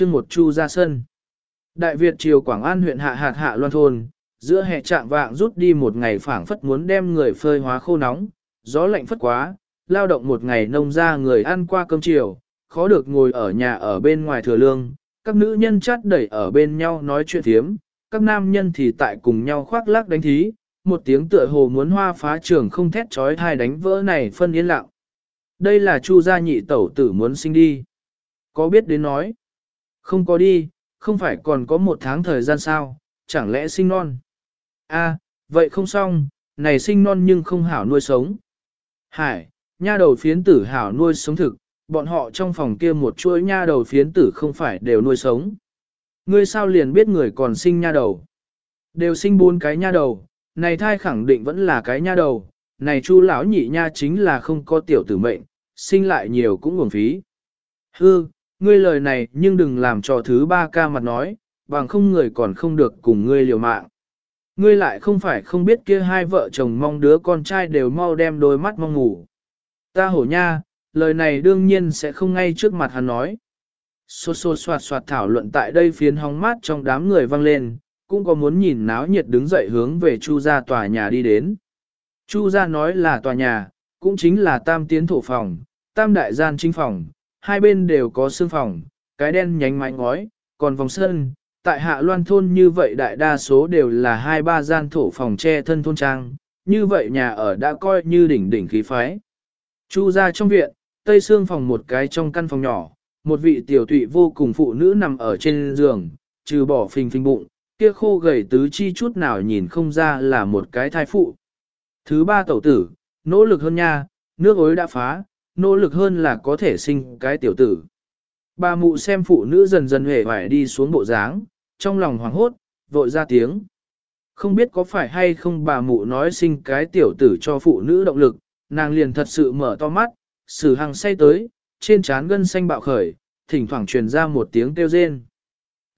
chương một chu ra sân. Đại Việt triều Quảng An huyện hạ hạt hạ loan thôn, giữa hè trạng vạng rút đi một ngày phảng phất muốn đem người phơi hóa khô nóng, gió lạnh phất quá, lao động một ngày nông ra người ăn qua cơm chiều, khó được ngồi ở nhà ở bên ngoài thừa lương, các nữ nhân chát đẩy ở bên nhau nói chuyện thiếm, các nam nhân thì tại cùng nhau khoác lác đánh thí, một tiếng tựa hồ muốn hoa phá trường không thét trói thai đánh vỡ này phân yên lặng. Đây là chu gia nhị tẩu tử muốn sinh đi. Có biết đến nói? Không có đi, không phải còn có một tháng thời gian sao, chẳng lẽ sinh non? A, vậy không xong, này sinh non nhưng không hảo nuôi sống. Hải, nha đầu phiến tử hảo nuôi sống thực, bọn họ trong phòng kia một chuỗi nha đầu phiến tử không phải đều nuôi sống. Ngươi sao liền biết người còn sinh nha đầu? Đều sinh bốn cái nha đầu, này thai khẳng định vẫn là cái nha đầu, này chu lão nhị nha chính là không có tiểu tử mệnh, sinh lại nhiều cũng uổng phí. Hư, ngươi lời này nhưng đừng làm cho thứ ba ca mặt nói, bằng không người còn không được cùng ngươi liều mạng. Ngươi lại không phải không biết kia hai vợ chồng mong đứa con trai đều mau đem đôi mắt mong ngủ. Ta hổ nha, lời này đương nhiên sẽ không ngay trước mặt hắn nói. Xô xô soạt soạt thảo luận tại đây phiến hóng mát trong đám người vang lên, cũng có muốn nhìn náo nhiệt đứng dậy hướng về Chu gia tòa nhà đi đến. Chu gia nói là tòa nhà, cũng chính là tam tiến thổ phòng, tam đại gian chính phòng, hai bên đều có xương phòng, cái đen nhánh mái ngói, còn vòng sân, tại hạ loan thôn như vậy đại đa số đều là hai ba gian thổ phòng che thân thôn trang, như vậy nhà ở đã coi như đỉnh đỉnh khí phái. Chu ra trong viện, tây xương phòng một cái trong căn phòng nhỏ, một vị tiểu tụy vô cùng phụ nữ nằm ở trên giường, trừ bỏ phình phình bụng, kia khô gầy tứ chi chút nào nhìn không ra là một cái thai phụ. Thứ ba tẩu tử, nỗ lực hơn nha, nước ối đã phá, nỗ lực hơn là có thể sinh cái tiểu tử. Bà mụ xem phụ nữ dần dần hề phải đi xuống bộ dáng, trong lòng hoảng hốt, vội ra tiếng. Không biết có phải hay không bà mụ nói sinh cái tiểu tử cho phụ nữ động lực, nàng liền thật sự mở to mắt, sử hàng say tới, trên trán gân xanh bạo khởi, thỉnh thoảng truyền ra một tiếng kêu rên.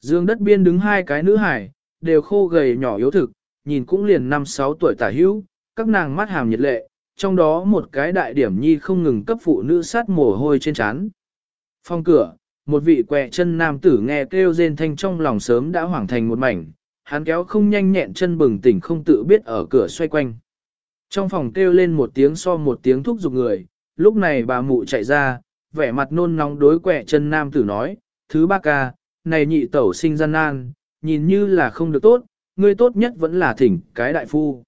Dương đất biên đứng hai cái nữ hải, đều khô gầy nhỏ yếu thực, nhìn cũng liền năm sáu tuổi tả hữu, các nàng mắt hàm nhiệt lệ, trong đó một cái đại điểm nhi không ngừng cấp phụ nữ sát mồ hôi trên trán. Phong cửa, một vị quẹ chân nam tử nghe kêu rên thanh trong lòng sớm đã hoảng thành một mảnh, hắn kéo không nhanh nhẹn chân bừng tỉnh không tự biết ở cửa xoay quanh. Trong phòng kêu lên một tiếng so một tiếng thúc giục người, lúc này bà mụ chạy ra, vẻ mặt nôn nóng đối quẹ chân nam tử nói, thứ ba ca, này nhị tẩu sinh gian nan, nhìn như là không được tốt, ngươi tốt nhất vẫn là thỉnh cái đại phu.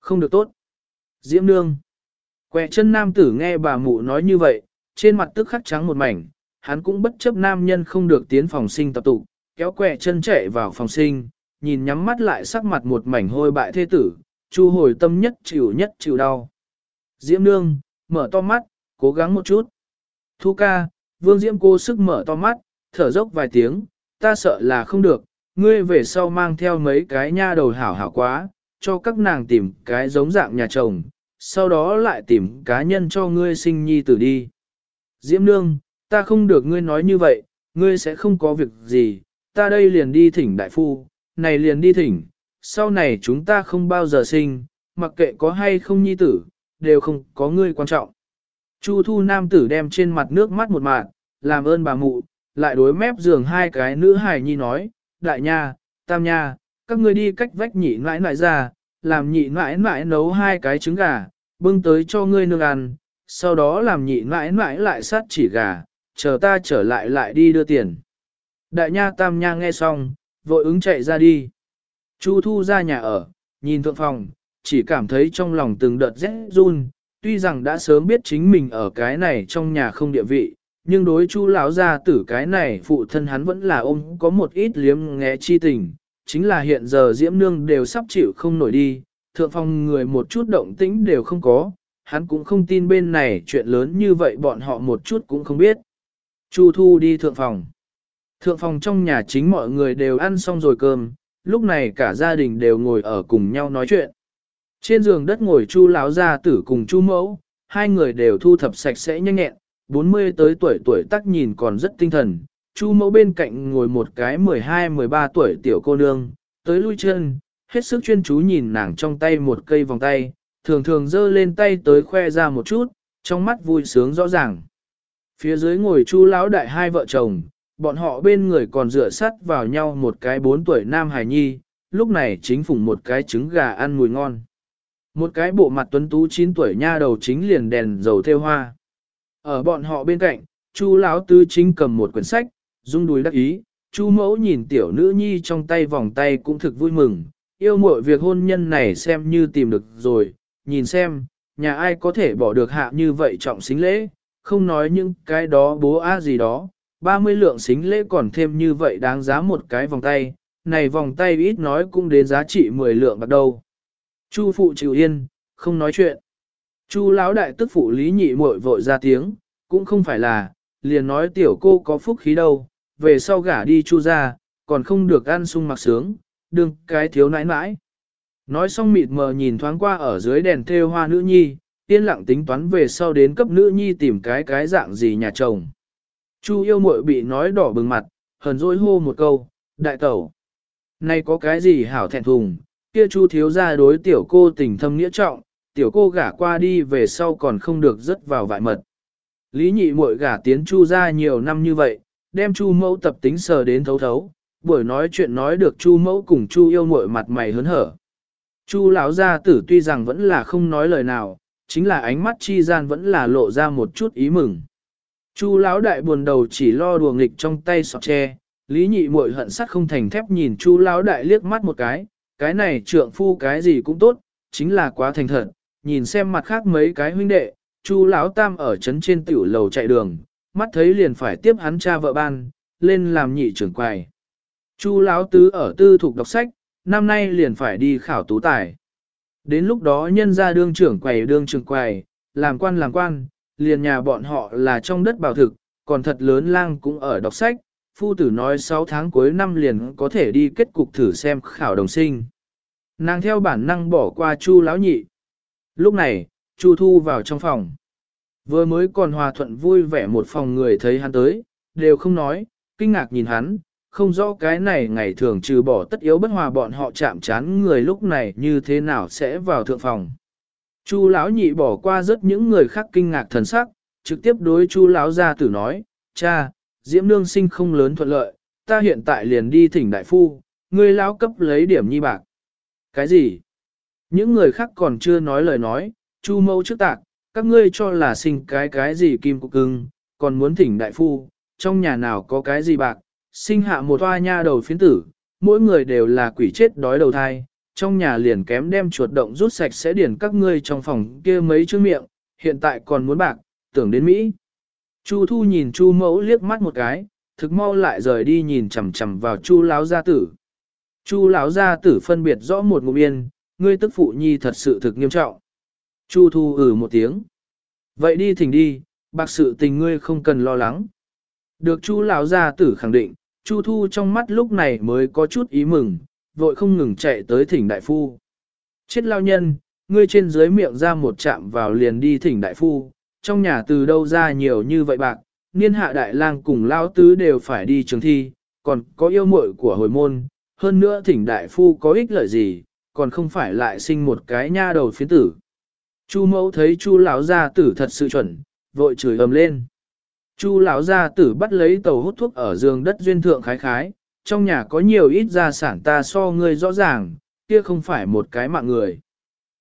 Không được tốt. Diễm nương. Quẹ chân nam tử nghe bà mụ nói như vậy, trên mặt tức khắc trắng một mảnh, hắn cũng bất chấp nam nhân không được tiến phòng sinh tập tụ, kéo quẹ chân chạy vào phòng sinh, nhìn nhắm mắt lại sắc mặt một mảnh hôi bại thê tử, chu hồi tâm nhất chịu nhất chịu đau. Diễm nương, mở to mắt, cố gắng một chút. Thu ca, vương diễm cô sức mở to mắt, thở dốc vài tiếng, ta sợ là không được, ngươi về sau mang theo mấy cái nha đầu hảo hảo quá, cho các nàng tìm cái giống dạng nhà chồng, sau đó lại tìm cá nhân cho ngươi sinh nhi tử đi. Diễm nương, ta không được ngươi nói như vậy, ngươi sẽ không có việc gì, ta đây liền đi thỉnh đại phu, này liền đi thỉnh, sau này chúng ta không bao giờ sinh, mặc kệ có hay không nhi tử, đều không có ngươi quan trọng. Chu thu nam tử đem trên mặt nước mắt một mạng, làm ơn bà mụ, lại đối mép giường hai cái nữ hài nhi nói, đại nha, tam nha, các ngươi đi cách vách nhị nãi nãi ra, làm nhị nãi nãi nấu hai cái trứng gà, bưng tới cho ngươi nương ăn, sau đó làm nhị nãi nãi lại sát chỉ gà, chờ ta trở lại lại đi đưa tiền. Đại nha tam nha nghe xong, vội ứng chạy ra đi. Chu thu ra nhà ở, nhìn thượng phòng, chỉ cảm thấy trong lòng từng đợt rét run, tuy rằng đã sớm biết chính mình ở cái này trong nhà không địa vị, nhưng đối chu lão gia tử cái này phụ thân hắn vẫn là ôm có một ít liếm nghe chi tình, chính là hiện giờ diễm nương đều sắp chịu không nổi đi, thượng phòng người một chút động tĩnh đều không có, hắn cũng không tin bên này chuyện lớn như vậy bọn họ một chút cũng không biết. Chu Thu đi thượng phòng. Thượng phòng trong nhà chính mọi người đều ăn xong rồi cơm, lúc này cả gia đình đều ngồi ở cùng nhau nói chuyện. Trên giường đất ngồi Chu lão gia tử cùng Chu mẫu, hai người đều thu thập sạch sẽ nhanh nhẹn, 40 tới tuổi tuổi tác nhìn còn rất tinh thần. Chu mẫu bên cạnh ngồi một cái 12-13 tuổi tiểu cô nương, tới lui chân, hết sức chuyên chú nhìn nàng trong tay một cây vòng tay, thường thường giơ lên tay tới khoe ra một chút, trong mắt vui sướng rõ ràng. Phía dưới ngồi chu lão đại hai vợ chồng, bọn họ bên người còn dựa sắt vào nhau một cái bốn tuổi nam hài nhi, lúc này chính phủng một cái trứng gà ăn mùi ngon. Một cái bộ mặt tuấn tú 9 tuổi nha đầu chính liền đèn dầu theo hoa. Ở bọn họ bên cạnh, Chu lão tứ chính cầm một quyển sách, rung đùi đắc ý, Chu mẫu nhìn tiểu nữ nhi trong tay vòng tay cũng thực vui mừng, yêu muội việc hôn nhân này xem như tìm được rồi, nhìn xem, nhà ai có thể bỏ được hạ như vậy trọng xính lễ, không nói những cái đó bố á gì đó, 30 lượng xính lễ còn thêm như vậy đáng giá một cái vòng tay, này vòng tay ít nói cũng đến giá trị 10 lượng bắt đầu Chu phụ chịu yên, không nói chuyện. Chu lão đại tức phụ lý nhị muội vội ra tiếng, cũng không phải là, liền nói tiểu cô có phúc khí đâu, về sau gả đi chu ra, còn không được ăn sung mặc sướng, đừng cái thiếu nãi nãi. Nói xong mịt mờ nhìn thoáng qua ở dưới đèn thêu hoa nữ nhi, yên lặng tính toán về sau đến cấp nữ nhi tìm cái cái dạng gì nhà chồng. Chu yêu muội bị nói đỏ bừng mặt, hờn dỗi hô một câu, đại tẩu. Này có cái gì hảo thẹn thùng, kia chu thiếu ra đối tiểu cô tình thâm nghĩa trọng, tiểu cô gả qua đi về sau còn không được rớt vào vại mật. Lý nhị muội gả tiến chu ra nhiều năm như vậy, đem chu mẫu tập tính sờ đến thấu thấu, buổi nói chuyện nói được chu mẫu cùng chu yêu muội mặt mày hớn hở. Chu lão gia tử tuy rằng vẫn là không nói lời nào, chính là ánh mắt chi gian vẫn là lộ ra một chút ý mừng. Chu lão đại buồn đầu chỉ lo đùa nghịch trong tay sọt tre, Lý nhị muội hận sắt không thành thép nhìn Chu lão đại liếc mắt một cái, cái này trượng phu cái gì cũng tốt, chính là quá thành thật, nhìn xem mặt khác mấy cái huynh đệ, Chu lão tam ở trấn trên tiểu lầu chạy đường, mắt thấy liền phải tiếp hắn cha vợ ban, lên làm nhị trưởng quầy. Chu lão tứ ở tư thuộc đọc sách, năm nay liền phải đi khảo tú tài. Đến lúc đó nhân ra đương trưởng quầy đương trưởng quầy, làm quan làm quan, liền nhà bọn họ là trong đất bảo thực, còn thật lớn lang cũng ở đọc sách, phu tử nói 6 tháng cuối năm liền có thể đi kết cục thử xem khảo đồng sinh. Nàng theo bản năng bỏ qua Chu lão nhị. Lúc này, Chu Thu vào trong phòng. Vừa mới còn hòa thuận vui vẻ một phòng người thấy hắn tới, đều không nói, kinh ngạc nhìn hắn, không rõ cái này ngày thường trừ bỏ tất yếu bất hòa bọn họ chạm chán người lúc này như thế nào sẽ vào thượng phòng. Chu lão nhị bỏ qua rất những người khác kinh ngạc thần sắc, trực tiếp đối Chu lão gia tử nói, cha, Diễm Nương sinh không lớn thuận lợi, ta hiện tại liền đi thỉnh đại phu, ngươi lão cấp lấy điểm nhi bạc. Cái gì? Những người khác còn chưa nói lời nói, Chu mâu trước tạc, các ngươi cho là sinh cái cái gì kim cục cưng, còn muốn thỉnh đại phu, trong nhà nào có cái gì bạc, sinh hạ một toa nha đầu phiến tử, mỗi người đều là quỷ chết đói đầu thai, trong nhà liền kém đem chuột động rút sạch sẽ điền các ngươi trong phòng kia mấy chữ miệng, hiện tại còn muốn bạc, tưởng đến Mỹ. Chu Thu nhìn Chu Mẫu liếc mắt một cái, thực mau lại rời đi nhìn chằm chằm vào Chu Lão gia tử. Chu Lão gia tử phân biệt rõ một ngụm yên, ngươi tức phụ nhi thật sự thực nghiêm trọng. Chu Thu ừ một tiếng. Vậy đi thỉnh đi, bạc sự tình ngươi không cần lo lắng. Được Chu Lão gia tử khẳng định, Chu Thu trong mắt lúc này mới có chút ý mừng, vội không ngừng chạy tới thỉnh đại phu. Chết lao nhân, ngươi trên dưới miệng ra một chạm vào liền đi thỉnh đại phu, trong nhà từ đâu ra nhiều như vậy bạc, niên hạ đại lang cùng lao tứ đều phải đi trường thi, còn có yêu muội của hồi môn, hơn nữa thỉnh đại phu có ích lợi gì, còn không phải lại sinh một cái nha đầu phiến tử. Chu mẫu thấy chu lão gia tử thật sự chuẩn, vội chửi ầm lên. Chu lão gia tử bắt lấy tàu hút thuốc ở giường đất duyên thượng khái khái, trong nhà có nhiều ít gia sản ta so ngươi rõ ràng, kia không phải một cái mạng người.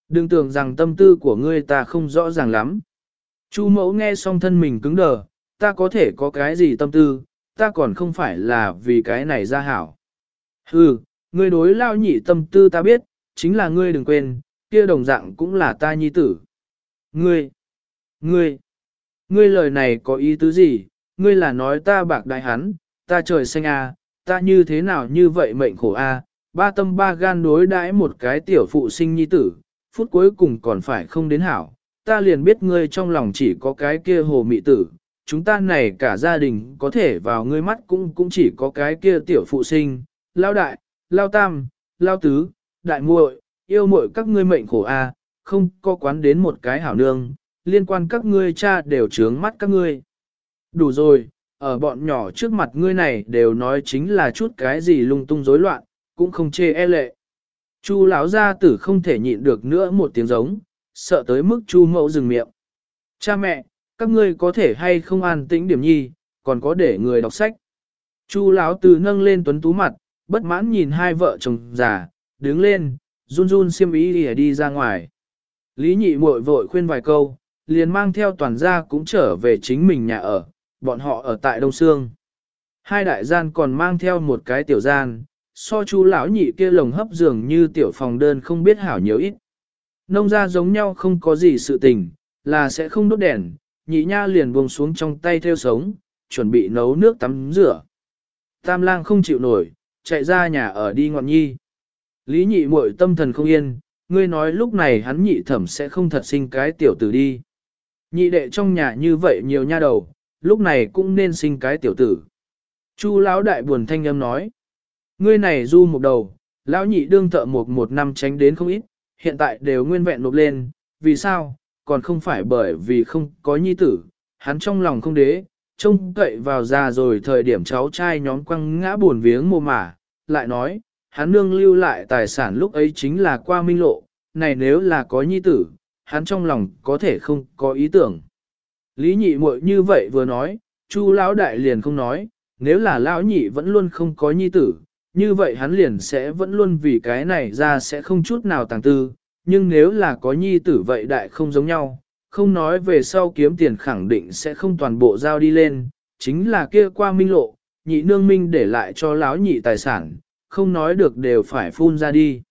Đừng tưởng rằng tâm tư của ngươi ta không rõ ràng lắm. Chu mẫu nghe xong thân mình cứng đờ, ta có thể có cái gì tâm tư, ta còn không phải là vì cái này ra hảo. Hừ, ngươi đối lao nhị tâm tư ta biết, chính là ngươi đừng quên, kia đồng dạng cũng là ta nhi tử. Ngươi, ngươi, ngươi lời này có ý tứ gì, ngươi là nói ta bạc đại hắn, ta trời xanh à, ta như thế nào như vậy mệnh khổ a, ba tâm ba gan đối đãi một cái tiểu phụ sinh nhi tử, phút cuối cùng còn phải không đến hảo, ta liền biết ngươi trong lòng chỉ có cái kia hồ mị tử, chúng ta này cả gia đình có thể vào ngươi mắt cũng cũng chỉ có cái kia tiểu phụ sinh, lao đại, lao tam, lao tứ, đại muội, yêu mội các ngươi mệnh khổ a, không có quán đến một cái hảo nương, liên quan các ngươi cha đều trướng mắt các ngươi. Đủ rồi, ở bọn nhỏ trước mặt ngươi này đều nói chính là chút cái gì lung tung rối loạn, cũng không chê e lệ. Chu lão gia tử không thể nhịn được nữa một tiếng giống, sợ tới mức chu mẫu dừng miệng. Cha mẹ, các ngươi có thể hay không an tĩnh điểm nhi, còn có để người đọc sách. Chu lão từ nâng lên tuấn tú mặt, bất mãn nhìn hai vợ chồng già, đứng lên, run run xiêm ý đi, đi ra ngoài. Lý nhị muội vội khuyên vài câu, liền mang theo toàn gia cũng trở về chính mình nhà ở, bọn họ ở tại Đông Sương. Hai đại gian còn mang theo một cái tiểu gian, so chú lão nhị kia lồng hấp dường như tiểu phòng đơn không biết hảo nhiều ít. Nông gia giống nhau không có gì sự tình, là sẽ không đốt đèn, nhị nha liền buông xuống trong tay theo sống, chuẩn bị nấu nước tắm rửa. Tam lang không chịu nổi, chạy ra nhà ở đi ngọn nhi. Lý nhị muội tâm thần không yên, ngươi nói lúc này hắn nhị thẩm sẽ không thật sinh cái tiểu tử đi. Nhị đệ trong nhà như vậy nhiều nha đầu, lúc này cũng nên sinh cái tiểu tử. Chu lão đại buồn thanh âm nói. Ngươi này du một đầu, lão nhị đương thợ một một năm tránh đến không ít, hiện tại đều nguyên vẹn nộp lên, vì sao, còn không phải bởi vì không có nhi tử, hắn trong lòng không đế, trông cậy vào già rồi thời điểm cháu trai nhóm quăng ngã buồn viếng mồ mả, lại nói, hắn nương lưu lại tài sản lúc ấy chính là qua minh lộ, này nếu là có nhi tử, hắn trong lòng có thể không có ý tưởng. Lý nhị muội như vậy vừa nói, chu lão đại liền không nói, nếu là lão nhị vẫn luôn không có nhi tử, như vậy hắn liền sẽ vẫn luôn vì cái này ra sẽ không chút nào tàng tư, nhưng nếu là có nhi tử vậy đại không giống nhau, không nói về sau kiếm tiền khẳng định sẽ không toàn bộ giao đi lên, chính là kia qua minh lộ, nhị nương minh để lại cho lão nhị tài sản, không nói được đều phải phun ra đi.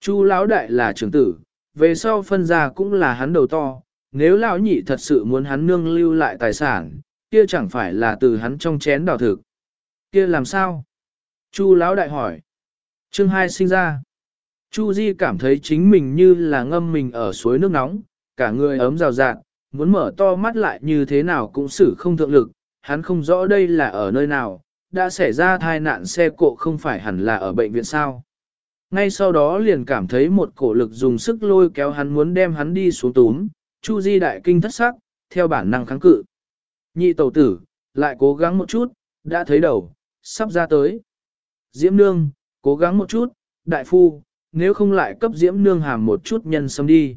Chu lão đại là trưởng tử, về sau phân ra cũng là hắn đầu to, nếu lão nhị thật sự muốn hắn nương lưu lại tài sản, kia chẳng phải là từ hắn trong chén đào thực. Kia làm sao? Chu lão đại hỏi. Chương 2 sinh ra. Chu Di cảm thấy chính mình như là ngâm mình ở suối nước nóng, cả người ấm rào rạt, muốn mở to mắt lại như thế nào cũng xử không thượng lực, hắn không rõ đây là ở nơi nào, đã xảy ra tai nạn xe cộ không phải hẳn là ở bệnh viện sao. Ngay sau đó liền cảm thấy một cổ lực dùng sức lôi kéo hắn muốn đem hắn đi xuống túm, Chu Di đại kinh thất sắc, theo bản năng kháng cự. Nhị tẩu tử, lại cố gắng một chút, đã thấy đầu, sắp ra tới. Diễm Nương, cố gắng một chút, đại phu, nếu không lại cấp Diễm Nương hàm một chút nhân sâm đi.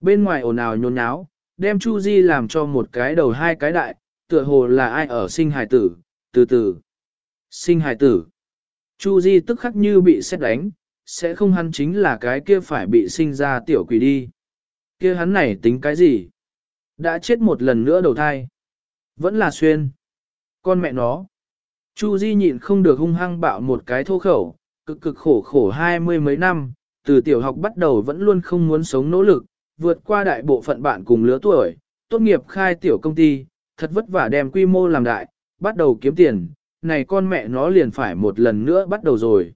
Bên ngoài ồn ào nhốn nháo, đem Chu Di làm cho một cái đầu hai cái đại, tựa hồ là ai ở sinh hài tử, từ từ. Sinh hài tử. Chu Di tức khắc như bị xét đánh, sẽ không hắn chính là cái kia phải bị sinh ra tiểu quỷ đi. Kia hắn này tính cái gì? Đã chết một lần nữa đầu thai. Vẫn là xuyên. Con mẹ nó. Chu Di nhịn không được hung hăng bạo một cái thô khẩu, cực cực khổ khổ hai mươi mấy năm, từ tiểu học bắt đầu vẫn luôn không muốn sống nỗ lực, vượt qua đại bộ phận bạn cùng lứa tuổi, tốt nghiệp khai tiểu công ty, thật vất vả đem quy mô làm đại, bắt đầu kiếm tiền, này con mẹ nó liền phải một lần nữa bắt đầu rồi.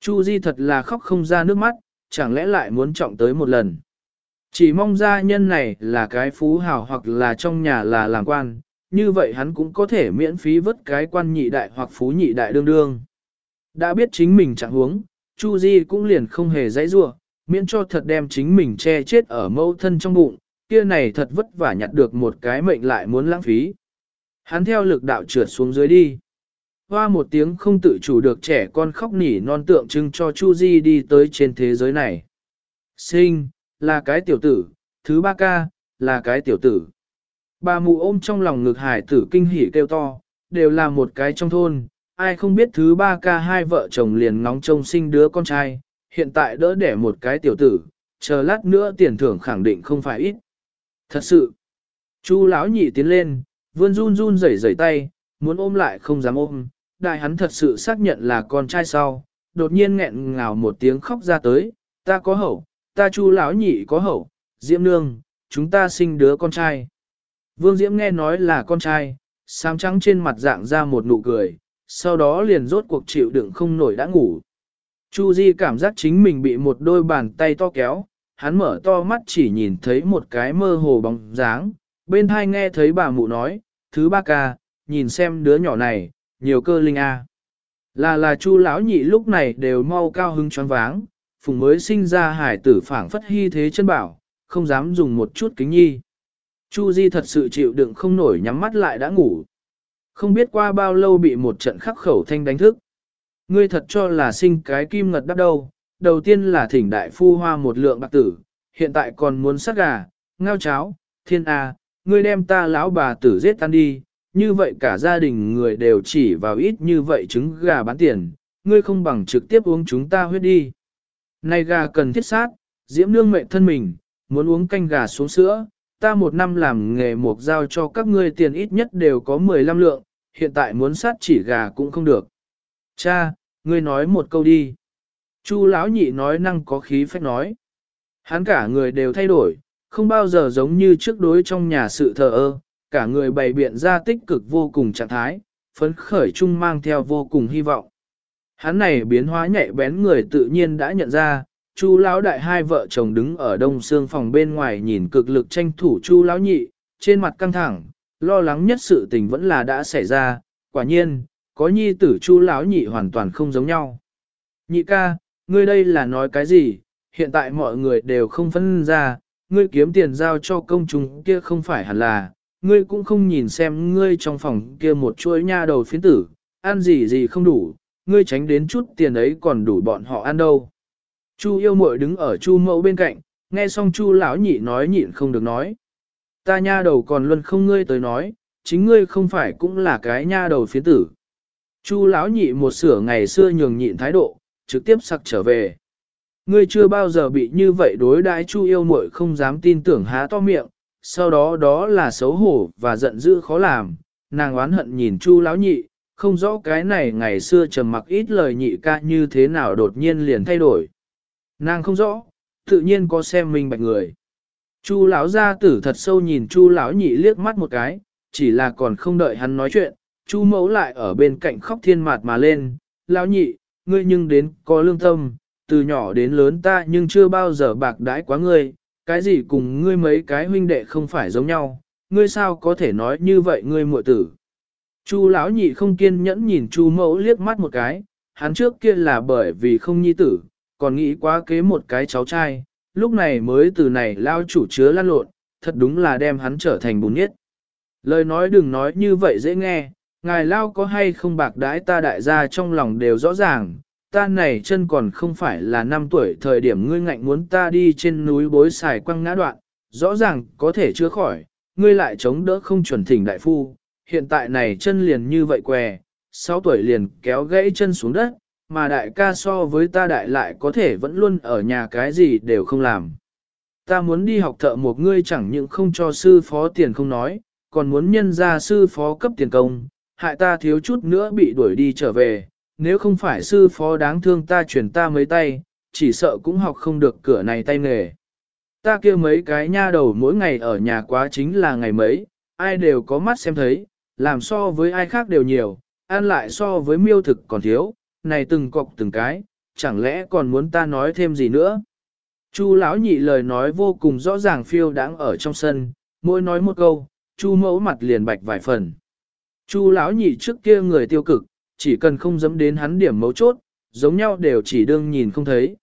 Chu Di thật là khóc không ra nước mắt, chẳng lẽ lại muốn trọng tới một lần. Chỉ mong gia nhân này là cái phú hào hoặc là trong nhà là làm quan, như vậy hắn cũng có thể miễn phí vứt cái quan nhị đại hoặc phú nhị đại đương đương. Đã biết chính mình chẳng huống, Chu Di cũng liền không hề dãy rua, miễn cho thật đem chính mình che chết ở mâu thân trong bụng, kia này thật vất vả nhặt được một cái mệnh lại muốn lãng phí. Hắn theo lực đạo trượt xuống dưới đi. Hoa một tiếng không tự chủ được trẻ con khóc nỉ non tượng trưng cho Chu Di đi tới trên thế giới này. Sinh, là cái tiểu tử, thứ ba ca, là cái tiểu tử. Bà mụ ôm trong lòng ngực hải tử kinh hỉ kêu to, đều là một cái trong thôn, ai không biết thứ ba ca hai vợ chồng liền ngóng trông sinh đứa con trai, hiện tại đỡ đẻ một cái tiểu tử, chờ lát nữa tiền thưởng khẳng định không phải ít. Thật sự, chu lão nhị tiến lên, vươn run run rẩy rẩy tay, muốn ôm lại không dám ôm, đại hắn thật sự xác nhận là con trai sau, đột nhiên nghẹn ngào một tiếng khóc ra tới, ta có hậu, ta chu lão nhị có hậu, diễm nương, chúng ta sinh đứa con trai. Vương Diễm nghe nói là con trai, sáng trắng trên mặt dạng ra một nụ cười, sau đó liền rốt cuộc chịu đựng không nổi đã ngủ. Chu Di cảm giác chính mình bị một đôi bàn tay to kéo, hắn mở to mắt chỉ nhìn thấy một cái mơ hồ bóng dáng, bên hai nghe thấy bà mụ nói, thứ ba ca, nhìn xem đứa nhỏ này, nhiều cơ linh a. Là là Chu lão nhị lúc này đều mau cao hứng choáng váng, phùng mới sinh ra hải tử phảng phất hy thế chân bảo, không dám dùng một chút kính nhi. Chu Di thật sự chịu đựng không nổi nhắm mắt lại đã ngủ. Không biết qua bao lâu bị một trận khắc khẩu thanh đánh thức. Ngươi thật cho là sinh cái kim ngật đắp đâu, đầu tiên là thỉnh đại phu hoa một lượng bạc tử, hiện tại còn muốn sát gà, ngao cháo, thiên a, ngươi đem ta lão bà tử giết tan đi, như vậy cả gia đình người đều chỉ vào ít như vậy trứng gà bán tiền, ngươi không bằng trực tiếp uống chúng ta huyết đi. Này gà cần thiết sát, diễm nương mệnh thân mình, muốn uống canh gà xuống sữa, ta một năm làm nghề mộc giao cho các ngươi tiền ít nhất đều có 15 lượng, hiện tại muốn sát chỉ gà cũng không được. Cha, ngươi nói một câu đi. Chu lão nhị nói năng có khí phách nói. Hắn cả người đều thay đổi, không bao giờ giống như trước đối trong nhà sự thờ ơ, cả người bày biện ra tích cực vô cùng trạng thái, phấn khởi chung mang theo vô cùng hy vọng. Hắn này biến hóa nhạy bén người tự nhiên đã nhận ra, Chu lão đại hai vợ chồng đứng ở đông xương phòng bên ngoài nhìn cực lực tranh thủ Chu lão nhị, trên mặt căng thẳng, lo lắng nhất sự tình vẫn là đã xảy ra, quả nhiên, có nhi tử Chu lão nhị hoàn toàn không giống nhau. Nhị ca, ngươi đây là nói cái gì? Hiện tại mọi người đều không phân ra, ngươi kiếm tiền giao cho công chúng kia không phải hẳn là, ngươi cũng không nhìn xem ngươi trong phòng kia một chuỗi nha đầu phiến tử, ăn gì gì không đủ, ngươi tránh đến chút tiền ấy còn đủ bọn họ ăn đâu. Chu yêu muội đứng ở chu mẫu bên cạnh, nghe xong chu lão nhị nói nhịn không được nói. Ta nha đầu còn luôn không ngươi tới nói, chính ngươi không phải cũng là cái nha đầu phiến tử. Chu lão nhị một sửa ngày xưa nhường nhịn thái độ, trực tiếp sặc trở về. Ngươi chưa bao giờ bị như vậy đối đãi chu yêu muội không dám tin tưởng há to miệng, sau đó đó là xấu hổ và giận dữ khó làm, nàng oán hận nhìn chu lão nhị, không rõ cái này ngày xưa trầm mặc ít lời nhị ca như thế nào đột nhiên liền thay đổi. Nàng không rõ, tự nhiên có xem mình bạch người. Chu lão gia tử thật sâu nhìn Chu lão nhị liếc mắt một cái, chỉ là còn không đợi hắn nói chuyện, Chu mẫu lại ở bên cạnh khóc thiên mạt mà lên, lão nhị, ngươi nhưng đến có lương tâm, từ nhỏ đến lớn ta nhưng chưa bao giờ bạc đãi quá ngươi, cái gì cùng ngươi mấy cái huynh đệ không phải giống nhau, ngươi sao có thể nói như vậy ngươi muội tử. Chu lão nhị không kiên nhẫn nhìn Chu mẫu liếc mắt một cái, hắn trước kia là bởi vì không nhi tử, còn nghĩ quá kế một cái cháu trai, lúc này mới từ này lao chủ chứa lăn lộn, thật đúng là đem hắn trở thành bùn nhất. Lời nói đừng nói như vậy dễ nghe, ngài lao có hay không bạc đãi ta đại gia trong lòng đều rõ ràng, ta này chân còn không phải là năm tuổi thời điểm ngươi ngạnh muốn ta đi trên núi bối xài quăng ngã đoạn, rõ ràng có thể chữa khỏi, ngươi lại chống đỡ không chuẩn thỉnh đại phu, hiện tại này chân liền như vậy què, 6 tuổi liền kéo gãy chân xuống đất, mà đại ca so với ta đại lại có thể vẫn luôn ở nhà cái gì đều không làm. Ta muốn đi học thợ một ngươi chẳng những không cho sư phó tiền không nói, còn muốn nhân ra sư phó cấp tiền công, hại ta thiếu chút nữa bị đuổi đi trở về, nếu không phải sư phó đáng thương ta chuyển ta mấy tay, chỉ sợ cũng học không được cửa này tay nghề. Ta kia mấy cái nha đầu mỗi ngày ở nhà quá chính là ngày mấy, ai đều có mắt xem thấy, làm so với ai khác đều nhiều, ăn lại so với miêu thực còn thiếu, này từng cọc từng cái, chẳng lẽ còn muốn ta nói thêm gì nữa? Chu lão nhị lời nói vô cùng rõ ràng phiêu đáng ở trong sân, mỗi nói một câu, chu mẫu mặt liền bạch vài phần. Chu lão nhị trước kia người tiêu cực, chỉ cần không dẫm đến hắn điểm mấu chốt, giống nhau đều chỉ đương nhìn không thấy.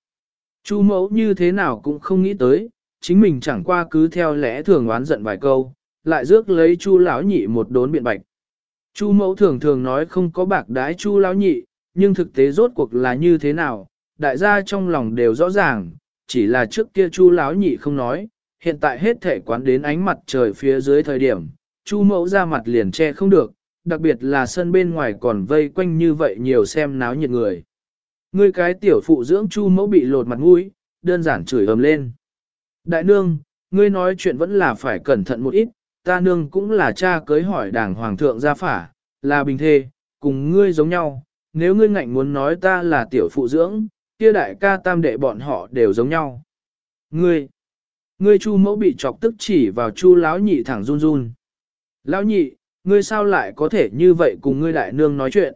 Chu mẫu như thế nào cũng không nghĩ tới, chính mình chẳng qua cứ theo lẽ thường oán giận vài câu, lại rước lấy chu lão nhị một đốn biện bạch. Chu mẫu thường thường nói không có bạc đái chu lão nhị, nhưng thực tế rốt cuộc là như thế nào, đại gia trong lòng đều rõ ràng, chỉ là trước kia chu lão nhị không nói, hiện tại hết thể quán đến ánh mặt trời phía dưới thời điểm, chu mẫu ra mặt liền che không được, đặc biệt là sân bên ngoài còn vây quanh như vậy nhiều xem náo nhiệt người. Ngươi cái tiểu phụ dưỡng chu mẫu bị lột mặt mũi, đơn giản chửi ầm lên. Đại nương, ngươi nói chuyện vẫn là phải cẩn thận một ít, ta nương cũng là cha cưới hỏi đảng hoàng thượng gia phả, là bình thê, cùng ngươi giống nhau, nếu ngươi ngạnh muốn nói ta là tiểu phụ dưỡng, kia đại ca tam đệ bọn họ đều giống nhau. Ngươi, ngươi chu mẫu bị chọc tức chỉ vào chu lão nhị thẳng run run. Lão nhị, ngươi sao lại có thể như vậy cùng ngươi đại nương nói chuyện?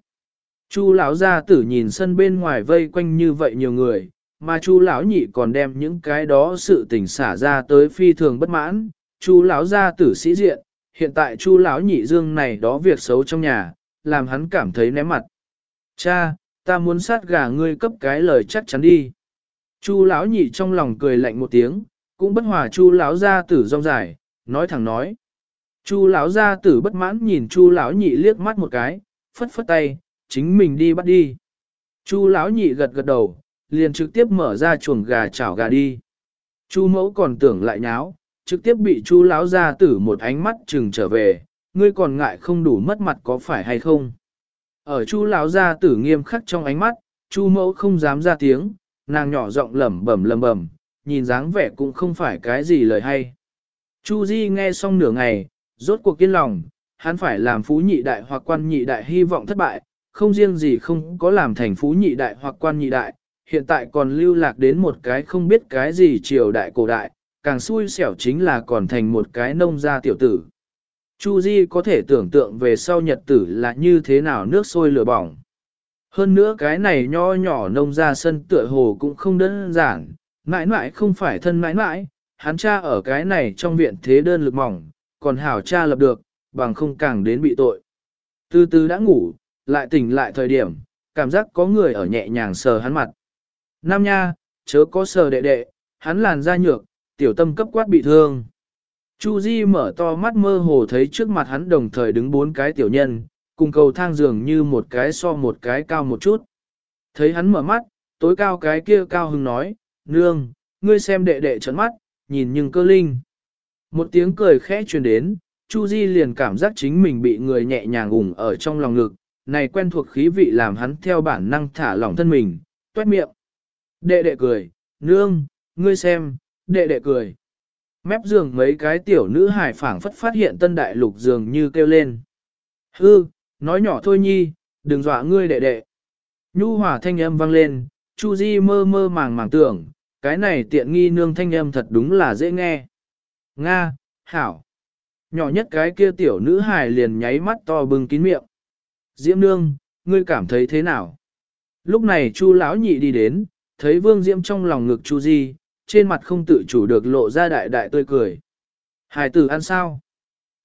Chu lão gia tử nhìn sân bên ngoài vây quanh như vậy nhiều người, mà chu lão nhị còn đem những cái đó sự tình xả ra tới phi thường bất mãn. Chu lão gia tử sĩ diện, hiện tại chu lão nhị dương này đó việc xấu trong nhà, làm hắn cảm thấy ném mặt. Cha, ta muốn sát gà ngươi cấp cái lời chắc chắn đi. Chu lão nhị trong lòng cười lạnh một tiếng, cũng bất hòa chu lão gia tử rong dài, nói thẳng nói. Chu lão gia tử bất mãn nhìn chu lão nhị liếc mắt một cái, phất phất tay, chính mình đi bắt đi. Chu lão nhị gật gật đầu, liền trực tiếp mở ra chuồng gà chảo gà đi. Chu mẫu còn tưởng lại nháo, trực tiếp bị chu lão gia tử một ánh mắt chừng trở về, ngươi còn ngại không đủ mất mặt có phải hay không? Ở chu lão gia tử nghiêm khắc trong ánh mắt, chu mẫu không dám ra tiếng, nàng nhỏ giọng lẩm bẩm lẩm bẩm, nhìn dáng vẻ cũng không phải cái gì lời hay. Chu Di nghe xong nửa ngày, rốt cuộc kiên lòng, hắn phải làm phú nhị đại hoặc quan nhị đại hy vọng thất bại, không riêng gì không có làm thành phú nhị đại hoặc quan nhị đại, hiện tại còn lưu lạc đến một cái không biết cái gì triều đại cổ đại, càng xui xẻo chính là còn thành một cái nông gia tiểu tử. Chu Di có thể tưởng tượng về sau nhật tử là như thế nào nước sôi lửa bỏng. Hơn nữa cái này nho nhỏ nông gia sân tựa hồ cũng không đơn giản, mãi mãi không phải thân mãi mãi, hắn cha ở cái này trong viện thế đơn lực mỏng, còn hảo cha lập được, bằng không càng đến bị tội. Từ từ đã ngủ, lại tỉnh lại thời điểm, cảm giác có người ở nhẹ nhàng sờ hắn mặt. Nam nha, chớ có sờ đệ đệ, hắn làn da nhược, tiểu tâm cấp quát bị thương. Chu Di mở to mắt mơ hồ thấy trước mặt hắn đồng thời đứng bốn cái tiểu nhân, cùng cầu thang giường như một cái so một cái cao một chút. Thấy hắn mở mắt, tối cao cái kia cao hưng nói, nương, ngươi xem đệ đệ trấn mắt, nhìn nhưng cơ linh. Một tiếng cười khẽ truyền đến, Chu Di liền cảm giác chính mình bị người nhẹ nhàng ủng ở trong lòng ngực, này quen thuộc khí vị làm hắn theo bản năng thả lỏng thân mình, tuét miệng. Đệ đệ cười, nương, ngươi xem, đệ đệ cười. Mép giường mấy cái tiểu nữ hải phảng phất phát hiện tân đại lục giường như kêu lên. Hư, nói nhỏ thôi nhi, đừng dọa ngươi đệ đệ. Nhu hòa thanh âm vang lên, Chu Di mơ mơ màng màng tưởng, cái này tiện nghi nương thanh âm thật đúng là dễ nghe. Nga, hảo. Nhỏ nhất cái kia tiểu nữ hài liền nháy mắt to bừng kín miệng. Diễm nương, ngươi cảm thấy thế nào? Lúc này Chu lão nhị đi đến, thấy Vương Diễm trong lòng ngực Chu Di, trên mặt không tự chủ được lộ ra đại đại tươi cười. Hải tử ăn sao?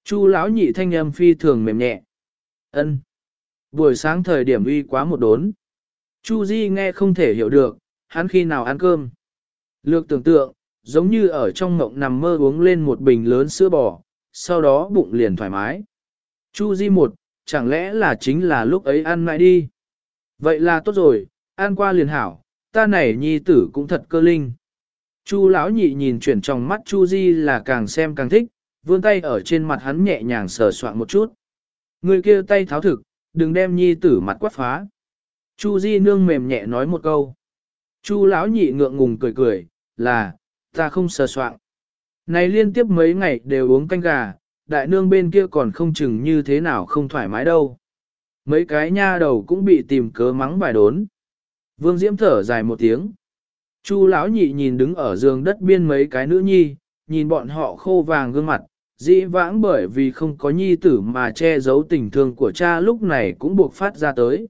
Chu lão nhị thanh âm phi thường mềm nhẹ. Ân. Buổi sáng thời điểm uy quá một đốn. Chu Di nghe không thể hiểu được, hắn khi nào ăn cơm. Lược tưởng tượng, giống như ở trong mộng nằm mơ uống lên một bình lớn sữa bò, sau đó bụng liền thoải mái. Chu Di một, chẳng lẽ là chính là lúc ấy ăn mãi đi. Vậy là tốt rồi, ăn qua liền hảo, ta này nhi tử cũng thật cơ linh. Chu lão nhị nhìn chuyển trong mắt Chu Di là càng xem càng thích, vươn tay ở trên mặt hắn nhẹ nhàng sờ soạn một chút. Người kia tay tháo thực, đừng đem nhi tử mặt quát phá. Chu Di nương mềm nhẹ nói một câu. Chu lão nhị ngượng ngùng cười cười, là, ta không sờ soạn. Này liên tiếp mấy ngày đều uống canh gà, đại nương bên kia còn không chừng như thế nào không thoải mái đâu. Mấy cái nha đầu cũng bị tìm cớ mắng bài đốn. Vương Diễm thở dài một tiếng. Chu lão nhị nhìn đứng ở giường đất biên mấy cái nữ nhi, nhìn bọn họ khô vàng gương mặt, dĩ vãng bởi vì không có nhi tử mà che giấu tình thương của cha lúc này cũng buộc phát ra tới.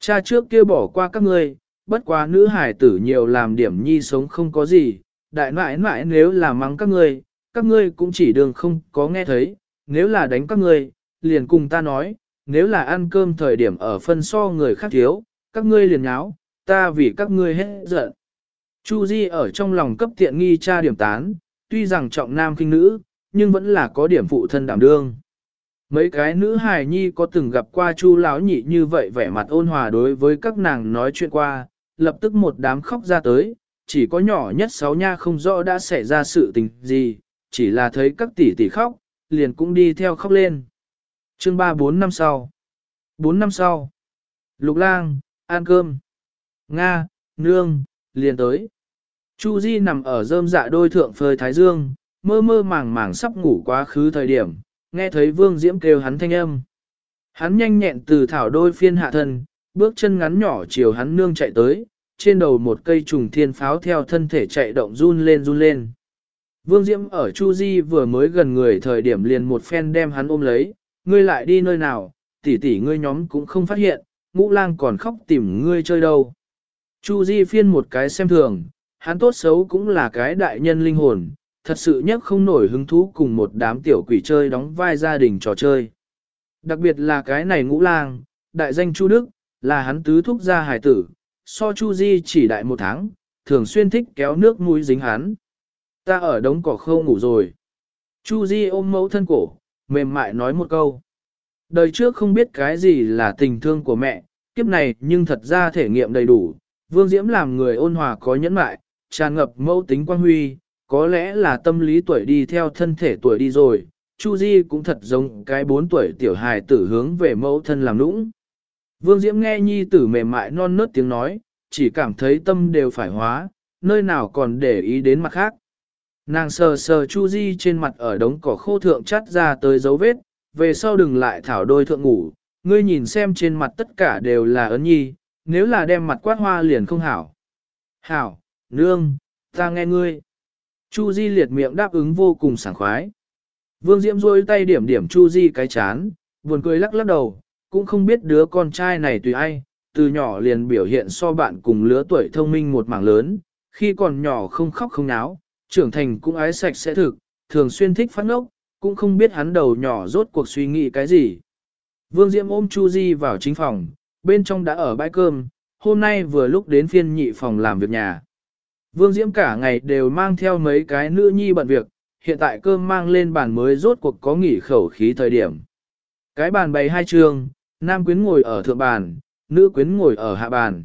Cha trước kia bỏ qua các ngươi, bất quá nữ hải tử nhiều làm điểm nhi sống không có gì, đại mãi mãi nếu là mắng các ngươi, các ngươi cũng chỉ đường không có nghe thấy, nếu là đánh các ngươi, liền cùng ta nói, nếu là ăn cơm thời điểm ở phân so người khác thiếu, các ngươi liền nháo, ta vì các ngươi hết giận. Chu Di ở trong lòng cấp tiện nghi cha điểm tán, tuy rằng trọng nam kinh nữ, nhưng vẫn là có điểm phụ thân đảm đương. Mấy cái nữ hài nhi có từng gặp qua Chu lão nhị như vậy vẻ mặt ôn hòa đối với các nàng nói chuyện qua, lập tức một đám khóc ra tới, chỉ có nhỏ nhất sáu nha không rõ đã xảy ra sự tình gì, chỉ là thấy các tỷ tỷ khóc, liền cũng đi theo khóc lên. Chương 3 4 năm sau 4 năm sau Lục lang, ăn cơm. Nga, nương, liền tới. Chu Di nằm ở rơm dạ đôi thượng phơi thái dương, mơ mơ màng màng sắp ngủ quá khứ thời điểm, nghe thấy Vương Diễm kêu hắn thanh âm. Hắn nhanh nhẹn từ thảo đôi phiên hạ thân, bước chân ngắn nhỏ chiều hắn nương chạy tới, trên đầu một cây trùng thiên pháo theo thân thể chạy động run lên run lên. Vương Diễm ở Chu Di vừa mới gần người thời điểm liền một phen đem hắn ôm lấy, ngươi lại đi nơi nào, tỷ tỷ ngươi nhóm cũng không phát hiện, ngũ lang còn khóc tìm ngươi chơi đâu. Chu Di phiên một cái xem thường, hắn tốt xấu cũng là cái đại nhân linh hồn, thật sự nhất không nổi hứng thú cùng một đám tiểu quỷ chơi đóng vai gia đình trò chơi. Đặc biệt là cái này ngũ lang, đại danh Chu Đức, là hắn tứ thúc gia hải tử, so Chu Di chỉ đại một tháng, thường xuyên thích kéo nước mũi dính hắn. Ta ở đống cỏ khâu ngủ rồi. Chu Di ôm mẫu thân cổ, mềm mại nói một câu. Đời trước không biết cái gì là tình thương của mẹ, kiếp này nhưng thật ra thể nghiệm đầy đủ. Vương Diễm làm người ôn hòa có nhẫn mại, tràn ngập mẫu tính quan huy, có lẽ là tâm lý tuổi đi theo thân thể tuổi đi rồi, Chu Di cũng thật giống cái bốn tuổi tiểu hài tử hướng về mẫu thân làm nũng. Vương Diễm nghe nhi tử mềm mại non nớt tiếng nói, chỉ cảm thấy tâm đều phải hóa, nơi nào còn để ý đến mặt khác. Nàng sờ sờ Chu Di trên mặt ở đống cỏ khô thượng chắt ra tới dấu vết, về sau đừng lại thảo đôi thượng ngủ, ngươi nhìn xem trên mặt tất cả đều là ấn nhi, nếu là đem mặt quát hoa liền không hảo. Hảo, nương, ta nghe ngươi. Chu Di liệt miệng đáp ứng vô cùng sảng khoái. Vương Diễm rôi tay điểm điểm Chu Di cái chán, buồn cười lắc lắc đầu, cũng không biết đứa con trai này tùy ai, từ nhỏ liền biểu hiện so bạn cùng lứa tuổi thông minh một mảng lớn, khi còn nhỏ không khóc không náo, trưởng thành cũng ái sạch sẽ thực, thường xuyên thích phát ngốc, cũng không biết hắn đầu nhỏ rốt cuộc suy nghĩ cái gì. Vương Diễm ôm Chu Di vào chính phòng, bên trong đã ở bãi cơm, hôm nay vừa lúc đến phiên nhị phòng làm việc nhà. Vương Diễm cả ngày đều mang theo mấy cái nữ nhi bận việc, hiện tại cơm mang lên bàn mới rốt cuộc có nghỉ khẩu khí thời điểm. Cái bàn bày hai trường, nam quyến ngồi ở thượng bàn, nữ quyến ngồi ở hạ bàn.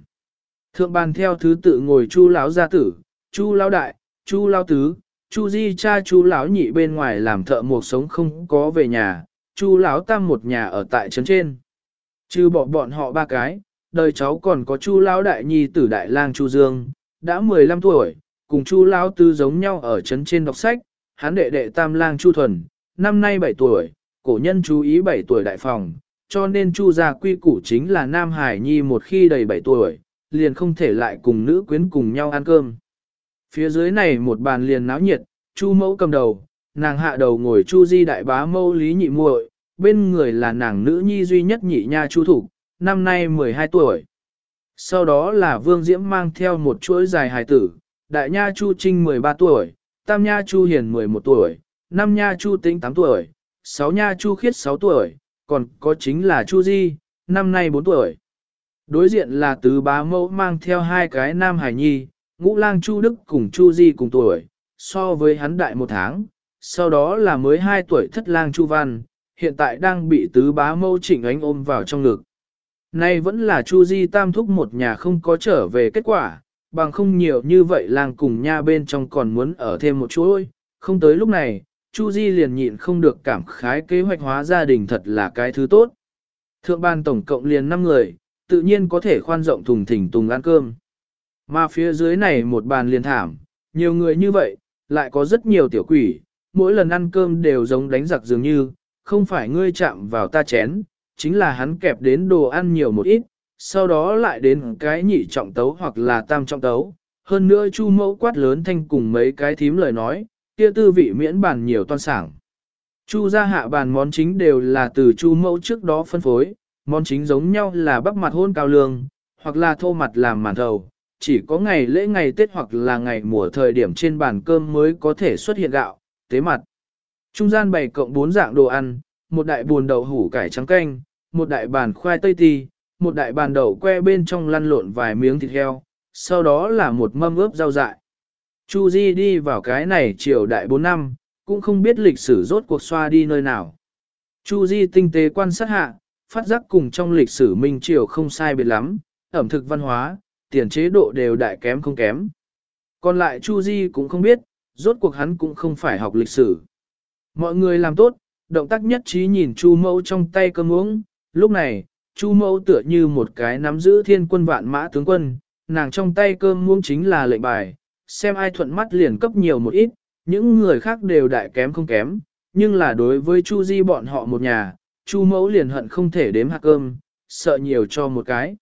Thượng bàn theo thứ tự ngồi Chu lão gia tử, Chu lão đại, Chu lão tứ, Chu di cha Chu lão nhị bên ngoài làm thợ một sống không có về nhà, Chu lão tam một nhà ở tại trấn trên. Chứ bỏ bọn họ ba cái, đời cháu còn có Chu lão đại nhi tử đại lang Chu Dương, đã 15 tuổi, cùng Chu lão tứ giống nhau ở trấn trên đọc sách, hắn đệ đệ tam lang Chu thuần, năm nay 7 tuổi, cổ nhân chú ý 7 tuổi đại phòng, cho nên Chu gia quy củ chính là Nam Hải Nhi một khi đầy 7 tuổi, liền không thể lại cùng nữ quyến cùng nhau ăn cơm. Phía dưới này một bàn liền náo nhiệt, Chu mẫu cầm đầu, nàng hạ đầu ngồi Chu di đại bá mâu lý nhị muội, bên người là nàng nữ nhi duy nhất nhị nha Chu thủ, năm nay 12 tuổi. Sau đó là Vương Diễm mang theo một chuỗi dài hài tử, đại nha Chu Trinh 13 tuổi, tam nha Chu Hiền 11 tuổi, năm nha Chu Tĩnh 8 tuổi, sáu nha Chu Khiết 6 tuổi, còn có chính là Chu Di, năm nay 4 tuổi. Đối diện là tứ bá mẫu mang theo hai cái nam hải nhi, ngũ lang Chu Đức cùng Chu Di cùng tuổi, so với hắn đại một tháng, sau đó là mới 2 tuổi thất lang Chu Văn, hiện tại đang bị tứ bá mẫu chỉnh ánh ôm vào trong ngực. Nay vẫn là Chu Di tam thúc một nhà không có trở về kết quả, bằng không nhiều như vậy lang cùng nha bên trong còn muốn ở thêm một chuỗi, không tới lúc này, Chu Di liền nhịn không được cảm khái kế hoạch hóa gia đình thật là cái thứ tốt. Thượng ban tổng cộng liền 5 người, tự nhiên có thể khoan rộng thùng thỉnh tùng ăn cơm. Mà phía dưới này một bàn liền thảm, nhiều người như vậy, lại có rất nhiều tiểu quỷ, mỗi lần ăn cơm đều giống đánh giặc dường như, không phải ngươi chạm vào ta chén, chính là hắn kẹp đến đồ ăn nhiều một ít, sau đó lại đến cái nhị trọng tấu hoặc là tam trọng tấu. Hơn nữa chu mẫu quát lớn thanh cùng mấy cái thím lời nói, kia tư vị miễn bàn nhiều toan sảng. Chu ra hạ bàn món chính đều là từ chu mẫu trước đó phân phối, món chính giống nhau là bắp mặt hôn cao lương, hoặc là thô mặt làm màn thầu, chỉ có ngày lễ ngày Tết hoặc là ngày mùa thời điểm trên bàn cơm mới có thể xuất hiện gạo, tế mặt. Trung gian bày cộng bốn dạng đồ ăn, một đại buồn đậu hủ cải trắng canh, một đại bàn khoai tây ti, một đại bàn đậu que bên trong lăn lộn vài miếng thịt heo, sau đó là một mâm ướp rau dại. Chu Di đi vào cái này triều đại 4 năm, cũng không biết lịch sử rốt cuộc xoa đi nơi nào. Chu Di tinh tế quan sát hạ, phát giác cùng trong lịch sử Minh Triều không sai biệt lắm, ẩm thực văn hóa, tiền chế độ đều đại kém không kém. Còn lại Chu Di cũng không biết, rốt cuộc hắn cũng không phải học lịch sử. Mọi người làm tốt, động tác nhất trí nhìn Chu Mẫu trong tay cơm uống, lúc này, Chu Mẫu tựa như một cái nắm giữ thiên quân vạn mã tướng quân, nàng trong tay cơm muông chính là lệnh bài, xem ai thuận mắt liền cấp nhiều một ít, những người khác đều đại kém không kém, nhưng là đối với Chu Di bọn họ một nhà, Chu Mẫu liền hận không thể đếm hạt cơm, sợ nhiều cho một cái.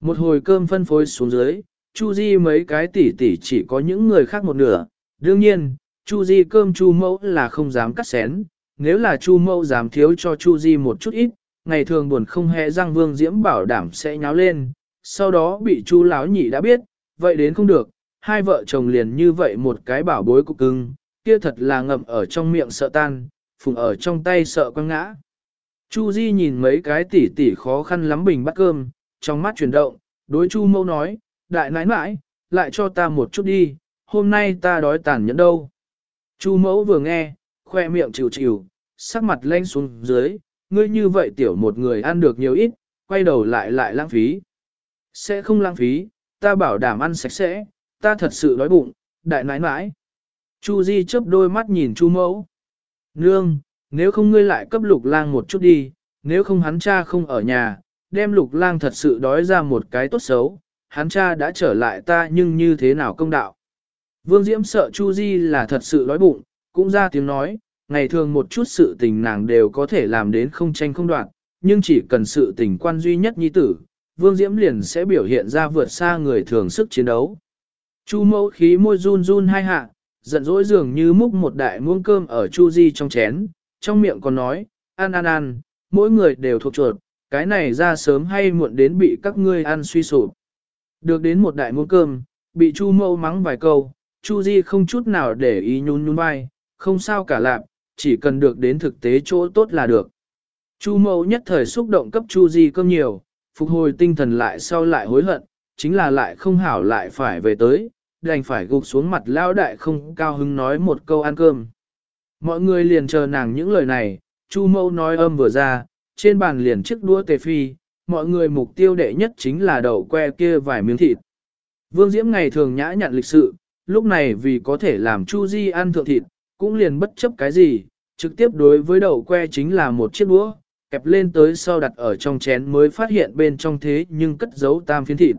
Một hồi cơm phân phối xuống dưới, Chu Di mấy cái tỷ tỷ chỉ có những người khác một nửa, đương nhiên, Chu Di cơm Chu Mẫu là không dám cắt xén, nếu là Chu Mẫu dám thiếu cho Chu Di một chút ít, ngày thường buồn không hề răng Vương Diễm bảo đảm sẽ nháo lên, sau đó bị Chu lão nhị đã biết, vậy đến không được, hai vợ chồng liền như vậy một cái bảo bối cục cưng, kia thật là ngậm ở trong miệng sợ tan, phùng ở trong tay sợ quăng ngã. Chu Di nhìn mấy cái tỉ tỉ khó khăn lắm bình bắt cơm, trong mắt chuyển động, đối Chu Mẫu nói, đại nãi nãi, lại cho ta một chút đi, hôm nay ta đói tàn nhẫn đâu. Chu Mẫu vừa nghe, khoe miệng chịu chịu, sắc mặt lên xuống dưới, ngươi như vậy tiểu một người ăn được nhiều ít, quay đầu lại lại lãng phí. Sẽ không lãng phí, ta bảo đảm ăn sạch sẽ, ta thật sự đói bụng, đại nãi nãi. Chu Di chớp đôi mắt nhìn Chu Mẫu. Nương, nếu không ngươi lại cấp lục lang một chút đi, nếu không hắn cha không ở nhà, đem lục lang thật sự đói ra một cái tốt xấu, hắn cha đã trở lại ta nhưng như thế nào công đạo. Vương Diễm sợ Chu Di là thật sự đói bụng, cũng ra tiếng nói, ngày thường một chút sự tình nàng đều có thể làm đến không tranh không đoạn, nhưng chỉ cần sự tình quan duy nhất nhi tử, Vương Diễm liền sẽ biểu hiện ra vượt xa người thường sức chiến đấu. Chu mẫu khí môi run run hai hạ, giận dỗi dường như múc một đại muỗng cơm ở Chu Di trong chén, trong miệng còn nói, ăn ăn ăn, mỗi người đều thuộc chuột, cái này ra sớm hay muộn đến bị các ngươi ăn suy sụp. Được đến một đại muỗng cơm, bị Chu mẫu mắng vài câu, Chu Di không chút nào để ý nhún nhún vai, không sao cả lạp, chỉ cần được đến thực tế chỗ tốt là được. Chu mẫu nhất thời xúc động cấp Chu Di cơm nhiều, phục hồi tinh thần lại sau lại hối hận, chính là lại không hảo lại phải về tới, đành phải gục xuống mặt lão đại không cao hứng nói một câu ăn cơm. Mọi người liền chờ nàng những lời này, Chu Mâu nói âm vừa ra, trên bàn liền chiếc đũa tề phi, mọi người mục tiêu đệ nhất chính là đậu que kia vài miếng thịt. Vương Diễm ngày thường nhã nhặn lịch sự, lúc này vì có thể làm Chu Di ăn thượng thịt, cũng liền bất chấp cái gì, trực tiếp đối với đậu que chính là một chiếc đũa, kẹp lên tới sau đặt ở trong chén mới phát hiện bên trong thế nhưng cất giấu tam phiến thịt.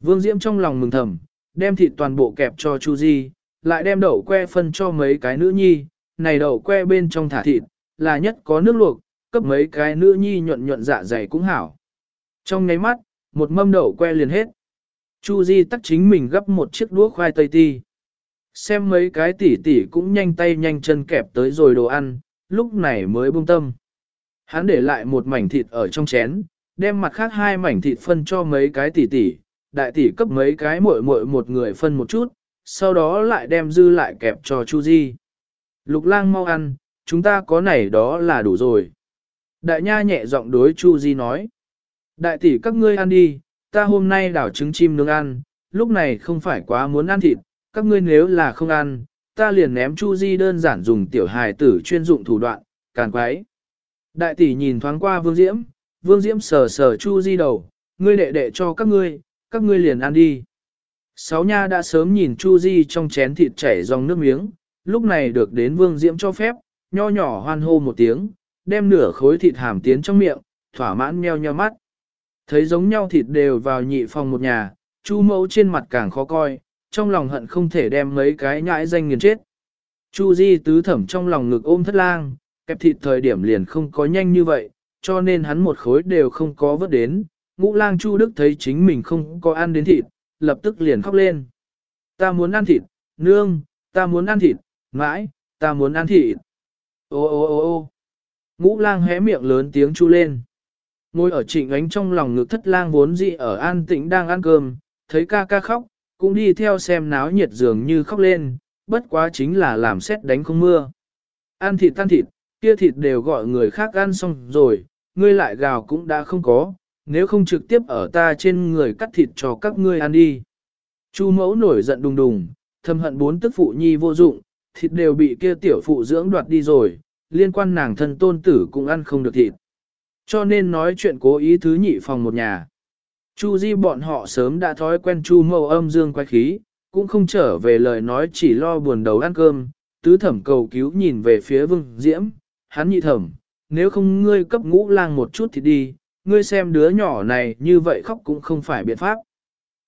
Vương Diễm trong lòng mừng thầm, đem thịt toàn bộ kẹp cho Chu Di, lại đem đậu que phân cho mấy cái nữ nhi, này đậu que bên trong thả thịt, là nhất có nước luộc, cấp mấy cái nữ nhi nhuận nhuận dạ dày cũng hảo. Trong nháy mắt, một mâm đậu que liền hết. Chu Di tắt chính mình gấp một chiếc đũa khoai tây ti. Xem mấy cái tỉ tỉ cũng nhanh tay nhanh chân kẹp tới rồi đồ ăn, lúc này mới buông tâm. Hắn để lại một mảnh thịt ở trong chén, đem mặt khác hai mảnh thịt phân cho mấy cái tỉ tỉ, đại tỷ cấp mấy cái muội muội một người phân một chút, sau đó lại đem dư lại kẹp cho Chu Di. Lục lang mau ăn, chúng ta có này đó là đủ rồi. Đại nha nhẹ giọng đối Chu Di nói. Đại tỷ các ngươi ăn đi, ta hôm nay đảo trứng chim nướng ăn, lúc này không phải quá muốn ăn thịt, các ngươi nếu là không ăn, ta liền ném Chu Di đơn giản dùng tiểu hài tử chuyên dụng thủ đoạn, càn quái. Đại tỷ nhìn thoáng qua Vương Diễm, Vương Diễm sờ sờ Chu Di đầu, ngươi đệ đệ cho các ngươi, các ngươi liền ăn đi. Sáu nha đã sớm nhìn Chu Di trong chén thịt chảy dòng nước miếng, lúc này được đến Vương Diễm cho phép, nho nhỏ hoan hô một tiếng, đem nửa khối thịt hàm tiến trong miệng, thỏa mãn meo nheo mắt. Thấy giống nhau thịt đều vào nhị phòng một nhà, Chu mẫu trên mặt càng khó coi, trong lòng hận không thể đem mấy cái nhãi danh nghiền chết. Chu Di tứ thẩm trong lòng ngực ôm thất lang, kẹp thịt thời điểm liền không có nhanh như vậy, cho nên hắn một khối đều không có vớt đến. Ngũ lang Chu Đức thấy chính mình không có ăn đến thịt, lập tức liền khóc lên. Ta muốn ăn thịt, nương, ta muốn ăn thịt, mãi, ta muốn ăn thịt. Ô ô ô ô ngũ lang hé miệng lớn tiếng chu lên. Ngồi ở trịnh ánh trong lòng ngực thất lang vốn dị ở an tĩnh đang ăn cơm, thấy ca ca khóc, cũng đi theo xem náo nhiệt dường như khóc lên, bất quá chính là làm xét đánh không mưa. Ăn thịt tan thịt, kia thịt đều gọi người khác ăn xong rồi, ngươi lại gào cũng đã không có, nếu không trực tiếp ở ta trên người cắt thịt cho các ngươi ăn đi. Chu mẫu nổi giận đùng đùng, thầm hận bốn tức phụ nhi vô dụng, thịt đều bị kia tiểu phụ dưỡng đoạt đi rồi, liên quan nàng thân tôn tử cũng ăn không được thịt. Cho nên nói chuyện cố ý thứ nhị phòng một nhà. Chu Di bọn họ sớm đã thói quen Chu Mẫu âm dương quay khí, cũng không trở về lời nói chỉ lo buồn đầu ăn cơm, tứ thẩm cầu cứu nhìn về phía Vương Diễm, hắn nhị thẩm, nếu không ngươi cấp ngũ lang một chút thì đi, ngươi xem đứa nhỏ này như vậy khóc cũng không phải biện pháp.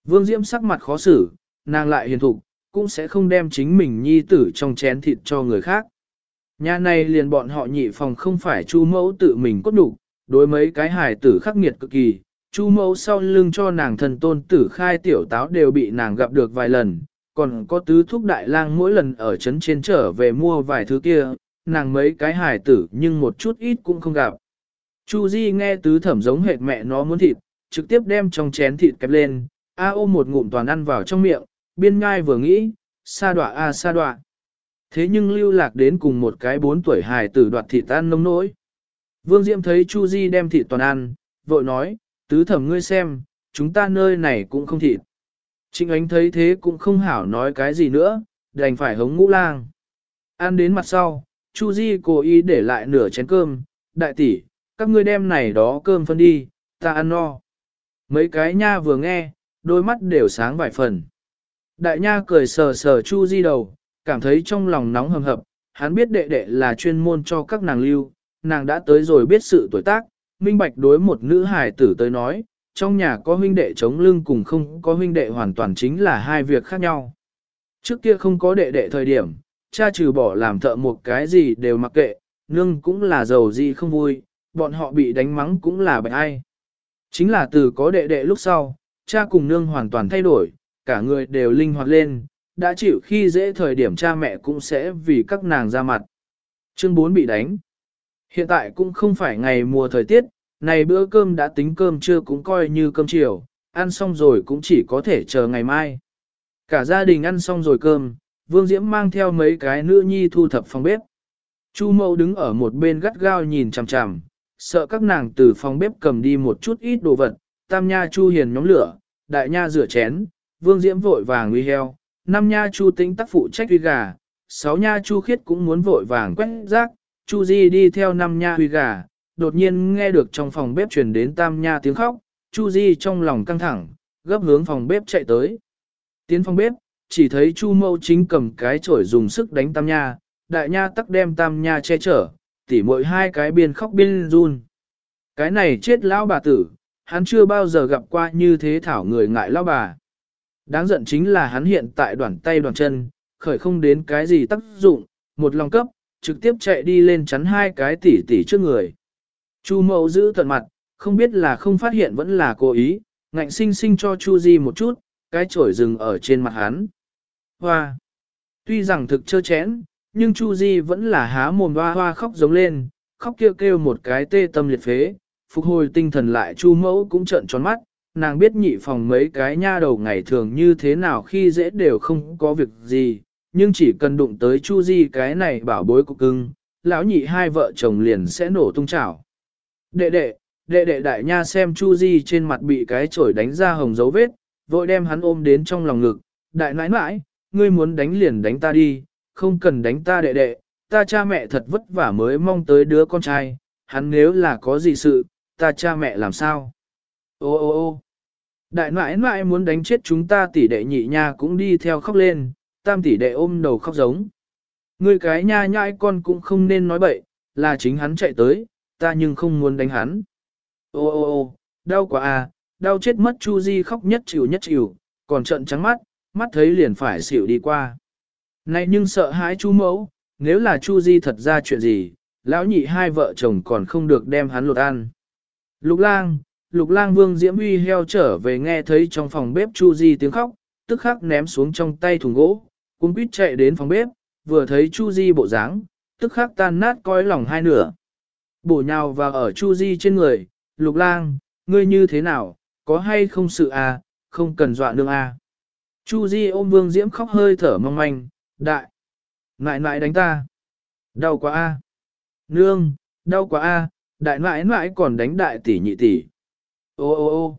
Vương Diễm sắc mặt khó xử, nàng lại hiền thục, cũng sẽ không đem chính mình nhi tử trong chén thịt cho người khác. Nhà này liền bọn họ nhị phòng không phải chu mẫu tự mình cốt đủ, đối mấy cái hài tử khắc nghiệt cực kỳ, chu mẫu sau lưng cho nàng thần tôn tử khai tiểu táo đều bị nàng gặp được vài lần, còn có tứ thúc đại lang mỗi lần ở trấn trên trở về mua vài thứ kia, nàng mấy cái hài tử nhưng một chút ít cũng không gặp. Chu Di nghe tứ thẩm giống hệt mẹ nó muốn thịt, trực tiếp đem trong chén thịt kẹp lên, a ôm một ngụm toàn ăn vào trong miệng, biên ngai vừa nghĩ, sa đọa a sa đọa. Thế nhưng lưu lạc đến cùng một cái bốn tuổi hài tử đoạt thịt ăn nông nỗi. Vương Diệm thấy Chu Di đem thịt toàn ăn, vội nói, tứ thẩm ngươi xem, chúng ta nơi này cũng không thịt. Trịnh ánh thấy thế cũng không hảo nói cái gì nữa, đành phải hống ngũ lang. Ăn đến mặt sau, Chu Di cố ý để lại nửa chén cơm, đại tỷ, các ngươi đem này đó cơm phân đi, ta ăn no. Mấy cái nha vừa nghe, đôi mắt đều sáng vài phần. Đại nha cười sờ sờ Chu Di đầu, cảm thấy trong lòng nóng hầm hập, hắn biết đệ đệ là chuyên môn cho các nàng lưu, nàng đã tới rồi biết sự tuổi tác, minh bạch đối một nữ hài tử tới nói, trong nhà có huynh đệ chống lưng cùng không có huynh đệ hoàn toàn chính là hai việc khác nhau. Trước kia không có đệ đệ thời điểm, cha trừ bỏ làm thợ một cái gì đều mặc kệ, nương cũng là giàu gì không vui, bọn họ bị đánh mắng cũng là bệnh ai. Chính là từ có đệ đệ lúc sau, cha cùng nương hoàn toàn thay đổi, cả người đều linh hoạt lên, đã chịu khi dễ thời điểm cha mẹ cũng sẽ vì các nàng ra mặt. Chương 4 bị đánh. Hiện tại cũng không phải ngày mùa thời tiết, này bữa cơm đã tính cơm trưa cũng coi như cơm chiều, ăn xong rồi cũng chỉ có thể chờ ngày mai. Cả gia đình ăn xong rồi cơm, Vương Diễm mang theo mấy cái nữ nhi thu thập phòng bếp. Chu mẫu đứng ở một bên gắt gao nhìn chằm chằm, sợ các nàng từ phòng bếp cầm đi một chút ít đồ vật, tam nha chu hiền nhóm lửa, đại nha rửa chén, vương diễm vội vàng uy heo, năm nha chu tính tác phụ trách uy gà, sáu nha chu khiết cũng muốn vội vàng quét rác, chu di đi theo năm nha uy gà, đột nhiên nghe được trong phòng bếp truyền đến tam nha tiếng khóc, chu di trong lòng căng thẳng, gấp hướng phòng bếp chạy tới. Tiến phòng bếp, chỉ thấy chu mâu chính cầm cái chổi dùng sức đánh tam nha, đại nha tắc đem tam nha che chở, tỉ mỗi hai cái biên khóc biên run. Cái này chết lão bà tử, hắn chưa bao giờ gặp qua như thế thảo người ngại lão bà. Đáng giận chính là hắn hiện tại đoàn tay đoàn chân, khởi không đến cái gì tác dụng, một lòng cấp, trực tiếp chạy đi lên chắn hai cái tỉ tỉ trước người. Chu mẫu giữ tận mặt, không biết là không phát hiện vẫn là cố ý, ngạnh sinh sinh cho Chu Di một chút, cái chổi dừng ở trên mặt hắn. Hoa! Tuy rằng thực chơ chén, nhưng Chu Di vẫn là há mồm hoa hoa khóc giống lên, khóc kêu kêu một cái tê tâm liệt phế, phục hồi tinh thần lại Chu mẫu cũng trợn tròn mắt, nàng biết nhị phòng mấy cái nha đầu ngày thường như thế nào khi dễ đều không có việc gì, nhưng chỉ cần đụng tới Chu Di cái này bảo bối của cưng, lão nhị hai vợ chồng liền sẽ nổ tung chảo. Đệ đệ, đệ đệ đại nha xem Chu Di trên mặt bị cái chổi đánh ra hồng dấu vết, vội đem hắn ôm đến trong lòng ngực, đại nãi nãi, ngươi muốn đánh liền đánh ta đi, không cần đánh ta đệ đệ, ta cha mẹ thật vất vả mới mong tới đứa con trai, hắn nếu là có gì sự, ta cha mẹ làm sao? Ô ô ô đại nãi nãi muốn đánh chết chúng ta tỷ đệ nhị nha cũng đi theo khóc lên, tam tỷ đệ ôm đầu khóc giống. Ngươi cái nha nhãi con cũng không nên nói bậy, là chính hắn chạy tới, ta nhưng không muốn đánh hắn. Ô ô ô, đau quá à, đau chết mất Chu Di khóc nhất chịu nhất chịu, còn trận trắng mắt, mắt thấy liền phải xỉu đi qua. Này nhưng sợ hãi chú mẫu, nếu là Chu Di thật ra chuyện gì, lão nhị hai vợ chồng còn không được đem hắn lột ăn. Lục lang, lục lang vương diễm uy heo trở về nghe thấy trong phòng bếp Chu Di tiếng khóc, tức khắc ném xuống trong tay thùng gỗ, cũng quýt chạy đến phòng bếp, vừa thấy Chu Di bộ dáng, tức khắc tan nát coi lòng hai nửa. Bổ nhào vào ở Chu Di trên người, lục lang, ngươi như thế nào, có hay không sự à, không cần dọa nương à. Chu Di ôm vương diễm khóc hơi thở mong manh, đại, nại nại đánh ta, đau quá a, nương, đau quá a, đại nại nại còn đánh đại tỷ nhị tỷ. Ô ô ô,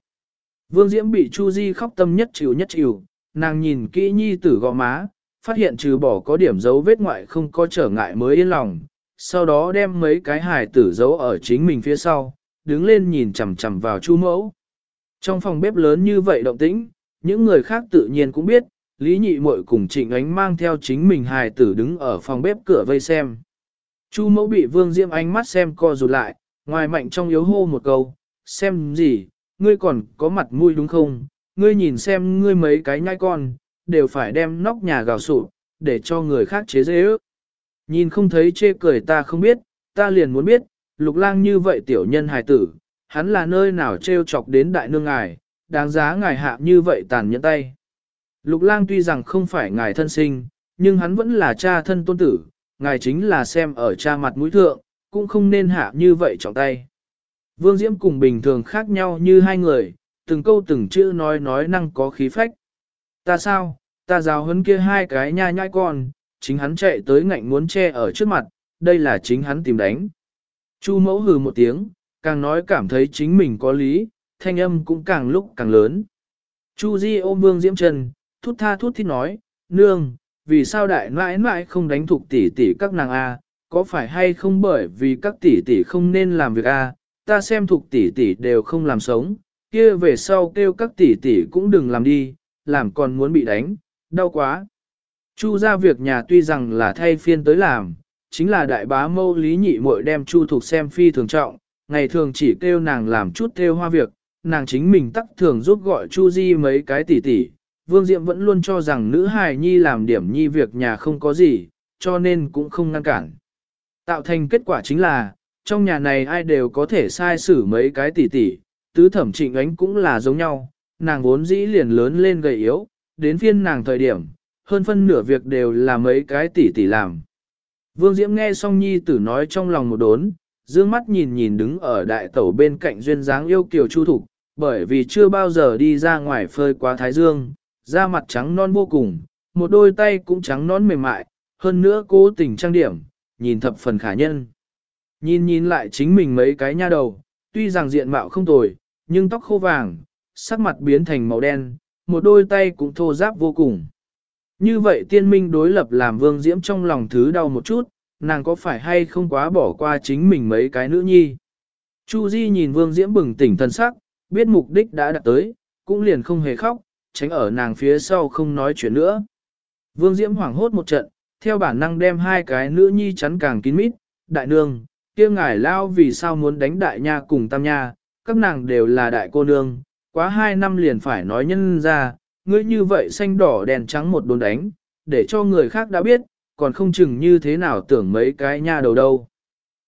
vương diễm bị Chu Di khóc tâm nhất chịu nhất chịu, nàng nhìn kỹ nhi tử gò má, phát hiện trừ bỏ có điểm dấu vết ngoại không có trở ngại mới yên lòng, sau đó đem mấy cái hài tử giấu ở chính mình phía sau, đứng lên nhìn chằm chằm vào Chu mẫu. Trong phòng bếp lớn như vậy động tĩnh, những người khác tự nhiên cũng biết, Lý Nhị Muội cùng Trịnh Ánh mang theo chính mình hài tử đứng ở phòng bếp cửa vây xem. Chu mẫu bị Vương Diễm ánh mắt xem co rụt lại, ngoài mạnh trong yếu hô một câu, xem gì, ngươi còn có mặt mũi đúng không, ngươi nhìn xem ngươi mấy cái nhai con, đều phải đem nóc nhà gào sụp, để cho người khác chế dễ ước. Nhìn không thấy chê cười ta không biết, ta liền muốn biết, lục lang như vậy tiểu nhân hài tử, hắn là nơi nào trêu chọc đến đại nương ngài, đáng giá ngài hạ như vậy tàn nhẫn tay. Lục lang tuy rằng không phải ngài thân sinh, nhưng hắn vẫn là cha thân tôn tử, ngài chính là xem ở cha mặt mũi thượng, cũng không nên hạ như vậy trọng tay. Vương Diễm cùng bình thường khác nhau như hai người, từng câu từng chữ nói nói năng có khí phách. Ta sao, ta giáo huấn kia hai cái nha nhai con, chính hắn chạy tới ngạnh muốn che ở trước mặt, đây là chính hắn tìm đánh. Chu mẫu hừ một tiếng, càng nói cảm thấy chính mình có lý, thanh âm cũng càng lúc càng lớn. Chu Di ôm Vương Diễm Trần, thút tha thút thít nói, nương, vì sao đại mãi mãi không đánh thuộc tỷ tỷ các nàng A, có phải hay không bởi vì các tỷ tỷ không nên làm việc A, ta xem thuộc tỷ tỷ đều không làm sống, kia về sau kêu các tỷ tỷ cũng đừng làm đi, làm còn muốn bị đánh, đau quá. Chu ra việc nhà tuy rằng là thay phiên tới làm, chính là đại bá mâu lý nhị muội đem Chu Thục xem phi thường trọng, ngày thường chỉ kêu nàng làm chút theo hoa việc, nàng chính mình tắc thường giúp gọi Chu Di mấy cái tỷ tỷ. Vương Diệm vẫn luôn cho rằng nữ hài nhi làm điểm nhi việc nhà không có gì, cho nên cũng không ngăn cản. Tạo thành kết quả chính là, trong nhà này ai đều có thể sai xử mấy cái tỷ tỷ, tứ thẩm trịnh ánh cũng là giống nhau, nàng vốn dĩ liền lớn lên gầy yếu, đến phiên nàng thời điểm, hơn phân nửa việc đều là mấy cái tỷ tỷ làm. Vương Diễm nghe xong nhi tử nói trong lòng một đốn, dương mắt nhìn nhìn đứng ở đại tẩu bên cạnh duyên dáng yêu kiều chu thục, bởi vì chưa bao giờ đi ra ngoài phơi quá thái dương, da mặt trắng non vô cùng, một đôi tay cũng trắng non mềm mại, hơn nữa cố tình trang điểm, nhìn thập phần khả nhân. Nhìn nhìn lại chính mình mấy cái nha đầu, tuy rằng diện mạo không tồi, nhưng tóc khô vàng, sắc mặt biến thành màu đen, một đôi tay cũng thô ráp vô cùng. Như vậy tiên minh đối lập làm vương diễm trong lòng thứ đau một chút, nàng có phải hay không quá bỏ qua chính mình mấy cái nữ nhi. Chu Di nhìn vương diễm bừng tỉnh thần sắc, biết mục đích đã đạt tới, cũng liền không hề khóc, tránh ở nàng phía sau không nói chuyện nữa. Vương diễm hoảng hốt một trận, theo bản năng đem hai cái nữ nhi chắn càng kín mít, đại nương, kia ngài lao vì sao muốn đánh đại nha cùng tam nha, các nàng đều là đại cô nương, quá hai năm liền phải nói nhân ra, ngươi như vậy xanh đỏ đèn trắng một đồn đánh, để cho người khác đã biết, còn không chừng như thế nào tưởng mấy cái nha đầu đâu.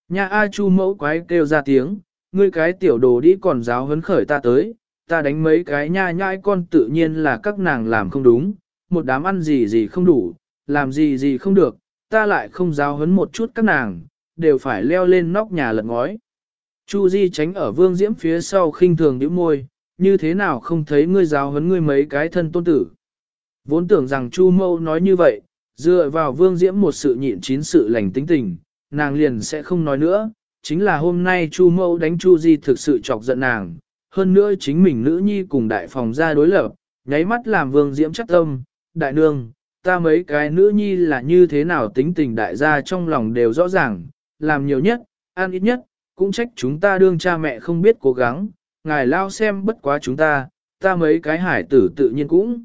Nha A Chu mẫu quái kêu ra tiếng, ngươi cái tiểu đồ đi còn giáo hấn khởi ta tới, ta đánh mấy cái nha nhãi con tự nhiên là các nàng làm không đúng, một đám ăn gì gì không đủ, làm gì gì không được, ta lại không giáo hấn một chút các nàng, đều phải leo lên nóc nhà lật ngói. Chu Di tránh ở vương diễm phía sau khinh thường nhíu môi, như thế nào không thấy ngươi giáo huấn ngươi mấy cái thân tôn tử. Vốn tưởng rằng Chu Mâu nói như vậy, dựa vào vương diễm một sự nhịn chín sự lành tính tình, nàng liền sẽ không nói nữa, chính là hôm nay Chu Mâu đánh Chu Di thực sự chọc giận nàng, hơn nữa chính mình nữ nhi cùng đại phòng ra đối lập, nháy mắt làm vương diễm chắc tâm, đại nương, ta mấy cái nữ nhi là như thế nào tính tình đại gia trong lòng đều rõ ràng, làm nhiều nhất, ăn ít nhất, cũng trách chúng ta đương cha mẹ không biết cố gắng, ngài lao xem bất quá chúng ta, ta mấy cái hải tử tự nhiên cũng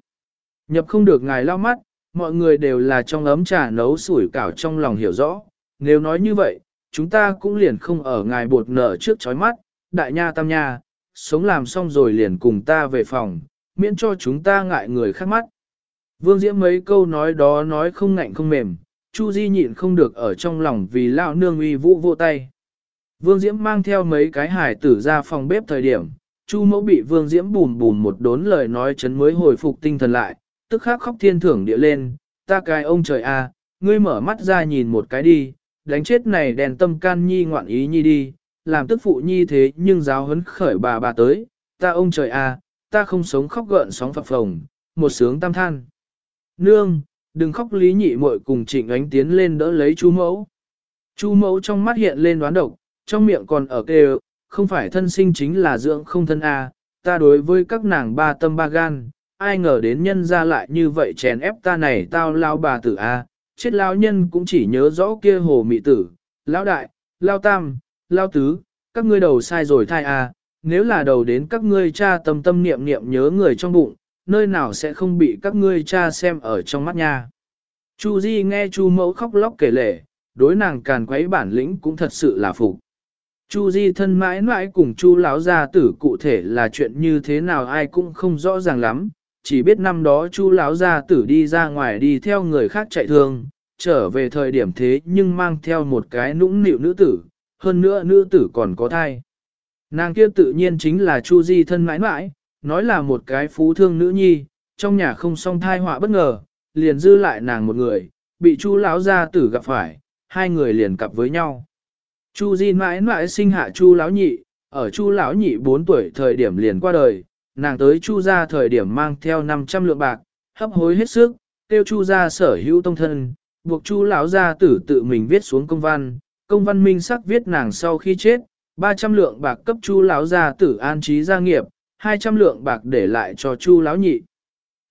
nhập không được ngài lao mắt, mọi người đều là trong ấm trà nấu sủi cảo trong lòng hiểu rõ, nếu nói như vậy, chúng ta cũng liền không ở ngài bột nở trước chói mắt, đại nha tam nha, sống làm xong rồi liền cùng ta về phòng, miễn cho chúng ta ngại người khác mắt. Vương Diễm mấy câu nói đó nói không ngạnh không mềm, Chu Di nhịn không được ở trong lòng vì lão nương uy vũ vô tay. Vương Diễm mang theo mấy cái hải tử ra phòng bếp thời điểm, Chu mẫu bị Vương Diễm bùn bùn một đốn lời nói chấn mới hồi phục tinh thần lại, tức khắc khóc thiên thưởng địa lên, ta cái ông trời a, ngươi mở mắt ra nhìn một cái đi, đánh chết này đèn tâm can nhi ngoạn ý nhi đi, làm tức phụ nhi thế nhưng giáo hấn khởi bà bà tới, ta ông trời à ta không sống khóc gợn sóng phập phồng, một sướng tam than. Nương, đừng khóc lý nhị muội cùng trịnh ánh tiến lên đỡ lấy chú mẫu. chú mẫu trong mắt hiện lên đoán độc, trong miệng còn ở kêu, không phải thân sinh chính là dưỡng không thân A, ta đối với các nàng ba tâm ba gan, ai ngờ đến nhân ra lại như vậy chèn ép ta này tao lao bà tử A, chết lao nhân cũng chỉ nhớ rõ kia hồ mị tử, lao đại, lao tam, lao tứ, các ngươi đầu sai rồi thai à? nếu là đầu đến các ngươi cha tâm tâm niệm niệm nhớ người trong bụng, nơi nào sẽ không bị các ngươi cha xem ở trong mắt nha. Chu Di nghe Chu mẫu khóc lóc kể lể, đối nàng càn quấy bản lĩnh cũng thật sự là phục. Chu Di thân mãi mãi cùng Chu lão gia tử cụ thể là chuyện như thế nào ai cũng không rõ ràng lắm, chỉ biết năm đó Chu lão gia tử đi ra ngoài đi theo người khác chạy thương, trở về thời điểm thế nhưng mang theo một cái nũng nịu nữ tử, hơn nữa nữ tử còn có thai. Nàng kia tự nhiên chính là Chu Di thân mãi mãi, nói là một cái phú thương nữ nhi, trong nhà không song thai họa bất ngờ, liền dư lại nàng một người, bị Chu lão gia tử gặp phải, hai người liền cặp với nhau. Chu Di mãi mãi sinh hạ Chu lão nhị, ở Chu lão nhị 4 tuổi thời điểm liền qua đời, nàng tới Chu gia thời điểm mang theo 500 lượng bạc, hấp hối hết sức, tiêu Chu gia sở hữu tông thân, buộc Chu lão gia tử tự mình viết xuống công văn, công văn minh sắc viết nàng sau khi chết, 300 lượng bạc cấp Chu lão gia tử an trí gia nghiệp, 200 lượng bạc để lại cho Chu lão nhị.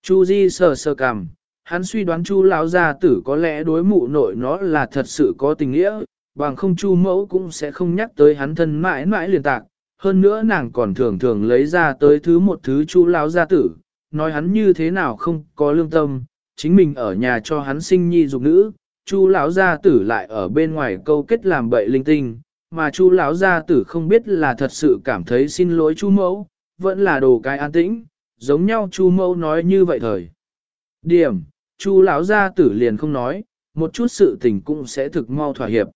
Chu Di sờ sờ cằm, hắn suy đoán Chu lão gia tử có lẽ đối mụ nội nó là thật sự có tình nghĩa, bằng không chu mẫu cũng sẽ không nhắc tới hắn thân mãi mãi liền tạc. Hơn nữa nàng còn thường thường lấy ra tới thứ một thứ chu lão gia tử, nói hắn như thế nào không có lương tâm, chính mình ở nhà cho hắn sinh nhi dục nữ, Chu lão gia tử lại ở bên ngoài câu kết làm bậy linh tinh, mà Chu lão gia tử không biết là thật sự cảm thấy xin lỗi Chu mẫu, vẫn là đồ cái an tĩnh, giống nhau Chu mẫu nói như vậy thời. Điểm, Chu lão gia tử liền không nói, một chút sự tình cũng sẽ thực mau thỏa hiệp.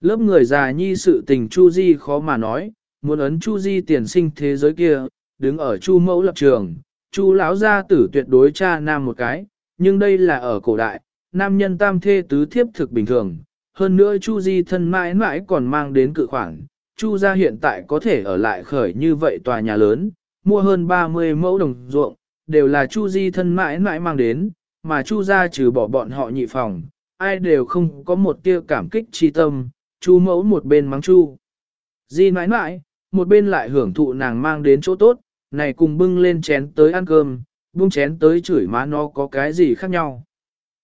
Lớp người già nhi sự tình Chu Di khó mà nói, muốn ấn Chu Di tiền sinh thế giới kia, đứng ở Chu mẫu lập trường, Chu lão gia tử tuyệt đối cha nam một cái, nhưng đây là ở cổ đại, nam nhân tam thê tứ thiếp thực bình thường. Hơn nữa Chu Di thân mãi mãi còn mang đến cự khoản, Chu gia hiện tại có thể ở lại khởi như vậy tòa nhà lớn, mua hơn 30 mẫu đồng ruộng, đều là Chu Di thân mãi mãi mang đến, mà Chu gia trừ bỏ bọn họ nhị phòng, ai đều không có một tia cảm kích chi tâm, Chu mẫu một bên mắng Chu. Di mãi mãi, một bên lại hưởng thụ nàng mang đến chỗ tốt, này cùng bưng lên chén tới ăn cơm, bưng chén tới chửi má nó có cái gì khác nhau.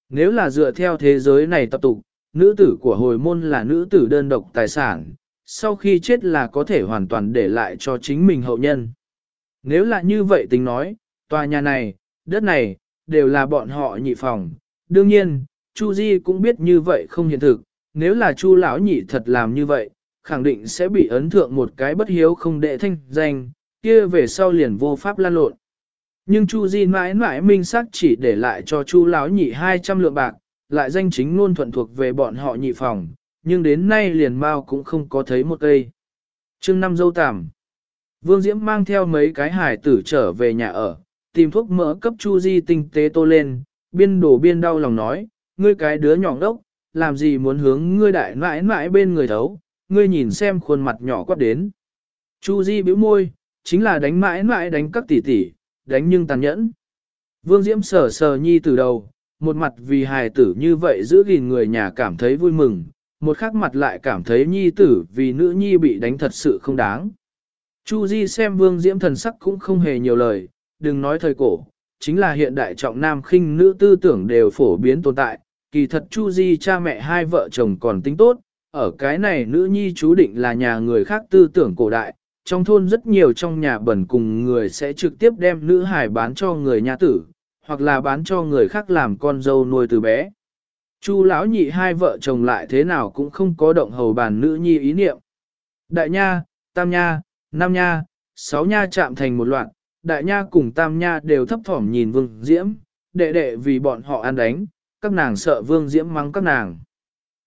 Nếu là dựa theo thế giới này tập tục, nữ tử của hồi môn là nữ tử đơn độc tài sản, sau khi chết là có thể hoàn toàn để lại cho chính mình hậu nhân. Nếu là như vậy tính nói, tòa nhà này, đất này, đều là bọn họ nhị phòng. Đương nhiên, Chu Di cũng biết như vậy không hiện thực, nếu là Chu lão nhị thật làm như vậy, khẳng định sẽ bị ấn thượng một cái bất hiếu không đệ thanh danh, kia về sau liền vô pháp lan lộn. Nhưng Chu Di mãi mãi minh xác chỉ để lại cho Chu lão nhị 200 lượng bạc, lại danh chính luôn thuận thuộc về bọn họ nhị phòng, nhưng đến nay liền mau cũng không có thấy một cây. Trương năm dâu tạm Vương Diễm mang theo mấy cái hải tử trở về nhà ở, tìm thuốc mỡ cấp Chu Di tinh tế tô lên, biên đổ biên đau lòng nói, ngươi cái đứa nhỏ đốc, làm gì muốn hướng ngươi đại mãi mãi bên người thấu, ngươi nhìn xem khuôn mặt nhỏ quát đến. Chu Di bĩu môi, chính là đánh mãi mãi đánh các tỷ tỷ, đánh nhưng tàn nhẫn. Vương Diễm sờ sờ nhi từ đầu, một mặt vì hài tử như vậy giữ gìn người nhà cảm thấy vui mừng, một khác mặt lại cảm thấy nhi tử vì nữ nhi bị đánh thật sự không đáng. Chu Di xem Vương Diễm thần sắc cũng không hề nhiều lời, đừng nói thời cổ, chính là hiện đại trọng nam khinh nữ tư tưởng đều phổ biến tồn tại, kỳ thật Chu Di cha mẹ hai vợ chồng còn tính tốt, ở cái này nữ nhi chú định là nhà người khác tư tưởng cổ đại, trong thôn rất nhiều trong nhà bẩn cùng người sẽ trực tiếp đem nữ hải bán cho người nhà tử, hoặc là bán cho người khác làm con dâu nuôi từ bé. Chu lão nhị hai vợ chồng lại thế nào cũng không có động hầu bàn nữ nhi ý niệm. Đại nha, tam nha, năm nha, sáu nha chạm thành một loạt, đại nha cùng tam nha đều thấp thỏm nhìn vương diễm, đệ đệ vì bọn họ ăn đánh, các nàng sợ vương diễm mắng các nàng.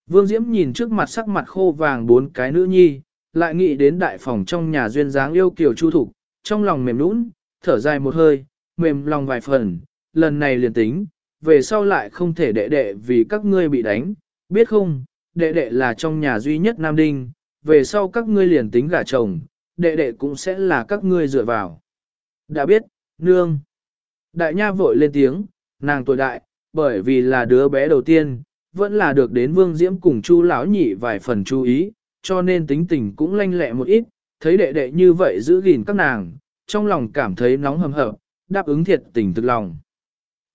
Vương diễm nhìn trước mặt sắc mặt khô vàng bốn cái nữ nhi, lại nghĩ đến đại phòng trong nhà duyên dáng yêu kiều chu thục, trong lòng mềm nũng, thở dài một hơi, mềm lòng vài phần, lần này liền tính, về sau lại không thể đệ đệ vì các ngươi bị đánh, biết không, đệ đệ là trong nhà duy nhất nam đinh, về sau các ngươi liền tính gả chồng, đệ đệ cũng sẽ là các ngươi dựa vào. Đã biết, nương. Đại nha vội lên tiếng, nàng tuổi đại, bởi vì là đứa bé đầu tiên, vẫn là được đến Vương Diễm cùng Chu lão nhị vài phần chú ý, cho nên tính tình cũng lanh lẹ một ít, thấy đệ đệ như vậy giữ gìn các nàng, trong lòng cảm thấy nóng hầm hập, đáp ứng thiệt tình thực lòng.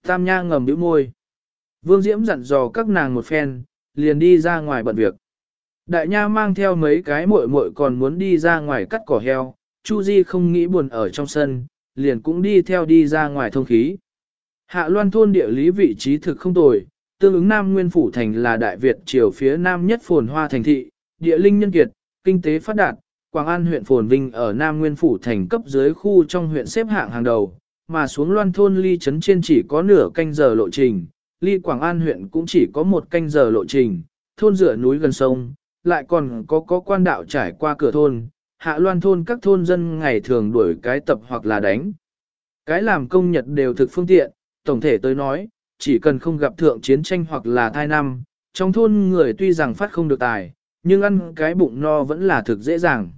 Tam Nha ngầm bĩu môi. Vương Diễm dặn dò các nàng một phen, liền đi ra ngoài bận việc. Đại Nha mang theo mấy cái muội muội còn muốn đi ra ngoài cắt cỏ heo, Chu Di không nghĩ buồn ở trong sân, liền cũng đi theo đi ra ngoài thông khí. Hạ Loan thôn địa lý vị trí thực không tồi, tương ứng Nam Nguyên Phủ Thành là Đại Việt triều phía Nam nhất phồn hoa thành thị, địa linh nhân kiệt, kinh tế phát đạt, Quảng An huyện phồn vinh ở Nam Nguyên Phủ Thành cấp dưới khu trong huyện xếp hạng hàng đầu, mà xuống loan thôn ly trấn trên chỉ có nửa canh giờ lộ trình, ly Quảng An huyện cũng chỉ có một canh giờ lộ trình, thôn rửa núi gần sông, lại còn có có quan đạo trải qua cửa thôn, hạ loan thôn các thôn dân ngày thường đuổi cái tập hoặc là đánh. Cái làm công nhật đều thực phương tiện, tổng thể tới nói, chỉ cần không gặp thượng chiến tranh hoặc là thai năm, trong thôn người tuy rằng phát không được tài, nhưng ăn cái bụng no vẫn là thực dễ dàng.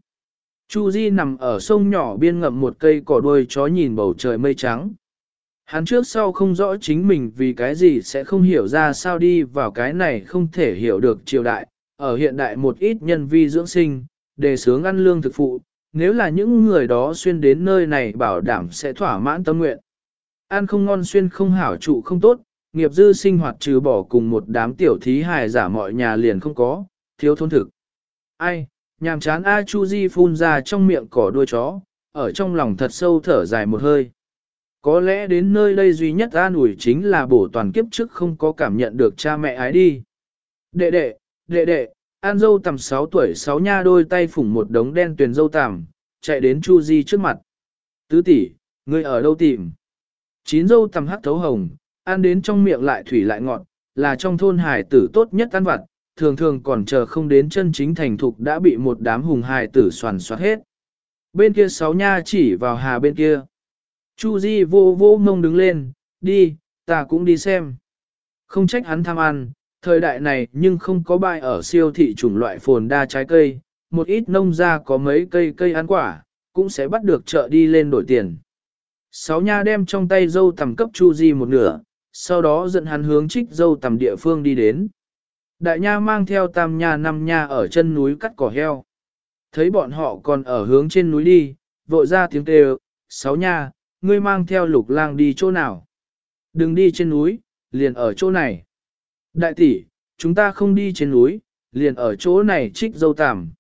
Chu Di nằm ở sông nhỏ biên ngậm một cây cỏ đuôi chó nhìn bầu trời mây trắng. Hắn trước sau không rõ chính mình vì cái gì sẽ không hiểu ra sao đi vào cái này không thể hiểu được triều đại, ở hiện đại một ít nhân vi dưỡng sinh, đề sướng ăn lương thực phụ, nếu là những người đó xuyên đến nơi này bảo đảm sẽ thỏa mãn tâm nguyện. Ăn không ngon xuyên không hảo trụ không tốt, nghiệp dư sinh hoạt trừ bỏ cùng một đám tiểu thí hài giả mọi nhà liền không có, thiếu thôn thực. Ai, nhàm chán A Chu Di phun ra trong miệng cỏ đuôi chó, ở trong lòng thật sâu thở dài một hơi. Có lẽ đến nơi đây duy nhất an ủi chính là bổ toàn kiếp trước không có cảm nhận được cha mẹ ái đi. Đệ đệ, đệ đệ, An dâu tầm 6 tuổi 6 nha đôi tay phủng một đống đen tuyền dâu tằm, chạy đến Chu Di trước mặt. Tứ tỷ, ngươi ở đâu tìm? Chín dâu tầm hắc thấu hồng, ăn đến trong miệng lại thủy lại ngọt, là trong thôn hải tử tốt nhất ăn vặt, thường thường còn chờ không đến chân chính thành thục đã bị một đám hùng hài tử soàn soát hết. Bên kia sáu nha chỉ vào hà bên kia. Chu Di vô vô ngông đứng lên, đi, ta cũng đi xem. Không trách hắn tham ăn, thời đại này nhưng không có bài ở siêu thị chủng loại phồn đa trái cây, một ít nông gia có mấy cây cây ăn quả, cũng sẽ bắt được chợ đi lên đổi tiền. Sáu nha đem trong tay dâu tầm cấp Chu Di một nửa, sau đó dẫn hắn hướng trích dâu tầm địa phương đi đến. Đại nha mang theo tam nha năm nha ở chân núi cắt cỏ heo. Thấy bọn họ còn ở hướng trên núi đi, vội ra tiếng kêu, sáu nha, ngươi mang theo lục lang đi chỗ nào? Đừng đi trên núi, liền ở chỗ này. Đại tỷ, chúng ta không đi trên núi, liền ở chỗ này trích dâu tằm.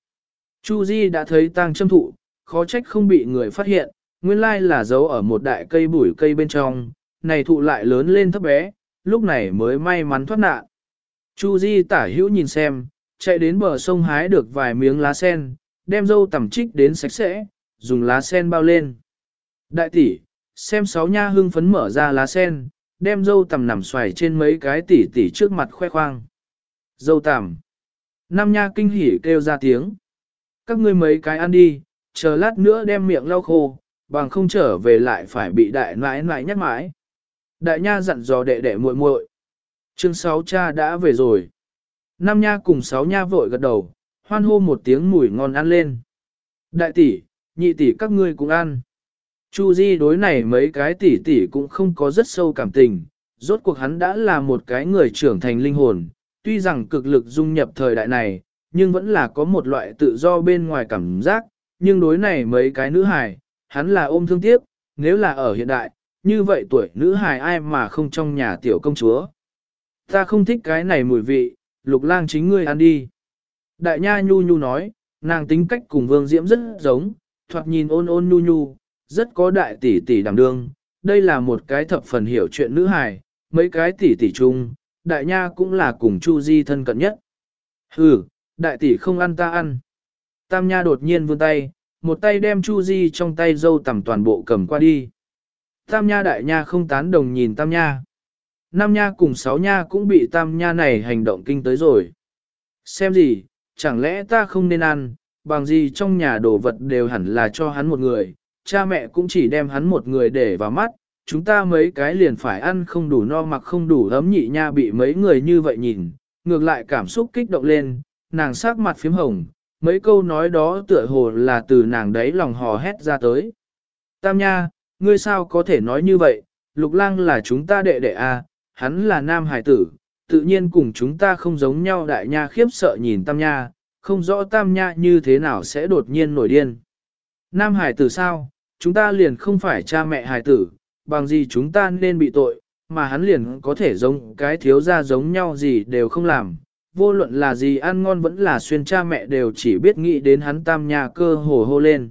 Chu Di đã thấy tang châm thụ, khó trách không bị người phát hiện, nguyên lai là giấu ở một đại cây bụi cây bên trong, này thụ lại lớn lên thấp bé, lúc này mới may mắn thoát nạn. Chu Di tả hữu nhìn xem, chạy đến bờ sông hái được vài miếng lá sen, đem dâu tẩm trích đến sạch sẽ, dùng lá sen bao lên. Đại tỷ, xem sáu nha hưng phấn mở ra lá sen, đem dâu tẩm nằm xoài trên mấy cái tỷ tỷ trước mặt khoe khoang. Dâu tẩm, Nam nha kinh hỉ kêu ra tiếng. Các ngươi mấy cái ăn đi, chờ lát nữa đem miệng lau khô, bằng không trở về lại phải bị đại nãi nãi nhắc mãi. Đại nha dặn dò đệ đệ muội muội. Chương 6 cha đã về rồi. Nam nha cùng sáu nha vội gật đầu, hoan hô một tiếng mùi ngon ăn lên. Đại tỷ, nhị tỷ các ngươi cũng ăn. Chu Di đối này mấy cái tỷ tỷ cũng không có rất sâu cảm tình, rốt cuộc hắn đã là một cái người trưởng thành linh hồn, tuy rằng cực lực dung nhập thời đại này, nhưng vẫn là có một loại tự do bên ngoài cảm giác, nhưng đối này mấy cái nữ hài, hắn là ôm thương tiếc, nếu là ở hiện đại, như vậy tuổi nữ hài ai mà không trong nhà tiểu công chúa. Ta không thích cái này mùi vị, lục lang chính ngươi ăn đi. Đại nha nhu nhu nói, nàng tính cách cùng vương diễm rất giống, thoạt nhìn ôn ôn nhu nhu, rất có đại tỷ tỷ đảm đương, đây là một cái thập phần hiểu chuyện nữ hài, mấy cái tỷ tỷ chung, đại nha cũng là cùng Chu Di thân cận nhất. Hừ, đại tỷ không ăn ta ăn. Tam nha đột nhiên vươn tay, một tay đem Chu Di trong tay dâu tầm toàn bộ cầm qua đi. Tam nha đại nha không tán đồng nhìn tam nha. Năm nha cùng sáu nha cũng bị tam nha này hành động kinh tới rồi. Xem gì, chẳng lẽ ta không nên ăn, bằng gì trong nhà đồ vật đều hẳn là cho hắn một người, cha mẹ cũng chỉ đem hắn một người để vào mắt, chúng ta mấy cái liền phải ăn không đủ no mặc không đủ ấm nhị nha bị mấy người như vậy nhìn, ngược lại cảm xúc kích động lên, nàng sắc mặt phím hồng, mấy câu nói đó tựa hồ là từ nàng đấy lòng hò hét ra tới. Tam nha, ngươi sao có thể nói như vậy, lục lang là chúng ta đệ đệ a, à, hắn là nam hải tử, tự nhiên cùng chúng ta không giống nhau đại nha khiếp sợ nhìn tam nha, không rõ tam nha như thế nào sẽ đột nhiên nổi điên. Nam hải tử sao, chúng ta liền không phải cha mẹ hải tử, bằng gì chúng ta nên bị tội, mà hắn liền có thể giống cái thiếu gia giống nhau gì đều không làm. Vô luận là gì ăn ngon vẫn là xuyên cha mẹ đều chỉ biết nghĩ đến hắn tam nha cơ hồ hô lên.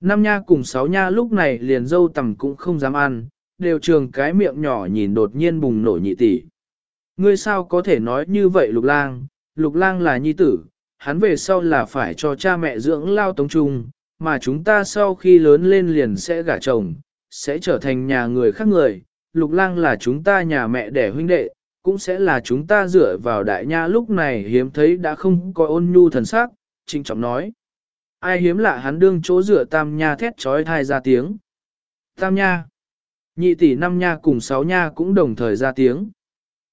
Năm nha cùng sáu nha lúc này liền dâu tầm cũng không dám ăn, đều trường cái miệng nhỏ nhìn đột nhiên bùng nổ nhị tỷ. Ngươi sao có thể nói như vậy lục lang, lục lang là nhi tử, hắn về sau là phải cho cha mẹ dưỡng lao tống trung, mà chúng ta sau khi lớn lên liền sẽ gả chồng, sẽ trở thành nhà người khác người, lục lang là chúng ta nhà mẹ đẻ huynh đệ, cũng sẽ là chúng ta dựa vào đại nha lúc này hiếm thấy đã không có ôn nhu thần sắc, trinh trọng nói. Ai hiếm lạ hắn đương chỗ dựa tam nha thét trói thai ra tiếng. Tam nha, nhị tỷ năm nha cùng sáu nha cũng đồng thời ra tiếng.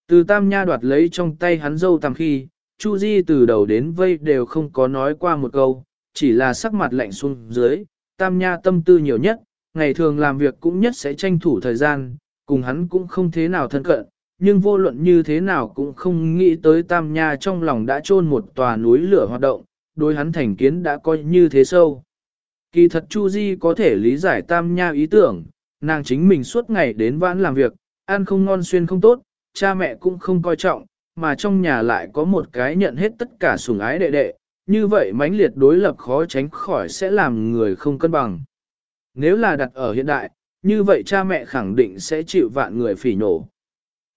Từ tam nha đoạt lấy trong tay hắn dâu tầm khi, Chu Di từ đầu đến vây đều không có nói qua một câu, chỉ là sắc mặt lạnh xuống dưới, tam nha tâm tư nhiều nhất, ngày thường làm việc cũng nhất sẽ tranh thủ thời gian, cùng hắn cũng không thế nào thân cận, nhưng vô luận như thế nào cũng không nghĩ tới tam nha trong lòng đã trôn một tòa núi lửa hoạt động, đối hắn thành kiến đã coi như thế sâu. Kỳ thật Chu Di có thể lý giải tam nha ý tưởng, nàng chính mình suốt ngày đến vãn làm việc, ăn không ngon xuyên không tốt, cha mẹ cũng không coi trọng, mà trong nhà lại có một cái nhận hết tất cả sủng ái đệ đệ, như vậy mãnh liệt đối lập khó tránh khỏi sẽ làm người không cân bằng. Nếu là đặt ở hiện đại, như vậy cha mẹ khẳng định sẽ chịu vạn người phỉ nổ.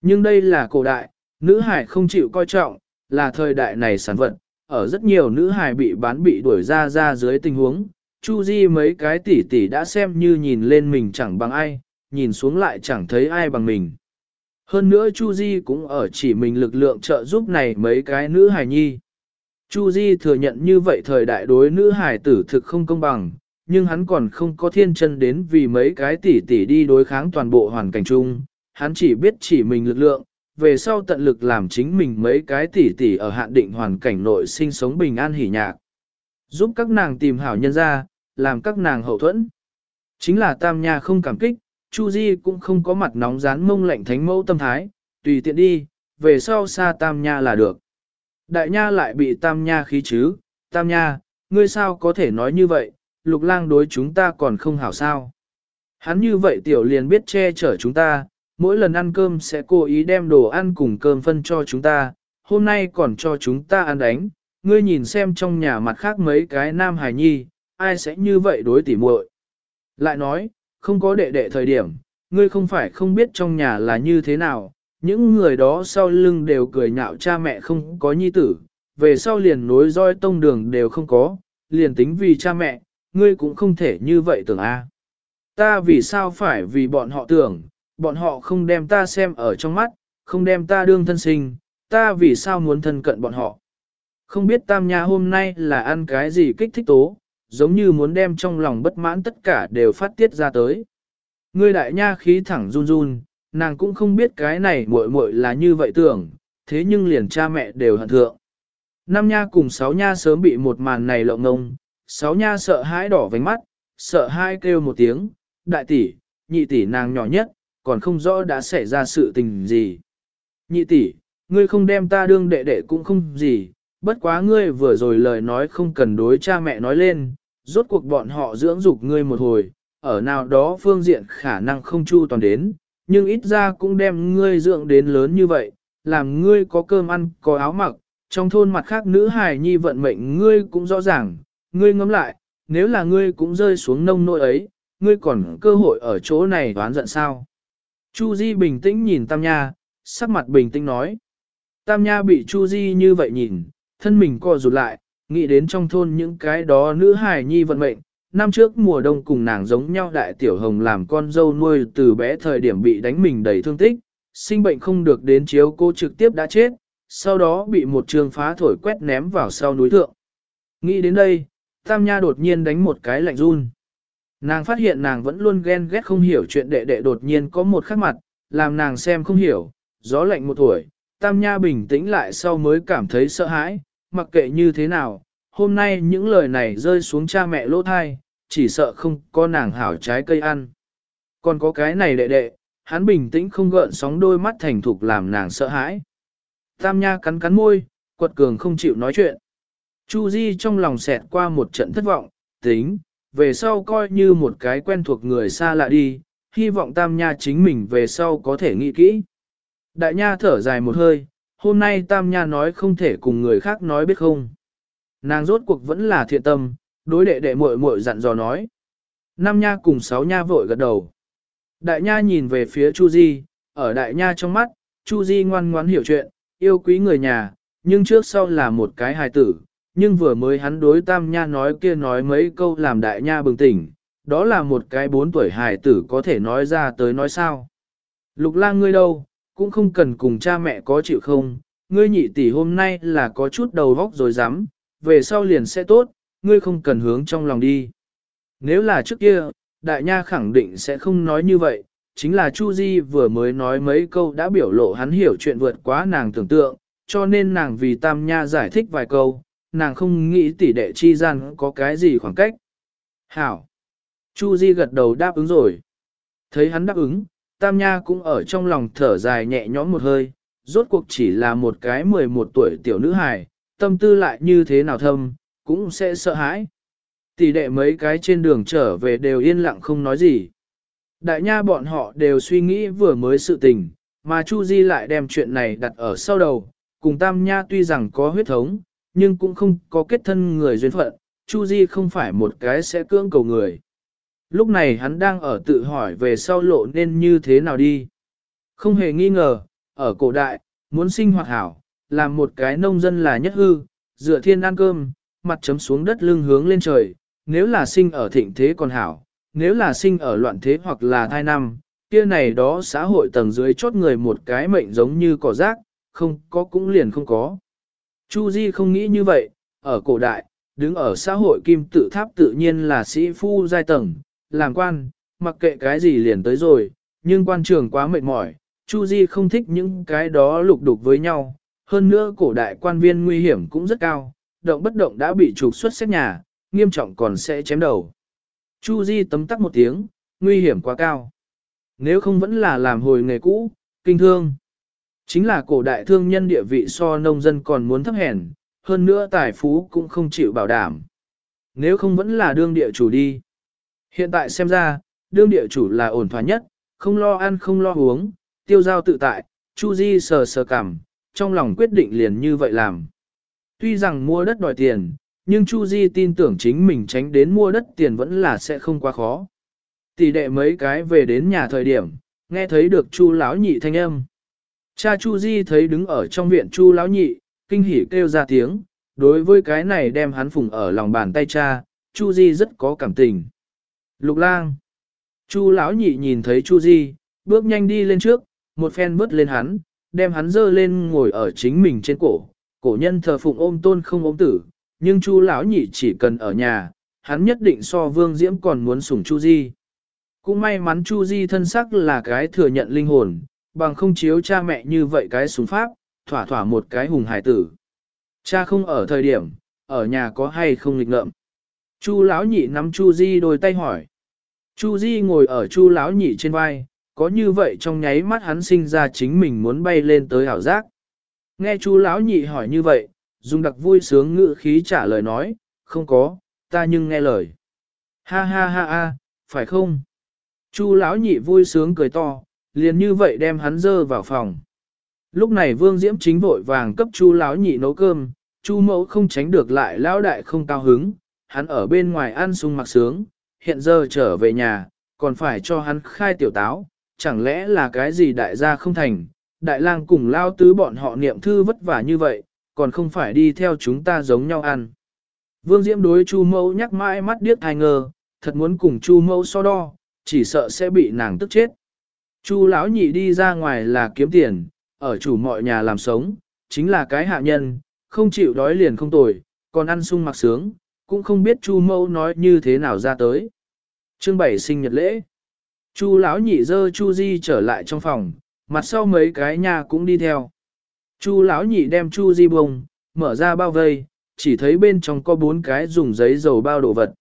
Nhưng đây là cổ đại, nữ hải không chịu coi trọng, là thời đại này sản vật, ở rất nhiều nữ hài bị bán bị đuổi ra ra dưới tình huống, Chu Di mấy cái tỷ tỷ đã xem như nhìn lên mình chẳng bằng ai, nhìn xuống lại chẳng thấy ai bằng mình. Hơn nữa Chu Di cũng ở chỉ mình lực lượng trợ giúp này mấy cái nữ hài nhi. Chu Di thừa nhận như vậy thời đại đối nữ hài tử thực không công bằng, nhưng hắn còn không có thiên chân đến vì mấy cái tỷ tỷ đi đối kháng toàn bộ hoàn cảnh chung, hắn chỉ biết chỉ mình lực lượng, về sau tận lực làm chính mình mấy cái tỷ tỷ ở hạn định hoàn cảnh nội sinh sống bình an hỉ nhạc. Giúp các nàng tìm hảo nhân ra, làm các nàng hậu thuẫn. Chính là Tam Nha không cảm kích, Chu Di cũng không có mặt nóng rán mông lạnh thánh mẫu tâm thái, tùy tiện đi, về sau xa Tam Nha là được. Đại Nha lại bị Tam Nha khí chứ, Tam Nha, ngươi sao có thể nói như vậy, lục lang đối chúng ta còn không hảo sao. Hắn như vậy tiểu liền biết che chở chúng ta, mỗi lần ăn cơm sẽ cố ý đem đồ ăn cùng cơm phân cho chúng ta, hôm nay còn cho chúng ta ăn đánh, ngươi nhìn xem trong nhà mặt khác mấy cái nam hài nhi, ai sẽ như vậy đối tỉ muội. Lại nói, không có đệ đệ thời điểm, ngươi không phải không biết trong nhà là như thế nào, những người đó sau lưng đều cười nhạo cha mẹ không có nhi tử, về sau liền nối roi tông đường đều không có, liền tính vì cha mẹ, ngươi cũng không thể như vậy tưởng a. Ta vì sao phải vì bọn họ tưởng, bọn họ không đem ta xem ở trong mắt, không đem ta đương thân sinh, ta vì sao muốn thân cận bọn họ. Không biết tam nha hôm nay là ăn cái gì kích thích tố, giống như muốn đem trong lòng bất mãn tất cả đều phát tiết ra tới. Ngươi đại nha khí thẳng run run, nàng cũng không biết cái này muội muội là như vậy tưởng, thế nhưng liền cha mẹ đều hận thượng. Năm nha cùng sáu nha sớm bị một màn này lộng ngông, sáu nha sợ hãi đỏ vành mắt, sợ hai kêu một tiếng, đại tỷ, nhị tỷ nàng nhỏ nhất, còn không rõ đã xảy ra sự tình gì. Nhị tỷ, ngươi không đem ta đương đệ đệ cũng không gì, bất quá ngươi vừa rồi lời nói không cần đối cha mẹ nói lên, rốt cuộc bọn họ dưỡng dục ngươi một hồi, ở nào đó phương diện khả năng không chu toàn đến, nhưng ít ra cũng đem ngươi dưỡng đến lớn như vậy, làm ngươi có cơm ăn, có áo mặc, trong thôn mặt khác nữ hài nhi vận mệnh ngươi cũng rõ ràng, ngươi ngẫm lại, nếu là ngươi cũng rơi xuống nông nỗi ấy, ngươi còn cơ hội ở chỗ này đoán giận sao. Chu Di bình tĩnh nhìn Tam Nha, sắc mặt bình tĩnh nói. Tam Nha bị Chu Di như vậy nhìn, thân mình co rụt lại, nghĩ đến trong thôn những cái đó nữ hài nhi vận mệnh. Năm trước mùa đông cùng nàng giống nhau đại tiểu hồng làm con dâu nuôi từ bé thời điểm bị đánh mình đầy thương tích, sinh bệnh không được đến chiếu cô trực tiếp đã chết, sau đó bị một trường phá thổi quét ném vào sau núi thượng. Nghĩ đến đây, Tam Nha đột nhiên đánh một cái lạnh run. Nàng phát hiện nàng vẫn luôn ghen ghét không hiểu chuyện đệ đệ đột nhiên có một khắc mặt, làm nàng xem không hiểu, gió lạnh một tuổi, Tam Nha bình tĩnh lại sau mới cảm thấy sợ hãi, mặc kệ như thế nào, hôm nay những lời này rơi xuống cha mẹ lỗ thai, chỉ sợ không có nàng hảo trái cây ăn. Còn có cái này đệ đệ, hắn bình tĩnh không gợn sóng đôi mắt thành thục làm nàng sợ hãi. Tam Nha cắn cắn môi, quật cường không chịu nói chuyện. Chu Di trong lòng xẹt qua một trận thất vọng, tính, về sau coi như một cái quen thuộc người xa lạ đi, hy vọng Tam Nha chính mình về sau có thể nghĩ kỹ. Đại Nha thở dài một hơi, hôm nay Tam Nha nói không thể cùng người khác nói biết không. Nàng rốt cuộc vẫn là thiện tâm, đối đệ đệ muội muội dặn dò nói. Năm Nha cùng sáu Nha vội gật đầu. Đại Nha nhìn về phía Chu Di, ở Đại Nha trong mắt, Chu Di ngoan ngoãn hiểu chuyện, yêu quý người nhà, nhưng trước sau là một cái hài tử, nhưng vừa mới hắn đối tam nha nói kia nói mấy câu làm đại nha bừng tỉnh, đó là một cái bốn tuổi hài tử có thể nói ra tới nói sao. Lục lang ngươi đâu, cũng không cần cùng cha mẹ có chịu không, ngươi nhị tỷ hôm nay là có chút đầu vóc rồi dám, về sau liền sẽ tốt, ngươi không cần hướng trong lòng đi. Nếu là trước kia, đại nha khẳng định sẽ không nói như vậy, chính là Chu Di vừa mới nói mấy câu đã biểu lộ hắn hiểu chuyện vượt quá nàng tưởng tượng, cho nên nàng vì tam nha giải thích vài câu, nàng không nghĩ tỷ đệ chi gian có cái gì khoảng cách. Hảo! Chu Di gật đầu đáp ứng rồi. Thấy hắn đáp ứng, Tam Nha cũng ở trong lòng thở dài nhẹ nhõm một hơi, rốt cuộc chỉ là một cái 11 tuổi tiểu nữ hài, tâm tư lại như thế nào thâm, cũng sẽ sợ hãi. Tỷ đệ mấy cái trên đường trở về đều yên lặng không nói gì. Đại nha bọn họ đều suy nghĩ vừa mới sự tình, mà Chu Di lại đem chuyện này đặt ở sau đầu, cùng Tam Nha tuy rằng có huyết thống, nhưng cũng không có kết thân người duyên phận, Chu Di không phải một cái sẽ cưỡng cầu người. Lúc này hắn đang ở tự hỏi về sau lộ nên như thế nào đi. Không hề nghi ngờ, ở cổ đại, muốn sinh hoạt hảo, làm một cái nông dân là nhất hư, dựa thiên ăn cơm, mặt chấm xuống đất lưng hướng lên trời, nếu là sinh ở thịnh thế còn hảo, nếu là sinh ở loạn thế hoặc là thai năm, kia này đó xã hội tầng dưới chốt người một cái mệnh giống như cỏ rác, không có cũng liền không có. Chu Di không nghĩ như vậy, ở cổ đại, đứng ở xã hội kim tự tháp tự nhiên là sĩ phu giai tầng, làm quan, mặc kệ cái gì liền tới rồi, nhưng quan trường quá mệt mỏi, Chu Di không thích những cái đó lục đục với nhau, hơn nữa cổ đại quan viên nguy hiểm cũng rất cao, động bất động đã bị trục xuất xét nhà, nghiêm trọng còn sẽ chém đầu. Chu Di tấm tắc một tiếng, nguy hiểm quá cao. Nếu không vẫn là làm hồi nghề cũ, kinh thương. Chính là cổ đại thương nhân địa vị so nông dân còn muốn thấp hèn, hơn nữa tài phú cũng không chịu bảo đảm. Nếu không vẫn là đương địa chủ đi. Hiện tại xem ra, đương địa chủ là ổn thỏa nhất, không lo ăn không lo uống, tiêu giao tự tại, Chu Di sờ sờ cằm, trong lòng quyết định liền như vậy làm. Tuy rằng mua đất đòi tiền, nhưng Chu Di tin tưởng chính mình tránh đến mua đất tiền vẫn là sẽ không quá khó. Tỷ đệ mấy cái về đến nhà thời điểm, nghe thấy được Chu lão nhị thanh âm. Cha Chu Di thấy đứng ở trong viện Chu lão nhị, kinh hỉ kêu ra tiếng, đối với cái này đem hắn phùng ở lòng bàn tay cha, Chu Di rất có cảm tình. Lục lang. Chu lão nhị nhìn thấy Chu Di, bước nhanh đi lên trước, một phen vứt lên hắn, đem hắn dơ lên ngồi ở chính mình trên cổ. Cổ nhân thờ phụng ôm tôn không ôm tử, nhưng Chu lão nhị chỉ cần ở nhà, hắn nhất định so Vương Diễm còn muốn sủng Chu Di. Cũng may mắn Chu Di thân sắc là cái thừa nhận linh hồn, bằng không chiếu cha mẹ như vậy cái sủng pháp, thỏa thỏa một cái hùng hải tử. Cha không ở thời điểm, ở nhà có hay không nghịch ngợm. Chu lão nhị nắm Chu Di đôi tay hỏi. Chu Di ngồi ở Chu lão nhị trên vai, có như vậy trong nháy mắt hắn sinh ra chính mình muốn bay lên tới hảo giác. Nghe Chu lão nhị hỏi như vậy, dùng đặc vui sướng ngữ khí trả lời nói, không có, ta nhưng nghe lời. Ha ha ha ha, phải không? Chu lão nhị vui sướng cười to, liền như vậy đem hắn dơ vào phòng. Lúc này Vương Diễm chính vội vàng cấp Chu lão nhị nấu cơm, Chu mẫu không tránh được lại lão đại không cao hứng, hắn ở bên ngoài ăn sung mặc sướng, hiện giờ trở về nhà, còn phải cho hắn khai tiểu táo, chẳng lẽ là cái gì đại gia không thành, đại lang cùng lao tứ bọn họ niệm thư vất vả như vậy, còn không phải đi theo chúng ta giống nhau ăn. Vương Diễm đối Chu mẫu nhắc mãi mắt điếc thai ngờ, thật muốn cùng Chu mẫu so đo, chỉ sợ sẽ bị nàng tức chết. Chu lão nhị đi ra ngoài là kiếm tiền, ở chủ mọi nhà làm sống, chính là cái hạ nhân, không chịu đói liền không tồi, còn ăn sung mặc sướng, cũng không biết Chu mẫu nói như thế nào ra tới. Chương 7 sinh nhật lễ. Chu lão nhị dơ Chu Di trở lại trong phòng, mặt sau mấy cái nhà cũng đi theo. Chu lão nhị đem Chu Di bông, mở ra bao vây, chỉ thấy bên trong có bốn cái dùng giấy dầu bao đồ vật.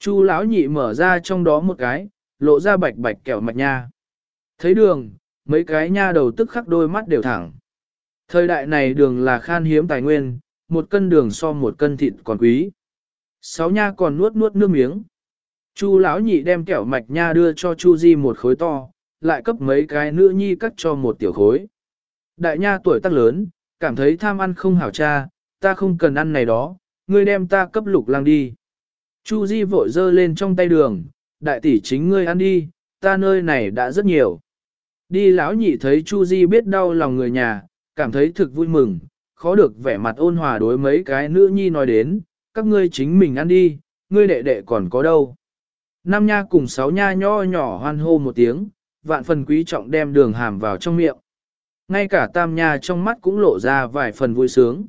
Chu lão nhị mở ra trong đó một cái, lộ ra bạch bạch kẹo mạch nha. Thấy đường, mấy cái nha đầu tức khắc đôi mắt đều thẳng. Thời đại này đường là khan hiếm tài nguyên, một cân đường so một cân thịt còn quý. Sáu nha còn nuốt nuốt nước miếng. Chu lão nhị đem kẹo mạch nha đưa cho Chu Di một khối to, lại cấp mấy cái nữ nhi cắt cho một tiểu khối. Đại nha tuổi tác lớn, cảm thấy tham ăn không hảo cha, ta không cần ăn này đó, ngươi đem ta cấp lục lang đi. Chu Di vội dơ lên trong tay đường, đại tỷ chính ngươi ăn đi, ta nơi này đã rất nhiều. Đi lão nhị thấy Chu Di biết đau lòng người nhà, cảm thấy thực vui mừng, khó được vẻ mặt ôn hòa đối mấy cái nữ nhi nói đến, các ngươi chính mình ăn đi, ngươi đệ đệ còn có đâu. Năm nha cùng sáu nha nho nhỏ hoan hô một tiếng, vạn phần quý trọng đem đường hàm vào trong miệng. Ngay cả tam nha trong mắt cũng lộ ra vài phần vui sướng.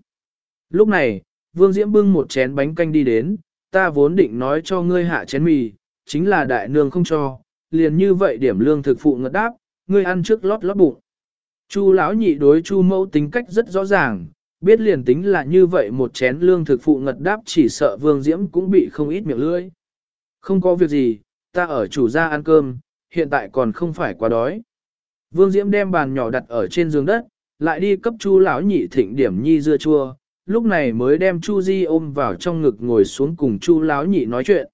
Lúc này, Vương Diễm bưng một chén bánh canh đi đến, ta vốn định nói cho ngươi hạ chén mì, chính là đại nương không cho, liền như vậy điểm lương thực phụ ngật đáp, ngươi ăn trước lót lót bụng. Chu lão nhị đối Chu mẫu tính cách rất rõ ràng, biết liền tính là như vậy một chén lương thực phụ ngật đáp chỉ sợ Vương Diễm cũng bị không ít miệng lưỡi. Không có việc gì, ta ở chủ gia ăn cơm, hiện tại còn không phải quá đói. Vương Diễm đem bàn nhỏ đặt ở trên giường đất, lại đi cấp Chu lão nhị thịnh điểm nhi dưa chua, lúc này mới đem Chu Di ôm vào trong ngực ngồi xuống cùng Chu lão nhị nói chuyện.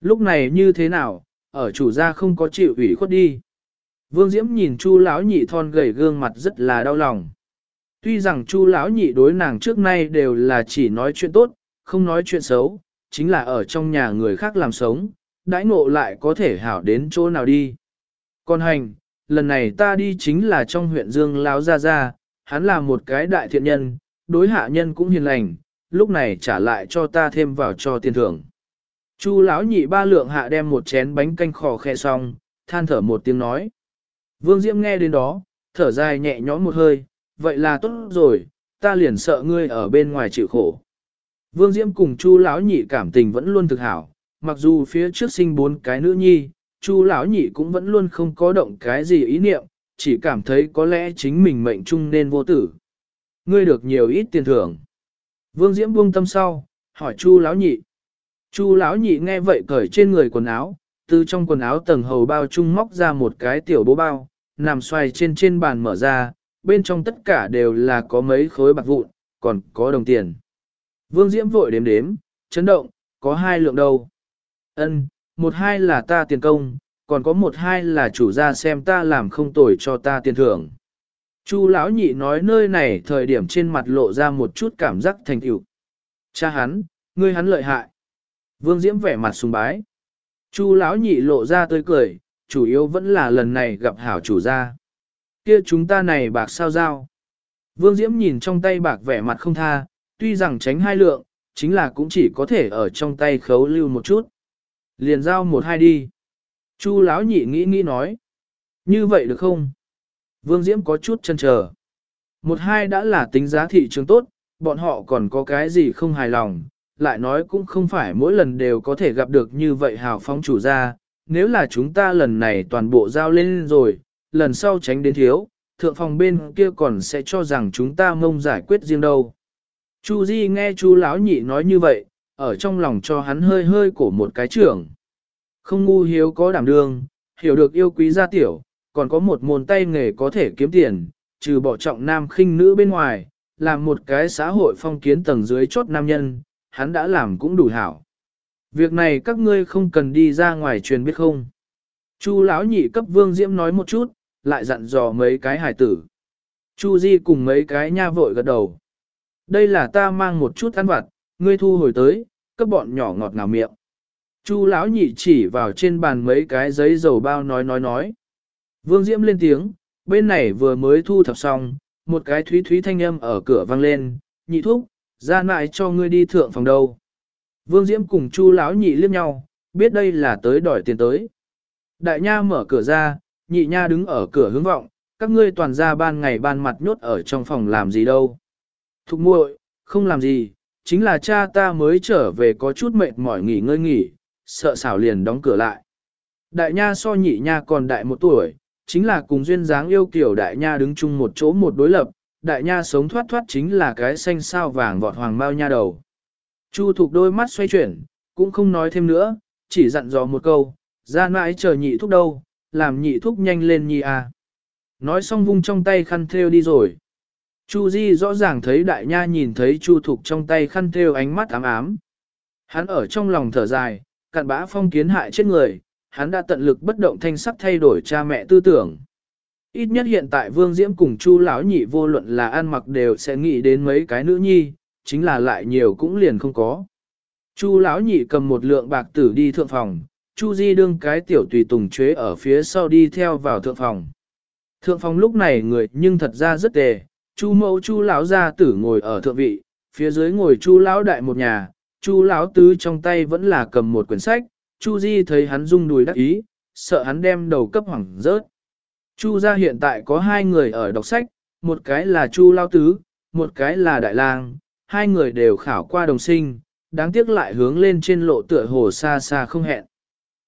Lúc này như thế nào, ở chủ gia không có chịu ủy khuất đi. Vương Diễm nhìn Chu lão nhị thon gầy gương mặt rất là đau lòng. Tuy rằng Chu lão nhị đối nàng trước nay đều là chỉ nói chuyện tốt, không nói chuyện xấu, chính là ở trong nhà người khác làm sống, đãi ngộ lại có thể hảo đến chỗ nào đi. Còn hành, lần này ta đi chính là trong huyện Dương Lão Gia Gia, hắn là một cái đại thiện nhân, đối hạ nhân cũng hiền lành, lúc này trả lại cho ta thêm vào cho tiền thưởng. Chu lão nhị ba lượng hạ đem một chén bánh canh khò khe xong, than thở một tiếng nói. Vương Diễm nghe đến đó, thở dài nhẹ nhõm một hơi, vậy là tốt rồi, ta liền sợ ngươi ở bên ngoài chịu khổ. Vương Diễm cùng Chu lão nhị cảm tình vẫn luôn thực hảo, mặc dù phía trước sinh bốn cái nữ nhi, Chu lão nhị cũng vẫn luôn không có động cái gì ý niệm, chỉ cảm thấy có lẽ chính mình mệnh chung nên vô tử. Ngươi được nhiều ít tiền thưởng. Vương Diễm buông tâm sau, hỏi Chu lão nhị. Chu lão nhị nghe vậy cởi trên người quần áo, từ trong quần áo tầng hầu bao chung móc ra một cái tiểu bố bao, nằm xoay trên trên bàn mở ra, bên trong tất cả đều là có mấy khối bạc vụn, còn có đồng tiền. Vương Diễm vội đếm đếm, chấn động, có hai lượng đâu. Ân, một hai là ta tiền công, còn có một hai là chủ gia xem ta làm không tồi cho ta tiền thưởng. Chu lão nhị nói nơi này thời điểm trên mặt lộ ra một chút cảm giác thành tựu. Cha hắn, ngươi hắn lợi hại. Vương Diễm vẻ mặt sùng bái. Chu lão nhị lộ ra tươi cười, chủ yếu vẫn là lần này gặp hảo chủ gia. Kia chúng ta này bạc sao giao. Vương Diễm nhìn trong tay bạc vẻ mặt không tha, tuy rằng tránh hai lượng, chính là cũng chỉ có thể ở trong tay khấu lưu một chút. Liền giao một hai đi. Chu lão nhị nghĩ nghĩ nói. Như vậy được không? Vương Diễm có chút chân chờ. Một hai đã là tính giá thị trường tốt, bọn họ còn có cái gì không hài lòng, lại nói cũng không phải mỗi lần đều có thể gặp được như vậy hào phóng chủ gia. Nếu là chúng ta lần này toàn bộ giao lên rồi, lần sau tránh đến thiếu, thượng phòng bên kia còn sẽ cho rằng chúng ta mông giải quyết riêng đâu. Chu Di nghe chú lão nhị nói như vậy, ở trong lòng cho hắn hơi hơi của một cái trưởng. Không ngu hiếu có đảm đương, hiểu được yêu quý gia tiểu, còn có một môn tay nghề có thể kiếm tiền, trừ bỏ trọng nam khinh nữ bên ngoài, làm một cái xã hội phong kiến tầng dưới chốt nam nhân, hắn đã làm cũng đủ hảo. Việc này các ngươi không cần đi ra ngoài truyền biết không. Chu lão nhị cấp vương diễm nói một chút, lại dặn dò mấy cái hải tử. Chu Di cùng mấy cái nha vội gật đầu. Đây là ta mang một chút ăn vặt, ngươi thu hồi tới, cấp bọn nhỏ ngọt ngào miệng. Chu lão nhị chỉ vào trên bàn mấy cái giấy dầu bao nói nói nói. Vương Diễm lên tiếng, bên này vừa mới thu thập xong, một cái thúy thúy thanh âm ở cửa vang lên, nhị thúc, ra nại cho ngươi đi thượng phòng đâu. Vương Diễm cùng Chu lão nhị liếc nhau, biết đây là tới đòi tiền tới. Đại nha mở cửa ra, nhị nha đứng ở cửa hướng vọng, các ngươi toàn ra ban ngày ban mặt nhốt ở trong phòng làm gì đâu. Thục muội, không làm gì, chính là cha ta mới trở về có chút mệt mỏi nghỉ ngơi nghỉ, sợ xảo liền đóng cửa lại. Đại nha so nhị nha còn đại một tuổi, chính là cùng duyên dáng yêu kiểu đại nha đứng chung một chỗ một đối lập, đại nha sống thoát thoát chính là cái xanh sao vàng vọt hoàng bao nha đầu. Chu thục đôi mắt xoay chuyển, cũng không nói thêm nữa, chỉ dặn dò một câu, ra mãi chờ nhị thúc đâu, làm nhị thúc nhanh lên nhi à. Nói xong vung trong tay khăn thêu đi rồi. Chu Di rõ ràng thấy đại nha nhìn thấy Chu Thục trong tay khăn thêu ánh mắt ám ám. Hắn ở trong lòng thở dài, cặn bã phong kiến hại chết người, hắn đã tận lực bất động thanh sắc thay đổi cha mẹ tư tưởng. Ít nhất hiện tại Vương Diễm cùng Chu lão nhị vô luận là ăn mặc đều sẽ nghĩ đến mấy cái nữ nhi, chính là lại nhiều cũng liền không có. Chu lão nhị cầm một lượng bạc tử đi thượng phòng, Chu Di đương cái tiểu tùy tùng chế ở phía sau đi theo vào thượng phòng. Thượng phòng lúc này người nhưng thật ra rất tề, Chu mẫu Chu lão gia tử ngồi ở thượng vị, phía dưới ngồi Chu lão đại một nhà, Chu lão tứ trong tay vẫn là cầm một quyển sách, Chu Di thấy hắn rung đùi đắc ý, sợ hắn đem đầu cấp hoảng rớt. Chu gia hiện tại có hai người ở đọc sách, một cái là Chu lão tứ, một cái là đại lang, hai người đều khảo qua đồng sinh, đáng tiếc lại hướng lên trên lộ tựa hồ xa xa không hẹn.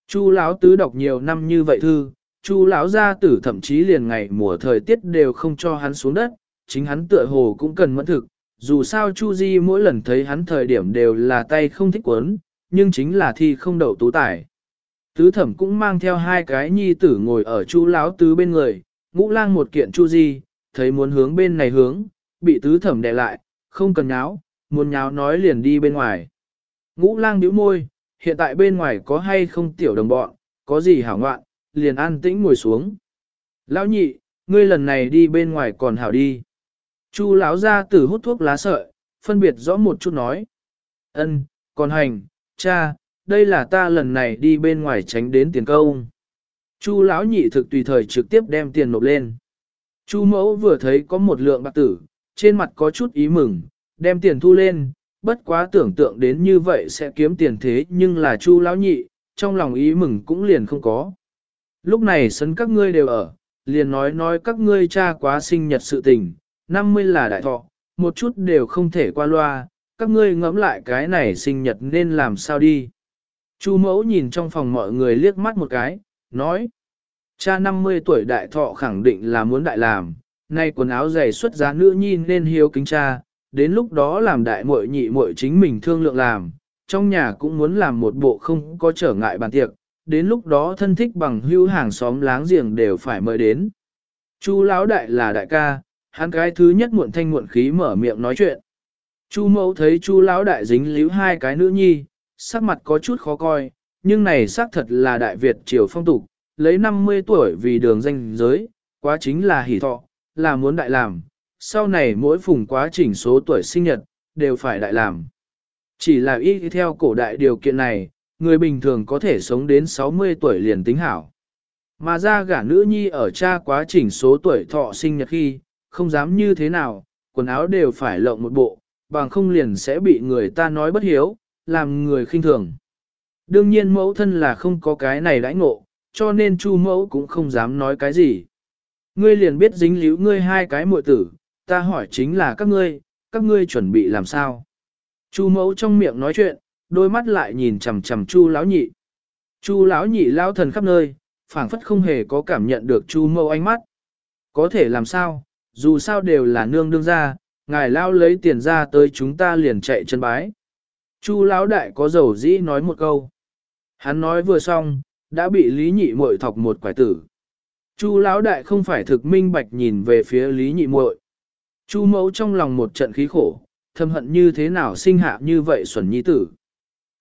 Chu lão tứ đọc nhiều năm như vậy thư, Chu lão gia tử thậm chí liền ngày mùa thời tiết đều không cho hắn xuống đất, chính hắn tựa hồ cũng cần mẫn thực, dù sao Chu Di mỗi lần thấy hắn thời điểm đều là tay không thích quấn, nhưng chính là thi không đậu tú tài. Tứ thẩm cũng mang theo hai cái nhi tử ngồi ở Chu lão tứ bên người, ngũ lang một kiện Chu Di, thấy muốn hướng bên này hướng, bị tứ thẩm đè lại, không cần nháo, muốn nháo nói liền đi bên ngoài. Ngũ lang nhíu môi, hiện tại bên ngoài có hay không tiểu đồng bọn, có gì hảo ngoạn, liền an tĩnh ngồi xuống. Lão nhị, ngươi lần này đi bên ngoài còn hảo đi. Chu lão ra tử hút thuốc lá sợi, phân biệt rõ một chút nói. Ân, còn hành, cha, đây là ta lần này đi bên ngoài tránh đến tiền công. Chu lão nhị thực tùy thời trực tiếp đem tiền nộp lên. Chu mẫu vừa thấy có một lượng bạc tử, trên mặt có chút ý mừng, đem tiền thu lên, bất quá tưởng tượng đến như vậy sẽ kiếm tiền thế nhưng là chu lão nhị, trong lòng ý mừng cũng liền không có. Lúc này sấn các ngươi đều ở, liền nói nói các ngươi cha quá sinh nhật sự tình, 50 là đại thọ, một chút đều không thể qua loa, các ngươi ngẫm lại cái này sinh nhật nên làm sao đi. Chu mẫu nhìn trong phòng mọi người liếc mắt một cái, nói, cha 50 tuổi đại thọ khẳng định là muốn đại làm, nay quần áo dày xuất giá nữ nhi nên hiếu kính cha, đến lúc đó làm đại muội nhị muội chính mình thương lượng làm, trong nhà cũng muốn làm một bộ không có trở ngại bàn tiệc, đến lúc đó thân thích bằng hữu hàng xóm láng giềng đều phải mời đến. Chu lão đại là đại ca, hắn cái thứ nhất muộn thanh muộn khí mở miệng nói chuyện. Chu mẫu thấy chu lão đại dính líu hai cái nữ nhi, sắc mặt có chút khó coi, nhưng này xác thật là đại Việt triều phong tục, lấy 50 tuổi vì đường danh giới, quá chính là hỷ thọ, là muốn đại làm, sau này mỗi phùng quá trình số tuổi sinh nhật, đều phải đại làm. Chỉ là y theo cổ đại điều kiện này, người bình thường có thể sống đến 60 tuổi liền tính hảo. Mà ra gả nữ nhi ở cha quá trình số tuổi thọ sinh nhật khi, không dám như thế nào, quần áo đều phải lộng một bộ, bằng không liền sẽ bị người ta nói bất hiếu, làm người khinh thường. Đương nhiên mẫu thân là không có cái này đãi ngộ, cho nên chu mẫu cũng không dám nói cái gì. Ngươi liền biết dính líu ngươi hai cái muội tử, ta hỏi chính là các ngươi, các ngươi chuẩn bị làm sao? Chu mẫu trong miệng nói chuyện, đôi mắt lại nhìn chằm chằm chu lão nhị. Chu lão nhị lao thần khắp nơi, phảng phất không hề có cảm nhận được chu mẫu ánh mắt. Có thể làm sao, dù sao đều là nương đương ra, ngài lao lấy tiền ra tới chúng ta liền chạy chân bái. Chu lão đại có dầu dĩ nói một câu. Hắn nói vừa xong, đã bị Lý Nhị Muội thọc một quải tử. Chu lão đại không phải thực minh bạch nhìn về phía Lý Nhị Muội. Chu mẫu trong lòng một trận khí khổ, thâm hận như thế nào sinh hạ như vậy xuẩn nhi tử.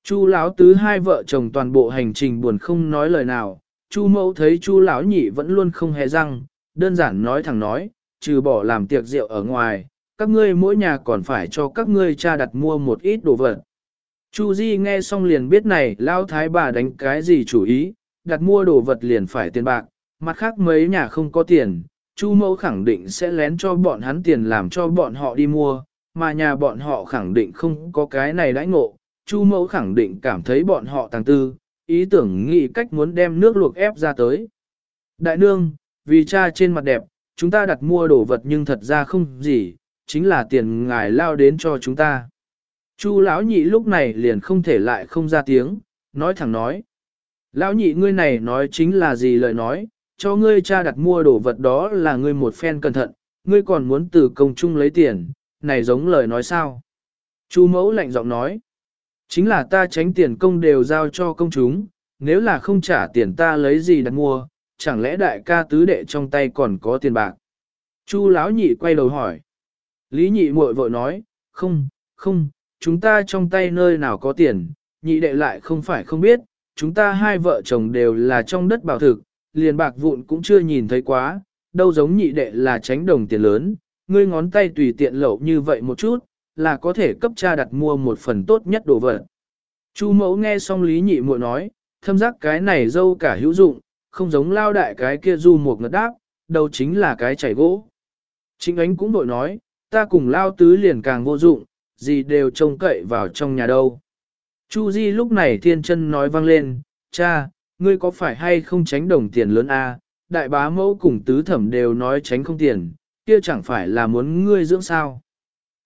Chu lão tứ hai vợ chồng toàn bộ hành trình buồn không nói lời nào, Chu mẫu thấy Chu lão nhị vẫn luôn không hề răng, đơn giản nói thẳng nói, trừ bỏ làm tiệc rượu ở ngoài, các ngươi mỗi nhà còn phải cho các ngươi cha đặt mua một ít đồ vật. Chu Di nghe xong liền biết này Lão thái bà đánh cái gì chủ ý, đặt mua đồ vật liền phải tiền bạc, mặt khác mấy nhà không có tiền, Chu mẫu khẳng định sẽ lén cho bọn hắn tiền làm cho bọn họ đi mua, mà nhà bọn họ khẳng định không có cái này đãi ngộ, Chu mẫu khẳng định cảm thấy bọn họ tàng tư, ý tưởng nghĩ cách muốn đem nước luộc ép ra tới. Đại nương, vì cha trên mặt đẹp, chúng ta đặt mua đồ vật nhưng thật ra không gì, chính là tiền ngài lao đến cho chúng ta. Chu lão nhị lúc này liền không thể lại không ra tiếng, nói thẳng nói. Lão nhị ngươi này nói chính là gì lời nói, cho ngươi cha đặt mua đồ vật đó là ngươi một phen cẩn thận, ngươi còn muốn từ công chung lấy tiền, này giống lời nói sao. Chu mẫu lạnh giọng nói. Chính là ta tránh tiền công đều giao cho công chúng, nếu là không trả tiền ta lấy gì đặt mua, chẳng lẽ đại ca tứ đệ trong tay còn có tiền bạc. Chu lão nhị quay đầu hỏi. Lý nhị muội vội nói, không, không, chúng ta trong tay nơi nào có tiền, nhị đệ lại không phải không biết, chúng ta hai vợ chồng đều là trong đất bảo thực, liền bạc vụn cũng chưa nhìn thấy quá, đâu giống nhị đệ là tránh đồng tiền lớn, ngươi ngón tay tùy tiện lậu như vậy một chút, là có thể cấp cha đặt mua một phần tốt nhất đồ vật. Chu mẫu nghe xong lý nhị muội nói, thâm giác cái này dâu cả hữu dụng, không giống lao đại cái kia du một ngật đáp, đâu chính là cái chảy gỗ. Chính ánh cũng đội nói, ta cùng lao tứ liền càng vô dụng, gì đều trông cậy vào trong nhà đâu. Chu Di lúc này thiên chân nói vang lên, cha, ngươi có phải hay không tránh đồng tiền lớn a? Đại bá mẫu cùng tứ thẩm đều nói tránh không tiền, kia chẳng phải là muốn ngươi dưỡng sao.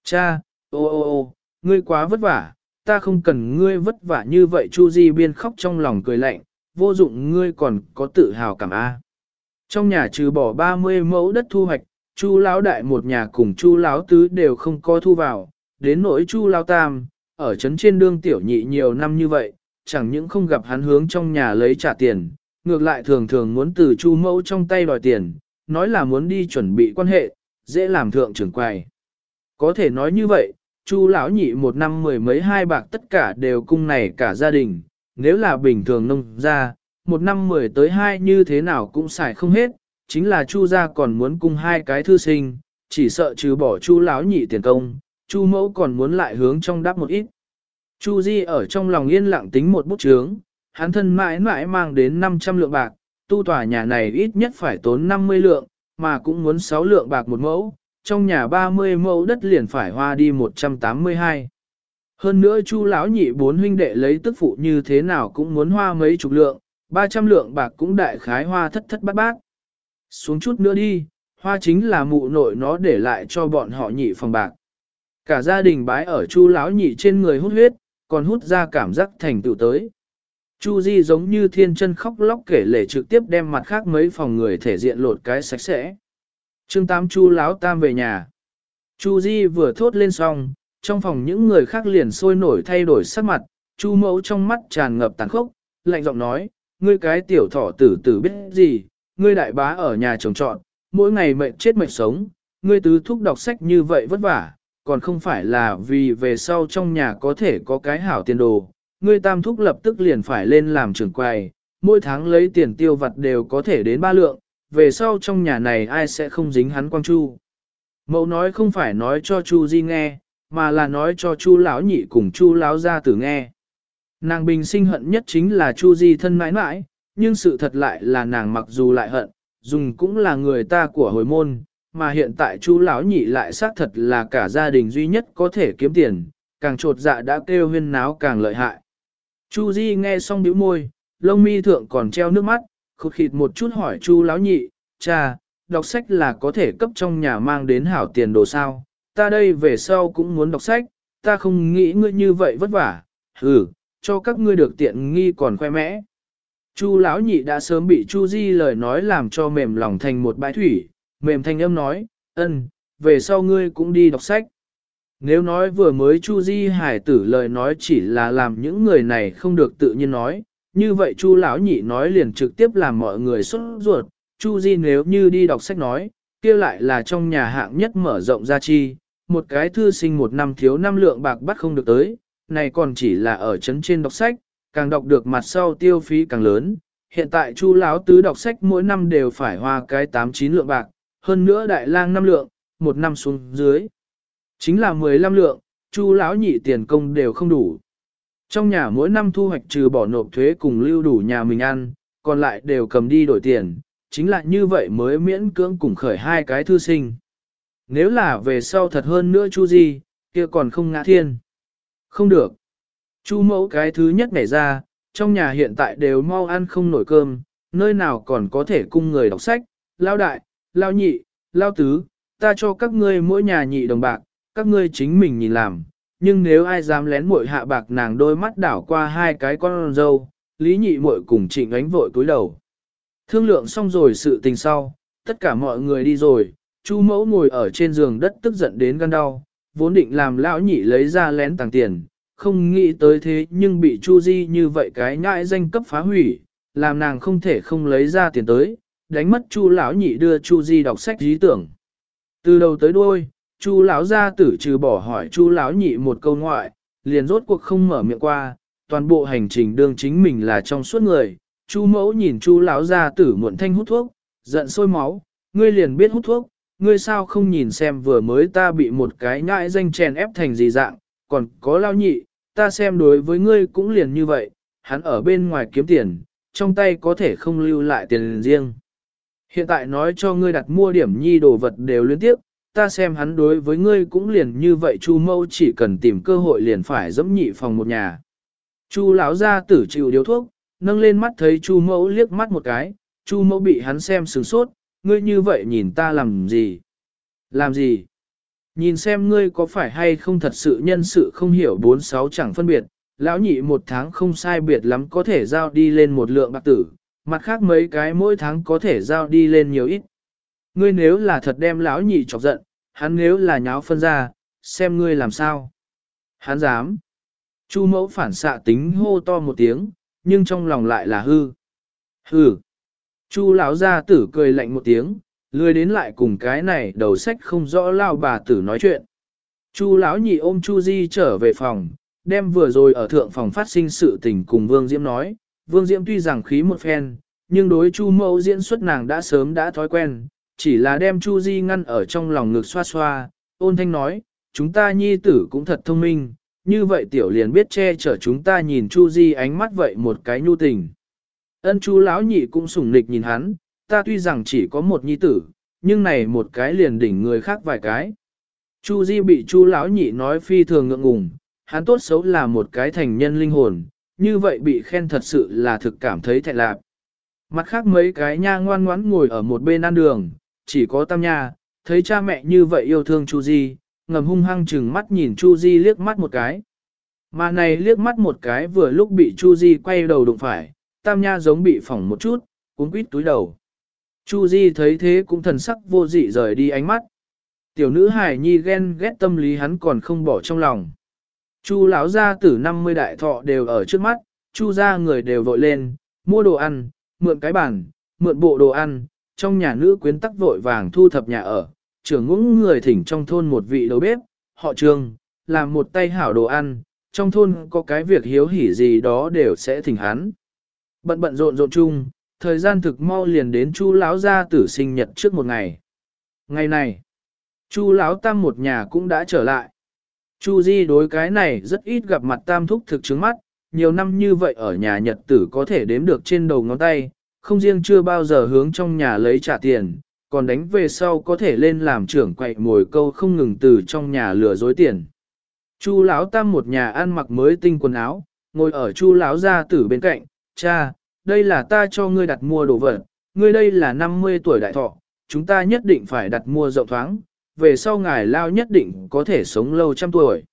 Cha, ô ô ô, ngươi quá vất vả, ta không cần ngươi vất vả như vậy Chu Di biên khóc trong lòng cười lạnh, vô dụng ngươi còn có tự hào cảm a. Trong nhà trừ bỏ 30 mẫu đất thu hoạch, Chu lão đại một nhà cùng Chu lão tứ đều không có thu vào, đến nỗi Chu lão tam, ở trấn trên đương tiểu nhị nhiều năm như vậy, chẳng những không gặp hắn hướng trong nhà lấy trả tiền, ngược lại thường thường muốn từ Chu mẫu trong tay đòi tiền, nói là muốn đi chuẩn bị quan hệ, dễ làm thượng trưởng quầy. Có thể nói như vậy, Chu lão nhị một năm mười mấy hai bạc tất cả đều cung này cả gia đình, nếu là bình thường nông gia, một năm mười tới hai như thế nào cũng xài không hết, chính là Chu gia còn muốn cung hai cái thư sinh, chỉ sợ trừ bỏ Chu lão nhị tiền công, Chu mẫu còn muốn lại hướng trong đáp một ít. Chu Di ở trong lòng yên lặng tính một bút chướng, hắn thân mãi mãi mang đến 500 lượng bạc, tu tòa nhà này ít nhất phải tốn 50 lượng, mà cũng muốn 6 lượng bạc một mẫu, trong nhà 30 mẫu đất liền phải hoa đi 182. Hơn nữa Chu lão nhị bốn huynh đệ lấy tức phụ như thế nào cũng muốn hoa mấy chục lượng, 300 lượng bạc cũng đại khái hoa thất thất bát bát. Xuống chút nữa đi, hoa chính là mụ nội nó để lại cho bọn họ nhị phòng bạc. Cả gia đình bái ở Chu lão nhị trên người hút huyết, còn hút ra cảm giác thành tựu tới. Chu Di giống như thiên chân khóc lóc kể lể trực tiếp đem mặt khác mấy phòng người thể diện lột cái sạch sẽ. Trương Tám Chu Láo tam về nhà. Chu Di vừa thốt lên xong, trong phòng những người khác liền sôi nổi thay đổi sắc mặt, Chu mẫu trong mắt tràn ngập tàn khốc, lạnh giọng nói, ngươi cái tiểu thỏ tử tử biết gì, ngươi đại bá ở nhà trồng trọn, mỗi ngày mệnh chết mệnh sống, ngươi tứ thúc đọc sách như vậy vất vả, còn không phải là vì về sau trong nhà có thể có cái hảo tiền đồ, ngươi tam thúc lập tức liền phải lên làm trưởng quầy, mỗi tháng lấy tiền tiêu vặt đều có thể đến ba lượng, về sau trong nhà này ai sẽ không dính hắn quang chu. Mẫu nói không phải nói cho Chu Di nghe, mà là nói cho Chu lão nhị cùng Chu lão gia tử nghe. Nàng bình sinh hận nhất chính là Chu Di thân mãi mãi, nhưng sự thật lại là nàng mặc dù lại hận, dùng cũng là người ta của hồi môn, mà hiện tại chú lão nhị lại xác thật là cả gia đình duy nhất có thể kiếm tiền, càng trột dạ đã kêu huyên náo càng lợi hại. Chu Di nghe xong bĩu môi, lông mi thượng còn treo nước mắt, khụt khịt một chút hỏi Chu lão nhị, cha, đọc sách là có thể cấp trong nhà mang đến hảo tiền đồ sao, ta đây về sau cũng muốn đọc sách, ta không nghĩ ngươi như vậy vất vả, hừ, cho các ngươi được tiện nghi còn khoe mẽ. Chu lão nhị đã sớm bị Chu Di lời nói làm cho mềm lòng thành một bãi thủy, mềm thanh âm nói, ân, về sau ngươi cũng đi đọc sách. Nếu nói vừa mới Chu Di hải tử lời nói chỉ là làm những người này không được tự nhiên nói, như vậy Chu lão nhị nói liền trực tiếp làm mọi người sốt ruột, Chu Di nếu như đi đọc sách nói, kia lại là trong nhà hạng nhất mở rộng ra chi, một cái thư sinh một năm thiếu năm lượng bạc bắt không được tới, này còn chỉ là ở chấn trên đọc sách, càng đọc được mặt sau tiêu phí càng lớn. Hiện tại Chu lão tứ đọc sách mỗi năm đều phải hoa cái 8-9 lượng bạc, hơn nữa đại lang năm lượng, một năm xuống dưới. Chính là 15 lượng, Chu lão nhị tiền công đều không đủ. Trong nhà mỗi năm thu hoạch trừ bỏ nộp thuế cùng lưu đủ nhà mình ăn, còn lại đều cầm đi đổi tiền, chính là như vậy mới miễn cưỡng cùng khởi hai cái thư sinh. Nếu là về sau thật hơn nữa Chu gì, kia còn không ngã thiên. Không được. Chu mẫu cái thứ nhất nhảy ra, trong nhà hiện tại đều mau ăn không nổi cơm, nơi nào còn có thể cung người đọc sách, lao đại, lao nhị, lao tứ, ta cho các ngươi mỗi nhà nhị đồng bạc, các ngươi chính mình nhìn làm, nhưng nếu ai dám lén muội hạ bạc nàng đôi mắt đảo qua hai cái con dâu, lý nhị muội cùng trịnh ánh vội cúi đầu. Thương lượng xong rồi sự tình sau, tất cả mọi người đi rồi, chu mẫu ngồi ở trên giường đất tức giận đến gan đau, vốn định làm lão nhị lấy ra lén tàng tiền, không nghĩ tới thế nhưng bị chu di như vậy cái nhãi danh cấp phá hủy, làm nàng không thể không lấy ra tiền tới, đánh mất chu lão nhị đưa chu di đọc sách lý tưởng. Từ đầu tới đuôi, chu lão gia tử trừ bỏ hỏi chu lão nhị một câu ngoại, liền rốt cuộc không mở miệng qua, toàn bộ hành trình đương chính mình là trong suốt người. Chu mẫu nhìn chu lão gia tử muộn thanh hút thuốc, giận sôi máu, ngươi liền biết hút thuốc, ngươi sao không nhìn xem vừa mới ta bị một cái nhãi danh chèn ép thành gì dạng, còn có lao nhị, ta xem đối với ngươi cũng liền như vậy, hắn ở bên ngoài kiếm tiền, trong tay có thể không lưu lại tiền riêng. Hiện tại nói cho ngươi đặt mua điểm nhi đồ vật đều liên tiếp, ta xem hắn đối với ngươi cũng liền như vậy Chu Mâu chỉ cần tìm cơ hội liền phải dẫm nhị phòng một nhà. Chu lão ra tử chịu điếu thuốc, nâng lên mắt thấy Chu Mẫu liếc mắt một cái, Chu Mẫu bị hắn xem sửng sốt, ngươi như vậy nhìn ta làm gì? Làm gì? Nhìn xem ngươi có phải hay không thật sự nhân sự không hiểu bốn sáu chẳng phân biệt, lão nhị một tháng không sai biệt lắm có thể giao đi lên một lượng bạc tử, mặt khác mấy cái mỗi tháng có thể giao đi lên nhiều ít. Ngươi nếu là thật đem lão nhị chọc giận, hắn nếu là nháo phân ra, xem ngươi làm sao. Hắn dám. Chu mẫu phản xạ tính hô to một tiếng, nhưng trong lòng lại là hư. Hư. Chu lão gia tử cười lạnh một tiếng, lười đến lại cùng cái này đầu sách không rõ lao bà tử nói chuyện. Chu lão nhị ôm Chu Di trở về phòng, đem vừa rồi ở thượng phòng phát sinh sự tình cùng Vương Diễm nói. Vương Diễm tuy rằng khí một phen, nhưng đối Chu mẫu diễn xuất nàng đã sớm đã thói quen, chỉ là đem Chu Di ngăn ở trong lòng ngực xoa xoa, ôn thanh nói, chúng ta nhi tử cũng thật thông minh, như vậy tiểu liền biết che chở chúng ta nhìn Chu Di ánh mắt vậy một cái nhu tình. Ân Chu lão nhị cũng sủng nịch nhìn hắn, ta tuy rằng chỉ có một nhi tử, nhưng này một cái liền đỉnh người khác vài cái. Chu Di bị Chu lão nhị nói phi thường ngượng ngùng, hắn tốt xấu là một cái thành nhân linh hồn, như vậy bị khen thật sự là thực cảm thấy thẹn lạc. Mặt khác mấy cái nha ngoan ngoãn ngồi ở một bên ăn đường, chỉ có tam nha, thấy cha mẹ như vậy yêu thương Chu Di, ngầm hung hăng chừng mắt nhìn Chu Di liếc mắt một cái. Mà này liếc mắt một cái vừa lúc bị Chu Di quay đầu đụng phải, tam nha giống bị phỏng một chút, cuốn quýt túi đầu. Chu Di thấy thế cũng thần sắc vô dị rời đi ánh mắt. Tiểu nữ hải nhi ghen ghét tâm lý hắn còn không bỏ trong lòng. Chu lão gia tử 50 đại thọ đều ở trước mắt, chu gia người đều vội lên, mua đồ ăn, mượn cái bàn, mượn bộ đồ ăn, trong nhà nữ quyến tắc vội vàng thu thập nhà ở, trưởng ngũng người thỉnh trong thôn một vị đầu bếp, họ trương, làm một tay hảo đồ ăn, trong thôn có cái việc hiếu hỉ gì đó đều sẽ thỉnh hắn. Bận bận rộn rộn chung, thời gian thực mau liền đến chu lão gia tử sinh nhật trước một ngày. Ngày này, chu lão tam một nhà cũng đã trở lại. Chu Di đối cái này rất ít gặp mặt tam thúc thực chứng mắt, nhiều năm như vậy ở nhà nhật tử có thể đếm được trên đầu ngón tay, không riêng chưa bao giờ hướng trong nhà lấy trả tiền, còn đánh về sau có thể lên làm trưởng quậy mồi câu không ngừng từ trong nhà lừa dối tiền. Chu lão tam một nhà ăn mặc mới tinh quần áo, ngồi ở chu lão gia tử bên cạnh, cha, đây là ta cho ngươi đặt mua đồ vật, ngươi đây là 50 tuổi đại thọ, chúng ta nhất định phải đặt mua rộng thoáng, về sau ngài lao nhất định có thể sống lâu trăm tuổi.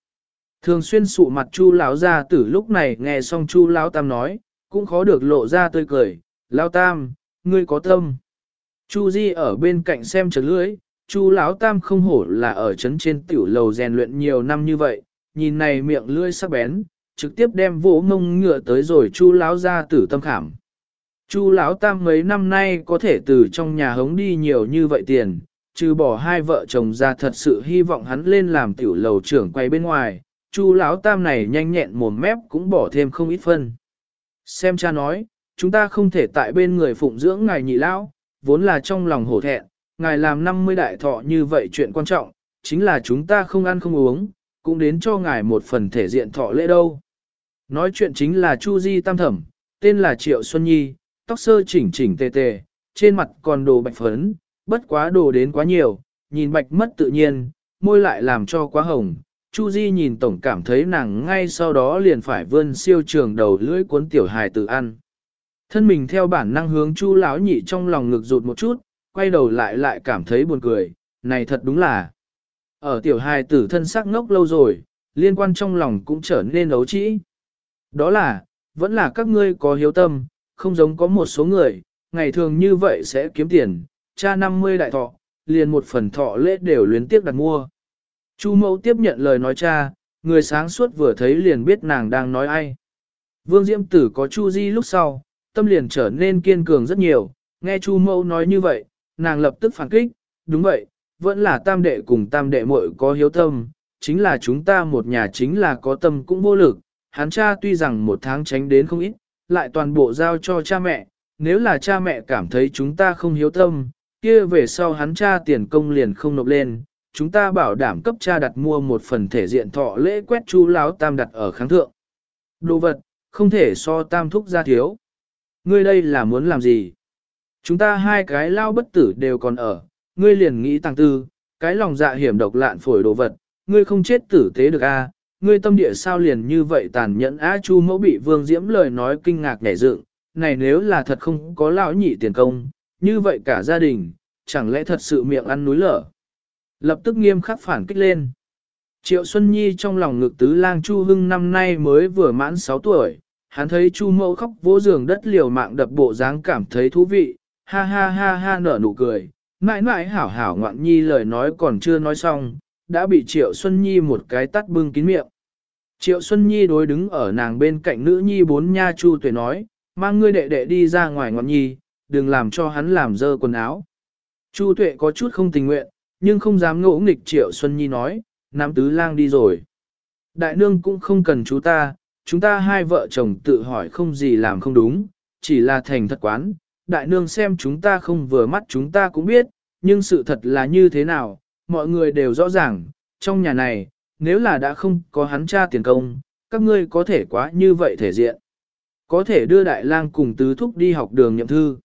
Thường xuyên sụ mặt chu lão gia tử lúc này nghe xong chu lão tam nói, cũng khó được lộ ra tươi cười, lao tam, ngươi có tâm. Chu Di ở bên cạnh xem chấn lưới, chu lão tam không hổ là ở chấn trên tiểu lầu rèn luyện nhiều năm như vậy, nhìn này miệng lưỡi sắc bén, trực tiếp đem vỗ ngông ngựa tới rồi chu lão gia tử tâm khảm. Chu lão tam mấy năm nay có thể từ trong nhà hống đi nhiều như vậy tiền, trừ bỏ hai vợ chồng ra thật sự hy vọng hắn lên làm tiểu lầu trưởng quay bên ngoài, chu lão tam này nhanh nhẹn mồm mép cũng bỏ thêm không ít phân. Xem cha nói, chúng ta không thể tại bên người phụng dưỡng ngài nhị lão, vốn là trong lòng hổ thẹn, ngài làm 50 đại thọ như vậy chuyện quan trọng, chính là chúng ta không ăn không uống, cũng đến cho ngài một phần thể diện thọ lễ đâu. Nói chuyện chính là Chu Di Tam Thẩm, tên là Triệu Xuân Nhi, tóc sơ chỉnh chỉnh tề tề, trên mặt còn đồ bạch phấn, bất quá đồ đến quá nhiều, nhìn bạch mất tự nhiên, môi lại làm cho quá hồng. Chu Di nhìn tổng cảm thấy nàng ngay sau đó liền phải vươn siêu trường đầu lưỡi cuốn tiểu hài tự ăn. Thân mình theo bản năng hướng Chu lão nhị trong lòng ngực rụt một chút, quay đầu lại lại cảm thấy buồn cười, này thật đúng là. Ở tiểu hài tử thân sắc ngốc lâu rồi, liên quan trong lòng cũng trở nên ấu trĩ. Đó là, vẫn là các ngươi có hiếu tâm, không giống có một số người, ngày thường như vậy sẽ kiếm tiền, cha 50 đại thọ, liền một phần thọ lễ đều luyến tiếc đặt mua. Chu mẫu tiếp nhận lời nói cha, người sáng suốt vừa thấy liền biết nàng đang nói ai. Vương Diễm Tử có Chu Di lúc sau, tâm liền trở nên kiên cường rất nhiều, nghe Chu mẫu nói như vậy, nàng lập tức phản kích, đúng vậy, vẫn là tam đệ cùng tam đệ muội có hiếu tâm, chính là chúng ta một nhà chính là có tâm cũng vô lực, hắn cha tuy rằng một tháng tránh đến không ít, lại toàn bộ giao cho cha mẹ, nếu là cha mẹ cảm thấy chúng ta không hiếu tâm, kia về sau hắn cha tiền công liền không nộp lên, chúng ta bảo đảm cấp cha đặt mua một phần thể diện thọ lễ quét chu láo tam đặt ở kháng thượng. Đồ vật, không thể so tam thúc ra thiếu. Ngươi đây là muốn làm gì? Chúng ta hai cái lao bất tử đều còn ở, ngươi liền nghĩ tăng tư, cái lòng dạ hiểm độc lạn phổi đồ vật, ngươi không chết tử tế được a? ngươi tâm địa sao liền như vậy tàn nhẫn á chu mẫu bị vương diễm lời nói kinh ngạc nhảy dựng, này nếu là thật không có lão nhị tiền công, như vậy cả gia đình, chẳng lẽ thật sự miệng ăn núi lở. Lập tức nghiêm khắc phản kích lên. Triệu Xuân Nhi trong lòng ngực tứ lang Chu Hưng năm nay mới vừa mãn 6 tuổi, hắn thấy Chu mẫu khóc vỗ giường đất liều mạng đập bộ dáng cảm thấy thú vị, ha ha ha ha nở nụ cười, mãi mãi hảo hảo ngoạn nhi lời nói còn chưa nói xong, đã bị Triệu Xuân Nhi một cái tắt bưng kín miệng. Triệu Xuân Nhi đối đứng ở nàng bên cạnh nữ nhi bốn nha Chu Tuệ nói, mang ngươi đệ đệ đi ra ngoài ngoạn nhi, đừng làm cho hắn làm dơ quần áo. Chu Tuệ có chút không tình nguyện, nhưng không dám ngỗ nghịch Triệu Xuân Nhi nói, Nam Tứ Lang đi rồi. Đại nương cũng không cần chú ta, chúng ta hai vợ chồng tự hỏi không gì làm không đúng, chỉ là thành thật quán. Đại nương xem chúng ta không vừa mắt chúng ta cũng biết, nhưng sự thật là như thế nào, mọi người đều rõ ràng, trong nhà này, nếu là đã không có hắn cha tiền công, các ngươi có thể quá như vậy thể diện. Có thể đưa đại lang cùng tứ thúc đi học đường nhậm thư.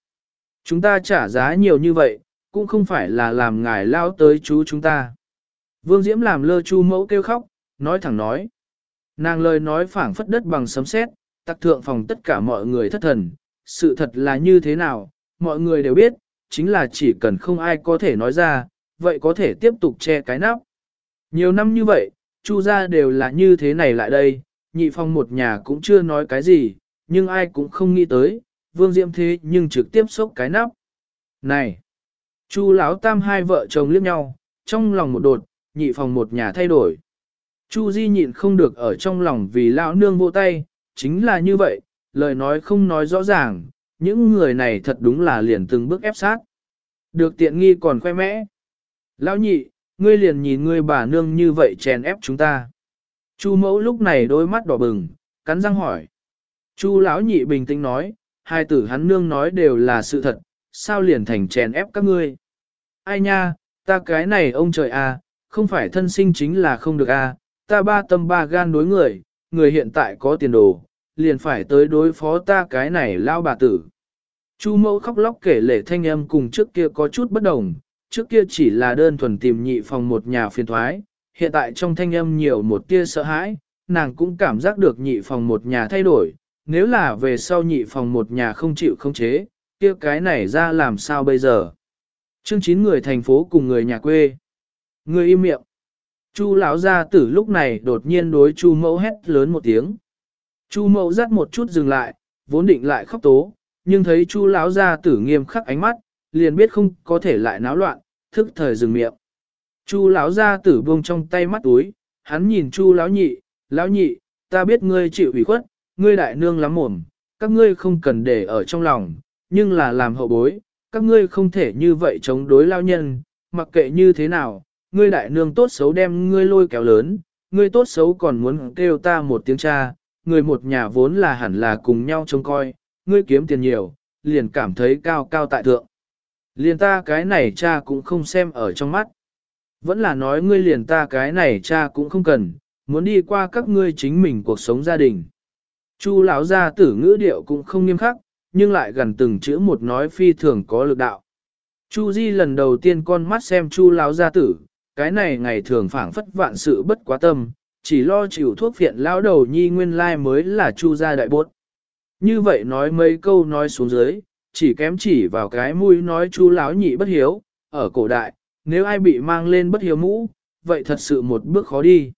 Chúng ta trả giá nhiều như vậy, cũng không phải là làm ngài lao tới chú chúng ta. Vương Diễm làm lơ chu mẫu kêu khóc, nói thẳng nói. Nàng lời nói phảng phất đất bằng sấm sét, tặc thượng phòng tất cả mọi người thất thần, sự thật là như thế nào, mọi người đều biết, chính là chỉ cần không ai có thể nói ra, vậy có thể tiếp tục che cái nắp. Nhiều năm như vậy, chu gia đều là như thế này lại đây, nhị phong một nhà cũng chưa nói cái gì, nhưng ai cũng không nghĩ tới, vương diễm thế nhưng trực tiếp sốc cái nắp. Này! Chu lão tam hai vợ chồng liếc nhau, trong lòng một đột, nhị phòng một nhà thay đổi. Chu Di nhịn không được ở trong lòng vì lão nương vô tay, chính là như vậy, lời nói không nói rõ ràng, những người này thật đúng là liền từng bước ép sát. Được tiện nghi còn khoe mẽ. Lão nhị, ngươi liền nhìn ngươi bà nương như vậy chèn ép chúng ta. Chu mẫu lúc này đôi mắt đỏ bừng, cắn răng hỏi. Chu lão nhị bình tĩnh nói, hai tử hắn nương nói đều là sự thật, sao liền thành chèn ép các ngươi. Ai nha, ta cái này ông trời à, không phải thân sinh chính là không được à, ta ba tâm ba gan đối người, người hiện tại có tiền đồ, liền phải tới đối phó ta cái này lao bà tử. Chu mẫu khóc lóc kể lể thanh âm cùng trước kia có chút bất đồng, trước kia chỉ là đơn thuần tìm nhị phòng một nhà phiền thoái, hiện tại trong thanh âm nhiều một tia sợ hãi, nàng cũng cảm giác được nhị phòng một nhà thay đổi, nếu là về sau nhị phòng một nhà không chịu không chế, kia cái này ra làm sao bây giờ. Chương 9 người thành phố cùng người nhà quê. Người im miệng. Chu lão gia tử lúc này đột nhiên đối Chu mẫu hét lớn một tiếng. Chu mẫu dắt một chút dừng lại, vốn định lại khóc tố, nhưng thấy Chu lão gia tử nghiêm khắc ánh mắt, liền biết không có thể lại náo loạn, thức thời dừng miệng. Chu lão gia tử buông trong tay mắt túi, hắn nhìn Chu lão nhị, lão nhị, ta biết ngươi chịu ủy khuất, ngươi đại nương lắm mồm, các ngươi không cần để ở trong lòng, nhưng là làm hậu bối, các ngươi không thể như vậy chống đối lao nhân, mặc kệ như thế nào, ngươi đại nương tốt xấu đem ngươi lôi kéo lớn, ngươi tốt xấu còn muốn kêu ta một tiếng cha, người một nhà vốn là hẳn là cùng nhau trông coi, ngươi kiếm tiền nhiều, liền cảm thấy cao cao tại thượng. Liền ta cái này cha cũng không xem ở trong mắt. Vẫn là nói ngươi liền ta cái này cha cũng không cần, muốn đi qua các ngươi chính mình cuộc sống gia đình. Chu lão gia tử ngữ điệu cũng không nghiêm khắc, nhưng lại gần từng chữ một nói phi thường có lực đạo. Chu Di lần đầu tiên con mắt xem Chu lão gia tử, cái này ngày thường phảng phất vạn sự bất quá tâm, chỉ lo chịu thuốc phiện lão đầu nhi nguyên lai mới là Chu gia đại bốt. Như vậy nói mấy câu nói xuống dưới, chỉ kém chỉ vào cái mũi nói Chu lão nhị bất hiếu, ở cổ đại, nếu ai bị mang lên bất hiếu mũ, vậy thật sự một bước khó đi.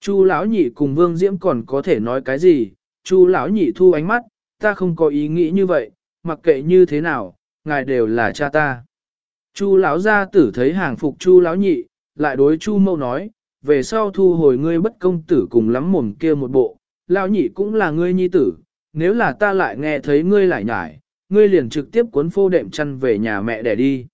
Chu lão nhị cùng Vương Diễm còn có thể nói cái gì? Chu lão nhị thu ánh mắt, ta không có ý nghĩ như vậy, mặc kệ như thế nào, ngài đều là cha ta. Chu lão gia tử thấy hàng phục Chu lão nhị, lại đối Chu mâu nói, về sau thu hồi ngươi bất công tử cùng lắm mồm kia một bộ, lão nhị cũng là ngươi nhi tử, nếu là ta lại nghe thấy ngươi lại nhải, ngươi liền trực tiếp cuốn phô đệm chăn về nhà mẹ để đi.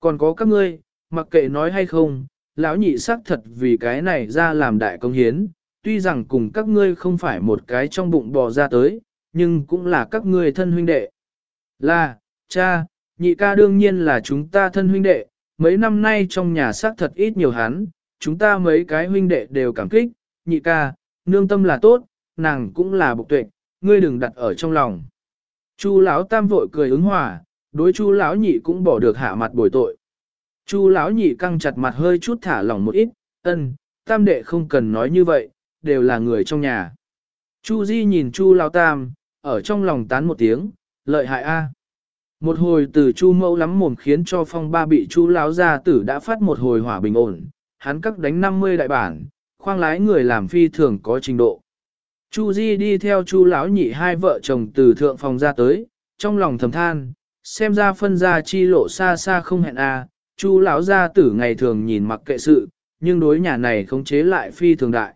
Còn có các ngươi, mặc kệ nói hay không, lão nhị xác thật vì cái này ra làm đại công hiến, tuy rằng cùng các ngươi không phải một cái trong bụng bò ra tới, nhưng cũng là các ngươi thân huynh đệ. Là, cha, nhị ca đương nhiên là chúng ta thân huynh đệ, mấy năm nay trong nhà xác thật ít nhiều hắn, chúng ta mấy cái huynh đệ đều cảm kích, nhị ca, nương tâm là tốt, nàng cũng là bộc tuệ, ngươi đừng đặt ở trong lòng. Chu lão tam vội cười ứng hòa, đối chu lão nhị cũng bỏ được hạ mặt bồi tội. Chu lão nhị căng chặt mặt hơi chút thả lỏng một ít, ân, tam đệ không cần nói như vậy, đều là người trong nhà. Chu Di nhìn Chu lão tam, ở trong lòng tán một tiếng, lợi hại a. Một hồi từ Chu mẫu lắm mồm khiến cho phong ba bị Chu lão gia tử đã phát một hồi hỏa bình ổn, hắn cắt đánh 50 đại bản, khoang lái người làm phi thường có trình độ. Chu Di đi theo Chu lão nhị hai vợ chồng từ thượng phòng ra tới, trong lòng thầm than, xem ra phân gia chi lộ xa xa không hẹn a. Chu lão gia tử ngày thường nhìn mặc kệ sự, nhưng đối nhà này không chế lại phi thường đại.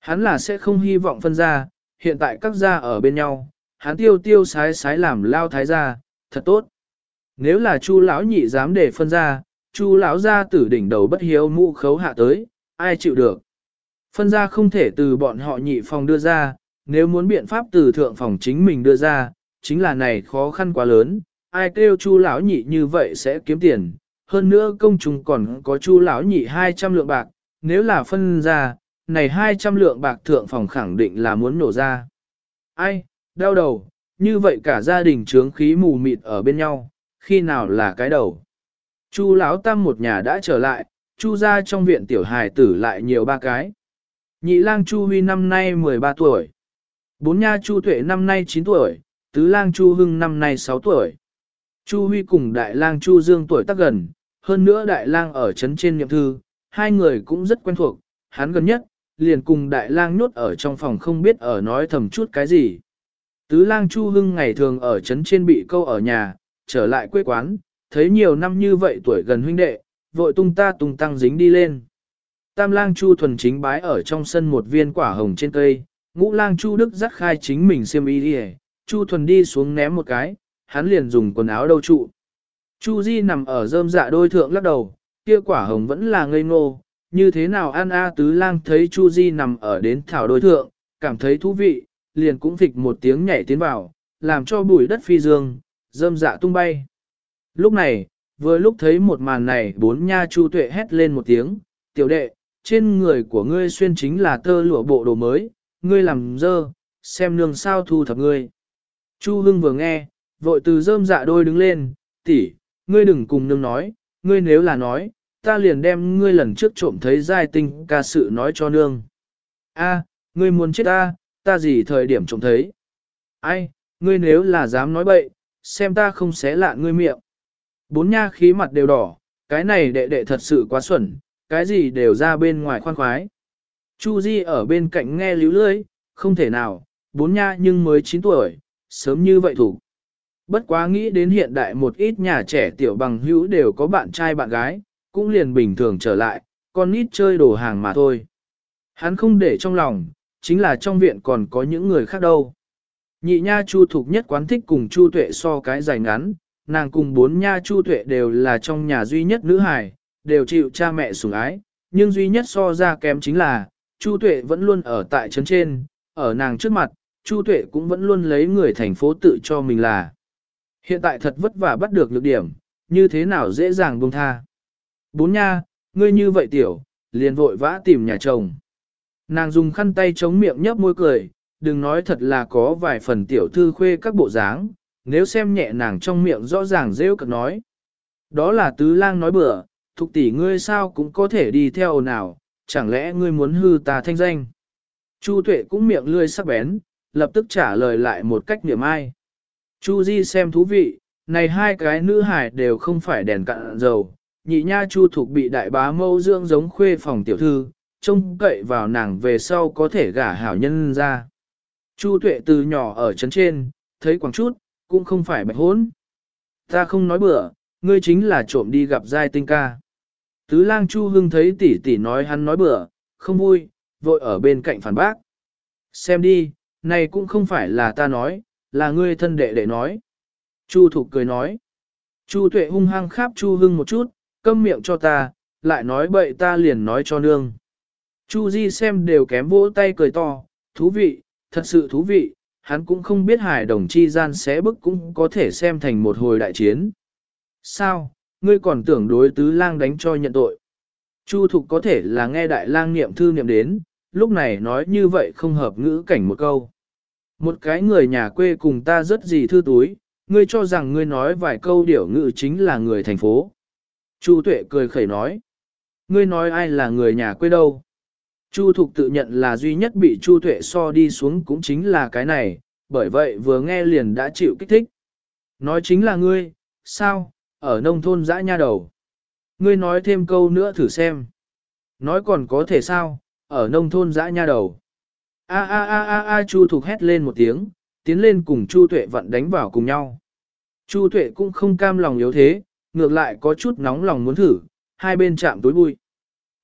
Hắn là sẽ không hy vọng phân gia, hiện tại các gia ở bên nhau, hắn tiêu tiêu sái sái làm lao thái gia, thật tốt. Nếu là Chu lão nhị dám để phân gia, Chu lão gia tử đỉnh đầu bất hiếu mũ khấu hạ tới, ai chịu được. Phân gia không thể từ bọn họ nhị phòng đưa ra, nếu muốn biện pháp từ thượng phòng chính mình đưa ra, chính là này khó khăn quá lớn, ai kêu chu lão nhị như vậy sẽ kiếm tiền. Hơn nữa công chúng còn có chu lão nhị 200 lượng bạc, nếu là phân ra, này 200 lượng bạc thượng phòng khẳng định là muốn nổ ra. Ai, đau đầu, như vậy cả gia đình trướng khí mù mịt ở bên nhau, khi nào là cái đầu. Chu lão tam một nhà đã trở lại, chu ra trong viện tiểu hài tử lại nhiều ba cái. Nhị lang chu huy năm nay 13 tuổi. Bốn nha chu tuệ năm nay 9 tuổi, tứ lang chu hưng năm nay 6 tuổi. Chu huy cùng đại lang chu dương tuổi tác gần, hơn nữa đại lang ở trấn trên niệm thư, hai người cũng rất quen thuộc, hắn gần nhất, liền cùng đại lang nhốt ở trong phòng không biết ở nói thầm chút cái gì. Tứ lang chu hưng ngày thường ở trấn trên bị câu ở nhà, trở lại quê quán, thấy nhiều năm như vậy tuổi gần huynh đệ, vội tung ta tung tăng dính đi lên. Tam lang chu thuần chính bái ở trong sân một viên quả hồng trên cây, ngũ lang chu đức dắt khai chính mình xiêm y đi chu thuần đi xuống ném một cái, hắn liền dùng quần áo đâu trụ. Chu di nằm ở rơm dạ đôi thượng lắc đầu, kia quả hồng vẫn là ngây ngô, như thế nào an a tứ lang thấy chu di nằm ở đến thảo đối thượng, cảm thấy thú vị, liền cũng phịch một tiếng nhảy tiến vào, làm cho bụi đất phi dương, dâm dạ tung bay. Lúc này, vừa lúc thấy một màn này bốn nha chu tuệ hét lên một tiếng, tiểu đệ, trên người của ngươi xuyên chính là tơ lụa bộ đồ mới, ngươi làm dơ, xem nương sao thu thập ngươi. Chu Hưng vừa nghe, vội từ rơm dạ đôi đứng lên, tỷ, ngươi đừng cùng nương nói, ngươi nếu là nói, ta liền đem ngươi lần trước trộm thấy giai tinh ca sự nói cho nương. A, ngươi muốn chết ta, ta gì thời điểm trộm thấy. Ai, ngươi nếu là dám nói bậy, xem ta không xé lạ ngươi miệng. Bốn nha khí mặt đều đỏ, cái này đệ đệ thật sự quá xuẩn, cái gì đều ra bên ngoài khoan khoái. Chu Di ở bên cạnh nghe líu lưỡi, không thể nào, bốn nha nhưng mới 9 tuổi, sớm như vậy thủ. Bất quá nghĩ đến hiện đại một ít nhà trẻ tiểu bằng hữu đều có bạn trai bạn gái, cũng liền bình thường trở lại, con nít chơi đồ hàng mà thôi. Hắn không để trong lòng, chính là trong viện còn có những người khác đâu. Nhị nha chu thục nhất quán thích cùng chu tuệ so cái dài ngắn, nàng cùng bốn nha chu tuệ đều là trong nhà duy nhất nữ hài, đều chịu cha mẹ sủng ái, nhưng duy nhất so ra kém chính là, chu tuệ vẫn luôn ở tại trấn trên, ở nàng trước mặt, chu tuệ cũng vẫn luôn lấy người thành phố tự cho mình là. Hiện tại thật vất vả bắt được lực điểm, như thế nào dễ dàng buông tha. Bốn nha, ngươi như vậy tiểu, liền vội vã tìm nhà chồng. Nàng dùng khăn tay chống miệng nhấp môi cười, đừng nói thật là có vài phần tiểu thư khuê các bộ dáng, nếu xem nhẹ nàng trong miệng rõ ràng rêu cực nói. Đó là tứ lang nói bừa, thục tỷ ngươi sao cũng có thể đi theo nào, chẳng lẽ ngươi muốn hư ta thanh danh. Chu tuệ cũng miệng lươi sắc bén, lập tức trả lời lại một cách niệm ai. Chu Di xem thú vị, này hai cái nữ hải đều không phải đèn cạn dầu, nhị nha Chu Thuộc bị đại bá mâu dưỡng giống khuê phòng tiểu thư, trông cậy vào nàng về sau có thể gả hảo nhân ra. Chu Tuệ từ nhỏ ở trấn trên, thấy quảng chút, cũng không phải bạch hốn. Ta không nói bừa, ngươi chính là trộm đi gặp giai tinh ca. Tứ lang Chu Hưng thấy tỷ tỷ nói hắn nói bừa, không vui, vội ở bên cạnh phản bác. Xem đi, này cũng không phải là ta nói, là ngươi thân đệ đệ nói. Chu Thục cười nói. Chu Tuệ hung hăng kháp Chu Hưng một chút, câm miệng cho ta, lại nói bậy ta liền nói cho nương. Chu Di xem đều kém vỗ tay cười to, thú vị, thật sự thú vị, hắn cũng không biết hải đồng chi gian xé bức cũng có thể xem thành một hồi đại chiến. Sao, ngươi còn tưởng đối tứ lang đánh cho nhận tội? Chu Thục có thể là nghe đại lang niệm thư niệm đến, lúc này nói như vậy không hợp ngữ cảnh một câu. Một cái người nhà quê cùng ta rất gì thư túi, ngươi cho rằng ngươi nói vài câu điểu ngữ chính là người thành phố. Chu Tuệ cười khẩy nói. Ngươi nói ai là người nhà quê đâu? Chu Thục tự nhận là duy nhất bị Chu Tuệ so đi xuống cũng chính là cái này, bởi vậy vừa nghe liền đã chịu kích thích. Nói chính là ngươi, sao, ở nông thôn dã nha đầu. Ngươi nói thêm câu nữa thử xem. Nói còn có thể sao, ở nông thôn dã nha đầu. A a a a a Chu Thục hét lên một tiếng, tiến lên cùng Chu Tuệ vận đánh vào cùng nhau. Chu Tuệ cũng không cam lòng yếu thế, ngược lại có chút nóng lòng muốn thử, hai bên chạm tối bụi.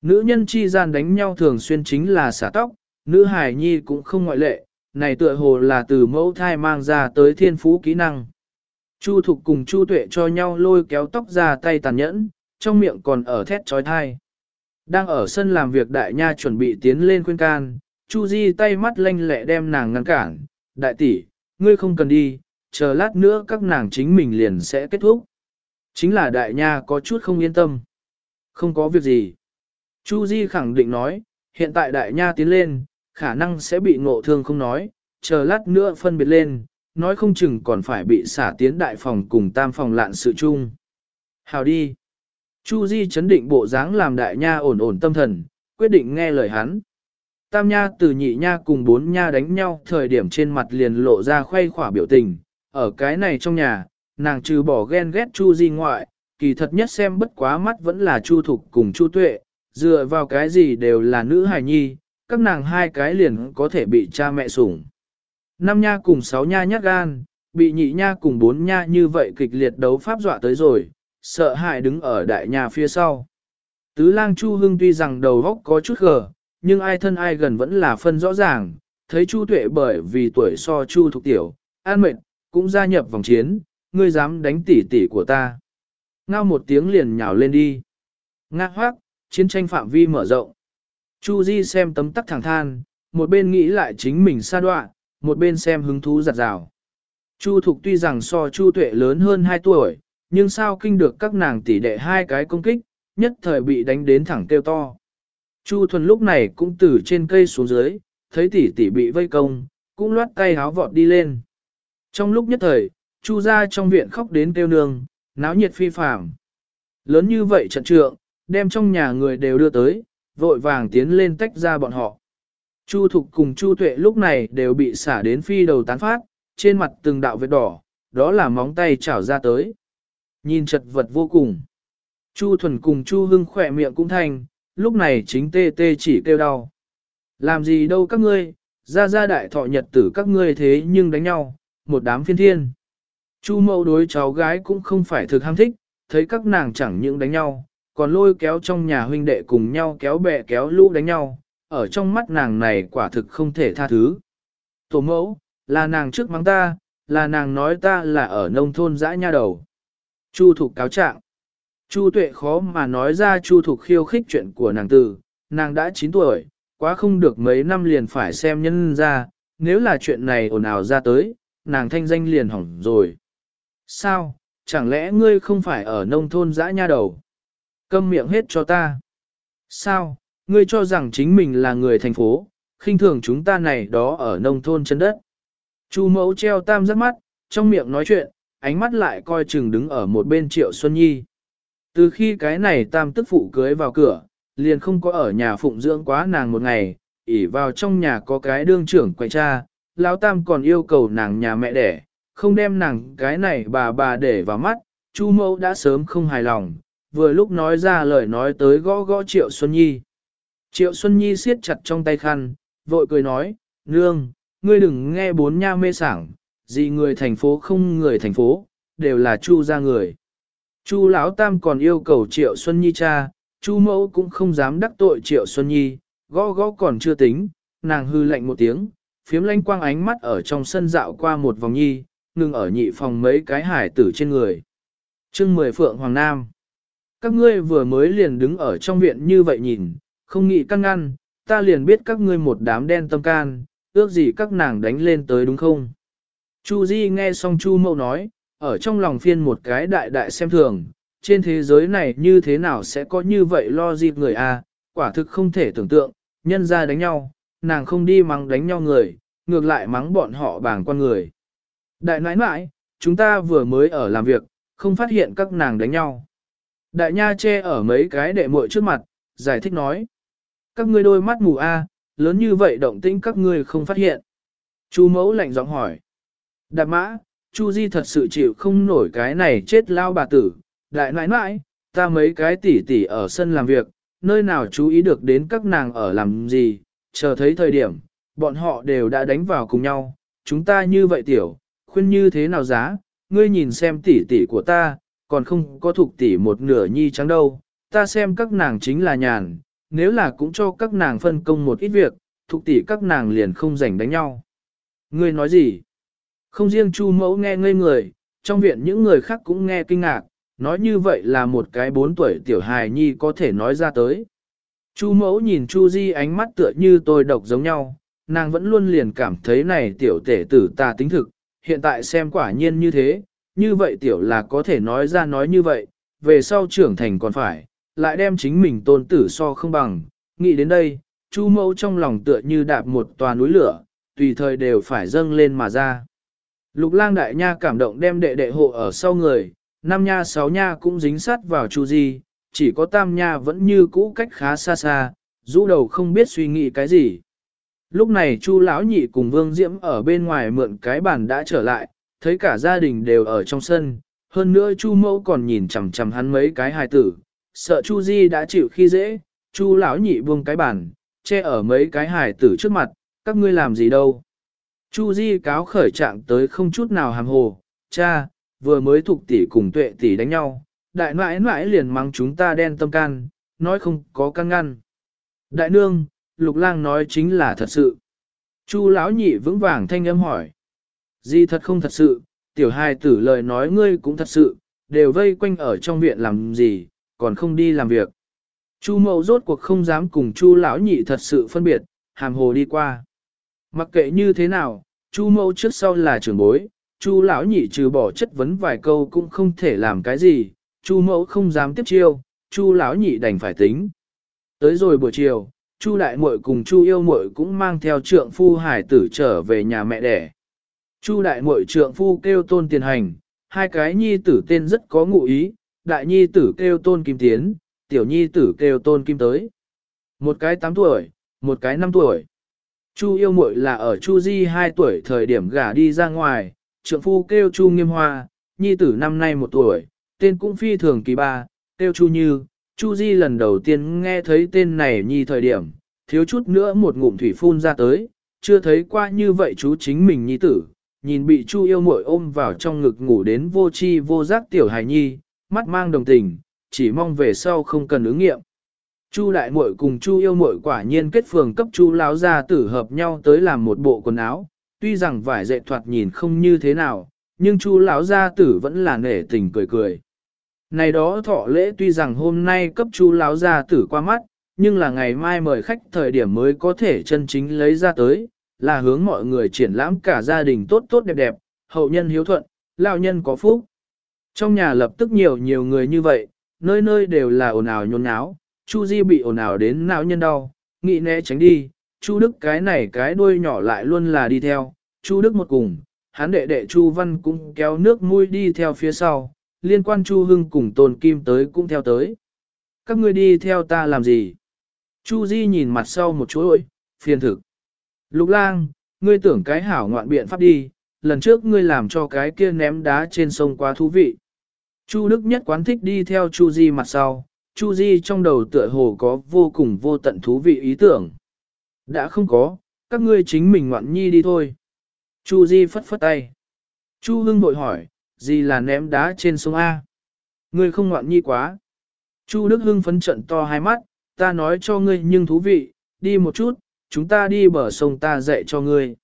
Nữ nhân chi gian đánh nhau thường xuyên chính là xả tóc, nữ hải nhi cũng không ngoại lệ, này tựa hồ là từ mẫu thai mang ra tới thiên phú kỹ năng. Chu Thục cùng Chu Tuệ cho nhau lôi kéo tóc ra tay tàn nhẫn, trong miệng còn ở thét trói thai. Đang ở sân làm việc đại nha chuẩn bị tiến lên khuyên can, Chu Di tay mắt lanh lẹ đem nàng ngăn cản, đại tỷ, ngươi không cần đi, chờ lát nữa các nàng chính mình liền sẽ kết thúc. Chính là đại nha có chút không yên tâm. Không có việc gì. Chu Di khẳng định nói, hiện tại đại nha tiến lên, khả năng sẽ bị ngộ thương không nói, chờ lát nữa phân biệt lên, nói không chừng còn phải bị xả tiến đại phòng cùng tam phòng lạn sự chung. Hào đi. Chu Di chấn định bộ dáng làm đại nha ổn ổn tâm thần, quyết định nghe lời hắn. Tam nha từ nhị nha cùng bốn nha đánh nhau thời điểm trên mặt liền lộ ra khoe khỏa biểu tình, ở cái này trong nhà, nàng trừ bỏ ghen ghét Chu Di ngoại, kỳ thật nhất xem bất quá mắt vẫn là Chu Thục cùng Chu Tuệ, dựa vào cái gì đều là nữ hài nhi, các nàng hai cái liền có thể bị cha mẹ sủng. Năm nha cùng sáu nha nhát gan, bị nhị nha cùng bốn nha như vậy kịch liệt đấu pháp dọa tới rồi, sợ hại đứng ở đại nha phía sau. Tứ lang Chu Hưng tuy rằng đầu góc có chút gờ, nhưng ai thân ai gần vẫn là phân rõ ràng, thấy Chu Tuệ bởi vì tuổi so Chu Thục Tiểu, an mệt, cũng gia nhập vòng chiến, ngươi dám đánh tỷ tỷ của ta. Ngao một tiếng liền nhào lên đi. Ngạc hoác, chiến tranh phạm vi mở rộng. Chu Di xem tấm tắc thẳng than, một bên nghĩ lại chính mình xa đoạn, một bên xem hứng thú giặt rào. Chu Thục tuy rằng so Chu Tuệ lớn hơn 2 tuổi, nhưng sao kinh được các nàng tỷ đệ hai cái công kích, nhất thời bị đánh đến thẳng kêu to. Chu Thuần lúc này cũng từ trên cây xuống dưới, thấy tỷ tỷ bị vây công, cũng loát tay háo vọt đi lên. Trong lúc nhất thời, Chu ra trong viện khóc đến kêu nương, náo nhiệt phi phàm. Lớn như vậy trận trượng, đem trong nhà người đều đưa tới, vội vàng tiến lên tách ra bọn họ. Chu Thục cùng Chu Tuệ lúc này đều bị xả đến phi đầu tán phát, trên mặt từng đạo vết đỏ, đó là móng tay chảo ra tới. Nhìn chật vật vô cùng. Chu Thuần cùng Chu Hưng khỏe miệng cũng thành, lúc này chính tê tê chỉ kêu đau. Làm gì đâu các ngươi, ra ra đại thọ nhật tử các ngươi thế nhưng đánh nhau, một đám phiên thiên. Chu mẫu đối cháu gái cũng không phải thực ham thích, thấy các nàng chẳng những đánh nhau, còn lôi kéo trong nhà huynh đệ cùng nhau kéo bè kéo lũ đánh nhau, ở trong mắt nàng này quả thực không thể tha thứ. Tổ mẫu, là nàng trước mắng ta, là nàng nói ta là ở nông thôn dã nha đầu. Chu thục cáo trạng. Chu tuệ khó mà nói ra chu thục khiêu khích chuyện của nàng từ, nàng đã 9 tuổi, quá không được mấy năm liền phải xem nhân ra, nếu là chuyện này ồn ào ra tới, nàng thanh danh liền hỏng rồi. Sao, chẳng lẽ ngươi không phải ở nông thôn dã nha đầu? Câm miệng hết cho ta. Sao, ngươi cho rằng chính mình là người thành phố, khinh thường chúng ta này đó ở nông thôn chân đất. Chu mẫu treo tam giác mắt, trong miệng nói chuyện, ánh mắt lại coi chừng đứng ở một bên triệu Xuân Nhi. Từ khi cái này tam tức phụ cưới vào cửa, liền không có ở nhà phụng dưỡng quá nàng một ngày, ỉ vào trong nhà có cái đương trưởng quay cha, lão tam còn yêu cầu nàng nhà mẹ đẻ, không đem nàng cái này bà bà để vào mắt, Chu mẫu đã sớm không hài lòng, vừa lúc nói ra lời nói tới gõ gõ Triệu Xuân Nhi. Triệu Xuân Nhi siết chặt trong tay khăn, vội cười nói, Nương, ngươi đừng nghe bốn nha mê sảng, gì người thành phố không người thành phố, đều là Chu ra người. Chu Lão Tam còn yêu cầu Triệu Xuân Nhi cha, Chu Mẫu cũng không dám đắc tội Triệu Xuân Nhi, gõ gõ còn chưa tính, nàng hư lạnh một tiếng, phiếm lanh quang ánh mắt ở trong sân dạo qua một vòng nhi, ngừng ở nhị phòng mấy cái hải tử trên người. chương mười Phượng Hoàng Nam Các ngươi vừa mới liền đứng ở trong viện như vậy nhìn, không nghĩ căn ngăn, ta liền biết các ngươi một đám đen tâm can, ước gì các nàng đánh lên tới đúng không? Chu Di nghe xong Chu Mậu nói, ở trong lòng phiên một cái đại đại xem thường, trên thế giới này như thế nào sẽ có như vậy lo dịp người a? quả thực không thể tưởng tượng, nhân ra đánh nhau, nàng không đi mắng đánh nhau người, ngược lại mắng bọn họ bảng quan người. Đại nãi nãi, chúng ta vừa mới ở làm việc, không phát hiện các nàng đánh nhau. Đại nha che ở mấy cái đệ muội trước mặt, giải thích nói. Các ngươi đôi mắt mù a, lớn như vậy động tĩnh các ngươi không phát hiện. Chu mẫu lạnh giọng hỏi. Đạp mã, Chu Di thật sự chịu không nổi cái này chết lao bà tử. Đại nãi nãi, ta mấy cái tỷ tỷ ở sân làm việc, nơi nào chú ý được đến các nàng ở làm gì, chờ thấy thời điểm, bọn họ đều đã đánh vào cùng nhau, chúng ta như vậy tiểu, khuyên như thế nào giá, ngươi nhìn xem tỷ tỷ của ta, còn không có thuộc tỷ một nửa nhi trắng đâu, ta xem các nàng chính là nhàn, nếu là cũng cho các nàng phân công một ít việc, thuộc tỷ các nàng liền không rảnh đánh nhau. Ngươi nói gì? Không riêng Chu mẫu nghe ngây người, trong viện những người khác cũng nghe kinh ngạc, nói như vậy là một cái bốn tuổi tiểu hài nhi có thể nói ra tới. Chu mẫu nhìn Chu Di ánh mắt tựa như tôi độc giống nhau, nàng vẫn luôn liền cảm thấy này tiểu tể tử ta tính thực, hiện tại xem quả nhiên như thế, như vậy tiểu là có thể nói ra nói như vậy, về sau trưởng thành còn phải, lại đem chính mình tôn tử so không bằng, nghĩ đến đây, Chu mẫu trong lòng tựa như đạp một tòa núi lửa, tùy thời đều phải dâng lên mà ra. Lục lang đại nha cảm động đem đệ đệ hộ ở sau người, năm nha sáu nha cũng dính sát vào Chu Di, chỉ có tam nha vẫn như cũ cách khá xa xa, rũ đầu không biết suy nghĩ cái gì. Lúc này Chu lão nhị cùng Vương Diễm ở bên ngoài mượn cái bàn đã trở lại, thấy cả gia đình đều ở trong sân, hơn nữa Chu mẫu còn nhìn chằm chằm hắn mấy cái hài tử, sợ Chu Di đã chịu khi dễ, Chu lão nhị buông cái bàn, che ở mấy cái hài tử trước mặt, các ngươi làm gì đâu. Chu Di cáo khởi trạng tới không chút nào hàm hồ, cha, vừa mới thuộc tỷ cùng tuệ tỷ đánh nhau, đại nãi nãi liền mắng chúng ta đen tâm can, nói không có căn ngăn. Đại nương, lục lang nói chính là thật sự. Chu lão nhị vững vàng thanh âm hỏi. Gì thật không thật sự, tiểu hài tử lời nói ngươi cũng thật sự, đều vây quanh ở trong viện làm gì, còn không đi làm việc. Chu mậu rốt cuộc không dám cùng chu lão nhị thật sự phân biệt, hàm hồ đi qua. Mặc kệ như thế nào, chu mậu trước sau là trưởng bối, chu lão nhị trừ bỏ chất vấn vài câu cũng không thể làm cái gì, chu mẫu không dám tiếp chiêu, chu lão nhị đành phải tính. Tới rồi buổi chiều, chu đại muội cùng chu yêu muội cũng mang theo trượng phu hải tử trở về nhà mẹ đẻ. Chu đại muội trượng phu kêu tôn tiền hành, hai cái nhi tử tên rất có ngụ ý, đại nhi tử kêu tôn kim tiến, tiểu nhi tử kêu tôn kim tới. Một cái 8 tuổi, một cái 5 tuổi. Chu yêu muội là ở Chu Di 2 tuổi thời điểm gả đi ra ngoài, trượng phu kêu Chu Nghiêm Hoa, nhi tử năm nay 1 tuổi, tên cũng phi thường kỳ ba, kêu Chu Như. Chu Di lần đầu tiên nghe thấy tên này nhi thời điểm, thiếu chút nữa một ngụm thủy phun ra tới, chưa thấy qua như vậy chú chính mình nhi tử, nhìn bị Chu yêu muội ôm vào trong ngực ngủ đến vô chi vô giác tiểu hài nhi, mắt mang đồng tình, chỉ mong về sau không cần ứng nghiệm. Chu đại muội cùng Chu yêu muội quả nhiên kết phường cấp Chu lão gia tử hợp nhau tới làm một bộ quần áo, tuy rằng vải dệt thoạt nhìn không như thế nào, nhưng Chu lão gia tử vẫn là nể tình cười cười. Này đó thọ lễ tuy rằng hôm nay cấp Chu láo ra tử qua mắt, nhưng là ngày mai mời khách thời điểm mới có thể chân chính lấy ra tới, là hướng mọi người triển lãm cả gia đình tốt tốt đẹp đẹp, hậu nhân hiếu thuận, lao nhân có phúc. Trong nhà lập tức nhiều nhiều người như vậy, nơi nơi đều là ồn ào nhốn nháo, Chu Di bị ồn ào đến não nhân đau, nghĩ né tránh đi, Chu Đức cái này cái đuôi nhỏ lại luôn là đi theo, Chu Đức một cùng, hắn đệ đệ Chu Văn cũng kéo nước mũi đi theo phía sau, liên quan Chu Hưng cùng Tôn Kim tới cũng theo tới. Các ngươi đi theo ta làm gì? Chu Di nhìn mặt sau một chú ơi, phiền thực. Lục lang, ngươi tưởng cái hảo ngoạn biện pháp đi, lần trước ngươi làm cho cái kia ném đá trên sông quá thú vị. Chu Đức nhất quán thích đi theo Chu Di mặt sau, Chu Di trong đầu tựa hồ có vô cùng vô tận thú vị ý tưởng. Đã không có, các ngươi chính mình ngoạn nhi đi thôi. Chu Di phất phất tay. Chu Hưng bội hỏi, gì là ném đá trên sông A? Ngươi không ngoạn nhi quá. Chu Đức Hưng phấn trận to hai mắt, ta nói cho ngươi nhưng thú vị, đi một chút, chúng ta đi bờ sông ta dạy cho ngươi.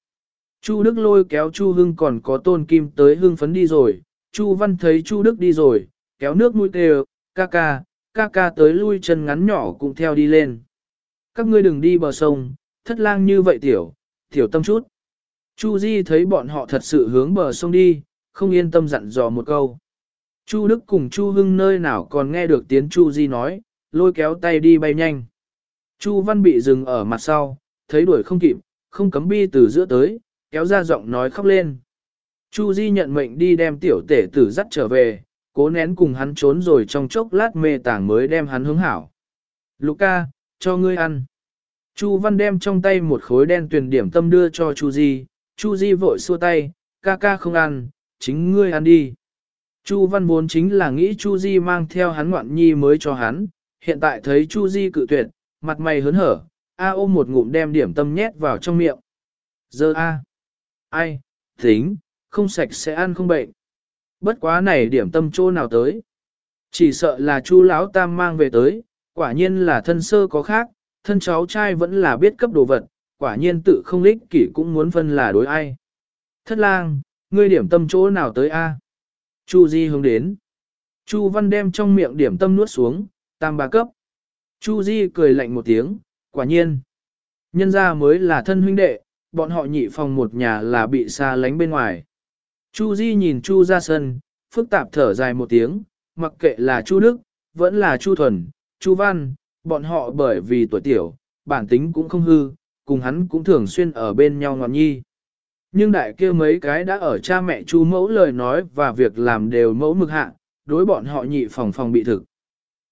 Chu Đức lôi kéo Chu Hưng còn có tôn kim tới hưng phấn đi rồi, Chu Văn thấy Chu Đức đi rồi, kéo nước mũi kêu, ca ca, ca ca tới lui chân ngắn nhỏ cũng theo đi lên. Các ngươi đừng đi bờ sông, thất lang như vậy tiểu, tiểu tâm chút. Chu Di thấy bọn họ thật sự hướng bờ sông đi, không yên tâm dặn dò một câu. Chu Đức cùng Chu Hưng nơi nào còn nghe được tiếng Chu Di nói, lôi kéo tay đi bay nhanh. Chu Văn bị dừng ở mặt sau, thấy đuổi không kịp, không cấm bi từ giữa tới, kéo ra giọng nói khóc lên. Chu Di nhận mệnh đi đem tiểu tể tử dắt trở về, cố nén cùng hắn trốn rồi trong chốc lát mê tảng mới đem hắn hướng hảo. Luca, cho ngươi ăn. Chu Văn đem trong tay một khối đen tuyền điểm tâm đưa cho Chu Di, Chu Di vội xua tay, ca ca không ăn, chính ngươi ăn đi. Chu Văn vốn chính là nghĩ Chu Di mang theo hắn ngoạn nhi mới cho hắn, hiện tại thấy Chu Di cự tuyệt, mặt mày hớn hở, A ôm một ngụm đem điểm tâm nhét vào trong miệng. Giờ A. Ai, tính, không sạch sẽ ăn không bệnh. Bất quá này điểm tâm chỗ nào tới. Chỉ sợ là chu lão tam mang về tới, quả nhiên là thân sơ có khác, thân cháu trai vẫn là biết cấp đồ vật, quả nhiên tự không lích kỷ cũng muốn phân là đối ai. Thất lang, ngươi điểm tâm chỗ nào tới a? Chu Di hướng đến. Chu Văn đem trong miệng điểm tâm nuốt xuống, tam ba cấp. Chu Di cười lạnh một tiếng, quả nhiên. Nhân gia mới là thân huynh đệ, bọn họ nhị phòng một nhà là bị xa lánh bên ngoài. Chu Di nhìn Chu ra sân, phức tạp thở dài một tiếng, mặc kệ là Chu Đức, vẫn là Chu Thuần, Chu Văn, bọn họ bởi vì tuổi tiểu, bản tính cũng không hư, cùng hắn cũng thường xuyên ở bên nhau ngọn nhi. Nhưng đại kia mấy cái đã ở cha mẹ Chu mẫu lời nói và việc làm đều mẫu mực hạ, đối bọn họ nhị phòng phòng bị thực.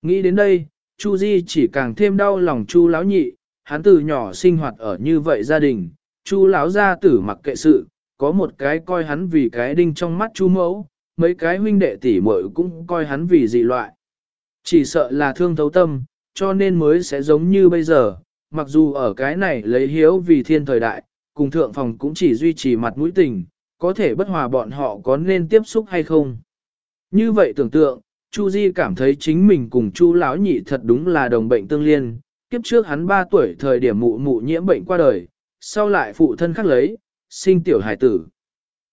Nghĩ đến đây, Chu Di chỉ càng thêm đau lòng Chu lão nhị, hắn từ nhỏ sinh hoạt ở như vậy gia đình, Chu lão gia tử mặc kệ sự, có một cái coi hắn vì cái đinh trong mắt Chu mẫu, mấy cái huynh đệ tỷ muội cũng coi hắn vì dị loại. Chỉ sợ là thương thấu tâm, cho nên mới sẽ giống như bây giờ, mặc dù ở cái này lấy hiếu vì thiên thời đại, cùng thượng phòng cũng chỉ duy trì mặt mũi tình, có thể bất hòa bọn họ có nên tiếp xúc hay không. Như vậy tưởng tượng, Chu Di cảm thấy chính mình cùng Chu lão nhị thật đúng là đồng bệnh tương liên, kiếp trước hắn 3 tuổi thời điểm mụ mụ nhiễm bệnh qua đời, sau lại phụ thân khắc lấy, sinh tiểu hải tử.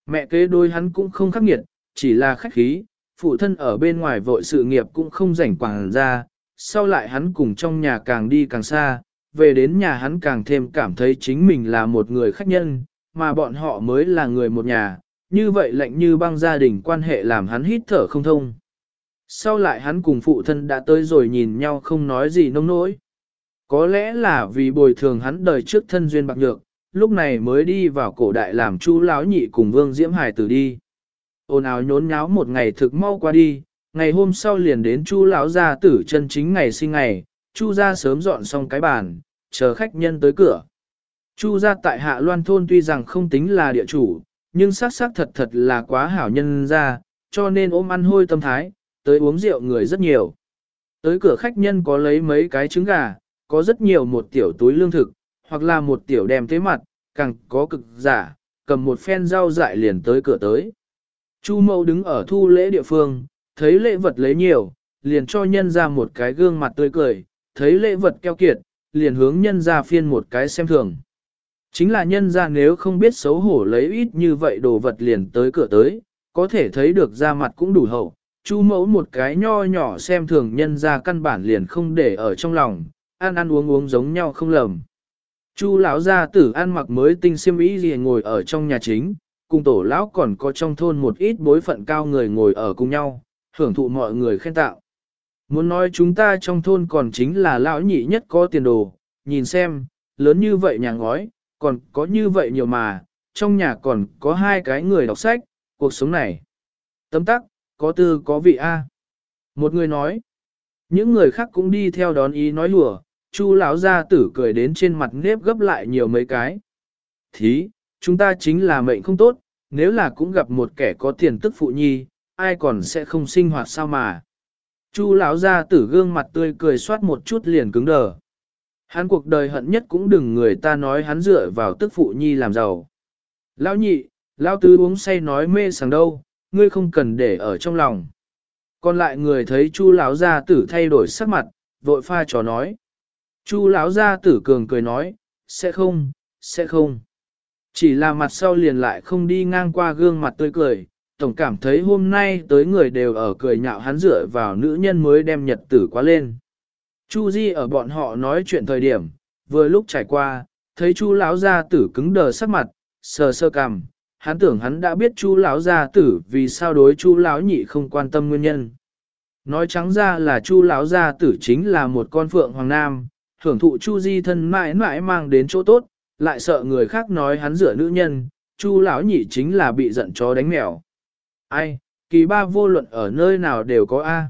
Mẹ kế đôi hắn cũng không khắc nghiệt, chỉ là khách khí, phụ thân ở bên ngoài vội sự nghiệp cũng không rảnh quảng ra, sau lại hắn cùng trong nhà càng đi càng xa, về đến nhà hắn càng thêm cảm thấy chính mình là một người khách nhân, mà bọn họ mới là người một nhà, như vậy lạnh như băng gia đình quan hệ làm hắn hít thở không thông. Sau lại hắn cùng phụ thân đã tới rồi nhìn nhau không nói gì nông nỗi. Có lẽ là vì bồi thường hắn đời trước thân duyên bạc nhược, lúc này mới đi vào cổ đại làm chu lão nhị cùng vương diễm hải tử đi. Ôn áo nhốn nháo một ngày thực mau qua đi, ngày hôm sau liền đến chu lão gia tử chân chính ngày sinh ngày, chu gia sớm dọn xong cái bàn, chờ khách nhân tới cửa. Chu gia tại hạ loan thôn tuy rằng không tính là địa chủ, nhưng xác xác thật thật là quá hảo nhân ra, cho nên ôm ăn hôi tâm thái, tới uống rượu người rất nhiều. Tới cửa khách nhân có lấy mấy cái trứng gà, có rất nhiều một tiểu túi lương thực, hoặc là một tiểu đem thế mặt, càng có cực giả, cầm một phen rau dại liền tới cửa tới. Chu mẫu đứng ở thu lễ địa phương, thấy lễ vật lấy nhiều, liền cho nhân ra một cái gương mặt tươi cười, thấy lễ vật keo kiệt, liền hướng nhân ra phiên một cái xem thường. Chính là nhân ra nếu không biết xấu hổ lấy ít như vậy đồ vật liền tới cửa tới, có thể thấy được ra mặt cũng đủ hậu. Chu mẫu một cái nho nhỏ xem thường nhân ra căn bản liền không để ở trong lòng, ăn ăn uống uống giống nhau không lầm. Chu lão gia tử ăn mặc mới tinh xiêm y gì ngồi ở trong nhà chính, cùng tổ lão còn có trong thôn một ít bối phận cao người ngồi ở cùng nhau, hưởng thụ mọi người khen tạo. Muốn nói chúng ta trong thôn còn chính là lão nhị nhất có tiền đồ, nhìn xem, lớn như vậy nhà ngói, còn có như vậy nhiều mà, trong nhà còn có hai cái người đọc sách, cuộc sống này. Tấm tắc, có tư có vị A. Một người nói, những người khác cũng đi theo đón ý nói lùa, chu lão gia tử cười đến trên mặt nếp gấp lại nhiều mấy cái. Thí, chúng ta chính là mệnh không tốt, nếu là cũng gặp một kẻ có tiền tức phụ nhi, ai còn sẽ không sinh hoạt sao mà. Chu lão gia tử gương mặt tươi cười soát một chút liền cứng đờ. Hắn cuộc đời hận nhất cũng đừng người ta nói hắn dựa vào tức phụ nhi làm giàu. Lão nhị, lão tứ uống say nói mê sảng đâu, ngươi không cần để ở trong lòng. Còn lại người thấy chu lão gia tử thay đổi sắc mặt, vội pha trò nói. Chu lão gia tử cường cười nói, sẽ không, sẽ không. Chỉ là mặt sau liền lại không đi ngang qua gương mặt tươi cười, tổng cảm thấy hôm nay tới người đều ở cười nhạo hắn dựa vào nữ nhân mới đem nhật tử quá lên. Chu Di ở bọn họ nói chuyện thời điểm, vừa lúc trải qua, thấy Chu lão gia tử cứng đờ sắc mặt, sờ sơ cằm, hắn tưởng hắn đã biết Chu lão gia tử vì sao đối Chu lão nhị không quan tâm nguyên nhân. Nói trắng ra là Chu lão gia tử chính là một con phượng hoàng nam, hưởng thụ Chu Di thân mãi mãi mang đến chỗ tốt, lại sợ người khác nói hắn rửa nữ nhân, Chu lão nhị chính là bị giận chó đánh mèo. Ai, kỳ ba vô luận ở nơi nào đều có A.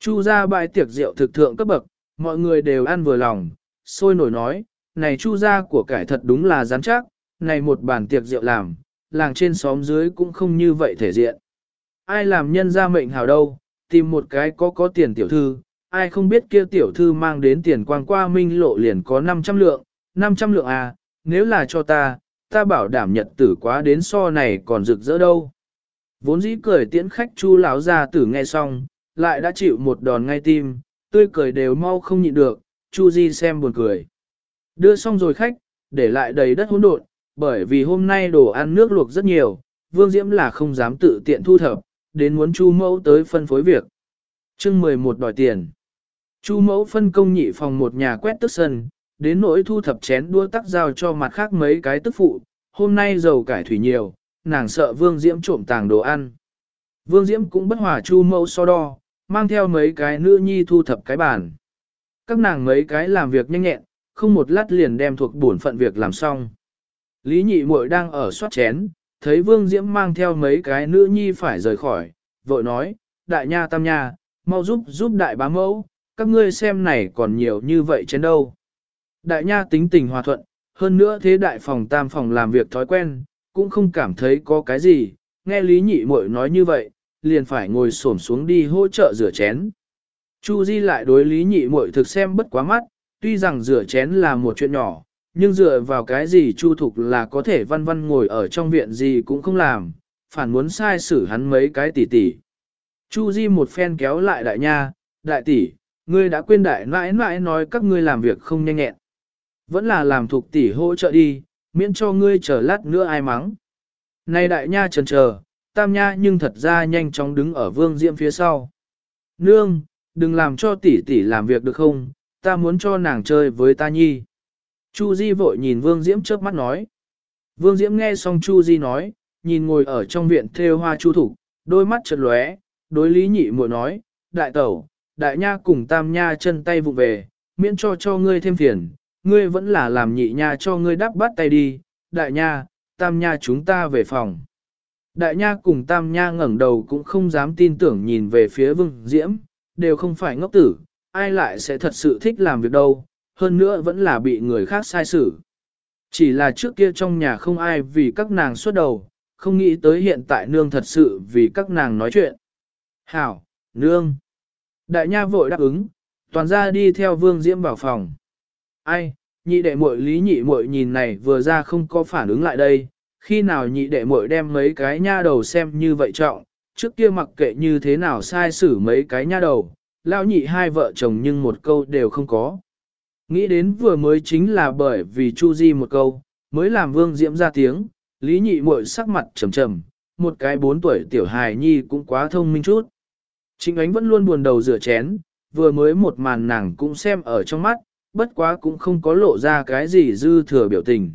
Chu ra bãi tiệc rượu thực thượng cấp bậc, mọi người đều ăn vừa lòng, sôi nổi nói, này chu gia của cải thật đúng là rắn chắc, này một bàn tiệc rượu làm, làng trên xóm dưới cũng không như vậy thể diện. Ai làm nhân gia mệnh hào đâu, tìm một cái có có tiền tiểu thư, ai không biết kia tiểu thư mang đến tiền quang qua minh lộ liền có 500 lượng, 500 lượng à, nếu là cho ta, ta bảo đảm nhật tử quá đến so này còn rực rỡ đâu. Vốn dĩ cười tiễn khách chu lão gia tử nghe xong, lại đã chịu một đòn ngay tim, tươi cười đều mau không nhịn được, Chu Di xem buồn cười. Đưa xong rồi khách, để lại đầy đất hỗn độn, bởi vì hôm nay đồ ăn nước luộc rất nhiều, Vương Diễm là không dám tự tiện thu thập, đến muốn Chu Mẫu tới phân phối việc. Chương 11 đòi tiền. Chu Mẫu phân công nhị phòng một nhà quét tức sân, đến nỗi thu thập chén đua tắc giao cho mặt khác mấy cái tức phụ, hôm nay dầu cải thủy nhiều, nàng sợ Vương Diễm trộm tàng đồ ăn. Vương Diễm cũng bất hòa Chu Mẫu so đo, mang theo mấy cái nữ nhi thu thập cái bàn. Các nàng mấy cái làm việc nhanh nhẹn, không một lát liền đem thuộc bổn phận việc làm xong. Lý nhị muội đang ở soát chén, thấy Vương Diễm mang theo mấy cái nữ nhi phải rời khỏi, vội nói, đại nha tam nha, mau giúp giúp đại bá mẫu, các ngươi xem này còn nhiều như vậy trên đâu. Đại nha tính tình hòa thuận, hơn nữa thế đại phòng tam phòng làm việc thói quen, cũng không cảm thấy có cái gì, nghe Lý Nhị Muội nói như vậy, liền phải ngồi xổm xuống đi hỗ trợ rửa chén. Chu Di lại đối Lý Nhị Muội thực xem bất quá mắt, tuy rằng rửa chén là một chuyện nhỏ, nhưng dựa vào cái gì Chu Thục là có thể văn văn ngồi ở trong viện gì cũng không làm, phản muốn sai xử hắn mấy cái tỉ tỉ. Chu Di một phen kéo lại đại nha, đại tỷ, ngươi đã quên đại nãi nãi nói các ngươi làm việc không nhanh nhẹn. Vẫn là làm thuộc tỷ hỗ trợ đi, miễn cho ngươi chờ lát nữa ai mắng. Này đại nha trần chờ, tam nha nhưng thật ra nhanh chóng đứng ở vương diễm phía sau. Nương, đừng làm cho tỷ tỷ làm việc được không, ta muốn cho nàng chơi với ta nhi. Chu Di vội nhìn vương diễm chớp mắt nói. Vương diễm nghe xong Chu Di nói, nhìn ngồi ở trong viện thêu hoa chu thủ, đôi mắt chợt lóe, đối lý nhị muội nói, đại tẩu, đại nha cùng tam nha chân tay vụ về, miễn cho cho ngươi thêm phiền, ngươi vẫn là làm nhị nha cho ngươi đắp bắt tay đi, đại nha, tam nha chúng ta về phòng. Đại nha cùng tam nha ngẩng đầu cũng không dám tin tưởng nhìn về phía vương diễm, đều không phải ngốc tử, ai lại sẽ thật sự thích làm việc đâu, hơn nữa vẫn là bị người khác sai xử. Chỉ là trước kia trong nhà không ai vì các nàng xuất đầu, không nghĩ tới hiện tại nương thật sự vì các nàng nói chuyện. Hảo, nương. Đại nha vội đáp ứng, toàn ra đi theo vương diễm vào phòng. Ai, nhị đệ muội lý nhị muội nhìn này vừa ra không có phản ứng lại đây, khi nào nhị đệ muội đem mấy cái nha đầu xem như vậy trọng, trước kia mặc kệ như thế nào sai xử mấy cái nha đầu, lao nhị hai vợ chồng nhưng một câu đều không có. Nghĩ đến vừa mới chính là bởi vì Chu Di một câu, mới làm vương diễm ra tiếng, lý nhị muội sắc mặt trầm trầm, một cái bốn tuổi tiểu hài nhi cũng quá thông minh chút. Chính ánh vẫn luôn buồn đầu rửa chén, vừa mới một màn nàng cũng xem ở trong mắt, bất quá cũng không có lộ ra cái gì dư thừa biểu tình.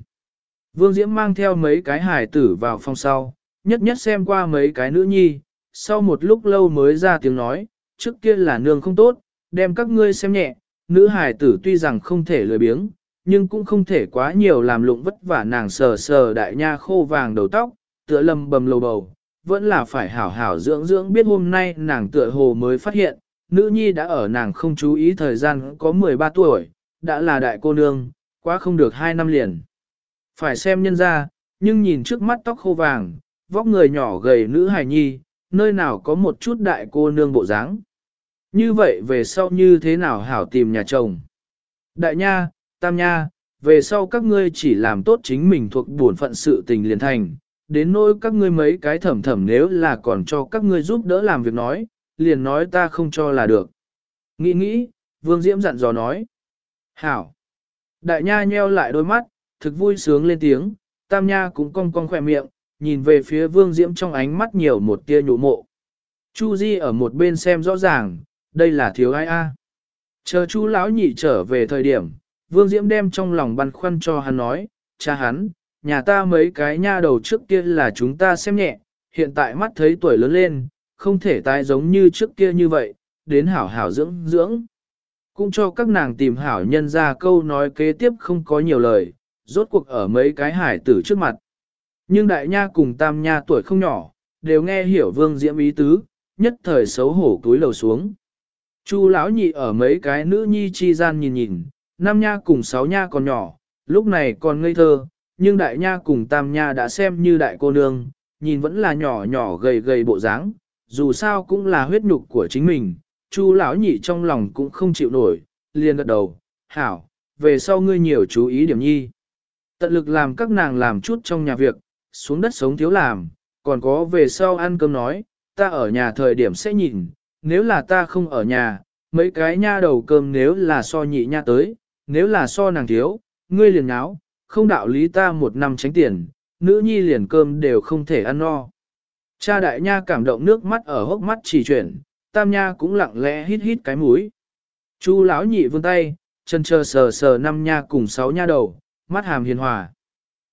Vương Diễm mang theo mấy cái hài tử vào phòng sau, nhất nhất xem qua mấy cái nữ nhi, sau một lúc lâu mới ra tiếng nói, trước kia là nương không tốt, đem các ngươi xem nhẹ, nữ hài tử tuy rằng không thể lười biếng, nhưng cũng không thể quá nhiều làm lụng vất vả nàng sờ sờ đại nha khô vàng đầu tóc, tựa lầm bầm lầu bầu, vẫn là phải hảo hảo dưỡng dưỡng biết hôm nay nàng tựa hồ mới phát hiện, nữ nhi đã ở nàng không chú ý thời gian có 13 tuổi, đã là đại cô nương, quá không được hai năm liền. Phải xem nhân ra, nhưng nhìn trước mắt tóc khô vàng, vóc người nhỏ gầy nữ hài nhi, nơi nào có một chút đại cô nương bộ dáng. Như vậy về sau như thế nào hảo tìm nhà chồng. Đại nha, tam nha, về sau các ngươi chỉ làm tốt chính mình thuộc bổn phận sự tình liền thành, đến nỗi các ngươi mấy cái thẩm thẩm nếu là còn cho các ngươi giúp đỡ làm việc nói, liền nói ta không cho là được. Nghĩ nghĩ, Vương Diễm dặn dò nói. Hảo. Đại nha nheo lại đôi mắt, thực vui sướng lên tiếng, tam nha cũng cong cong khỏe miệng, nhìn về phía Vương Diễm trong ánh mắt nhiều một tia nhụ mộ. Chu Di ở một bên xem rõ ràng, đây là thiếu ai a. Chờ chu lão nhị trở về thời điểm, Vương Diễm đem trong lòng băn khoăn cho hắn nói, cha hắn, nhà ta mấy cái nha đầu trước kia là chúng ta xem nhẹ, hiện tại mắt thấy tuổi lớn lên, không thể tái giống như trước kia như vậy, đến hảo hảo dưỡng dưỡng. Cũng cho các nàng tìm hảo nhân ra câu nói kế tiếp không có nhiều lời, rốt cuộc ở mấy cái hải tử trước mặt. Nhưng đại nha cùng tam nha tuổi không nhỏ, đều nghe hiểu vương diễm ý tứ, nhất thời xấu hổ túi lầu xuống. Chu lão nhị ở mấy cái nữ nhi chi gian nhìn nhìn, năm nha cùng sáu nha còn nhỏ, lúc này còn ngây thơ, nhưng đại nha cùng tam nha đã xem như đại cô nương, nhìn vẫn là nhỏ nhỏ gầy gầy bộ dáng, dù sao cũng là huyết nhục của chính mình, chu lão nhị trong lòng cũng không chịu nổi, liền gật đầu, hảo, về sau ngươi nhiều chú ý điểm nhi. Tận lực làm các nàng làm chút trong nhà việc, xuống đất sống thiếu làm, còn có về sau ăn cơm nói, ta ở nhà thời điểm sẽ nhìn, nếu là ta không ở nhà, mấy cái nha đầu cơm nếu là so nhị nha tới, nếu là so nàng thiếu, ngươi liền náo, không đạo lý ta một năm tránh tiền, nữ nhi liền cơm đều không thể ăn no. Cha đại nha cảm động nước mắt ở hốc mắt chỉ chuyển, tam nha cũng lặng lẽ hít hít cái mũi. Chu lão nhị vươn tay, chân chờ sờ sờ năm nha cùng sáu nha đầu, mắt hàm hiền hòa.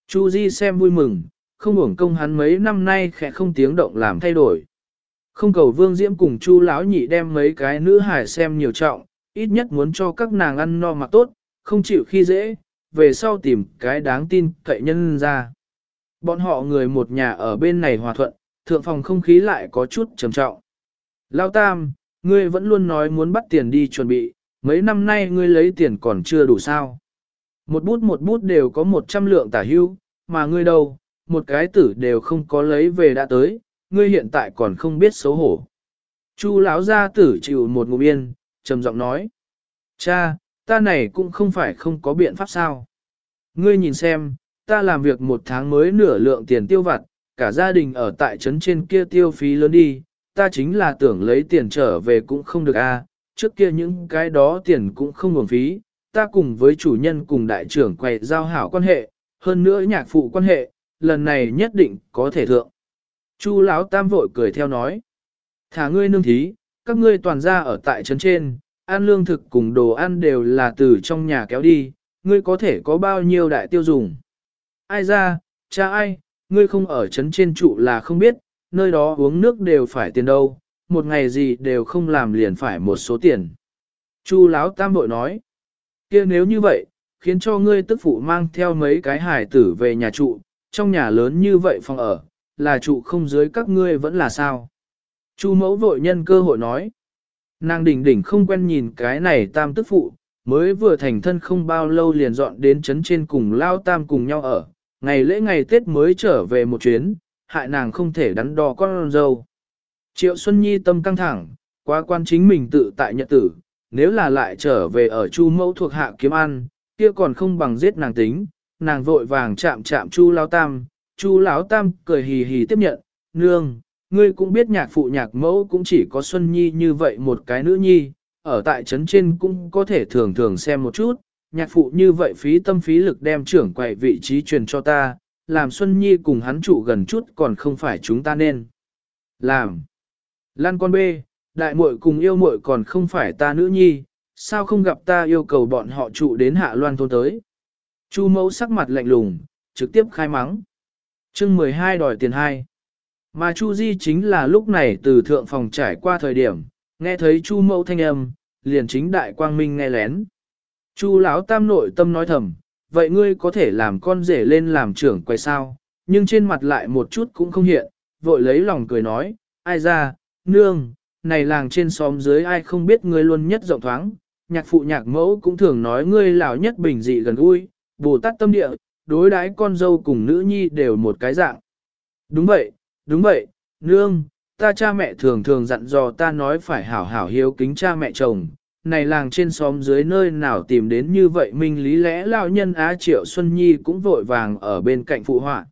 Chu Di xem vui mừng, không uổng công hắn mấy năm nay khẽ không tiếng động làm thay đổi. Không cầu Vương Diễm cùng Chu lão nhị đem mấy cái nữ hải xem nhiều trọng, ít nhất muốn cho các nàng ăn no mặc tốt, không chịu khi dễ, về sau tìm cái đáng tin cậy nhân ra. Bọn họ người một nhà ở bên này hòa thuận, thượng phòng không khí lại có chút trầm trọng. Lao Tam, ngươi vẫn luôn nói muốn bắt tiền đi chuẩn bị, mấy năm nay ngươi lấy tiền còn chưa đủ sao. Một bút một bút đều có một trăm lượng tả hưu, mà ngươi đâu, một cái tử đều không có lấy về đã tới, ngươi hiện tại còn không biết xấu hổ. Chu lão gia tử chịu một ngụm yên, trầm giọng nói. Cha, ta này cũng không phải không có biện pháp sao. Ngươi nhìn xem, ta làm việc một tháng mới nửa lượng tiền tiêu vặt, cả gia đình ở tại trấn trên kia tiêu phí lớn đi, ta chính là tưởng lấy tiền trở về cũng không được a. trước kia những cái đó tiền cũng không nguồn phí, ta cùng với chủ nhân cùng đại trưởng quầy giao hảo quan hệ, hơn nữa nhạc phụ quan hệ, lần này nhất định có thể thượng. Chu lão tam vội cười theo nói, thả ngươi nương thí, các ngươi toàn ra ở tại trấn trên, ăn lương thực cùng đồ ăn đều là từ trong nhà kéo đi, ngươi có thể có bao nhiêu đại tiêu dùng. Ai ra, cha ai, ngươi không ở trấn trên trụ là không biết, nơi đó uống nước đều phải tiền đâu, một ngày gì đều không làm liền phải một số tiền. Chu Lão Tam bội nói, kia nếu như vậy, khiến cho ngươi tức phụ mang theo mấy cái hải tử về nhà trụ, trong nhà lớn như vậy phòng ở, là trụ không dưới các ngươi vẫn là sao. Chu mẫu vội nhân cơ hội nói, nàng đỉnh đỉnh không quen nhìn cái này tam tức phụ, mới vừa thành thân không bao lâu liền dọn đến trấn trên cùng lao tam cùng nhau ở, ngày lễ ngày Tết mới trở về một chuyến, hại nàng không thể đắn đo con dâu. Triệu Xuân Nhi tâm căng thẳng, quá quan chính mình tự tại nhật tử, nếu là lại trở về ở Chu Mẫu thuộc hạ kiếm ăn, kia còn không bằng giết nàng tính, nàng vội vàng chạm chạm Chu Lão Tam, Chu Lão Tam cười hì hì tiếp nhận, nương, ngươi cũng biết nhạc phụ nhạc mẫu cũng chỉ có Xuân Nhi như vậy một cái nữ nhi, ở tại trấn trên cũng có thể thường thường xem một chút, nhạc phụ như vậy phí tâm phí lực đem trưởng quậy vị trí truyền cho ta, làm Xuân Nhi cùng hắn trụ gần chút còn không phải chúng ta nên làm. Lan con bê, đại muội cùng yêu muội còn không phải ta nữ nhi, sao không gặp ta yêu cầu bọn họ trụ đến hạ loan thôn tới. Chu mẫu sắc mặt lạnh lùng, trực tiếp khai mắng. chương 12 đòi tiền hai. Mà Chu Di chính là lúc này từ thượng phòng trải qua thời điểm, nghe thấy Chu mẫu thanh âm, liền chính đại quang minh nghe lén. Chu lão tam nội tâm nói thầm, vậy ngươi có thể làm con rể lên làm trưởng quay sao, nhưng trên mặt lại một chút cũng không hiện, vội lấy lòng cười nói, ai ra, nương, này làng trên xóm dưới ai không biết ngươi luôn nhất rộng thoáng, nhạc phụ nhạc mẫu cũng thường nói ngươi lão nhất bình dị gần gũi, bồ tát tâm địa, đối đãi con dâu cùng nữ nhi đều một cái dạng. Đúng vậy, đúng vậy, nương, ta cha mẹ thường thường dặn dò ta nói phải hảo hảo hiếu kính cha mẹ chồng, này làng trên xóm dưới nơi nào tìm đến như vậy minh lý lẽ lao nhân Á Triệu Xuân Nhi cũng vội vàng ở bên cạnh phụ họa.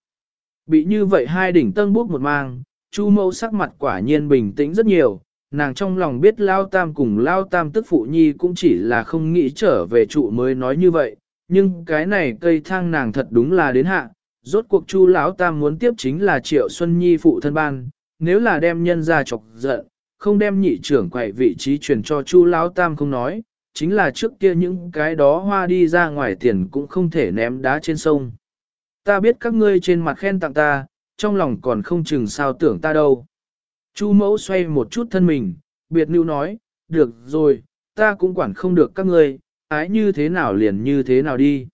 Bị như vậy hai đỉnh tân bút một mang, Chu mâu sắc mặt quả nhiên bình tĩnh rất nhiều, nàng trong lòng biết Lao Tam cùng Lao Tam tức phụ nhi cũng chỉ là không nghĩ trở về trụ mới nói như vậy, nhưng cái này cây thang nàng thật đúng là đến hạ, rốt cuộc Chu Lão Tam muốn tiếp chính là Triệu Xuân Nhi phụ thân ban, nếu là đem nhân ra chọc giận, không đem nhị trưởng quậy vị trí truyền cho Chu Lão Tam không nói, chính là trước kia những cái đó hoa đi ra ngoài tiền cũng không thể ném đá trên sông. Ta biết các ngươi trên mặt khen tặng ta, trong lòng còn không chừng sao tưởng ta đâu. Chu mẫu xoay một chút thân mình, biệt lưu nói, được rồi, ta cũng quản không được các ngươi, ái như thế nào liền như thế nào đi.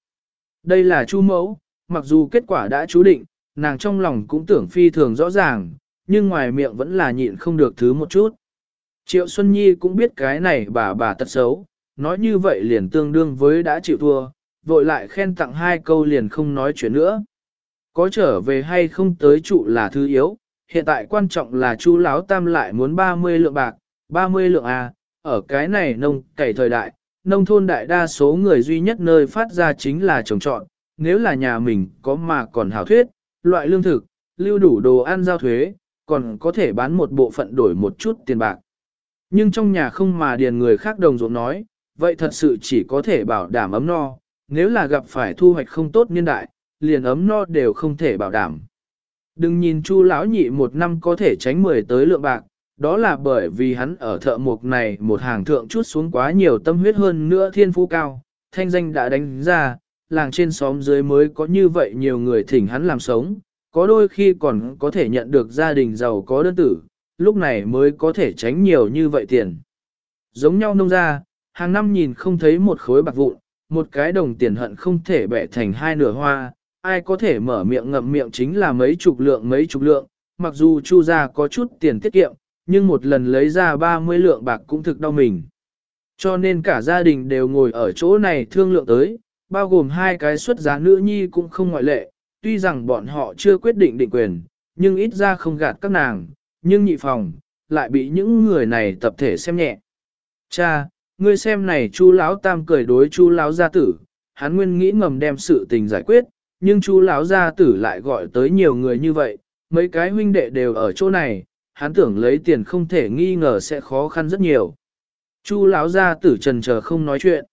Đây là chu mẫu, mặc dù kết quả đã chú định, nàng trong lòng cũng tưởng phi thường rõ ràng, nhưng ngoài miệng vẫn là nhịn không được thứ một chút. Triệu Xuân Nhi cũng biết cái này bà bà tật xấu, nói như vậy liền tương đương với đã chịu thua, vội lại khen tặng hai câu liền không nói chuyện nữa. Có trở về hay không tới trụ là thứ yếu, hiện tại quan trọng là chú Láo Tam lại muốn 30 lượng bạc, 30 lượng A, ở cái này nông cày thời đại, nông thôn đại đa số người duy nhất nơi phát ra chính là trồng trọn, nếu là nhà mình có mà còn hảo thuyết, loại lương thực, lưu đủ đồ ăn giao thuế, còn có thể bán một bộ phận đổi một chút tiền bạc. Nhưng trong nhà không mà điền người khác đồng ruộng nói, vậy thật sự chỉ có thể bảo đảm ấm no, nếu là gặp phải thu hoạch không tốt niên đại, liền ấm no đều không thể bảo đảm. Đừng nhìn chu lão nhị một năm có thể tránh 10 tới lượng bạc, đó là bởi vì hắn ở thợ mộc này một hàng thượng chút xuống quá nhiều tâm huyết hơn nữa thiên phú cao, thanh danh đã đánh ra, làng trên xóm dưới mới có như vậy nhiều người thỉnh hắn làm sống, có đôi khi còn có thể nhận được gia đình giàu có đơn tử, lúc này mới có thể tránh nhiều như vậy tiền. Giống nhau nông ra, hàng năm nhìn không thấy một khối bạc vụn, một cái đồng tiền hận không thể bẻ thành hai nửa hoa, ai có thể mở miệng ngậm miệng chính là mấy chục lượng mấy chục lượng, mặc dù chu gia có chút tiền tiết kiệm, nhưng một lần lấy ra 30 lượng bạc cũng thực đau mình. Cho nên cả gia đình đều ngồi ở chỗ này thương lượng tới, bao gồm hai cái xuất giá nữ nhi cũng không ngoại lệ, tuy rằng bọn họ chưa quyết định định quyền, nhưng ít ra không gạt các nàng, nhưng nhị phòng, lại bị những người này tập thể xem nhẹ. Cha, ngươi xem này chu lão tam cười đối chu lão gia tử, hắn nguyên nghĩ ngầm đem sự tình giải quyết, nhưng chu lão gia tử lại gọi tới nhiều người như vậy, mấy cái huynh đệ đều ở chỗ này, hắn tưởng lấy tiền không thể nghi ngờ sẽ khó khăn rất nhiều. Chu lão gia tử trần chờ không nói chuyện.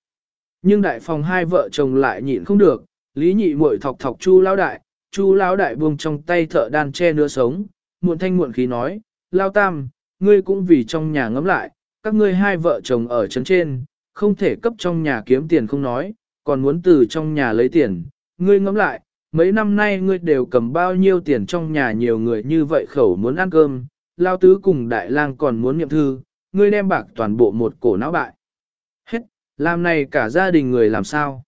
Nhưng đại phòng hai vợ chồng lại nhịn không được, lý nhị muội thọc thọc chu lão đại, chu lão đại buông trong tay thợ đan che nửa sống, muộn thanh muộn khí nói, lao tam, ngươi cũng vì trong nhà ngấm lại, các ngươi hai vợ chồng ở trấn trên, không thể cấp trong nhà kiếm tiền không nói, còn muốn từ trong nhà lấy tiền, ngươi ngấm lại, mấy năm nay ngươi đều cầm bao nhiêu tiền trong nhà nhiều người như vậy khẩu muốn ăn cơm, lao tứ cùng đại lang còn muốn nghiệm thư, ngươi đem bạc toàn bộ một cổ não bại. Hết, làm này cả gia đình người làm sao?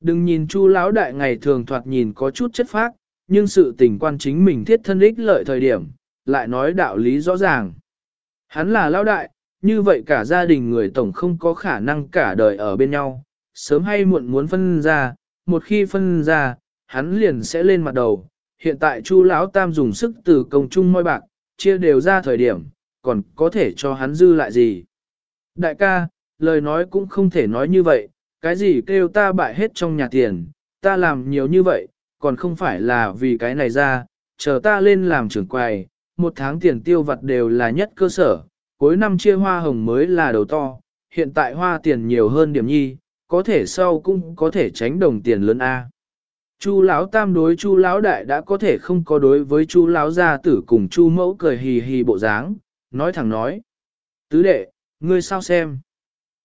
Đừng nhìn chu lão đại ngày thường thoạt nhìn có chút chất phác, nhưng sự tình quan chính mình thiết thân ích lợi thời điểm, lại nói đạo lý rõ ràng. Hắn là lão đại, như vậy cả gia đình người tổng không có khả năng cả đời ở bên nhau, sớm hay muộn muốn phân ra, một khi phân ra, hắn liền sẽ lên mặt đầu. Hiện tại Chu lão tam dùng sức từ công chung môi bạc, chia đều ra thời điểm, còn có thể cho hắn dư lại gì. Đại ca, lời nói cũng không thể nói như vậy, cái gì kêu ta bại hết trong nhà tiền, ta làm nhiều như vậy, còn không phải là vì cái này ra, chờ ta lên làm trưởng quầy, một tháng tiền tiêu vặt đều là nhất cơ sở, cuối năm chia hoa hồng mới là đầu to, hiện tại hoa tiền nhiều hơn điểm nhi, có thể sau cũng có thể tránh đồng tiền lớn A. Chu lão tam đối chu lão đại đã có thể không có đối với chu lão gia tử cùng chu mẫu cười hì hì bộ dáng, nói thẳng nói. Tứ đệ, ngươi sao xem?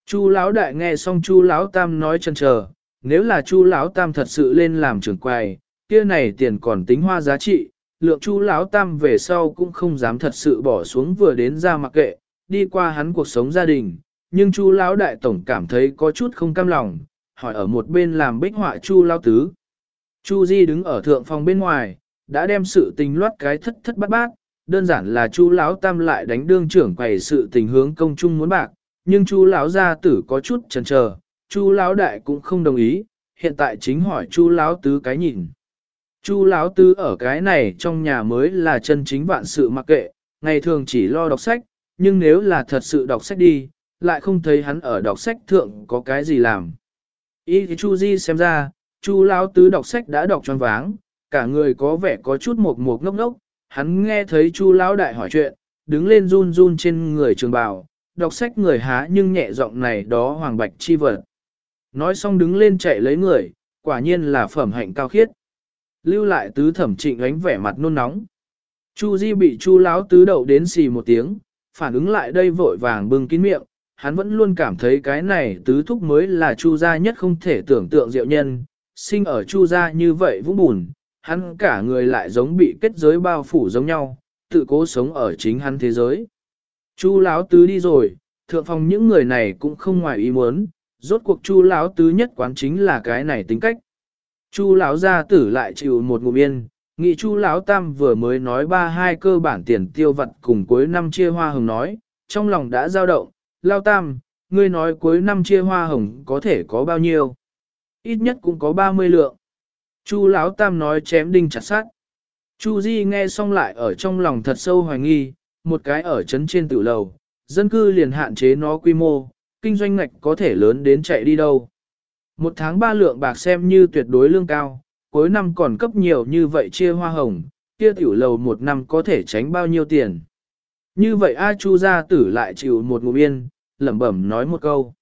Chu lão đại nghe xong chu lão tam nói chân chờ, nếu là chu lão tam thật sự lên làm trưởng quầy, kia này tiền còn tính hoa giá trị, lượng chu lão tam về sau cũng không dám thật sự bỏ xuống vừa đến ra mặc kệ, đi qua hắn cuộc sống gia đình, nhưng chu lão đại tổng cảm thấy có chút không cam lòng, hỏi ở một bên làm bích họa chu lão tứ. Chu Di đứng ở thượng phòng bên ngoài, đã đem sự tình loát cái thất thất bát bát, đơn giản là chu lão tam lại đánh đương trưởng quầy sự tình hướng công trung muốn bạc, nhưng chu lão gia tử có chút chần chờ, chu lão đại cũng không đồng ý, hiện tại chính hỏi chu lão tứ cái nhìn. Chu lão tứ ở cái này trong nhà mới là chân chính vạn sự mặc kệ, ngày thường chỉ lo đọc sách, nhưng nếu là thật sự đọc sách đi, lại không thấy hắn ở đọc sách thượng có cái gì làm. Ý thì Chu Di xem ra, Chu lão tứ đọc sách đã đọc tròn váng, cả người có vẻ có chút mộc mộc ngốc ngốc, hắn nghe thấy Chu lão đại hỏi chuyện, đứng lên run run trên người trường bào, đọc sách người há nhưng nhẹ giọng này đó hoàng bạch chi vật. Nói xong đứng lên chạy lấy người, quả nhiên là phẩm hạnh cao khiết. Lưu lại tứ thẩm trịnh ánh vẻ mặt nôn nóng. Chu Di bị Chu lão tứ đậu đến xì một tiếng, phản ứng lại đây vội vàng bưng kín miệng, hắn vẫn luôn cảm thấy cái này tứ thúc mới là Chu gia nhất không thể tưởng tượng diệu nhân, sinh ở Chu gia như vậy vũng bùn, hắn cả người lại giống bị kết giới bao phủ giống nhau, tự cố sống ở chính hắn thế giới. Chu lão tứ đi rồi, thượng phòng những người này cũng không ngoài ý muốn, rốt cuộc Chu lão tứ nhất quán chính là cái này tính cách. Chu lão gia tử lại chịu một ngụm yên, nghị Chu lão tam vừa mới nói ba hai cơ bản tiền tiêu vặt cùng cuối năm chia hoa hồng nói, trong lòng đã dao động, lão tam, ngươi nói cuối năm chia hoa hồng có thể có bao nhiêu? Ít nhất cũng có 30 lượng. Chu lão tam nói chém đinh chặt sát. Chu Di nghe xong lại ở trong lòng thật sâu hoài nghi, một cái ở trấn trên tự lầu, dân cư liền hạn chế nó quy mô, kinh doanh ngạch có thể lớn đến chạy đi đâu. Một tháng ba lượng bạc xem như tuyệt đối lương cao, cuối năm còn cấp nhiều như vậy chia hoa hồng, kia tiểu lầu một năm có thể tránh bao nhiêu tiền. Như vậy A Chu gia tử lại chịu một ngụm yên, lẩm bẩm nói một câu.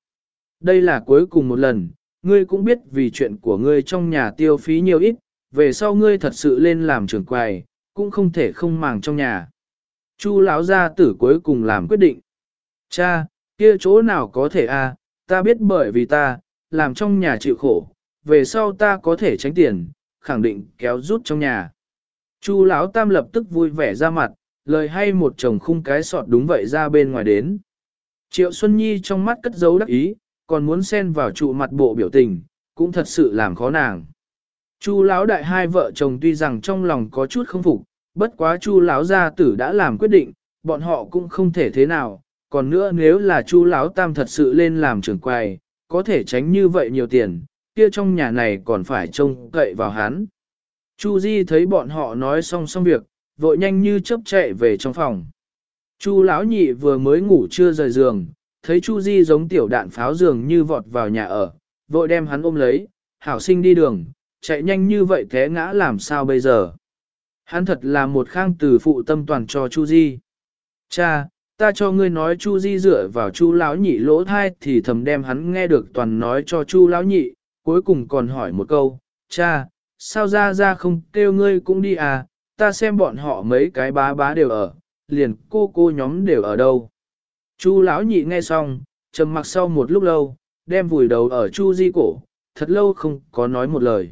Đây là cuối cùng một lần, ngươi cũng biết vì chuyện của ngươi trong nhà tiêu phí nhiều ít, về sau ngươi thật sự lên làm trưởng quầy, cũng không thể không màng trong nhà. Chu lão gia tử cuối cùng làm quyết định. Cha, kia chỗ nào có thể a? ta biết bởi vì ta, làm trong nhà chịu khổ, về sau ta có thể tránh tiền, khẳng định kéo rút trong nhà. Chu lão tam lập tức vui vẻ ra mặt, lời hay một chồng khung cái sọt đúng vậy ra bên ngoài đến. Triệu Xuân Nhi trong mắt cất giấu đắc ý, còn muốn xen vào trụ mặt bộ biểu tình, cũng thật sự làm khó nàng. Chu lão đại hai vợ chồng tuy rằng trong lòng có chút không phục, bất quá Chu lão gia tử đã làm quyết định, bọn họ cũng không thể thế nào, còn nữa nếu là Chu Lão Tam thật sự lên làm trưởng quầy, có thể tránh như vậy nhiều tiền, kia trong nhà này còn phải trông cậy vào hắn. Chu Di thấy bọn họ nói xong xong việc, vội nhanh như chớp chạy về trong phòng. Chu lão nhị vừa mới ngủ chưa rời giường, thấy Chu Di giống tiểu đạn pháo giường như vọt vào nhà ở, vội đem hắn ôm lấy, hảo sinh đi đường, chạy nhanh như vậy té ngã làm sao bây giờ. Hắn thật là một khang từ phụ tâm toàn cho Chu Di. Cha, ta cho ngươi nói Chu Di dựa vào Chu lão nhị lỗ thai thì thầm đem hắn nghe được toàn nói cho Chu lão nhị, cuối cùng còn hỏi một câu, cha, sao ra ra không kêu ngươi cũng đi à, ta xem bọn họ mấy cái bá bá đều ở, liền cô cô nhóm đều ở đâu. Chu lão nhị nghe xong, trầm mặc sau một lúc lâu, đem vùi đầu ở Chu Di cổ, thật lâu không có nói một lời.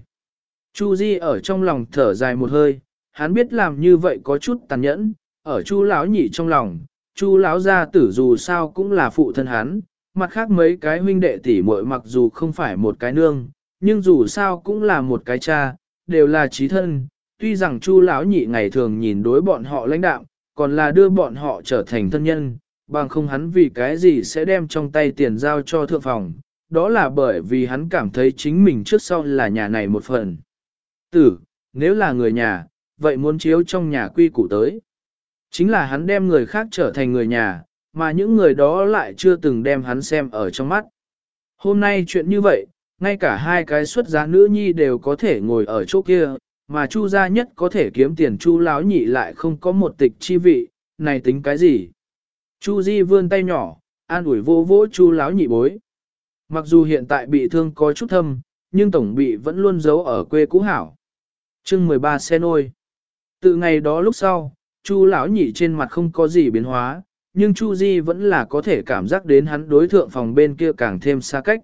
Chu Di ở trong lòng thở dài một hơi, hắn biết làm như vậy có chút tàn nhẫn, ở Chu lão nhị trong lòng, Chu lão gia tử dù sao cũng là phụ thân hắn, mặt khác mấy cái huynh đệ tỷ muội mặc dù không phải một cái nương, nhưng dù sao cũng là một cái cha, đều là trí thân. Tuy rằng Chu lão nhị ngày thường nhìn đối bọn họ lãnh đạo, còn là đưa bọn họ trở thành thân nhân, bằng không hắn vì cái gì sẽ đem trong tay tiền giao cho thượng phòng, đó là bởi vì hắn cảm thấy chính mình trước sau là nhà này một phần. Tử, nếu là người nhà, vậy muốn chiếu trong nhà quy củ tới. Chính là hắn đem người khác trở thành người nhà, mà những người đó lại chưa từng đem hắn xem ở trong mắt. Hôm nay chuyện như vậy, ngay cả hai cái xuất giá nữ nhi đều có thể ngồi ở chỗ kia, mà chu gia nhất có thể kiếm tiền chu láo nhị lại không có một tịch chi vị, này tính cái gì? Chu Di vươn tay nhỏ, an ủi vô vỗ chu láo nhị bối. Mặc dù hiện tại bị thương có chút thâm, nhưng tổng bị vẫn luôn giấu ở quê cũ hảo. Chương 13 xe nôi. Từ ngày đó lúc sau, chu lão nhị trên mặt không có gì biến hóa, nhưng Chu Di vẫn là có thể cảm giác đến hắn đối thượng phòng bên kia càng thêm xa cách.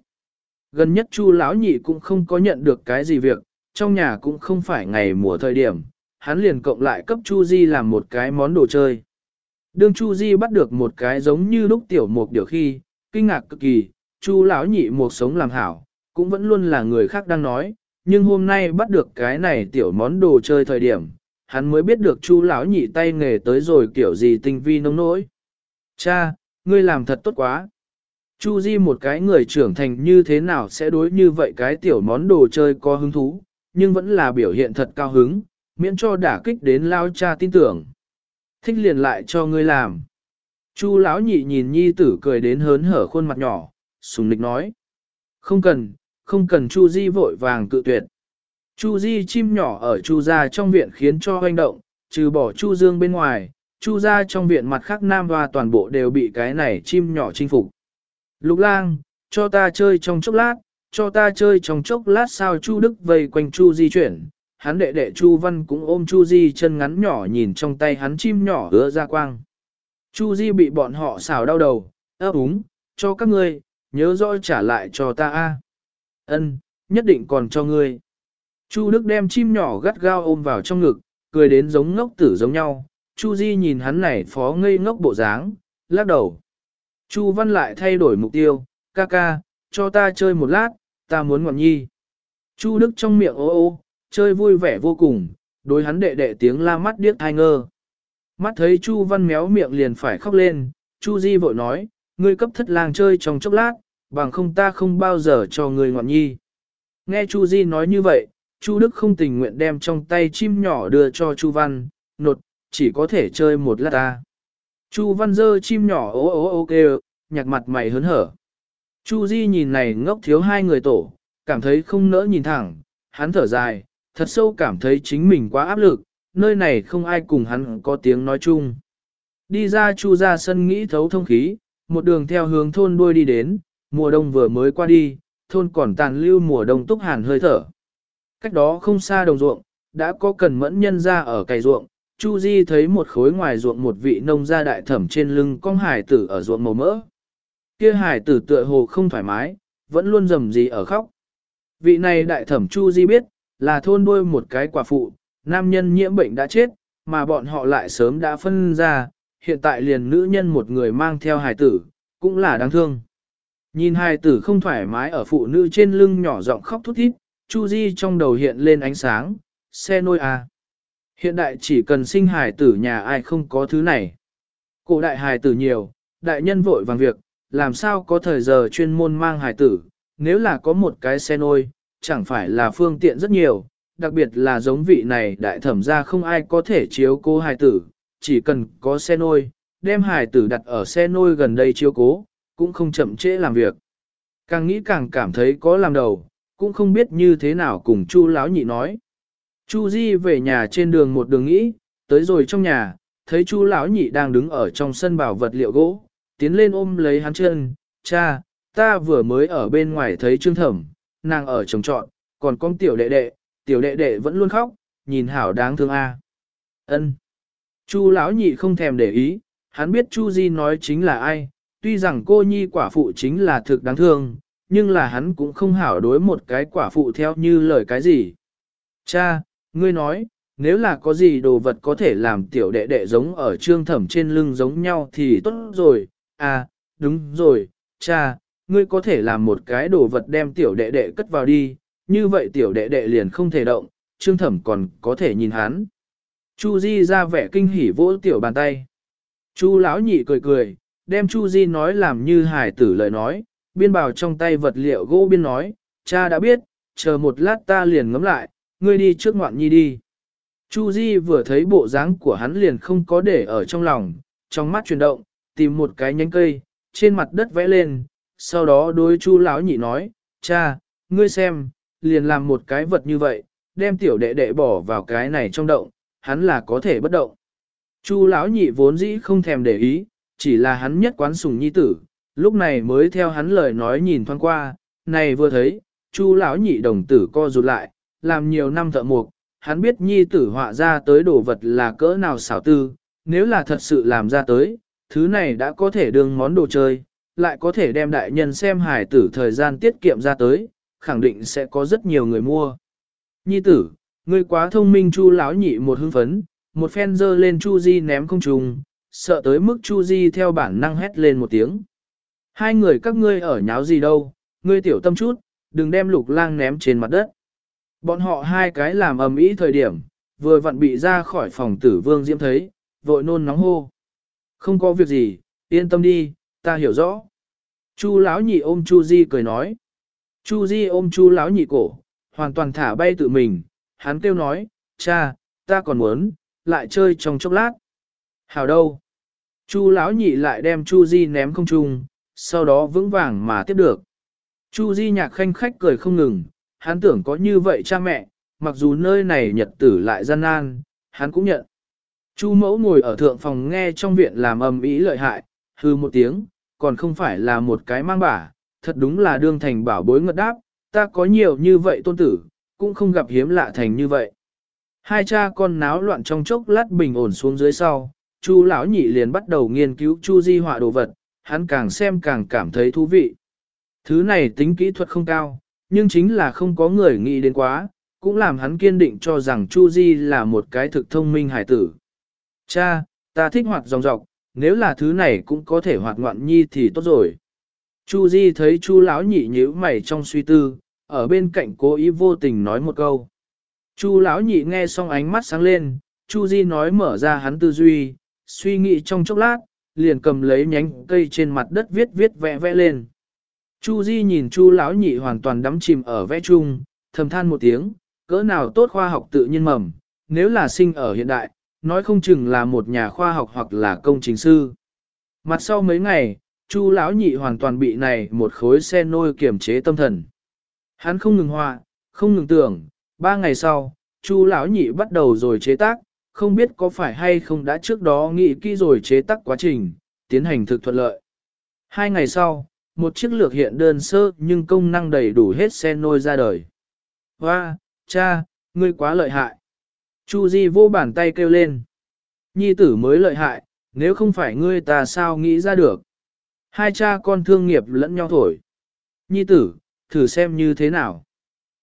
Gần nhất Chu lão nhị cũng không có nhận được cái gì việc, trong nhà cũng không phải ngày mùa thời điểm, hắn liền cộng lại cấp Chu Di làm một cái món đồ chơi. Đương Chu Di bắt được một cái giống như lúc tiểu mục điều khi, kinh ngạc cực kỳ, Chu lão nhị một sống làm hảo, cũng vẫn luôn là người khác đang nói, nhưng hôm nay bắt được cái này tiểu món đồ chơi thời điểm, hắn mới biết được Chu lão nhị tay nghề tới rồi kiểu gì tinh vi nông nỗi. Cha, ngươi làm thật tốt quá. Chu Di một cái người trưởng thành như thế nào sẽ đối như vậy cái tiểu món đồ chơi có hứng thú, nhưng vẫn là biểu hiện thật cao hứng, miễn cho đả kích đến lao cha tin tưởng. Thích liền lại cho ngươi làm. Chu lão nhị nhìn nhi tử cười đến hớn hở khuôn mặt nhỏ, sùng nịch nói. Không cần, không cần Chu Di vội vàng cự tuyệt. Chu Di chim nhỏ ở Chu gia trong viện khiến cho hoành động, trừ bỏ Chu Dương bên ngoài, Chu gia trong viện mặt khác nam và toàn bộ đều bị cái này chim nhỏ chinh phục. Lục lang, cho ta chơi trong chốc lát, cho ta chơi trong chốc lát sao Chu Đức vây quanh Chu Di chuyển. Hắn đệ đệ Chu Văn cũng ôm Chu Di chân ngắn nhỏ nhìn trong tay hắn chim nhỏ hứa ra quang. Chu Di bị bọn họ xào đau đầu, ấp úng, cho các ngươi, nhớ rõ trả lại cho ta a. Ân, nhất định còn cho ngươi. Chu Đức đem chim nhỏ gắt gao ôm vào trong ngực, cười đến giống ngốc tử giống nhau. Chu Di nhìn hắn này phó ngây ngốc bộ dáng, lắc đầu. Chu Văn lại thay đổi mục tiêu, ca ca, cho ta chơi một lát, ta muốn ngọn nhi. Chu Đức trong miệng ô ô, chơi vui vẻ vô cùng, đối hắn đệ đệ tiếng la mắt điếc thai ngơ. Mắt thấy Chu Văn méo miệng liền phải khóc lên, Chu Di vội nói, ngươi cấp thất lang chơi trong chốc lát, bằng không ta không bao giờ cho ngươi ngọn nhi. Nghe Chu Di nói như vậy, Chu Đức không tình nguyện đem trong tay chim nhỏ đưa cho Chu Văn, nột, chỉ có thể chơi một lát ta. Chu Văn dơ chim nhỏ ố ố ô kêu, nhạc mặt mày hớn hở. Chu Di nhìn này ngốc thiếu hai người tổ, cảm thấy không nỡ nhìn thẳng, hắn thở dài, thật sâu cảm thấy chính mình quá áp lực, nơi này không ai cùng hắn có tiếng nói chung. Đi ra Chu ra sân nghĩ thấu thông khí, một đường theo hướng thôn đuôi đi đến, mùa đông vừa mới qua đi, thôn còn tàn lưu mùa đông túc hàn hơi thở. Cách đó không xa đồng ruộng, đã có cần mẫn nhân ra ở cày ruộng, Chu Di thấy một khối ngoài ruộng một vị nông gia đại thẩm trên lưng con hải tử ở ruộng màu mỡ. Kia hải tử tựa hồ không thoải mái, vẫn luôn rầm gì ở khóc. Vị này đại thẩm Chu Di biết, là thôn đuôi một cái quả phụ, nam nhân nhiễm bệnh đã chết, mà bọn họ lại sớm đã phân ra, hiện tại liền nữ nhân một người mang theo hải tử, cũng là đáng thương. Nhìn hải tử không thoải mái ở phụ nữ trên lưng nhỏ giọng khóc thút thít, Chu Di trong đầu hiện lên ánh sáng, xe nôi à. Hiện đại chỉ cần sinh hài tử nhà ai không có thứ này. Cổ đại hài tử nhiều, đại nhân vội vàng việc, làm sao có thời giờ chuyên môn mang hài tử, nếu là có một cái xe nôi, chẳng phải là phương tiện rất nhiều, đặc biệt là giống vị này đại thẩm gia không ai có thể chiếu cố hài tử, chỉ cần có xe nôi, đem hài tử đặt ở xe nôi gần đây chiếu cố, cũng không chậm trễ làm việc. Càng nghĩ càng cảm thấy có làm đầu, cũng không biết như thế nào cùng Chu lão nhị nói. Chu Di về nhà trên đường một đường nghĩ, tới rồi trong nhà, thấy Chu lão nhị đang đứng ở trong sân bảo vật liệu gỗ, tiến lên ôm lấy hắn chân, cha, ta vừa mới ở bên ngoài thấy Trương Thẩm, nàng ở trồng trọn, còn con tiểu đệ đệ, tiểu đệ đệ vẫn luôn khóc, nhìn hảo đáng thương a. Ân. Chu lão nhị không thèm để ý, hắn biết Chu Di nói chính là ai, tuy rằng cô nhi quả phụ chính là thực đáng thương, nhưng là hắn cũng không hảo đối một cái quả phụ theo như lời cái gì. Cha, ngươi nói, nếu là có gì đồ vật có thể làm tiểu đệ đệ giống ở trương thẩm trên lưng giống nhau thì tốt rồi, à, đúng rồi, cha, ngươi có thể làm một cái đồ vật đem tiểu đệ đệ cất vào đi, như vậy tiểu đệ đệ liền không thể động, trương thẩm còn có thể nhìn hắn. Chu Di ra vẻ kinh hỉ vỗ tiểu bàn tay. Chu lão nhị cười cười, đem Chu Di nói làm như hải tử lời nói, biên bảo trong tay vật liệu gỗ biên nói, cha đã biết, chờ một lát ta liền ngắm lại, ngươi đi trước ngoạn nhi đi. Chu Di vừa thấy bộ dáng của hắn liền không có để ở trong lòng, trong mắt chuyển động, tìm một cái nhánh cây, trên mặt đất vẽ lên, sau đó đối Chu lão nhị nói, cha, ngươi xem, liền làm một cái vật như vậy, đem tiểu đệ đệ bỏ vào cái này trong động, hắn là có thể bất động. Chu lão nhị vốn dĩ không thèm để ý, chỉ là hắn nhất quán sùng nhi tử, lúc này mới theo hắn lời nói nhìn thoáng qua, này vừa thấy, Chu lão nhị đồng tử co rụt lại, làm nhiều năm thợ mộc, hắn biết nhi tử họa ra tới đồ vật là cỡ nào xảo tư, nếu là thật sự làm ra tới, thứ này đã có thể đương món đồ chơi, lại có thể đem đại nhân xem hài tử thời gian tiết kiệm ra tới, khẳng định sẽ có rất nhiều người mua. Nhi tử, ngươi quá thông minh Chu lão nhị một hưng phấn, một phen dơ lên Chu Di ném không trùng, sợ tới mức Chu Di theo bản năng hét lên một tiếng. Hai người các ngươi ở nháo gì đâu, ngươi tiểu tâm chút, đừng đem lục lang ném trên mặt đất. Bọn họ hai cái làm ầm ĩ thời điểm, vừa vặn bị ra khỏi phòng tử vương diễm thấy, vội nôn nóng hô. Không có việc gì, yên tâm đi, ta hiểu rõ. Chu lão nhị ôm Chu Di cười nói. Chu Di ôm Chu lão nhị cổ, hoàn toàn thả bay tự mình, hắn kêu nói, cha, ta còn muốn, lại chơi trong chốc lát. Hảo đâu? Chu lão nhị lại đem Chu Di ném không trung, sau đó vững vàng mà tiếp được. Chu Di nhạc khanh khách cười không ngừng, hắn tưởng có như vậy cha mẹ, mặc dù nơi này nhật tử lại gian nan, hắn cũng nhận. Chu mẫu ngồi ở thượng phòng nghe trong viện làm ầm ĩ lợi hại, hư một tiếng, còn không phải là một cái mang bả, thật đúng là đương thành bảo bối ngật đáp, ta có nhiều như vậy tôn tử, cũng không gặp hiếm lạ thành như vậy. Hai cha con náo loạn trong chốc lát bình ổn xuống dưới sau, Chu lão nhị liền bắt đầu nghiên cứu Chu Di họa đồ vật, hắn càng xem càng cảm thấy thú vị. Thứ này tính kỹ thuật không cao, nhưng chính là không có người nghĩ đến quá, cũng làm hắn kiên định cho rằng Chu Di là một cái thực thông minh hải tử. Cha, ta thích hoạt dòng dọc, nếu là thứ này cũng có thể hoạt ngoạn nhi thì tốt rồi. Chu Di thấy Chu lão nhị nhíu mày trong suy tư, ở bên cạnh cố ý vô tình nói một câu. Chu lão nhị nghe xong ánh mắt sáng lên, Chu Di nói mở ra hắn tư duy, suy nghĩ trong chốc lát, liền cầm lấy nhánh cây trên mặt đất viết viết vẽ vẽ lên. Chu Di nhìn Chu lão nhị hoàn toàn đắm chìm ở vẽ chung, thầm than một tiếng, cỡ nào tốt khoa học tự nhiên mầm, nếu là sinh ở hiện đại, nói không chừng là một nhà khoa học hoặc là công trình sư. Mặt sau mấy ngày, Chu lão nhị hoàn toàn bị này một khối xe nôi kiểm chế tâm thần. Hắn không ngừng họa, không ngừng tưởng, ba ngày sau, Chu lão nhị bắt đầu rồi chế tác, không biết có phải hay không đã trước đó nghĩ kỹ rồi chế tác quá trình, tiến hành thực thuận lợi. Hai ngày sau, một chiếc lược hiện đơn sơ nhưng công năng đầy đủ hết xe nôi ra đời. Hoa, cha, ngươi quá lợi hại. Chu Di vô bàn tay kêu lên. Nhi tử mới lợi hại, nếu không phải ngươi ta sao nghĩ ra được. Hai cha con thương nghiệp lẫn nhau thổi. Nhi tử, thử xem như thế nào.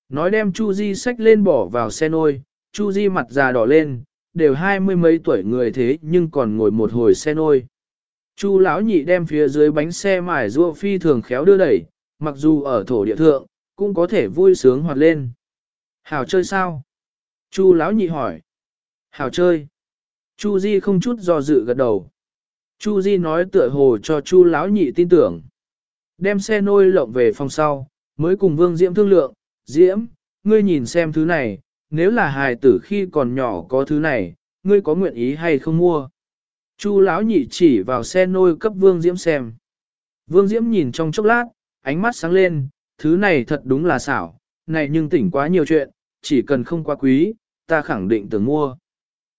Nói đem Chu Di xách lên bỏ vào xe nôi, Chu Di mặt già đỏ lên, đều hai mươi mấy tuổi người thế nhưng còn ngồi một hồi xe nôi. Chu lão nhị đem phía dưới bánh xe mải rua phi thường khéo đưa đẩy, mặc dù ở thổ địa thượng, cũng có thể vui sướng hoạt lên. Hảo chơi sao? Chu lão nhị hỏi. Hảo chơi. Chu Di không chút do dự gật đầu. Chu Di nói tựa hồ cho Chu lão nhị tin tưởng. Đem xe nôi lộng về phòng sau, mới cùng Vương Diễm thương lượng, Diễm, ngươi nhìn xem thứ này, nếu là hài tử khi còn nhỏ có thứ này, ngươi có nguyện ý hay không mua? Chu lão nhị chỉ vào xe nôi cấp Vương Diễm xem. Vương Diễm nhìn trong chốc lát, ánh mắt sáng lên, thứ này thật đúng là xảo, này nhưng tỉnh quá nhiều chuyện, chỉ cần không quá quý, ta khẳng định tưởng mua.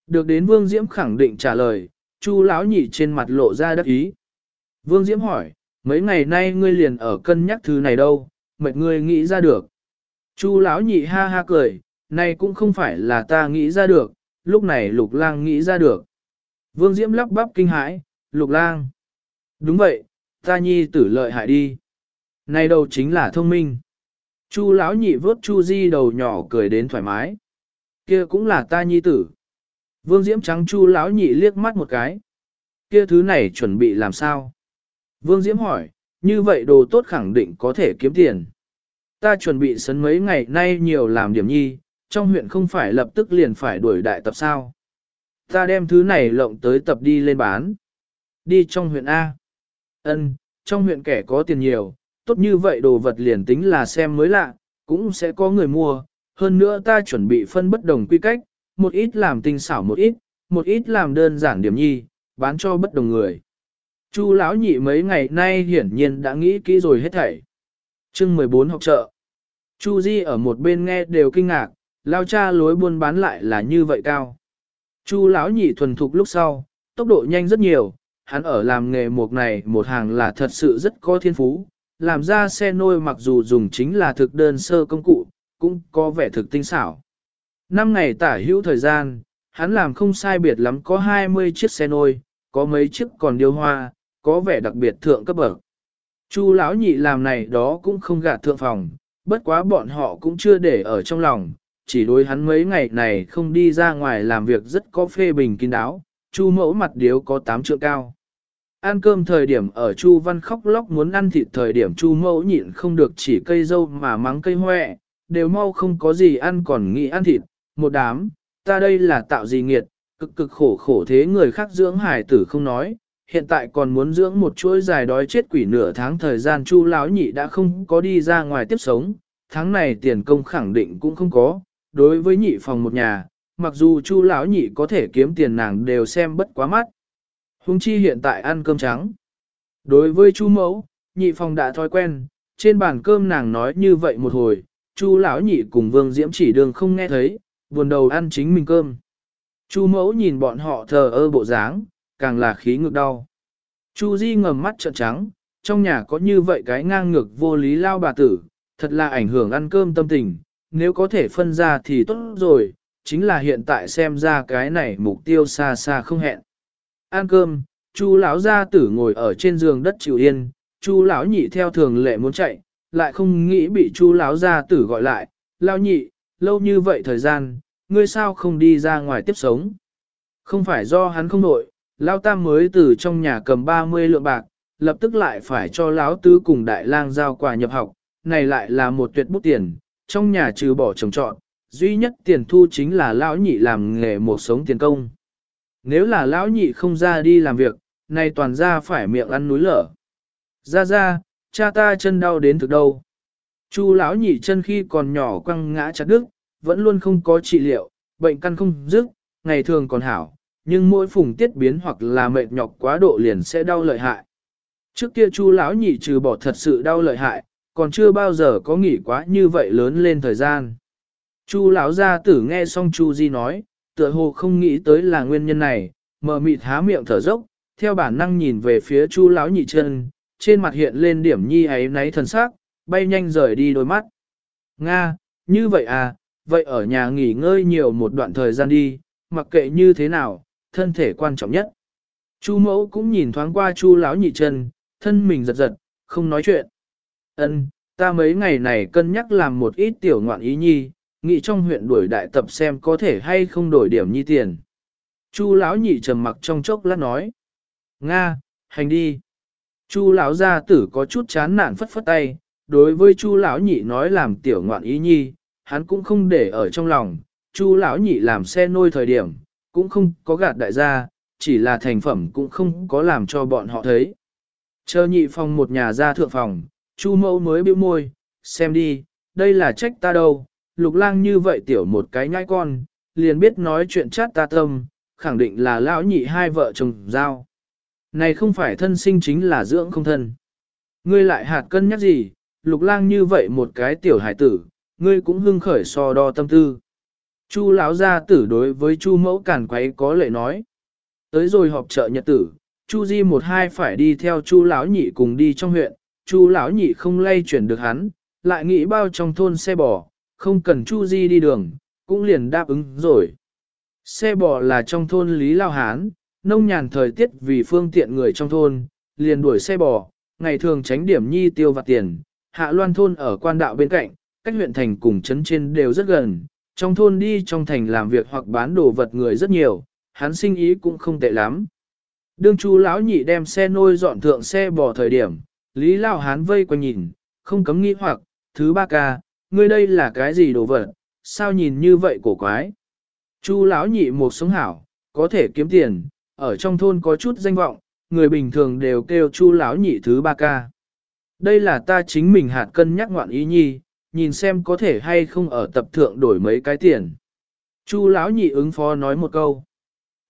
Được đến Vương Diễm khẳng định trả lời, Chu lão nhị trên mặt lộ ra đắc ý. Vương Diễm hỏi, mấy ngày nay ngươi liền ở cân nhắc thứ này đâu, mệt ngươi nghĩ ra được. Chu lão nhị ha ha cười, này cũng không phải là ta nghĩ ra được, lúc này lục lang nghĩ ra được. Vương Diễm lắp bắp kinh hãi, lục lang. Đúng vậy, ta nhi tử lợi hại đi. Này đầu chính là thông minh. Chu lão nhị vớt Chu Di đầu nhỏ cười đến thoải mái. Kia cũng là ta nhi tử. Vương Diễm trắng Chu lão nhị liếc mắt một cái. Kia thứ này chuẩn bị làm sao? Vương Diễm hỏi, như vậy đồ tốt khẳng định có thể kiếm tiền. Ta chuẩn bị sấn mấy ngày nay nhiều làm điểm nhi, trong huyện không phải lập tức liền phải đuổi đại tập sao. Ta đem thứ này lộng tới tập đi lên bán. Đi trong huyện A. Ân, trong huyện kẻ có tiền nhiều, tốt như vậy đồ vật liền tính là xem mới lạ, cũng sẽ có người mua. Hơn nữa ta chuẩn bị phân bất đồng quy cách, một ít làm tinh xảo một ít, một ít làm đơn giản điểm nhi, bán cho bất đồng người. Chu lão nhị mấy ngày nay hiển nhiên đã nghĩ kỹ rồi hết thảy. Chương 14 học trợ. Chu Di ở một bên nghe đều kinh ngạc, lao cha lối buôn bán lại là như vậy cao. Chu lão nhị thuần thục lúc sau, tốc độ nhanh rất nhiều, hắn ở làm nghề một này một hàng là thật sự rất có thiên phú, làm ra xe nôi mặc dù dùng chính là thực đơn sơ công cụ, cũng có vẻ thực tinh xảo. Năm ngày tả hữu thời gian, hắn làm không sai biệt lắm có 20 chiếc xe nôi, có mấy chiếc còn điêu hoa, có vẻ đặc biệt thượng cấp bậc. Chu lão nhị làm này đó cũng không gạt thượng phòng, bất quá bọn họ cũng chưa để ở trong lòng, chỉ đối hắn mấy ngày này không đi ra ngoài làm việc rất có phê bình kín đáo, chu mẫu mặt điếu có 8 trượng cao. Ăn cơm thời điểm ở chu văn khóc lóc muốn ăn thịt thời điểm chu mẫu nhịn không được chỉ cây dâu mà mắng cây hoẹ, đều mau không có gì ăn còn nghĩ ăn thịt, một đám, ta đây là tạo gì nghiệt, cực cực khổ khổ thế người khác dưỡng hải tử không nói, hiện tại còn muốn dưỡng một chuỗi dài đói chết quỷ nửa tháng thời gian chu lão nhị đã không có đi ra ngoài tiếp sống, tháng này tiền công khẳng định cũng không có, đối với nhị phòng một nhà, mặc dù chu lão nhị có thể kiếm tiền nàng đều xem bất quá mắt. Hùng chi hiện tại ăn cơm trắng. Đối với chu mẫu, nhị phòng đã thói quen, trên bàn cơm nàng nói như vậy một hồi, chu lão nhị cùng vương diễm chỉ đường không nghe thấy, buồn đầu ăn chính mình cơm. Chu mẫu nhìn bọn họ thờ ơ bộ dáng, càng là khí ngược đau. Chu Di ngầm mắt trợn trắng, trong nhà có như vậy cái ngang ngược vô lý lao bà tử, thật là ảnh hưởng ăn cơm tâm tình, nếu có thể phân ra thì tốt rồi, chính là hiện tại xem ra cái này mục tiêu xa xa không hẹn. Ăn cơm, Chu lão gia tử ngồi ở trên giường đất chịu yên, Chu lão nhị theo thường lệ muốn chạy, lại không nghĩ bị Chu lão gia tử gọi lại, "Lão nhị, lâu như vậy thời gian, ngươi sao không đi ra ngoài tiếp sống?" Không phải do hắn không nội, Lão Tam mới từ trong nhà cầm 30 lượng bạc, lập tức lại phải cho Lão Tứ cùng Đại lang giao quà nhập học, này lại là một tuyệt bút tiền, trong nhà trừ bỏ trồng trọn, duy nhất tiền thu chính là Lão Nhị làm nghề một sống tiền công. Nếu là Lão Nhị không ra đi làm việc, nay toàn ra phải miệng ăn núi lở. Ra ra, cha ta chân đau đến thực đâu. Chu lão nhị chân khi còn nhỏ quăng ngã chặt đứt, vẫn luôn không có trị liệu, bệnh căn không dứt, ngày thường còn hảo, nhưng mỗi phùng tiết biến hoặc là mệt nhọc quá độ liền sẽ đau lợi hại. Trước kia chu lão nhị trừ bỏ thật sự đau lợi hại, còn chưa bao giờ có nghỉ quá như vậy lớn lên thời gian. Chu lão gia tử nghe xong chu di nói, tựa hồ không nghĩ tới là nguyên nhân này, mở mịt há miệng thở dốc, theo bản năng nhìn về phía chu lão nhị chân, trên mặt hiện lên điểm nhi ấy náy thần sắc, bay nhanh rời đi đôi mắt. Nga, như vậy à, vậy ở nhà nghỉ ngơi nhiều một đoạn thời gian đi, mặc kệ như thế nào, thân thể quan trọng nhất. Chu mẫu cũng nhìn thoáng qua chu lão nhị chân, thân mình giật giật, không nói chuyện. Ân, ta mấy ngày này cân nhắc làm một ít tiểu ngoạn ý nhi, nghĩ trong huyện đuổi đại tập xem có thể hay không đổi điểm nhi tiền. Chu lão nhị trầm mặc trong chốc lát nói. Nga, hành đi. Chu lão gia tử có chút chán nản phất phất tay, đối với Chu lão nhị nói làm tiểu ngoạn ý nhi, hắn cũng không để ở trong lòng. Chu lão nhị làm xe nôi thời điểm, cũng không có gạt đại gia, chỉ là thành phẩm cũng không có làm cho bọn họ thấy. Chờ nhị phòng một nhà ra thượng phòng, Chu mẫu mới bĩu môi, xem đi, đây là trách ta đâu, lục lang như vậy tiểu một cái nhai con, liền biết nói chuyện chát ta tâm, khẳng định là lão nhị hai vợ chồng giao. Này không phải thân sinh chính là dưỡng không thân. Ngươi lại hạt cân nhắc gì, lục lang như vậy một cái tiểu hải tử, ngươi cũng hưng khởi so đo tâm tư. Chu lão gia tử đối với Chu mẫu cản quấy có lệ nói. Tới rồi họp chợ nhật tử, Chu Di một hai phải đi theo Chu lão nhị cùng đi trong huyện, Chu lão nhị không lay chuyển được hắn, lại nghĩ bao trong thôn xe bò, không cần Chu Di đi đường, cũng liền đáp ứng rồi. Xe bò là trong thôn Lý Lao Hán, nông nhàn thời tiết vì phương tiện người trong thôn, liền đuổi xe bò, ngày thường tránh điểm nhi tiêu vặt tiền, hạ loan thôn ở quan đạo bên cạnh, cách huyện thành cùng trấn trên đều rất gần, trong thôn đi trong thành làm việc hoặc bán đồ vật người rất nhiều, hắn sinh ý cũng không tệ lắm. Đương chu lão nhị đem xe nôi dọn thượng xe bò thời điểm, Lý Lao Hán vây quanh nhìn, không cấm nghĩ hoặc, thứ ba ca, ngươi đây là cái gì đồ vật, sao nhìn như vậy cổ quái. Chu lão nhị một sống hảo, có thể kiếm tiền, ở trong thôn có chút danh vọng, người bình thường đều kêu chu lão nhị thứ ba ca. Đây là ta chính mình hạt cân nhắc ngoạn ý nhi, nhìn xem có thể hay không ở tập thượng đổi mấy cái tiền. Chu lão nhị ứng phó nói một câu.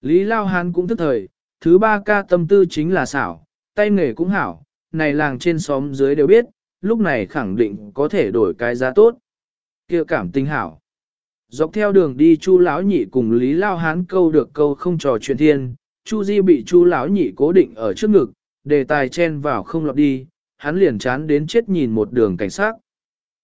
Lý Lao Hán cũng thức thời, thứ ba ca tâm tư chính là xảo, tay nghề cũng hảo, này làng trên xóm dưới đều biết, lúc này khẳng định có thể đổi cái giá tốt. kia cảm tinh hảo. Dọc theo đường đi Chu lão nhị cùng Lý Lao Hán câu được câu không trò chuyện thiên, Chu Di bị Chu lão nhị cố định ở trước ngực, đề tài chen vào không lọt đi, hắn liền chán đến chết nhìn một đường cảnh sát.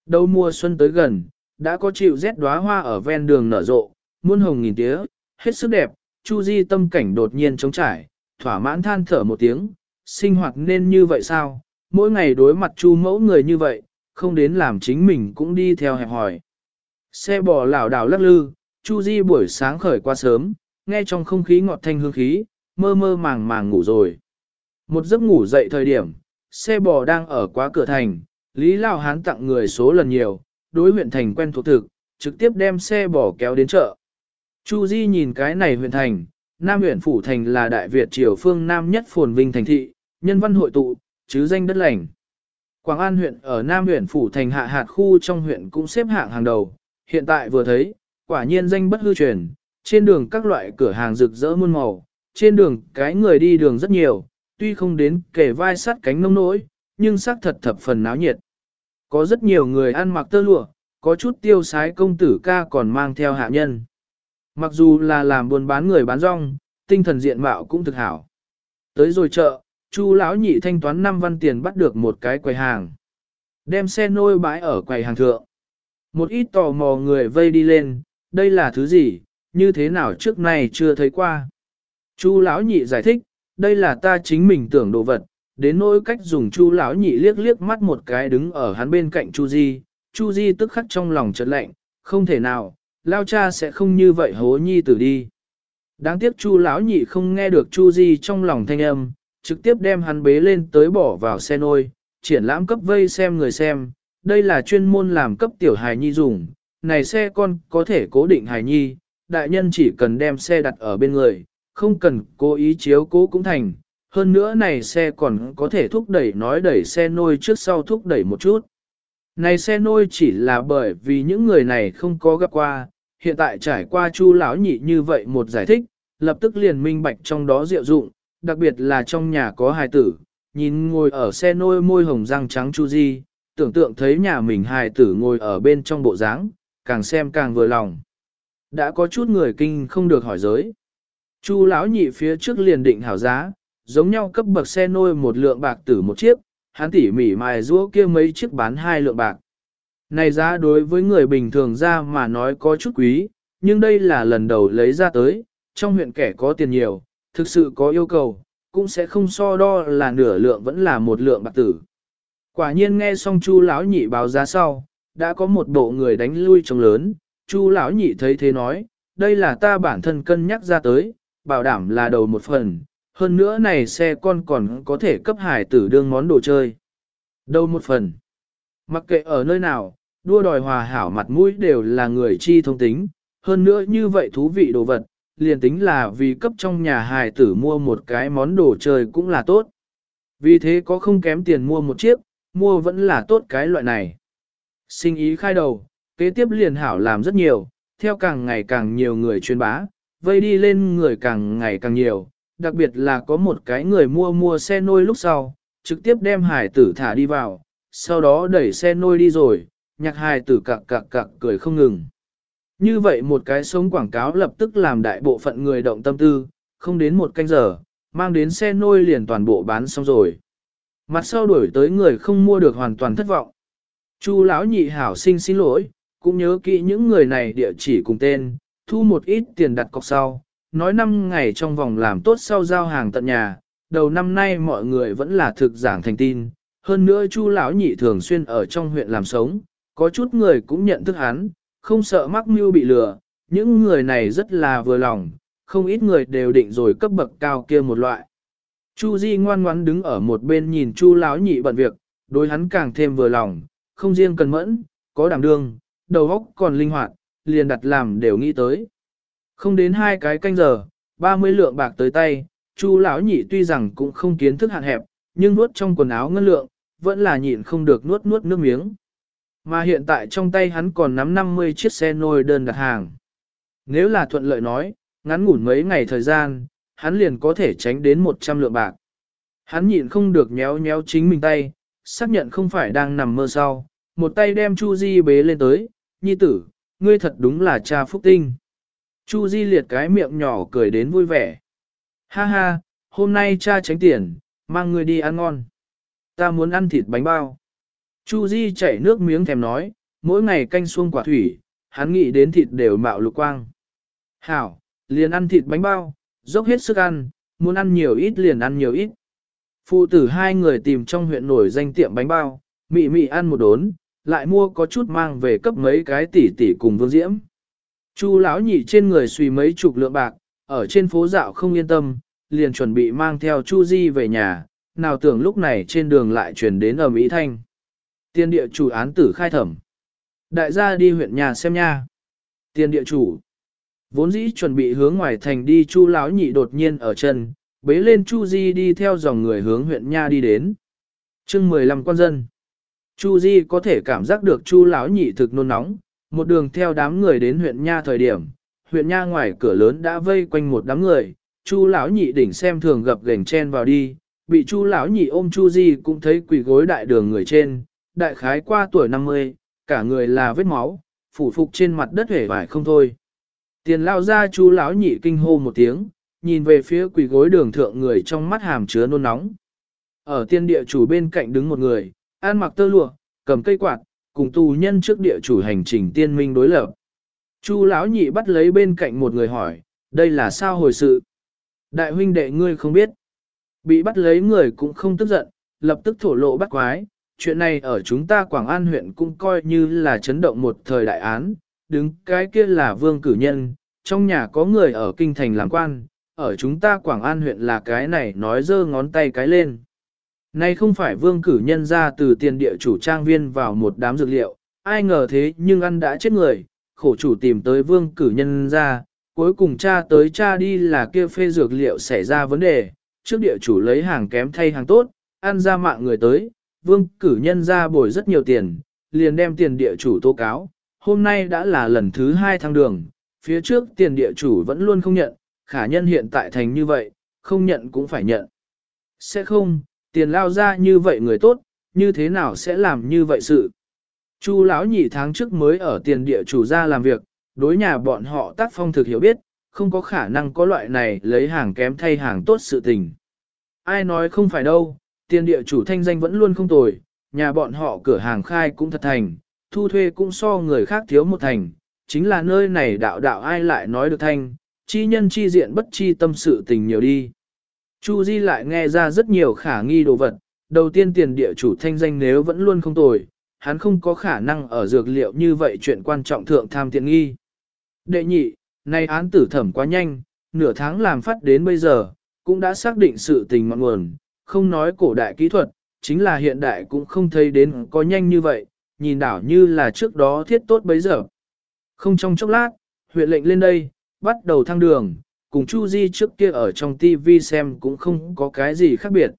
Đầu mùa xuân tới gần, đã có chịu rét đóa hoa ở ven đường nở rộ, muôn hồng nghìn tía, hết sức đẹp, Chu Di tâm cảnh đột nhiên trống trải, thỏa mãn than thở một tiếng, sinh hoạt nên như vậy sao, mỗi ngày đối mặt Chu mẫu người như vậy, không đến làm chính mình cũng đi theo hẹp hỏi. Xe bò lảo đảo lắc lư, Chu Di buổi sáng khởi qua sớm, nghe trong không khí ngọt thanh hương khí, mơ mơ màng màng ngủ rồi. Một giấc ngủ dậy thời điểm, xe bò đang ở quá cửa thành, Lý Lao Hán tặng người số lần nhiều, đối huyện thành quen thuộc thực, trực tiếp đem xe bò kéo đến chợ. Chu Di nhìn cái này huyện thành, Nam huyện Phủ Thành là Đại Việt triều phương Nam nhất phồn vinh thành thị, nhân văn hội tụ, chứ danh đất lành. Quảng An huyện ở Nam huyện Phủ Thành hạ hạt khu trong huyện cũng xếp hạng hàng đầu, hiện tại vừa thấy, quả nhiên danh bất hư truyền, trên đường các loại cửa hàng rực rỡ muôn màu, trên đường cái người đi đường rất nhiều, tuy không đến kể vai sắt cánh nông nỗi, nhưng xác thật thập phần náo nhiệt. Có rất nhiều người ăn mặc tơ lụa, có chút tiêu sái công tử ca còn mang theo hạ nhân. Mặc dù là làm buôn bán người bán rong, tinh thần diện mạo cũng thực hảo. Tới rồi chợ, Chu lão nhị thanh toán 5 văn tiền bắt được một cái quầy hàng. Đem xe nôi bãi ở quầy hàng thượng. Một ít tò mò người vây đi lên, đây là thứ gì, như thế nào trước nay chưa thấy qua. Chu lão nhị giải thích, đây là ta chính mình tưởng đồ vật, đến nỗi cách dùng Chu lão nhị liếc liếc mắt một cái đứng ở hắn bên cạnh Chu Di, Chu Di tức khắc trong lòng chợt lạnh, không thể nào, lao cha sẽ không như vậy hố nhi tử đi. Đáng tiếc Chu lão nhị không nghe được Chu Di trong lòng thanh âm, trực tiếp đem hắn bế lên tới bỏ vào xe nôi, triển lãm cấp vây xem người xem, đây là chuyên môn làm cấp tiểu hài nhi dùng, này xe con có thể cố định hài nhi, đại nhân chỉ cần đem xe đặt ở bên người, không cần cố ý chiếu cố cũng thành, hơn nữa này xe còn có thể thúc đẩy nói đẩy xe nôi trước sau thúc đẩy một chút. Này xe nôi chỉ là bởi vì những người này không có gặp qua, hiện tại trải qua chu lão nhị như vậy một giải thích, lập tức liền minh bạch trong đó diệu dụng, đặc biệt là trong nhà có hài tử, nhìn ngồi ở xe nôi môi hồng răng trắng chu di, tưởng tượng thấy nhà mình hài tử ngồi ở bên trong bộ dáng, càng xem càng vừa lòng. Đã có chút người kinh không được hỏi giới. Chu lão nhị phía trước liền định hảo giá, giống nhau cấp bậc xe nôi một lượng bạc tử một chiếc, hắn tỉ mỉ mài rũa kia mấy chiếc bán hai lượng bạc. Này giá đối với người bình thường ra mà nói có chút quý, nhưng đây là lần đầu lấy ra tới, trong huyện kẻ có tiền nhiều, thực sự có yêu cầu, cũng sẽ không so đo là nửa lượng vẫn là một lượng bạc tử. Quả nhiên nghe xong Chu lão nhị báo giá sau, đã có một bộ người đánh lui trống lớn, Chu lão nhị thấy thế nói, đây là ta bản thân cân nhắc ra tới, bảo đảm là đầu một phần, hơn nữa này xe con còn có thể cấp hải tử đương món đồ chơi. Đầu một phần. Mặc kệ ở nơi nào, đua đòi hòa hảo mặt mũi đều là người chi thông tính, hơn nữa như vậy thú vị đồ vật, liền tính là vì cấp trong nhà hài tử mua một cái món đồ chơi cũng là tốt. Vì thế có không kém tiền mua một chiếc, mua vẫn là tốt cái loại này. Sinh ý khai đầu, kế tiếp liền hảo làm rất nhiều, theo càng ngày càng nhiều người truyền bá, vây đi lên người càng ngày càng nhiều, đặc biệt là có một cái người mua mua xe nôi lúc sau, trực tiếp đem hải tử thả đi vào, sau đó đẩy xe nôi đi rồi, nhạc hải tử cặc cặc cặc cười không ngừng. Như vậy một cái sống quảng cáo lập tức làm đại bộ phận người động tâm tư, không đến một canh giờ, mang đến xe nôi liền toàn bộ bán xong rồi. Mặt sau đuổi tới người không mua được hoàn toàn thất vọng. Chu lão nhị hảo sinh xin lỗi, cũng nhớ kỹ những người này địa chỉ cùng tên, thu một ít tiền đặt cọc sau, nói năm ngày trong vòng làm tốt sau giao hàng tận nhà, đầu năm nay mọi người vẫn là thực giảng thành tin, hơn nữa Chu lão nhị thường xuyên ở trong huyện làm sống, có chút người cũng nhận thức hắn, không sợ mắc mưu bị lừa, những người này rất là vừa lòng, không ít người đều định rồi cấp bậc cao kia một loại. Chu Di ngoan ngoãn đứng ở một bên nhìn Chu lão nhị bận việc, đối hắn càng thêm vừa lòng, không riêng cần mẫn, có đảm đương, đầu óc còn linh hoạt, liền đặt làm đều nghĩ tới. Không đến hai cái canh giờ, 30 lượng bạc tới tay, Chu lão nhị tuy rằng cũng không kiến thức hạn hẹp, nhưng nuốt trong quần áo ngân lượng, vẫn là nhịn không được nuốt nuốt nước miếng. Mà hiện tại trong tay hắn còn nắm 50 chiếc xe nôi đơn đặt hàng. Nếu là thuận lợi nói, ngắn ngủn mấy ngày thời gian, hắn liền có thể tránh đến 100 lượng bạc. Hắn nhịn không được nhéo nhéo chính mình tay, xác nhận không phải đang nằm mơ sau, một tay đem Chu Di bế lên tới, nhi tử, ngươi thật đúng là cha phúc tinh. Chu Di liệt cái miệng nhỏ cười đến vui vẻ. Ha ha, hôm nay cha tránh tiền, mang ngươi đi ăn ngon. Ta muốn ăn thịt bánh bao. Chu Di chảy nước miếng thèm nói, mỗi ngày canh xuông quả thủy, hắn nghĩ đến thịt đều mạo lục quang. Hảo, liền ăn thịt bánh bao, dốc hết sức ăn, muốn ăn nhiều ít liền ăn nhiều ít. Phụ tử hai người tìm trong huyện nổi danh tiệm bánh bao, mị mị ăn một đốn, lại mua có chút mang về cấp mấy cái tỷ tỷ cùng vương diễm. Chu lão nhị trên người suy mấy chục lượng bạc, ở trên phố dạo không yên tâm, liền chuẩn bị mang theo Chu Di về nhà, nào tưởng lúc này trên đường lại truyền đến ở Mỹ Thanh. Tiên địa chủ án tử khai thẩm. Đại gia đi huyện nhà xem nha. Tiên địa chủ. Vốn dĩ chuẩn bị hướng ngoài thành đi Chu lão nhị đột nhiên ở chân, bế lên Chu Di đi theo dòng người hướng huyện nha đi đến. Chương 15 quan dân. Chu Di có thể cảm giác được Chu lão nhị thực nôn nóng, một đường theo đám người đến huyện nha thời điểm, huyện nha ngoài cửa lớn đã vây quanh một đám người, Chu lão nhị đỉnh xem thường gập gềnh chen vào đi, bị Chu lão nhị ôm Chu Di cũng thấy quỳ gối đại đường người trên, đại khái qua tuổi 50, cả người là vết máu, phủ phục trên mặt đất hể vải không thôi. Tiền lao ra chú lão nhị kinh hô một tiếng, nhìn về phía quỳ gối đường thượng người trong mắt hàm chứa nôn nóng. Ở tiên địa chủ bên cạnh đứng một người, ăn mặc tơ lụa, cầm cây quạt, cùng tù nhân trước địa chủ hành trình tiên minh đối lập. Chu lão nhị bắt lấy bên cạnh một người hỏi, đây là sao hồi sự? Đại huynh đệ ngươi không biết. Bị bắt lấy người cũng không tức giận, lập tức thổ lộ bắt quái. Chuyện này ở chúng ta Quảng An huyện cũng coi như là chấn động một thời đại án. Đứng cái kia là vương cử nhân, trong nhà có người ở kinh thành làm quan, ở chúng ta Quảng An huyện là cái này nói dơ ngón tay cái lên. Nay không phải vương cử nhân ra từ tiền địa chủ trang viên vào một đám dược liệu, ai ngờ thế nhưng ăn đã chết người, khổ chủ tìm tới vương cử nhân ra, cuối cùng cha tới cha đi là kia phê dược liệu xảy ra vấn đề, trước địa chủ lấy hàng kém thay hàng tốt, ăn ra mạng người tới, vương cử nhân ra bồi rất nhiều tiền, liền đem tiền địa chủ tố cáo, hôm nay đã là lần thứ hai thăng đường, phía trước tiền địa chủ vẫn luôn không nhận, khả nhân hiện tại thành như vậy, không nhận cũng phải nhận. Sẽ không, tiền lao ra như vậy người tốt, như thế nào sẽ làm như vậy sự. Chu lão nhị tháng trước mới ở tiền địa chủ ra làm việc, đối nhà bọn họ tác phong thực hiểu biết, không có khả năng có loại này lấy hàng kém thay hàng tốt sự tình. Ai nói không phải đâu, tiền địa chủ thanh danh vẫn luôn không tồi, nhà bọn họ cửa hàng khai cũng thật thành, thu thuê cũng so người khác thiếu một thành, chính là nơi này đạo đạo ai lại nói được thanh, chi nhân chi diện bất chi tâm sự tình nhiều đi. Chu Di lại nghe ra rất nhiều khả nghi đồ vật, đầu tiên tiền địa chủ thanh danh nếu vẫn luôn không tồi, hắn không có khả năng ở dược liệu như vậy chuyện quan trọng thượng tham tiện nghi. Đệ nhị, nay án tử thẩm quá nhanh, nửa tháng làm phát đến bây giờ, cũng đã xác định sự tình ngọn nguồn, không nói cổ đại kỹ thuật, chính là hiện đại cũng không thấy đến có nhanh như vậy, nhìn đảo như là trước đó thiết tốt bấy giờ. Không trong chốc lát, huyện lệnh lên đây, bắt đầu thăng đường, cùng Chu Di trước kia ở trong TV xem cũng không có cái gì khác biệt.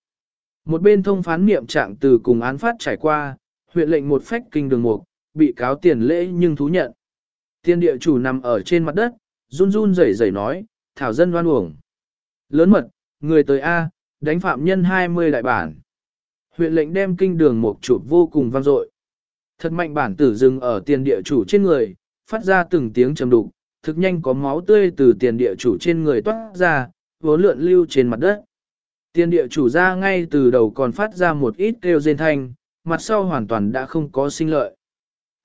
Một bên thông phán niệm trạng từ cùng án phát trải qua, huyện lệnh một phách kinh đường mục, bị cáo tiền lễ nhưng thú nhận. Tiên địa chủ nằm ở trên mặt đất, run run rẩy rẩy nói, thảo dân oan uổng. Lớn mật, người tới A, đánh phạm nhân 20 đại bản. Huyện lệnh đem kinh đường một chụp vô cùng vang dội. Thật mạnh bản tử dừng ở tiền địa chủ trên người, phát ra từng tiếng trầm đục, thực nhanh có máu tươi từ tiền địa chủ trên người toát ra, vốn lượn lưu trên mặt đất. Tiền địa chủ ra ngay từ đầu còn phát ra một ít kêu rên thanh, mặt sau hoàn toàn đã không có sinh lợi.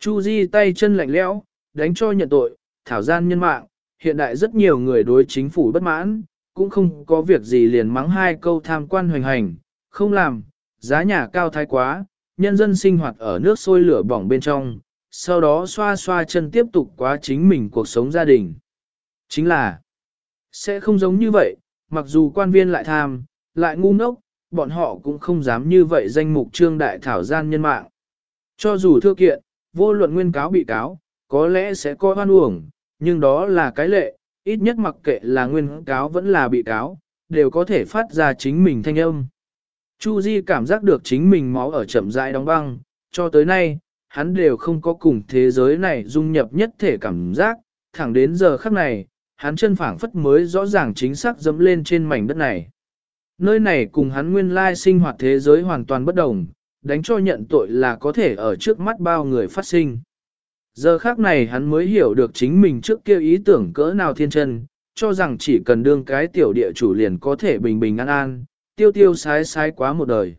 Chu Di tay chân lạnh lẽo, đánh cho nhận tội, thảo gian nhân mạng, hiện đại rất nhiều người đối chính phủ bất mãn, cũng không có việc gì liền mắng hai câu tham quan hoành hành, không làm, giá nhà cao thái quá, nhân dân sinh hoạt ở nước sôi lửa bỏng bên trong, sau đó xoa xoa chân tiếp tục quá chính mình cuộc sống gia đình. Chính là, sẽ không giống như vậy, mặc dù quan viên lại tham, lại ngu ngốc, bọn họ cũng không dám như vậy danh mục trương đại thảo gian nhân mạng. Cho dù thưa kiện, vô luận nguyên cáo bị cáo, có lẽ sẽ coi hoan uổng, nhưng đó là cái lệ, ít nhất mặc kệ là nguyên cáo vẫn là bị cáo, đều có thể phát ra chính mình thanh âm. Chu Di cảm giác được chính mình máu ở chậm rãi đóng băng, cho tới nay, hắn đều không có cùng thế giới này dung nhập nhất thể cảm giác, thẳng đến giờ khắc này, hắn chân phảng phất mới rõ ràng chính xác dẫm lên trên mảnh đất này. Nơi này cùng hắn nguyên lai sinh hoạt thế giới hoàn toàn bất đồng, đánh cho nhận tội là có thể ở trước mắt bao người phát sinh. Giờ khác này hắn mới hiểu được chính mình trước kia ý tưởng cỡ nào thiên chân, cho rằng chỉ cần đương cái tiểu địa chủ liền có thể bình bình an an, tiêu tiêu sái sái quá một đời.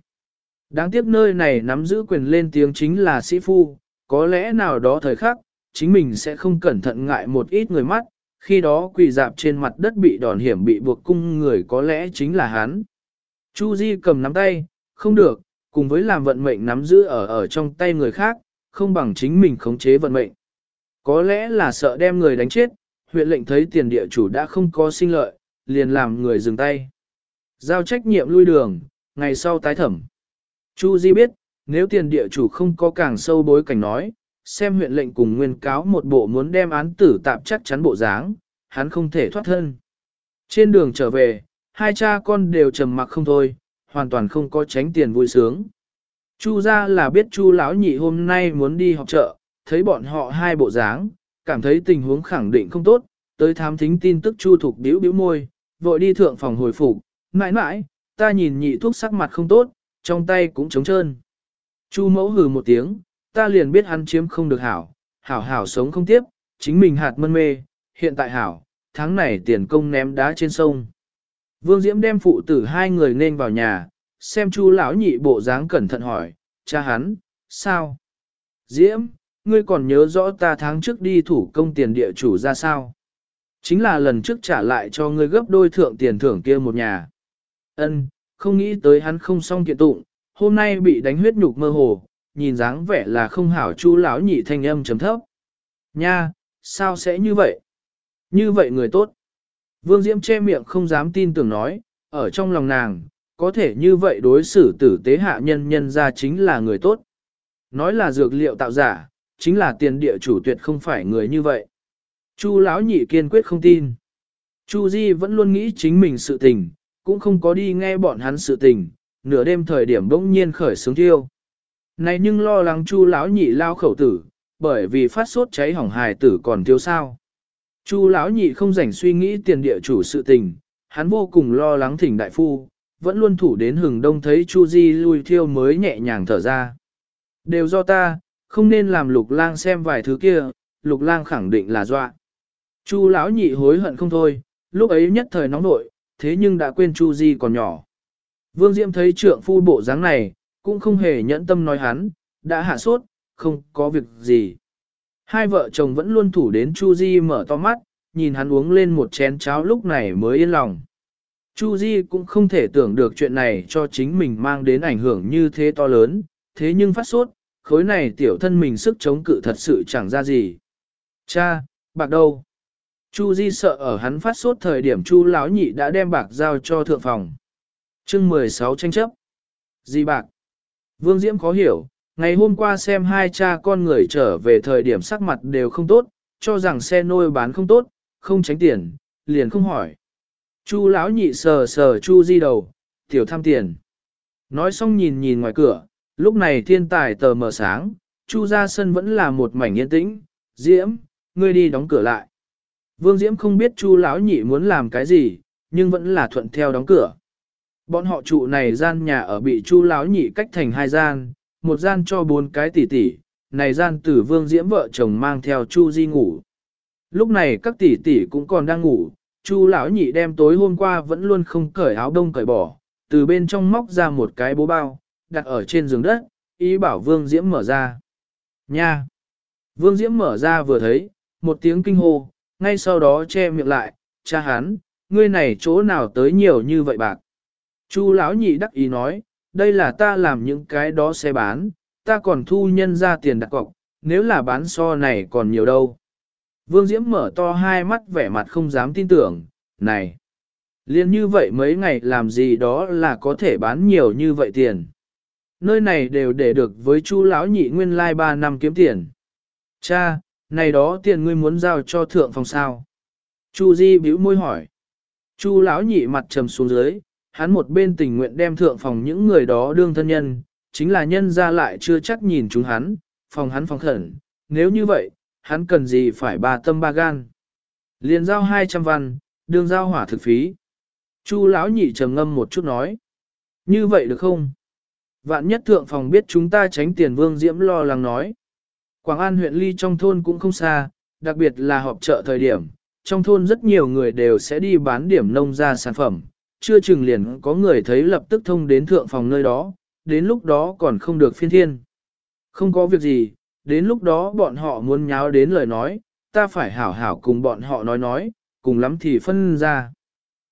Đáng tiếc nơi này nắm giữ quyền lên tiếng chính là sĩ phu, có lẽ nào đó thời khắc, chính mình sẽ không cẩn thận ngại một ít người mắt, khi đó quỳ dạp trên mặt đất bị đòn hiểm bị buộc cung người có lẽ chính là hắn. Chu Di cầm nắm tay, không được, cùng với làm vận mệnh nắm giữ ở ở trong tay người khác, không bằng chính mình khống chế vận mệnh. Có lẽ là sợ đem người đánh chết, huyện lệnh thấy tiền địa chủ đã không có sinh lợi, liền làm người dừng tay. Giao trách nhiệm lui đường, ngày sau tái thẩm. Chu Di biết, nếu tiền địa chủ không có càng sâu bối cảnh nói, xem huyện lệnh cùng nguyên cáo một bộ muốn đem án tử tạm chắc chắn bộ dáng, hắn không thể thoát thân. Trên đường trở về, hai cha con đều trầm mặc không thôi, hoàn toàn không có tránh tiền vui sướng. Chu ra là biết Chu lão nhị hôm nay muốn đi học chợ, thấy bọn họ hai bộ dáng, cảm thấy tình huống khẳng định không tốt, tới thám thính tin tức Chu thục biểu biểu môi, vội đi thượng phòng hồi phục, mãi mãi, ta nhìn nhị thuốc sắc mặt không tốt, trong tay cũng trống trơn. Chu mẫu hừ một tiếng, ta liền biết hắn chiếm không được hảo, hảo hảo sống không tiếp, chính mình hạt mân mê, hiện tại hảo, tháng này tiền công ném đá trên sông. Vương Diễm đem phụ tử hai người nên vào nhà, xem chu lão nhị bộ dáng cẩn thận hỏi, cha hắn, sao? Diễm, ngươi còn nhớ rõ ta tháng trước đi thủ công tiền địa chủ ra sao? Chính là lần trước trả lại cho ngươi gấp đôi thượng tiền thưởng kia một nhà. Ân, không nghĩ tới hắn không xong kiện tụng, hôm nay bị đánh huyết nhục mơ hồ, nhìn dáng vẻ là không hảo chu lão nhị thanh âm chấm thấp. Nha, sao sẽ như vậy? Như vậy người tốt. Vương Diễm che miệng không dám tin tưởng nói, ở trong lòng nàng, có thể như vậy đối xử tử tế hạ nhân nhân ra chính là người tốt. Nói là dược liệu tạo giả, chính là tiền địa chủ tuyệt không phải người như vậy. Chu lão nhị kiên quyết không tin. Chu Di vẫn luôn nghĩ chính mình sự tình, cũng không có đi nghe bọn hắn sự tình, nửa đêm thời điểm bỗng nhiên khởi sướng thiêu. Này nhưng lo lắng Chu lão nhị lao khẩu tử, bởi vì phát sốt cháy hỏng hài tử còn thiếu sao. Chu lão nhị không rảnh suy nghĩ tiền địa chủ sự tình, hắn vô cùng lo lắng thỉnh đại phu, vẫn luôn thủ đến hừng đông thấy Chu Di lui thiêu mới nhẹ nhàng thở ra. Đều do ta, không nên làm lục lang xem vài thứ kia, lục lang khẳng định là dọa. Chu lão nhị hối hận không thôi, lúc ấy nhất thời nóng nội, thế nhưng đã quên Chu Di còn nhỏ. Vương Diễm thấy trượng phu bộ dáng này, cũng không hề nhẫn tâm nói hắn, đã hạ sốt, không có việc gì. Hai vợ chồng vẫn luôn thủ đến Chu Di mở to mắt, nhìn hắn uống lên một chén cháo lúc này mới yên lòng. Chu Di cũng không thể tưởng được chuyện này cho chính mình mang đến ảnh hưởng như thế to lớn, thế nhưng phát sốt, khối này tiểu thân mình sức chống cự thật sự chẳng ra gì. Cha, bạc đâu? Chu Di sợ ở hắn phát sốt thời điểm Chu lão nhị đã đem bạc giao cho thượng phòng. Chương 16 tranh chấp. Gì bạc? Vương Diễm khó hiểu, ngày hôm qua xem hai cha con người trở về thời điểm sắc mặt đều không tốt, cho rằng xe nôi bán không tốt, không tránh tiền, liền không hỏi. Chu lão nhị sờ sờ Chu Di đầu, tiểu tham tiền. Nói xong nhìn nhìn ngoài cửa, lúc này thiên tài tờ mờ sáng, Chu ra sân vẫn là một mảnh yên tĩnh, Diễm, ngươi đi đóng cửa lại. Vương Diễm không biết Chu lão nhị muốn làm cái gì, nhưng vẫn là thuận theo đóng cửa. Bọn họ trụ này gian nhà ở bị Chu lão nhị cách thành hai gian, một gian cho bốn cái tỷ tỷ, này gian tử Vương Diễm vợ chồng mang theo Chu Di ngủ. Lúc này các tỷ tỷ cũng còn đang ngủ, Chu lão nhị đem tối hôm qua vẫn luôn không cởi áo đông cởi bỏ, từ bên trong móc ra một cái bố bao, đặt ở trên giường đất, ý bảo Vương Diễm mở ra. Nha! Vương Diễm mở ra vừa thấy, một tiếng kinh hô, ngay sau đó che miệng lại, cha hắn, ngươi này chỗ nào tới nhiều như vậy bạc. Chu lão nhị đắc ý nói, đây là ta làm những cái đó xe bán, ta còn thu nhân ra tiền đặt cọc, nếu là bán so này còn nhiều đâu. Vương Diễm mở to hai mắt vẻ mặt không dám tin tưởng, này, liên như vậy mấy ngày làm gì đó là có thể bán nhiều như vậy tiền. Nơi này đều để được với chu lão nhị nguyên lai like 3 năm kiếm tiền. Cha, này đó tiền ngươi muốn giao cho thượng phòng sao? Chu Di bĩu môi hỏi. Chu lão nhị mặt trầm xuống dưới, hắn một bên tình nguyện đem thượng phòng những người đó đương thân nhân, chính là nhân ra lại chưa chắc nhìn chúng hắn, phòng hắn phòng khẩn, nếu như vậy, hắn cần gì phải ba tâm ba gan. Liền giao 200 văn, đương giao hỏa thực phí. Chu lão nhị trầm ngâm một chút nói. Như vậy được không? Vạn nhất thượng phòng biết chúng ta tránh tiền vương diễm lo lắng nói. Quảng An huyện ly trong thôn cũng không xa, đặc biệt là họp chợ thời điểm, trong thôn rất nhiều người đều sẽ đi bán điểm nông ra sản phẩm, chưa chừng liền có người thấy lập tức thông đến thượng phòng nơi đó, đến lúc đó còn không được phiên thiên. Không có việc gì, đến lúc đó bọn họ muốn nháo đến lời nói, ta phải hảo hảo cùng bọn họ nói nói, cùng lắm thì phân ra.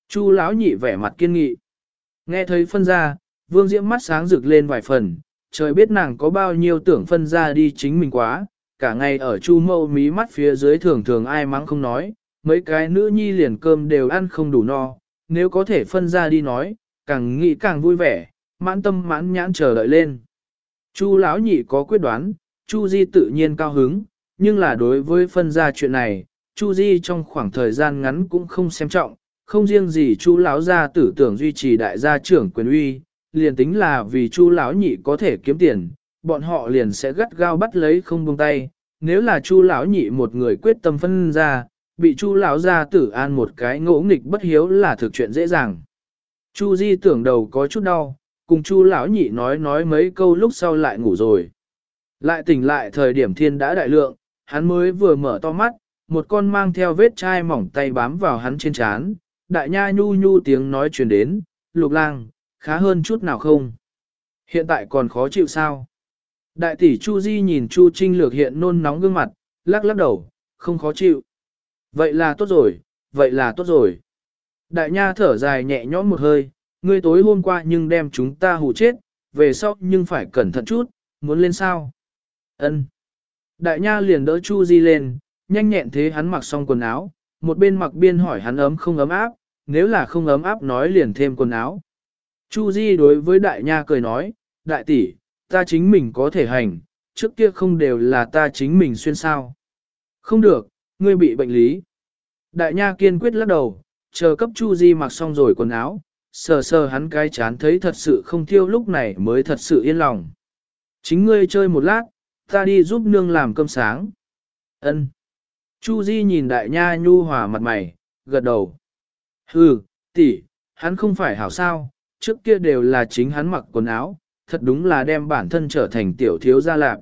Chu lão nhị vẻ mặt kiên nghị. Nghe thấy phân ra, vương diễm mắt sáng rực lên vài phần, trời biết nàng có bao nhiêu tưởng phân ra đi chính mình quá, cả ngày ở chu mâu mí mắt phía dưới thường thường ai mắng không nói, mấy cái nữ nhi liền cơm đều ăn không đủ no, nếu có thể phân ra đi nói, càng nghĩ càng vui vẻ, mãn tâm mãn nhãn chờ đợi lên. Chu lão nhị có quyết đoán, Chu Di tự nhiên cao hứng, nhưng là đối với phân gia chuyện này, Chu Di trong khoảng thời gian ngắn cũng không xem trọng, không riêng gì Chu lão gia tử tưởng duy trì đại gia trưởng quyền uy, liền tính là vì Chu lão nhị có thể kiếm tiền, bọn họ liền sẽ gắt gao bắt lấy không buông tay. Nếu là Chu lão nhị một người quyết tâm phân ra, bị Chu lão gia tử an một cái ngỗ nghịch bất hiếu là thực chuyện dễ dàng. Chu Di tưởng đầu có chút đau, cùng Chu lão nhị nói nói mấy câu lúc sau lại ngủ rồi. Lại tỉnh lại thời điểm thiên đã đại lượng, hắn mới vừa mở to mắt, một con mang theo vết chai mỏng tay bám vào hắn trên trán, đại nha nhu nhu tiếng nói truyền đến, lục lang, khá hơn chút nào không? Hiện tại còn khó chịu sao? Đại tỷ Chu Di nhìn Chu Trinh lược hiện nôn nóng gương mặt, lắc lắc đầu, không khó chịu. Vậy là tốt rồi, vậy là tốt rồi. Đại nha thở dài nhẹ nhõm một hơi, ngươi tối hôm qua nhưng đem chúng ta hù chết, về sau nhưng phải cẩn thận chút, muốn lên sao? Ân. Đại nha liền đỡ Chu Di lên, nhanh nhẹn thế hắn mặc xong quần áo, một bên mặc biên hỏi hắn ấm không ấm áp, nếu là không ấm áp nói liền thêm quần áo. Chu Di đối với đại nha cười nói, đại tỷ, ta chính mình có thể hành, trước kia không đều là ta chính mình xuyên sao. Không được, ngươi bị bệnh lý. Đại nha kiên quyết lắc đầu, chờ cấp Chu Di mặc xong rồi quần áo, sờ sờ hắn cái chán thấy thật sự không thiêu lúc này mới thật sự yên lòng. Chính ngươi chơi một lát, ta đi giúp nương làm cơm sáng. Ân. Chu Di nhìn đại nha nhu hòa mặt mày, gật đầu. Hừ, tỷ, hắn không phải hảo sao, trước kia đều là chính hắn mặc quần áo, thật đúng là đem bản thân trở thành tiểu thiếu gia lạc.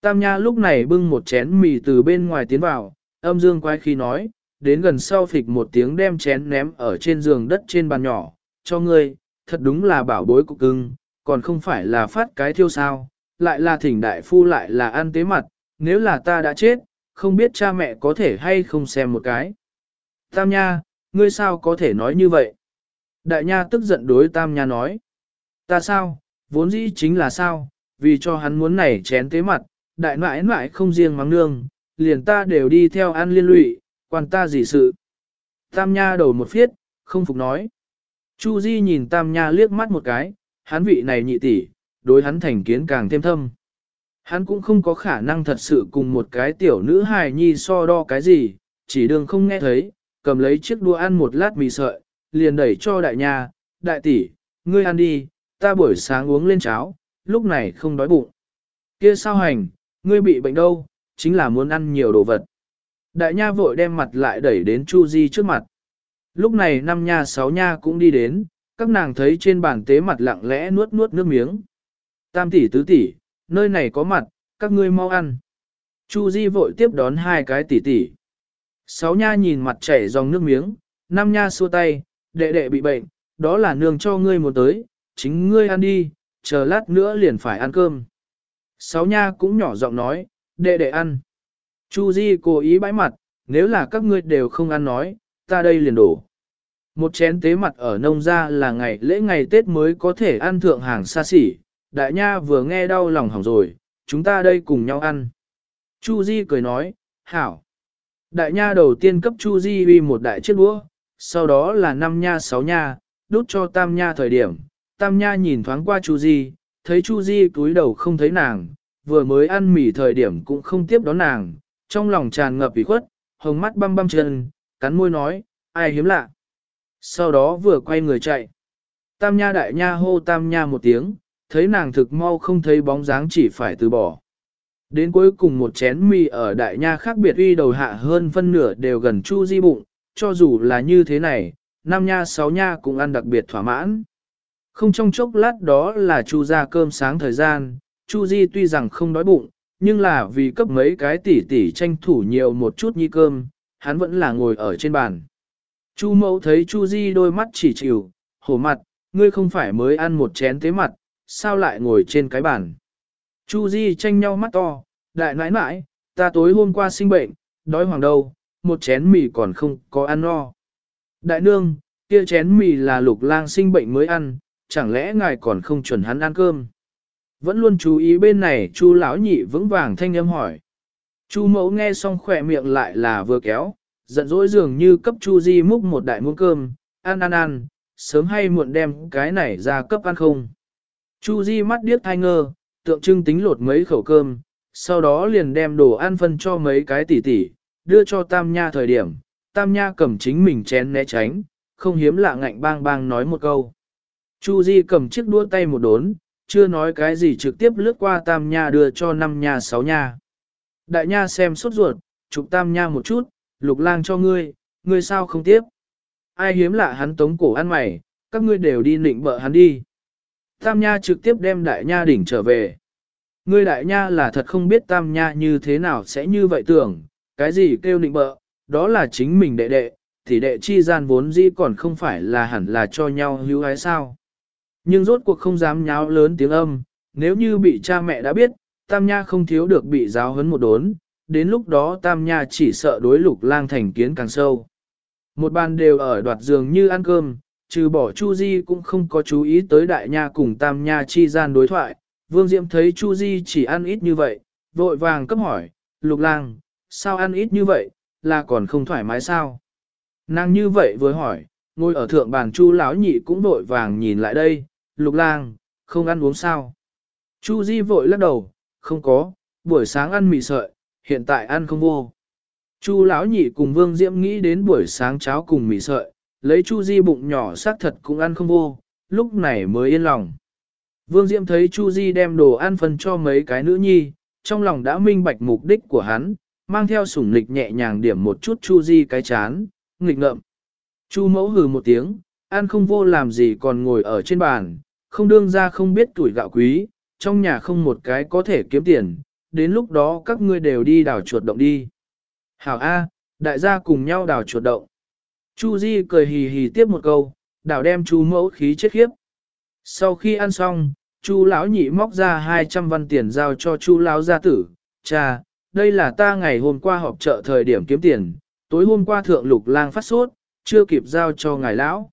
Tam Nha lúc này bưng một chén mì từ bên ngoài tiến vào, âm dương quái khi nói, đến gần sau phịch một tiếng đem chén ném ở trên giường đất trên bàn nhỏ, cho ngươi, thật đúng là bảo bối cục cưng, còn không phải là phát cái thiêu sao, lại là thỉnh đại phu lại là ăn tế mặt, nếu là ta đã chết, không biết cha mẹ có thể hay không xem một cái. Tam Nha, ngươi sao có thể nói như vậy? Đại nha tức giận đối tam nha nói. Ta sao, vốn dĩ chính là sao, vì cho hắn muốn này chén tế mặt, đại nãi nãi không riêng mắng nương, liền ta đều đi theo ăn liên lụy, quan ta gì sự. Tam nha đầu một phiết, không phục nói. Chu Di nhìn tam nha liếc mắt một cái, hắn vị này nhị tỷ, đối hắn thành kiến càng thêm thâm. Hắn cũng không có khả năng thật sự cùng một cái tiểu nữ hài nhi so đo cái gì, chỉ đường không nghe thấy, cầm lấy chiếc đũa ăn một lát mì sợi, liền đẩy cho đại nha, đại tỷ, ngươi ăn đi, ta buổi sáng uống lên cháo, lúc này không đói bụng. Kia sao hành, ngươi bị bệnh đâu, chính là muốn ăn nhiều đồ vật. Đại nha vội đem mặt lại đẩy đến Chu Di trước mặt. Lúc này năm nha sáu nha cũng đi đến, các nàng thấy trên bàn tế mặt lặng lẽ nuốt nuốt nước miếng. Tam tỷ tứ tỷ, nơi này có mặt, các ngươi mau ăn. Chu Di vội tiếp đón hai cái tỷ tỷ. Sáu nha nhìn mặt chảy dòng nước miếng, năm nha xua tay, đệ đệ bị bệnh, đó là nương cho ngươi một tới, chính ngươi ăn đi, chờ lát nữa liền phải ăn cơm. Sáu nha cũng nhỏ giọng nói, đệ đệ ăn. Chu Di cố ý bãi mặt, nếu là các ngươi đều không ăn nói, ta đây liền đổ. Một chén tế mặt ở nông gia là ngày lễ ngày Tết mới có thể ăn thượng hàng xa xỉ, đại nha vừa nghe đau lòng hỏng rồi, chúng ta đây cùng nhau ăn. Chu Di cười nói, hảo. Đại nha đầu tiên cấp Chu Di uy một đại chiếc đũa, sau đó là năm nha sáu nha, đút cho tam nha thời điểm. Tam nha nhìn thoáng qua Chu Di, thấy Chu Di cúi đầu không thấy nàng, vừa mới ăn mì thời điểm cũng không tiếp đón nàng, trong lòng tràn ngập ủy khuất, hồng mắt băm băm chân, cắn môi nói, ai hiếm lạ. Sau đó vừa quay người chạy. Tam nha đại nha hô tam nha một tiếng, thấy nàng thực mau không thấy bóng dáng chỉ phải từ bỏ. Đến cuối cùng một chén mì ở đại nha khác biệt uy đầu hạ hơn phân nửa đều gần chu di bụng, cho dù là như thế này, năm nha sáu nha cũng ăn đặc biệt thỏa mãn. Không trong chốc lát đó là chu ra cơm sáng thời gian, chu di tuy rằng không đói bụng, nhưng là vì cấp mấy cái tỉ tỉ tranh thủ nhiều một chút như cơm, hắn vẫn là ngồi ở trên bàn. Chu mẫu thấy chu di đôi mắt chỉ chịu, hổ mặt, ngươi không phải mới ăn một chén tế mặt, sao lại ngồi trên cái bàn. Chu Di tranh nhau mắt to, đại nãi nãi, ta tối hôm qua sinh bệnh, đói hoàng đâu, một chén mì còn không có ăn no. Đại nương, kia chén mì là lục lang sinh bệnh mới ăn, chẳng lẽ ngài còn không chuẩn hắn ăn cơm? Vẫn luôn chú ý bên này chu lão nhị vững vàng thanh âm hỏi. Chu mẫu nghe xong khỏe miệng lại là vừa kéo, giận dỗi dường như cấp chu di múc một đại muỗng cơm, ăn ăn ăn, sớm hay muộn đem cái này ra cấp ăn không. Chu di mắt điếc thai ngơ, tượng trưng tính lột mấy khẩu cơm, sau đó liền đem đồ ăn phân cho mấy cái tỉ tỉ, đưa cho Tam Nha thời điểm, Tam Nha cầm chính mình chén né tránh, không hiếm lạ ngạnh bang bang nói một câu. Chu Di cầm chiếc đũa tay một đốn, chưa nói cái gì trực tiếp lướt qua Tam Nha đưa cho năm Nha sáu Nha. Đại Nha xem sốt ruột, chụp Tam Nha một chút, lục lang cho ngươi, ngươi sao không tiếp. Ai hiếm lạ hắn tống cổ ăn mày, các ngươi đều đi nịnh bợ hắn đi. Tam Nha trực tiếp đem Đại Nha đỉnh trở về. Ngươi Đại Nha là thật không biết Tam Nha như thế nào sẽ như vậy tưởng, cái gì kêu nịnh bợ, đó là chính mình đệ đệ, thì đệ chi gian vốn dĩ còn không phải là hẳn là cho nhau hữu ái sao. Nhưng rốt cuộc không dám nháo lớn tiếng âm, nếu như bị cha mẹ đã biết, Tam Nha không thiếu được bị giáo huấn một đốn, đến lúc đó Tam Nha chỉ sợ đối lục lang thành kiến càng sâu. Một bàn đều ở đoạt giường như ăn cơm, trừ bỏ Chu Di cũng không có chú ý tới đại nha cùng tam nha chi gian đối thoại. Vương Diệm thấy Chu Di chỉ ăn ít như vậy, vội vàng cấp hỏi, lục lang, sao ăn ít như vậy, là còn không thoải mái sao? Nàng như vậy vừa hỏi, ngồi ở thượng bàn Chu lão nhị cũng vội vàng nhìn lại đây, lục lang, không ăn uống sao? Chu Di vội lắc đầu, không có, buổi sáng ăn mì sợi, hiện tại ăn không vô. Chu lão nhị cùng Vương Diễm nghĩ đến buổi sáng cháo cùng mì sợi, lấy Chu Di bụng nhỏ xác thật cũng ăn không vô, lúc này mới yên lòng. Vương Diễm thấy Chu Di đem đồ ăn phân cho mấy cái nữ nhi, trong lòng đã minh bạch mục đích của hắn, mang theo sủng lịch nhẹ nhàng điểm một chút Chu Di cái chán, nghịch ngợm. Chu mẫu hừ một tiếng, ăn không vô làm gì còn ngồi ở trên bàn, không đương ra không biết tuổi gạo quý, trong nhà không một cái có thể kiếm tiền, đến lúc đó các ngươi đều đi đào chuột động đi. Hảo A, đại gia cùng nhau đào chuột động. Chu Di cười hì hì tiếp một câu, đảo đem chú mẫu khí chết khiếp. Sau khi ăn xong, Chu lão nhị móc ra 200 văn tiền giao cho Chu lão gia tử, cha, đây là ta ngày hôm qua họp chợ thời điểm kiếm tiền, tối hôm qua thượng lục lang phát sốt, chưa kịp giao cho ngài lão.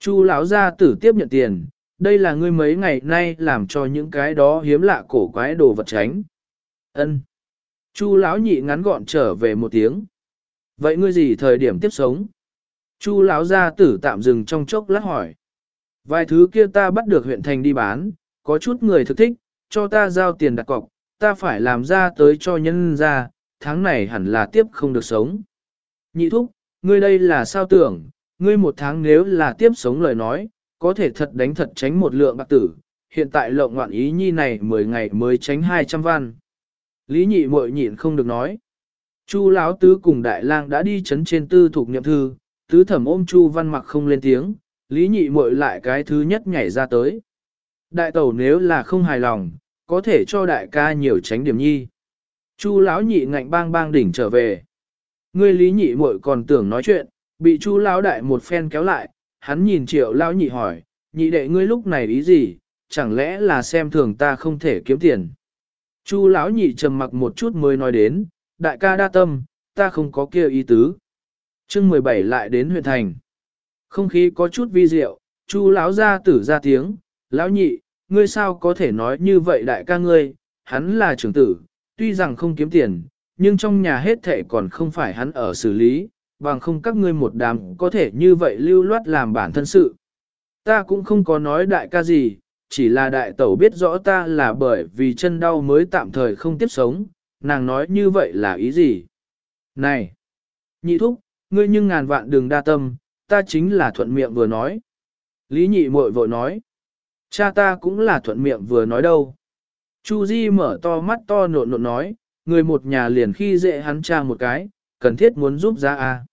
Chu lão gia tử tiếp nhận tiền, đây là ngươi mấy ngày nay làm cho những cái đó hiếm lạ cổ quái đồ vật tránh. Ân. Chu lão nhị ngắn gọn trở về một tiếng. Vậy ngươi gì thời điểm tiếp sống? Chu lão gia tử tạm dừng trong chốc lát hỏi. Vài thứ kia ta bắt được huyện thành đi bán, có chút người thực thích, cho ta giao tiền đặt cọc, ta phải làm ra tới cho nhân ra, tháng này hẳn là tiếp không được sống. Nhị thúc, ngươi đây là sao tưởng, ngươi một tháng nếu là tiếp sống lời nói, có thể thật đánh thật tránh một lượng bạc tử, hiện tại lộng ngoạn ý nhi này 10 ngày mới tránh 200 văn. Lý nhị muội nhịn không được nói. Chu lão tứ cùng đại lang đã đi chấn trên tư thuộc nhậm thư, tứ thẩm ôm Chu văn mặc không lên tiếng, lý nhị muội lại cái thứ nhất nhảy ra tới. Đại tẩu nếu là không hài lòng, có thể cho đại ca nhiều tránh điểm nhi. Chu lão nhị ngạnh bang bang đỉnh trở về. Ngươi lý nhị muội còn tưởng nói chuyện, bị chu lão đại một phen kéo lại, hắn nhìn triệu lão nhị hỏi, nhị đệ ngươi lúc này ý gì, chẳng lẽ là xem thường ta không thể kiếm tiền. Chu lão nhị trầm mặc một chút mới nói đến, đại ca đa tâm, ta không có kia ý tứ chương 17 lại đến huyện thành. Không khí có chút vi diệu, chu lão ra tử ra tiếng, lão nhị, ngươi sao có thể nói như vậy đại ca ngươi, hắn là trưởng tử, tuy rằng không kiếm tiền, nhưng trong nhà hết thệ còn không phải hắn ở xử lý, bằng không các ngươi một đám có thể như vậy lưu loát làm bản thân sự. Ta cũng không có nói đại ca gì, chỉ là đại tẩu biết rõ ta là bởi vì chân đau mới tạm thời không tiếp sống, nàng nói như vậy là ý gì? Này! Nhị thúc, ngươi nhưng ngàn vạn đừng đa tâm, ta chính là thuận miệng vừa nói. Lý nhị muội vội nói. Cha ta cũng là thuận miệng vừa nói đâu. Chu Di mở to mắt to nộn nộn nói, người một nhà liền khi dễ hắn cha một cái, cần thiết muốn giúp ra a.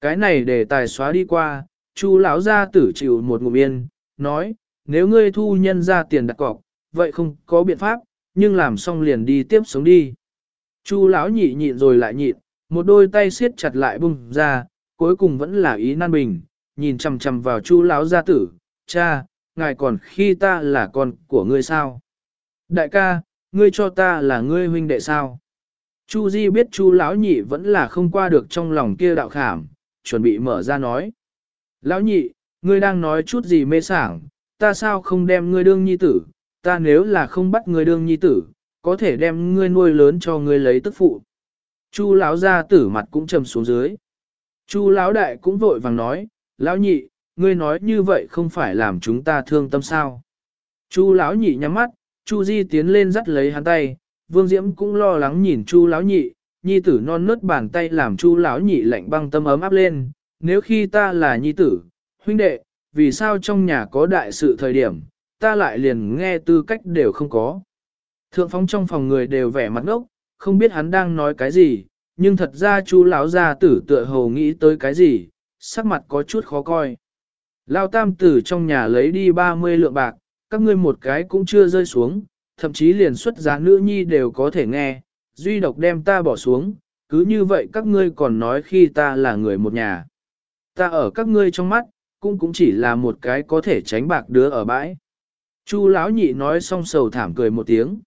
Cái này để tài xóa đi qua, Chu lão gia tử chịu một ngụm yên, nói, nếu ngươi thu nhân ra tiền đặt cọc, vậy không có biện pháp, nhưng làm xong liền đi tiếp sống đi. Chu lão nhị nhịn rồi lại nhịn, một đôi tay siết chặt lại bung ra, cuối cùng vẫn là ý nan bình, nhìn chằm chằm vào Chu lão gia tử, cha, ngài còn khi ta là con của ngươi sao? Đại ca, ngươi cho ta là ngươi huynh đệ sao? Chu Di biết Chu lão nhị vẫn là không qua được trong lòng kia đạo khảm, chuẩn bị mở ra nói. Lão nhị, ngươi đang nói chút gì mê sảng, ta sao không đem ngươi đương nhi tử, ta nếu là không bắt ngươi đương nhi tử, có thể đem ngươi nuôi lớn cho ngươi lấy tức phụ. Chu lão gia tử mặt cũng trầm xuống dưới. Chu lão đại cũng vội vàng nói, lão nhị, ngươi nói như vậy không phải làm chúng ta thương tâm sao. Chu lão nhị nhắm mắt, Chu Di tiến lên dắt lấy hắn tay, Vương Diễm cũng lo lắng nhìn Chu lão nhị, nhi tử non nớt bàn tay làm Chu lão nhị lạnh băng tâm ấm áp lên, nếu khi ta là nhi tử, huynh đệ, vì sao trong nhà có đại sự thời điểm, ta lại liền nghe tư cách đều không có. Thượng phóng trong phòng người đều vẻ mặt ngốc, không biết hắn đang nói cái gì, nhưng thật ra chú lão gia tử tựa hồ nghĩ tới cái gì, sắc mặt có chút khó coi. Lao tam tử trong nhà lấy đi 30 lượng bạc, các ngươi một cái cũng chưa rơi xuống, thậm chí liền xuất giá nữ nhi đều có thể nghe, duy độc đem ta bỏ xuống, cứ như vậy các ngươi còn nói khi ta là người một nhà. Ta ở các ngươi trong mắt, cũng cũng chỉ là một cái có thể tránh bạc đứa ở bãi. Chu lão nhị nói xong sầu thảm cười một tiếng.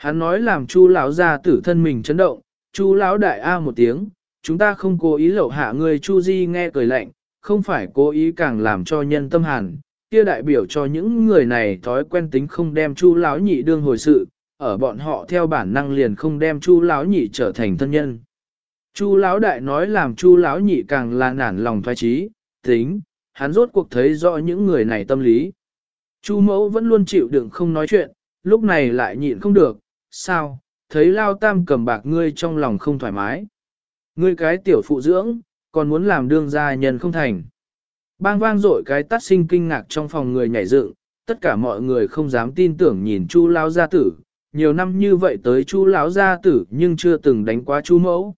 Hắn nói làm chu lão gia tử thân mình chấn động, chu lão đại a một tiếng, chúng ta không cố ý lậu hạ người chu di nghe cười lạnh, không phải cố ý càng làm cho nhân tâm hàn, kia đại biểu cho những người này thói quen tính không đem chu lão nhị đương hồi sự, ở bọn họ theo bản năng liền không đem chu lão nhị trở thành thân nhân. Chu lão đại nói làm chu lão nhị càng là nản lòng thoái trí, tính, hắn rốt cuộc thấy rõ những người này tâm lý. Chu mẫu vẫn luôn chịu đựng không nói chuyện, lúc này lại nhịn không được, sao, thấy lao tam cầm bạc ngươi trong lòng không thoải mái. Ngươi cái tiểu phụ dưỡng, còn muốn làm đương gia nhân không thành. Bang vang dội cái tắt sinh kinh ngạc trong phòng người nhảy dựng, tất cả mọi người không dám tin tưởng nhìn Chu lão gia tử, nhiều năm như vậy tới Chu lão gia tử nhưng chưa từng đánh quá Chu mẫu.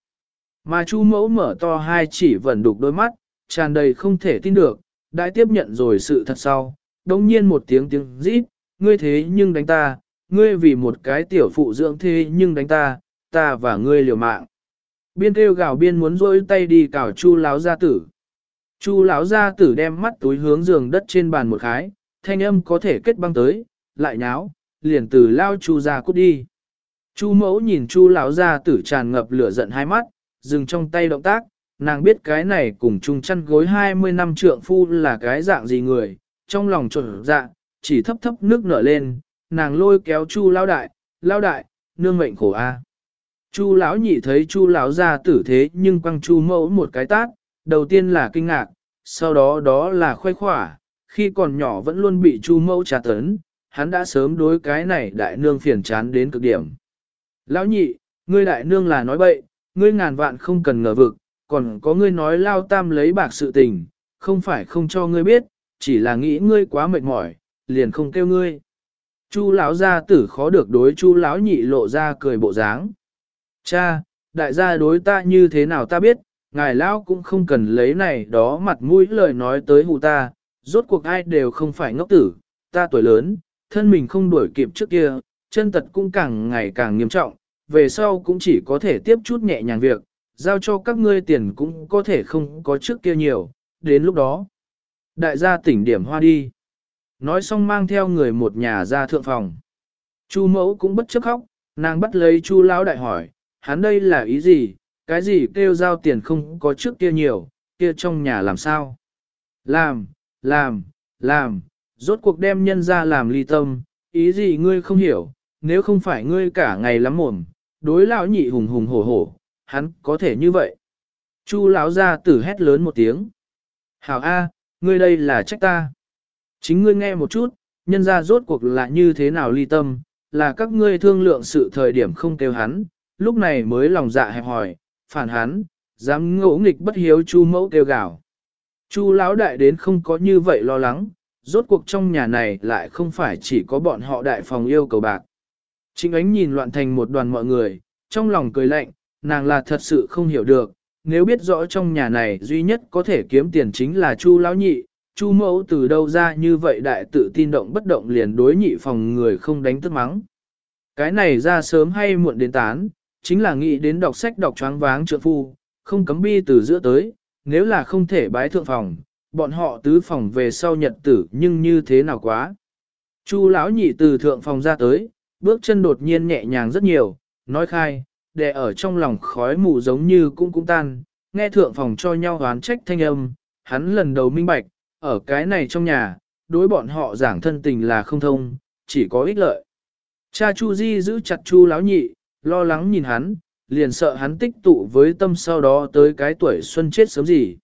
Mà Chu mẫu mở to hai chỉ vẫn đục đôi mắt, tràn đầy không thể tin được, đã tiếp nhận rồi sự thật sau, đồng nhiên một tiếng tiếng rít, ngươi thế nhưng đánh ta, ngươi vì một cái tiểu phụ dưỡng thế nhưng đánh ta, ta và ngươi liều mạng. Biên kêu gào biên muốn rôi tay đi cào chu láo gia tử. Chu lão gia tử đem mắt túi hướng giường đất trên bàn một khái, thanh âm có thể kết băng tới, lại nháo, liền từ lao chu ra cút đi. Chu mẫu nhìn chu lão gia tử tràn ngập lửa giận hai mắt, dừng trong tay động tác, nàng biết cái này cùng chung chăn gối 20 năm trượng phu là cái dạng gì người, trong lòng trộn dạ, chỉ thấp thấp nước nở lên, nàng lôi kéo chu lao đại, lao đại, nương mệnh khổ a. Chu lão nhị thấy chu lão ra tử thế nhưng quăng chu mẫu một cái tát, đầu tiên là kinh ngạc, sau đó đó là khoe khỏa, khi còn nhỏ vẫn luôn bị chu mẫu trả tấn, hắn đã sớm đối cái này đại nương phiền chán đến cực điểm. Lão nhị, ngươi đại nương là nói bậy, ngươi ngàn vạn không cần ngờ vực, còn có ngươi nói lao tam lấy bạc sự tình, không phải không cho ngươi biết, chỉ là nghĩ ngươi quá mệt mỏi, liền không kêu ngươi. Chu lão gia tử khó được đối chu lão nhị lộ ra cười bộ dáng. Cha, đại gia đối ta như thế nào ta biết, ngài lão cũng không cần lấy này đó mặt mũi lời nói tới hù ta, rốt cuộc ai đều không phải ngốc tử, ta tuổi lớn, thân mình không đuổi kịp trước kia, chân tật cũng càng ngày càng nghiêm trọng, về sau cũng chỉ có thể tiếp chút nhẹ nhàng việc, giao cho các ngươi tiền cũng có thể không có trước kia nhiều, đến lúc đó. Đại gia tỉnh điểm hoa đi. Nói xong mang theo người một nhà ra thượng phòng. Chu mẫu cũng bất chấp khóc, nàng bắt lấy chu lão đại hỏi, hắn đây là ý gì, cái gì kêu giao tiền không có trước kia nhiều, kia trong nhà làm sao? Làm, làm, làm, rốt cuộc đem nhân ra làm ly tâm, ý gì ngươi không hiểu, nếu không phải ngươi cả ngày lắm mồm, đối lão nhị hùng hùng hổ hổ, hắn có thể như vậy. Chu lão ra tử hét lớn một tiếng. Hảo A, ngươi đây là trách ta. Chính ngươi nghe một chút, nhân ra rốt cuộc là như thế nào ly tâm, là các ngươi thương lượng sự thời điểm không kêu hắn, lúc này mới lòng dạ hẹp hỏi, phản hắn, dám ngỗ nghịch bất hiếu chu mẫu kêu gào. Chu lão đại đến không có như vậy lo lắng, rốt cuộc trong nhà này lại không phải chỉ có bọn họ đại phòng yêu cầu bạc. chính ánh nhìn loạn thành một đoàn mọi người, trong lòng cười lạnh, nàng là thật sự không hiểu được, nếu biết rõ trong nhà này duy nhất có thể kiếm tiền chính là Chu lão nhị, Chu mẫu từ đâu ra như vậy đại tự tin động bất động liền đối nhị phòng người không đánh tức mắng. Cái này ra sớm hay muộn đến tán, chính là nghĩ đến đọc sách đọc choáng váng trượng phu, không cấm bi từ giữa tới, nếu là không thể bái thượng phòng, bọn họ tứ phòng về sau nhật tử nhưng như thế nào quá. Chu lão nhị từ thượng phòng ra tới, bước chân đột nhiên nhẹ nhàng rất nhiều, nói khai, để ở trong lòng khói mù giống như cũng cũng tan, nghe thượng phòng cho nhau hoán trách thanh âm, hắn lần đầu minh bạch, ở cái này trong nhà, đối bọn họ giảng thân tình là không thông, chỉ có ích lợi. Cha Chu Di giữ chặt Chu lão nhị, lo lắng nhìn hắn, liền sợ hắn tích tụ với tâm sau đó tới cái tuổi xuân chết sớm gì.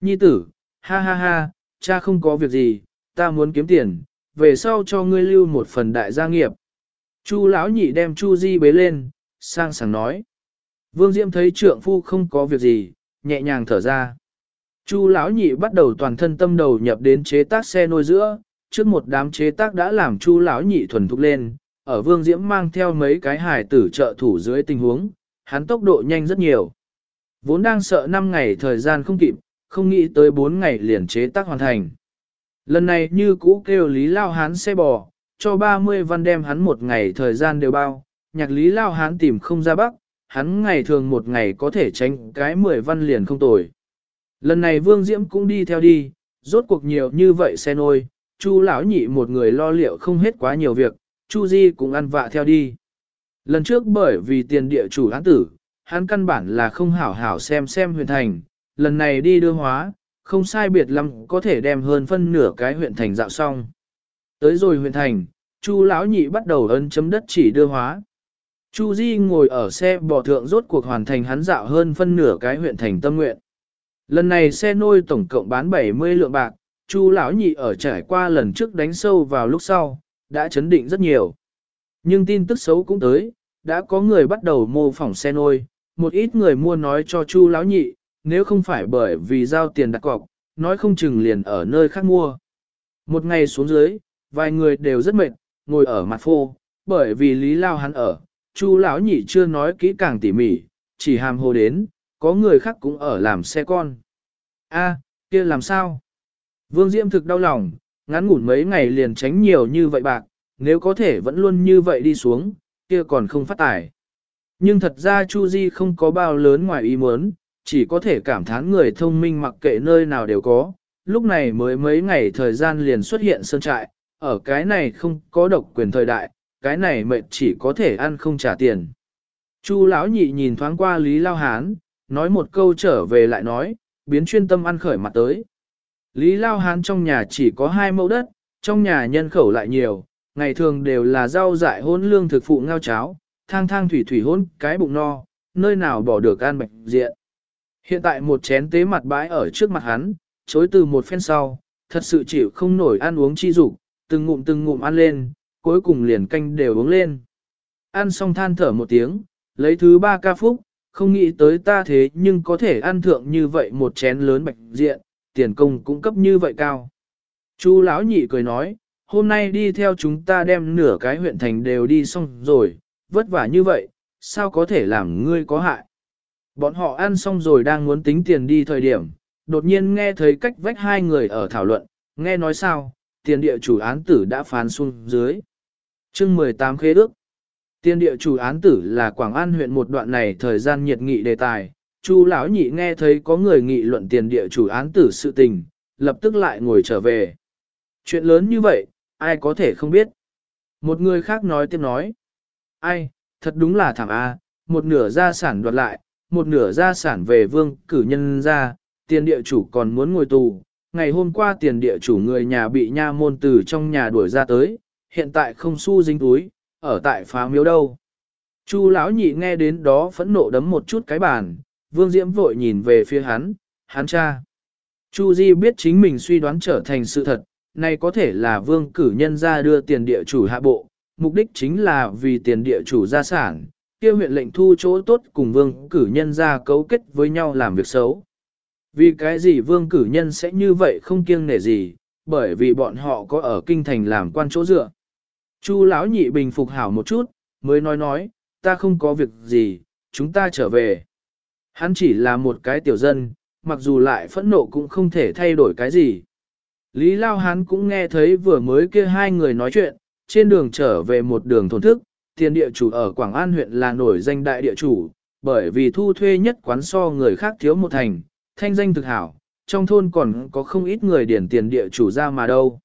Nhi tử, ha ha ha, cha không có việc gì, ta muốn kiếm tiền, về sau cho ngươi lưu một phần đại gia nghiệp. Chu lão nhị đem Chu Di bế lên, sang sảng nói. Vương Diễm thấy trượng phu không có việc gì, nhẹ nhàng thở ra. Chu lão nhị bắt đầu toàn thân tâm đầu nhập đến chế tác xe nôi giữa, trước một đám chế tác đã làm Chu lão nhị thuần thục lên, ở Vương Diễm mang theo mấy cái hài tử trợ thủ dưới tình huống, hắn tốc độ nhanh rất nhiều. Vốn đang sợ 5 ngày thời gian không kịp, không nghĩ tới 4 ngày liền chế tác hoàn thành. Lần này như cũ kêu Lý Lao Hán xe bò, cho 30 văn đem hắn một ngày thời gian đều bao, nhạc Lý Lao Hán tìm không ra bắc, hắn ngày thường một ngày có thể tránh cái 10 văn liền không tồi. Lần này Vương Diễm cũng đi theo đi, rốt cuộc nhiều như vậy xe nôi, Chu lão nhị một người lo liệu không hết quá nhiều việc, Chu Di cũng ăn vạ theo đi. Lần trước bởi vì tiền địa chủ án tử, hắn căn bản là không hảo hảo xem xem huyện thành, lần này đi đưa hóa, không sai biệt lắm có thể đem hơn phân nửa cái huyện thành dạo xong. Tới rồi huyện thành, Chu lão nhị bắt đầu ấn chấm đất chỉ đưa hóa. Chu Di ngồi ở xe bò thượng rốt cuộc hoàn thành hắn dạo hơn phân nửa cái huyện thành tâm nguyện. Lần này xe nôi tổng cộng bán 70 lượng bạc, Chu lão nhị ở trải qua lần trước đánh sâu vào lúc sau, đã chấn định rất nhiều. Nhưng tin tức xấu cũng tới, đã có người bắt đầu mô phỏng xe nôi, một ít người mua nói cho Chu lão nhị, nếu không phải bởi vì giao tiền đặt cọc, nói không chừng liền ở nơi khác mua. Một ngày xuống dưới, vài người đều rất mệt, ngồi ở mặt phô, bởi vì lý lao hắn ở, Chu lão nhị chưa nói kỹ càng tỉ mỉ, chỉ hàm hồ đến, có người khác cũng ở làm xe con. A, kia làm sao? Vương Diễm thực đau lòng, ngắn ngủn mấy ngày liền tránh nhiều như vậy bạc, nếu có thể vẫn luôn như vậy đi xuống, kia còn không phát tài. Nhưng thật ra Chu Di không có bao lớn ngoài ý muốn, chỉ có thể cảm thán người thông minh mặc kệ nơi nào đều có, lúc này mới mấy ngày thời gian liền xuất hiện sơn trại, ở cái này không có độc quyền thời đại, cái này mệnh chỉ có thể ăn không trả tiền. Chu lão nhị nhìn thoáng qua Lý Lao Hán, nói một câu trở về lại nói, biến chuyên tâm ăn khởi mặt tới. Lý Lao Hán trong nhà chỉ có hai mẫu đất, trong nhà nhân khẩu lại nhiều, ngày thường đều là rau dại hôn lương thực phụ ngao cháo, thang thang thủy thủy hôn cái bụng no, nơi nào bỏ được ăn bạch diện. Hiện tại một chén tế mặt bãi ở trước mặt hắn, chối từ một phen sau, thật sự chịu không nổi ăn uống chi dục, từng ngụm từng ngụm ăn lên, cuối cùng liền canh đều uống lên. Ăn xong than thở một tiếng, lấy thứ ba ca phúc, không nghĩ tới ta thế nhưng có thể ăn thượng như vậy một chén lớn bạch diện, tiền công cũng cấp như vậy cao. Chu lão nhị cười nói, hôm nay đi theo chúng ta đem nửa cái huyện thành đều đi xong rồi, vất vả như vậy, sao có thể làm ngươi có hại. Bọn họ ăn xong rồi đang muốn tính tiền đi thời điểm, đột nhiên nghe thấy cách vách hai người ở thảo luận, nghe nói sao, tiền địa chủ án tử đã phán xuống dưới. chương 18 khế ước. Tiền địa chủ án tử là Quảng An huyện một đoạn này thời gian nhiệt nghị đề tài, Chu lão nhị nghe thấy có người nghị luận tiền địa chủ án tử sự tình, lập tức lại ngồi trở về. Chuyện lớn như vậy, ai có thể không biết. Một người khác nói tiếp nói. Ai, thật đúng là thảm a, một nửa gia sản đoạt lại, một nửa gia sản về vương cử nhân ra, tiền địa chủ còn muốn ngồi tù. Ngày hôm qua tiền địa chủ người nhà bị nha môn từ trong nhà đuổi ra tới, hiện tại không xu dính túi, ở tại phá miếu đâu. Chu lão nhị nghe đến đó phẫn nộ đấm một chút cái bàn, vương diễm vội nhìn về phía hắn, hắn cha. Chu Di biết chính mình suy đoán trở thành sự thật, này có thể là vương cử nhân ra đưa tiền địa chủ hạ bộ, mục đích chính là vì tiền địa chủ gia sản, kia huyện lệnh thu chỗ tốt cùng vương cử nhân ra cấu kết với nhau làm việc xấu. Vì cái gì vương cử nhân sẽ như vậy không kiêng nể gì, bởi vì bọn họ có ở kinh thành làm quan chỗ dựa. Chu lão nhị bình phục hảo một chút, mới nói nói, ta không có việc gì, chúng ta trở về. Hắn chỉ là một cái tiểu dân, mặc dù lại phẫn nộ cũng không thể thay đổi cái gì. Lý Lao Hán cũng nghe thấy vừa mới kia hai người nói chuyện, trên đường trở về một đường thôn thức, tiền địa chủ ở Quảng An huyện là nổi danh đại địa chủ, bởi vì thu thuê nhất quán so người khác thiếu một thành, thanh danh thực hảo, trong thôn còn có không ít người điển tiền địa chủ ra mà đâu.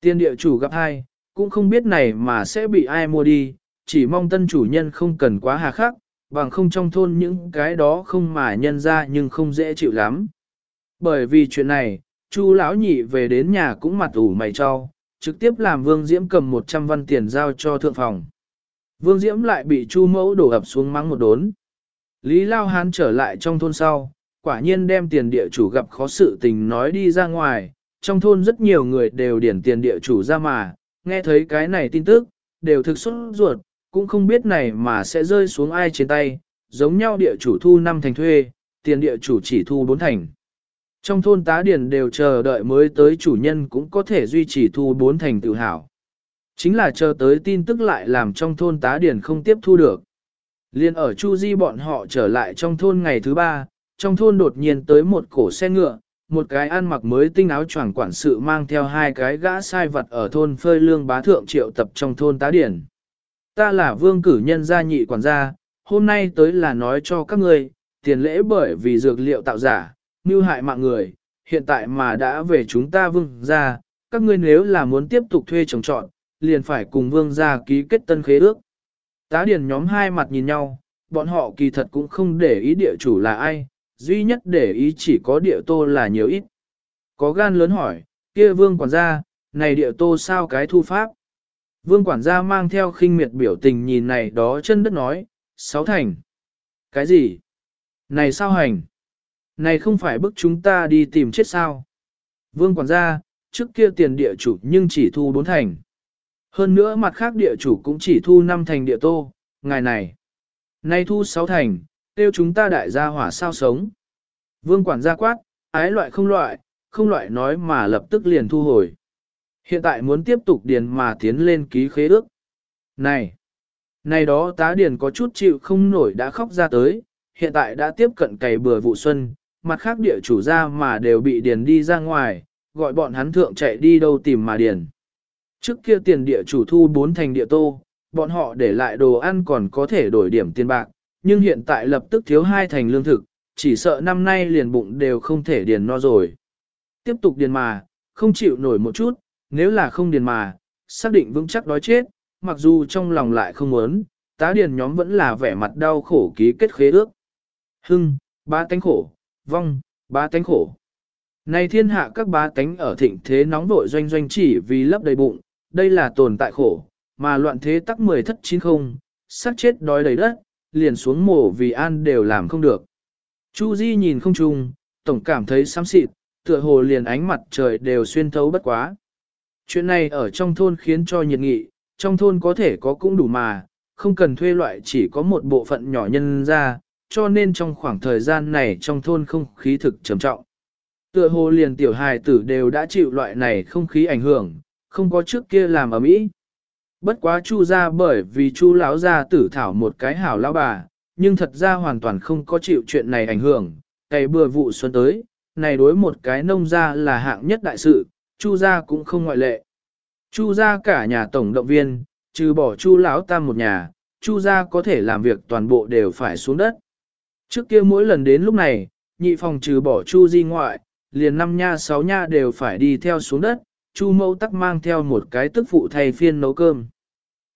Tiền địa chủ gặp hai, cũng không biết này mà sẽ bị ai mua đi, chỉ mong tân chủ nhân không cần quá hà khắc, bằng không trong thôn những cái đó không mà nhân ra nhưng không dễ chịu lắm. Bởi vì chuyện này, Chu lão nhị về đến nhà cũng mặt ủ mày cho, trực tiếp làm Vương Diễm cầm 100 văn tiền giao cho thượng phòng. Vương Diễm lại bị Chu mẫu đổ ập xuống mắng một đốn. Lý Lao Hán trở lại trong thôn sau, quả nhiên đem tiền địa chủ gặp khó sự tình nói đi ra ngoài, trong thôn rất nhiều người đều điển tiền địa chủ ra mà, nghe thấy cái này tin tức, đều thực xuất ruột, cũng không biết này mà sẽ rơi xuống ai trên tay, giống nhau địa chủ thu 5 thành thuê, tiền địa chủ chỉ thu 4 thành. Trong thôn tá điền đều chờ đợi mới tới chủ nhân cũng có thể duy trì thu 4 thành tự hào. Chính là chờ tới tin tức lại làm trong thôn tá điền không tiếp thu được. Liên ở Chu Di bọn họ trở lại trong thôn ngày thứ ba, trong thôn đột nhiên tới một cổ xe ngựa, một cái ăn mặc mới tinh áo choàng quản sự mang theo hai cái gã sai vật ở thôn phơi lương bá thượng triệu tập trong thôn tá điển. Ta là vương cử nhân gia nhị quản gia, hôm nay tới là nói cho các ngươi, tiền lễ bởi vì dược liệu tạo giả, mưu hại mạng người, hiện tại mà đã về chúng ta vương gia, các ngươi nếu là muốn tiếp tục thuê trồng trọn, liền phải cùng vương gia ký kết tân khế ước. Tá điển nhóm hai mặt nhìn nhau, bọn họ kỳ thật cũng không để ý địa chủ là ai, duy nhất để ý chỉ có địa tô là nhiều ít. Có gan lớn hỏi, kia vương quản gia, này địa tô sao cái thu pháp? Vương quản gia mang theo khinh miệt biểu tình nhìn này đó chân đất nói, sáu thành. Cái gì? Này sao hành? Này không phải bức chúng ta đi tìm chết sao? Vương quản gia, trước kia tiền địa chủ nhưng chỉ thu bốn thành. Hơn nữa mặt khác địa chủ cũng chỉ thu năm thành địa tô, ngày này. Nay thu sáu thành, tiêu chúng ta đại gia hỏa sao sống. Vương quản gia quát, ái loại không loại, không loại nói mà lập tức liền thu hồi. Hiện tại muốn tiếp tục điền mà tiến lên ký khế ước. Này! Này đó tá điền có chút chịu không nổi đã khóc ra tới, hiện tại đã tiếp cận cày bừa vụ xuân, mặt khác địa chủ ra mà đều bị điền đi ra ngoài, gọi bọn hắn thượng chạy đi đâu tìm mà điền. Trước kia tiền địa chủ thu bốn thành địa tô, bọn họ để lại đồ ăn còn có thể đổi điểm tiền bạc, nhưng hiện tại lập tức thiếu hai thành lương thực, chỉ sợ năm nay liền bụng đều không thể điền no rồi. Tiếp tục điền mà, không chịu nổi một chút, nếu là không điền mà, xác định vững chắc đói chết, mặc dù trong lòng lại không muốn, tá điền nhóm vẫn là vẻ mặt đau khổ ký kết khế ước. Hưng, ba tánh khổ, vong, ba tánh khổ. Này thiên hạ các ba tánh ở thịnh thế nóng vội doanh doanh chỉ vì lấp đầy bụng, đây là tồn tại khổ, mà loạn thế tắc mười thất chín không, sát chết đói đầy đất, liền xuống mổ vì an đều làm không được. Chu Di nhìn không trùng, tổng cảm thấy xám xịt, tựa hồ liền ánh mặt trời đều xuyên thấu bất quá. Chuyện này ở trong thôn khiến cho nhiệt nghị, trong thôn có thể có cũng đủ mà, không cần thuê loại chỉ có một bộ phận nhỏ nhân ra, cho nên trong khoảng thời gian này trong thôn không khí thực trầm trọng. Tựa hồ liền tiểu hài tử đều đã chịu loại này không khí ảnh hưởng, không có trước kia làm ở mỹ. Bất quá chu ra bởi vì chu lão gia tử thảo một cái hảo lão bà, nhưng thật ra hoàn toàn không có chịu chuyện này ảnh hưởng, cày bừa vụ xuân tới, này đối một cái nông gia là hạng nhất đại sự, chu gia cũng không ngoại lệ. Chu gia cả nhà tổng động viên, trừ bỏ chu lão tam một nhà, chu gia có thể làm việc toàn bộ đều phải xuống đất. Trước kia mỗi lần đến lúc này, nhị phòng trừ bỏ chu di ngoại, liền năm nha sáu nha đều phải đi theo xuống đất, chu Mẫu tắc mang theo một cái tức phụ thay phiên nấu cơm.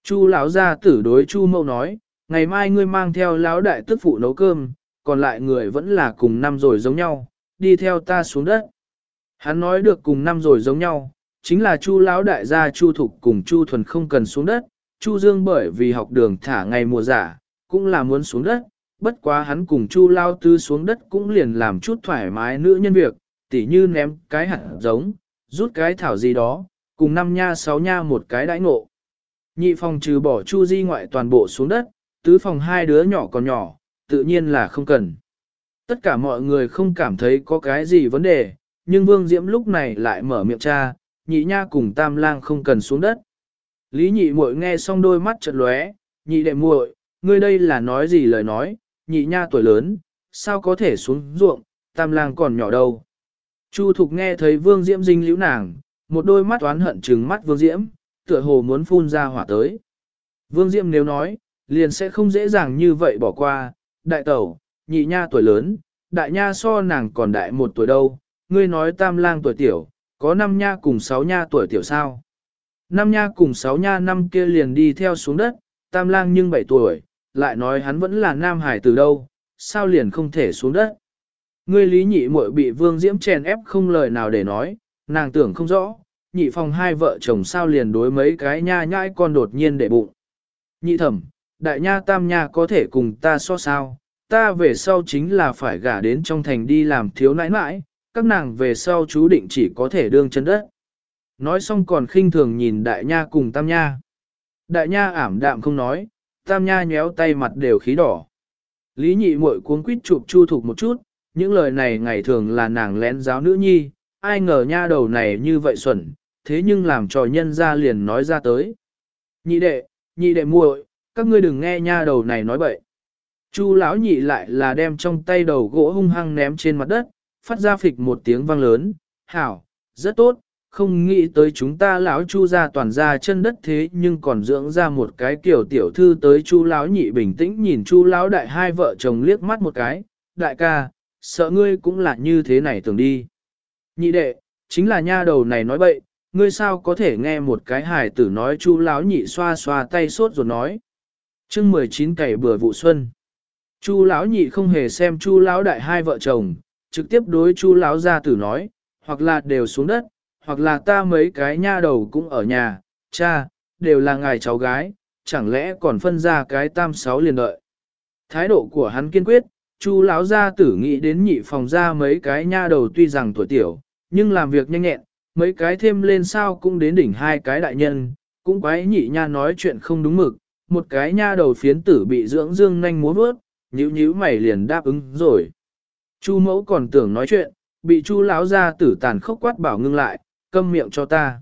Chu lão gia tử đối chu Mẫu nói, ngày mai ngươi mang theo lão đại tức phụ nấu cơm, còn lại người vẫn là cùng năm rồi giống nhau, đi theo ta xuống đất. Hắn nói được cùng năm rồi giống nhau, chính là Chu lão đại gia Chu Thục cùng Chu Thuần không cần xuống đất, Chu Dương bởi vì học đường thả ngày mùa giả, cũng là muốn xuống đất, bất quá hắn cùng Chu Lao Tư xuống đất cũng liền làm chút thoải mái nữ nhân việc, tỉ như ném cái hạt giống, rút cái thảo gì đó, cùng năm nha sáu nha một cái đãi ngộ. Nhị phòng trừ bỏ Chu Di ngoại toàn bộ xuống đất, tứ phòng hai đứa nhỏ còn nhỏ, tự nhiên là không cần. Tất cả mọi người không cảm thấy có cái gì vấn đề, nhưng Vương Diễm lúc này lại mở miệng cha, nhị nha cùng tam lang không cần xuống đất. Lý nhị muội nghe xong đôi mắt chợt lóe, nhị đệ muội, ngươi đây là nói gì lời nói, nhị nha tuổi lớn, sao có thể xuống ruộng, tam lang còn nhỏ đâu. Chu Thục nghe thấy Vương Diễm dinh liễu nàng, một đôi mắt oán hận trừng mắt Vương Diễm, tựa hồ muốn phun ra hỏa tới. Vương Diễm nếu nói, liền sẽ không dễ dàng như vậy bỏ qua, đại tẩu, nhị nha tuổi lớn, đại nha so nàng còn đại một tuổi đâu, ngươi nói tam lang tuổi tiểu, có năm nha cùng sáu nha tuổi tiểu sao. Năm nha cùng sáu nha năm kia liền đi theo xuống đất, tam lang nhưng bảy tuổi, lại nói hắn vẫn là nam hải từ đâu, sao liền không thể xuống đất. Ngươi lý nhị muội bị vương diễm chèn ép không lời nào để nói, nàng tưởng không rõ, nhị phòng hai vợ chồng sao liền đối mấy cái nha nhãi con đột nhiên để bụng. Nhị thẩm, đại nha tam nha có thể cùng ta so sao, ta về sau chính là phải gả đến trong thành đi làm thiếu nãi nãi, các nàng về sau chú định chỉ có thể đương chân đất. Nói xong còn khinh thường nhìn đại nha cùng tam nha. Đại nha ảm đạm không nói, tam nha nhéo tay mặt đều khí đỏ. Lý nhị muội cuống quýt chụp chu thục một chút, những lời này ngày thường là nàng lén giáo nữ nhi, ai ngờ nha đầu này như vậy xuẩn, thế nhưng làm trò nhân ra liền nói ra tới. Nhị đệ, nhị đệ muội, các ngươi đừng nghe nha đầu này nói bậy. Chu lão nhị lại là đem trong tay đầu gỗ hung hăng ném trên mặt đất, phát ra phịch một tiếng vang lớn, hảo, rất tốt, không nghĩ tới chúng ta lão chu ra toàn ra chân đất thế nhưng còn dưỡng ra một cái kiểu tiểu thư tới chu lão nhị bình tĩnh nhìn chu lão đại hai vợ chồng liếc mắt một cái, đại ca, sợ ngươi cũng là như thế này tưởng đi. Nhị đệ, chính là nha đầu này nói bậy, ngươi sao có thể nghe một cái hài tử nói chu lão nhị xoa xoa tay sốt rồi nói. chương 19 cày bừa vụ xuân. Chu lão nhị không hề xem chu lão đại hai vợ chồng, trực tiếp đối chu lão gia tử nói, hoặc là đều xuống đất, hoặc là ta mấy cái nha đầu cũng ở nhà, cha, đều là ngài cháu gái, chẳng lẽ còn phân ra cái tam sáu liền đợi. Thái độ của hắn kiên quyết, chu lão gia tử nghĩ đến nhị phòng ra mấy cái nha đầu tuy rằng tuổi tiểu, nhưng làm việc nhanh nhẹn, mấy cái thêm lên sao cũng đến đỉnh hai cái đại nhân, cũng quái nhị nha nói chuyện không đúng mực, một cái nha đầu phiến tử bị dưỡng dương nhanh múa vớt nhíu nhíu mày liền đáp ứng rồi. Chu mẫu còn tưởng nói chuyện, bị chu lão gia tử tàn khốc quát bảo ngưng lại, câm miệng cho ta.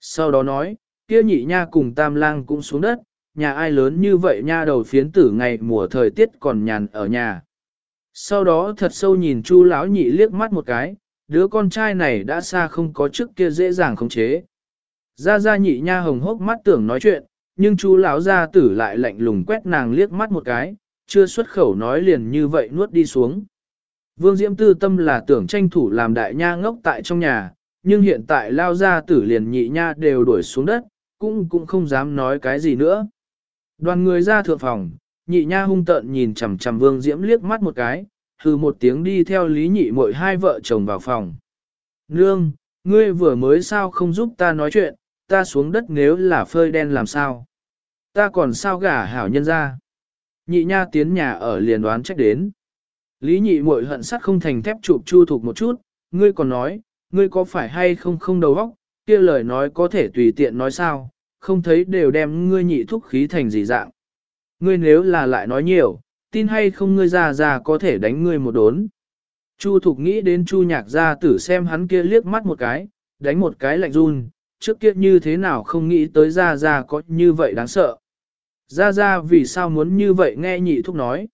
Sau đó nói, kia nhị nha cùng tam lang cũng xuống đất, nhà ai lớn như vậy nha đầu phiến tử ngày mùa thời tiết còn nhàn ở nhà. Sau đó thật sâu nhìn chu lão nhị liếc mắt một cái, đứa con trai này đã xa không có trước kia dễ dàng khống chế. gia gia nhị nha hồng hốc mắt tưởng nói chuyện, nhưng chu lão gia tử lại lạnh lùng quét nàng liếc mắt một cái, chưa xuất khẩu nói liền như vậy nuốt đi xuống. Vương Diễm tư tâm là tưởng tranh thủ làm đại nha ngốc tại trong nhà, nhưng hiện tại lao gia tử liền nhị nha đều đuổi xuống đất, cũng cũng không dám nói cái gì nữa. Đoàn người ra thượng phòng, nhị nha hung tợn nhìn chằm chằm Vương Diễm liếc mắt một cái, hừ một tiếng đi theo lý nhị mội hai vợ chồng vào phòng. Nương, ngươi vừa mới sao không giúp ta nói chuyện, ta xuống đất nếu là phơi đen làm sao? Ta còn sao gả hảo nhân ra? Nhị nha tiến nhà ở liền đoán trách đến. Lý nhị muội hận sắt không thành thép chụp chu thục một chút, ngươi còn nói, ngươi có phải hay không không đầu óc, kia lời nói có thể tùy tiện nói sao, không thấy đều đem ngươi nhị thúc khí thành gì dạng. Ngươi nếu là lại nói nhiều, tin hay không ngươi già già có thể đánh ngươi một đốn. Chu Thục nghĩ đến Chu Nhạc gia tử xem hắn kia liếc mắt một cái, đánh một cái lạnh run, trước kia như thế nào không nghĩ tới Gia Gia có như vậy đáng sợ. Gia Gia vì sao muốn như vậy nghe nhị thúc nói.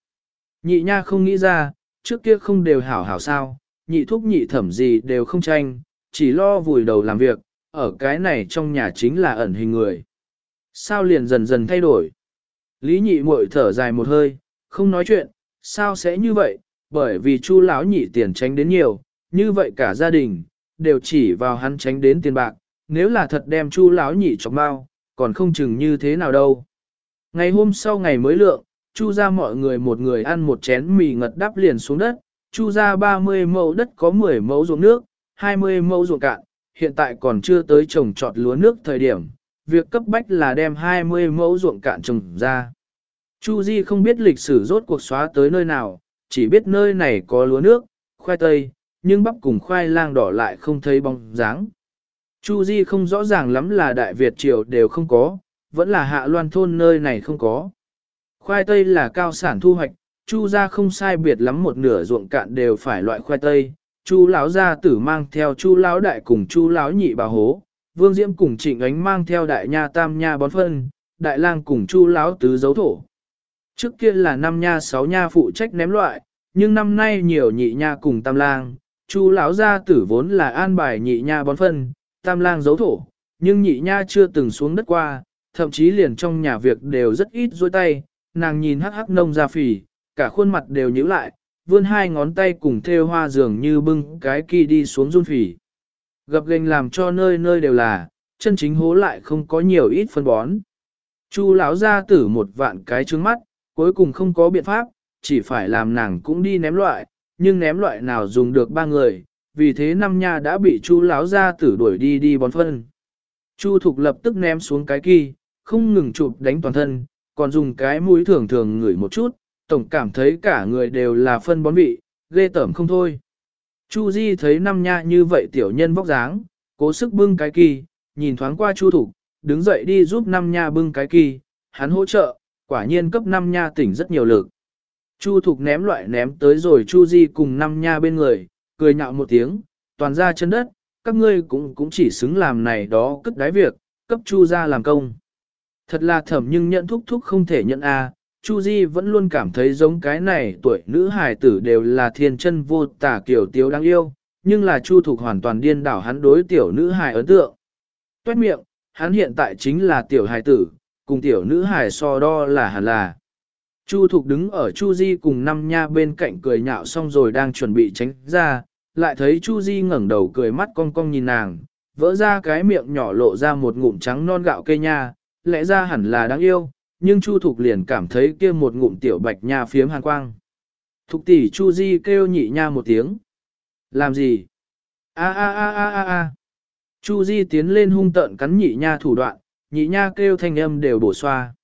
Nhị nha không nghĩ ra, trước kia không đều hảo hảo sao, nhị thúc nhị thẩm gì đều không tranh, chỉ lo vùi đầu làm việc, ở cái này trong nhà chính là ẩn hình người. Sao liền dần dần thay đổi? Lý nhị muội thở dài một hơi, không nói chuyện, sao sẽ như vậy, bởi vì chu lão nhị tiền tránh đến nhiều, như vậy cả gia đình, đều chỉ vào hắn tránh đến tiền bạc, nếu là thật đem chu lão nhị chọc bao, còn không chừng như thế nào đâu. Ngày hôm sau ngày mới lượng, chu ra mọi người một người ăn một chén mì ngật đắp liền xuống đất, chu ra 30 mẫu đất có 10 mẫu ruộng nước, 20 mẫu ruộng cạn, hiện tại còn chưa tới trồng trọt lúa nước thời điểm, việc cấp bách là đem 20 mẫu ruộng cạn trồng ra. Chu Di không biết lịch sử rốt cuộc xóa tới nơi nào, chỉ biết nơi này có lúa nước, khoai tây, nhưng bắp cùng khoai lang đỏ lại không thấy bóng dáng. Chu Di không rõ ràng lắm là Đại Việt Triều đều không có, vẫn là hạ loan thôn nơi này không có. Khoai tây là cao sản thu hoạch, Chu gia không sai biệt lắm một nửa ruộng cạn đều phải loại khoai tây. Chu lão gia tử mang theo Chu lão đại cùng Chu lão nhị bà hố, Vương Diễm cùng Trịnh Ánh mang theo đại nha tam nha bón phân, đại lang cùng Chu lão tứ dấu thổ. Trước kia là năm nha sáu nha phụ trách ném loại, nhưng năm nay nhiều nhị nha cùng tam lang, Chu lão gia tử vốn là an bài nhị nha bón phân, tam lang dấu thổ, nhưng nhị nha chưa từng xuống đất qua, thậm chí liền trong nhà việc đều rất ít dôi tay, nàng nhìn hắc hắc nông ra phì, cả khuôn mặt đều nhíu lại, vươn hai ngón tay cùng thêu hoa dường như bưng cái kỳ đi xuống run phì. Gập gành làm cho nơi nơi đều là, chân chính hố lại không có nhiều ít phân bón. Chu lão gia tử một vạn cái trứng mắt, cuối cùng không có biện pháp, chỉ phải làm nàng cũng đi ném loại, nhưng ném loại nào dùng được ba người, vì thế năm nha đã bị chu lão gia tử đuổi đi đi bón phân. Chu thục lập tức ném xuống cái kỳ, không ngừng chụp đánh toàn thân, còn dùng cái mũi thường thường ngửi một chút, tổng cảm thấy cả người đều là phân bón vị, ghê tởm không thôi. Chu Di thấy năm nha như vậy tiểu nhân vóc dáng, cố sức bưng cái kỳ, nhìn thoáng qua Chu Thục, đứng dậy đi giúp năm nha bưng cái kỳ, hắn hỗ trợ, quả nhiên cấp năm nha tỉnh rất nhiều lực. Chu Thục ném loại ném tới rồi Chu Di cùng năm nha bên người, cười nhạo một tiếng, toàn ra chân đất, các ngươi cũng cũng chỉ xứng làm này đó cất đái việc, cấp Chu gia làm công. Thật là thẩm nhưng nhận thúc thúc không thể nhận a. Chu Di vẫn luôn cảm thấy giống cái này tuổi nữ hài tử đều là thiên chân vô tả kiểu tiếu đáng yêu, nhưng là Chu Thục hoàn toàn điên đảo hắn đối tiểu nữ hài ấn tượng. Tuét miệng, hắn hiện tại chính là tiểu hài tử, cùng tiểu nữ hài so đo là hẳn là. Chu Thục đứng ở Chu Di cùng năm nha bên cạnh cười nhạo xong rồi đang chuẩn bị tránh ra, lại thấy Chu Di ngẩng đầu cười mắt cong cong nhìn nàng, vỡ ra cái miệng nhỏ lộ ra một ngụm trắng non gạo cây nha, lẽ ra hẳn là đáng yêu, nhưng Chu Thục liền cảm thấy kia một ngụm tiểu bạch nha phiếm hàn quang. Thục tỷ Chu Di kêu nhị nha một tiếng. Làm gì? A a a a a a. Chu Di tiến lên hung tợn cắn nhị nha thủ đoạn, nhị nha kêu thanh âm đều bổ xoa.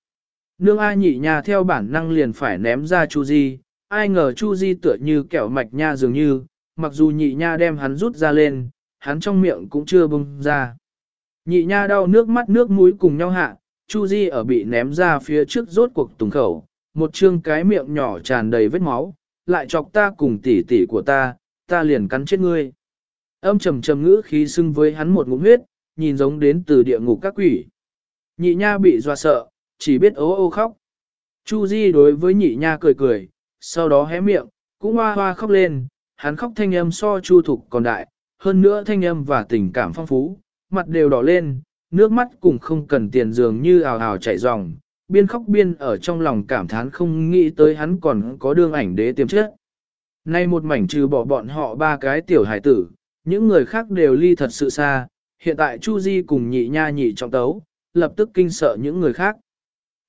Nương A nhị nha theo bản năng liền phải ném ra Chu Di, ai ngờ Chu Di tựa như kẹo mạch nha dường như, mặc dù nhị nha đem hắn rút ra lên, hắn trong miệng cũng chưa bung ra. Nhị nha đau nước mắt nước mũi cùng nhau hạ, Chu Di ở bị ném ra phía trước rốt cuộc tùng khẩu, một trương cái miệng nhỏ tràn đầy vết máu, lại chọc ta cùng tỷ tỷ của ta, ta liền cắn chết ngươi. Âm trầm trầm ngữ khí xưng với hắn một ngụm huyết, nhìn giống đến từ địa ngục các quỷ. Nhị nha bị dọa sợ, chỉ biết ố ô khóc. Chu Di đối với nhị nha cười cười, sau đó hé miệng, cũng hoa hoa khóc lên, hắn khóc thanh âm so chu thục còn đại, hơn nữa thanh âm và tình cảm phong phú, mặt đều đỏ lên, nước mắt cũng không cần tiền dường như ào ào chảy ròng, biên khóc biên ở trong lòng cảm thán không nghĩ tới hắn còn có đương ảnh đế tiềm chất. Nay một mảnh trừ bỏ bọn họ ba cái tiểu hải tử, những người khác đều ly thật sự xa, hiện tại Chu Di cùng nhị nha nhị trọng tấu, lập tức kinh sợ những người khác.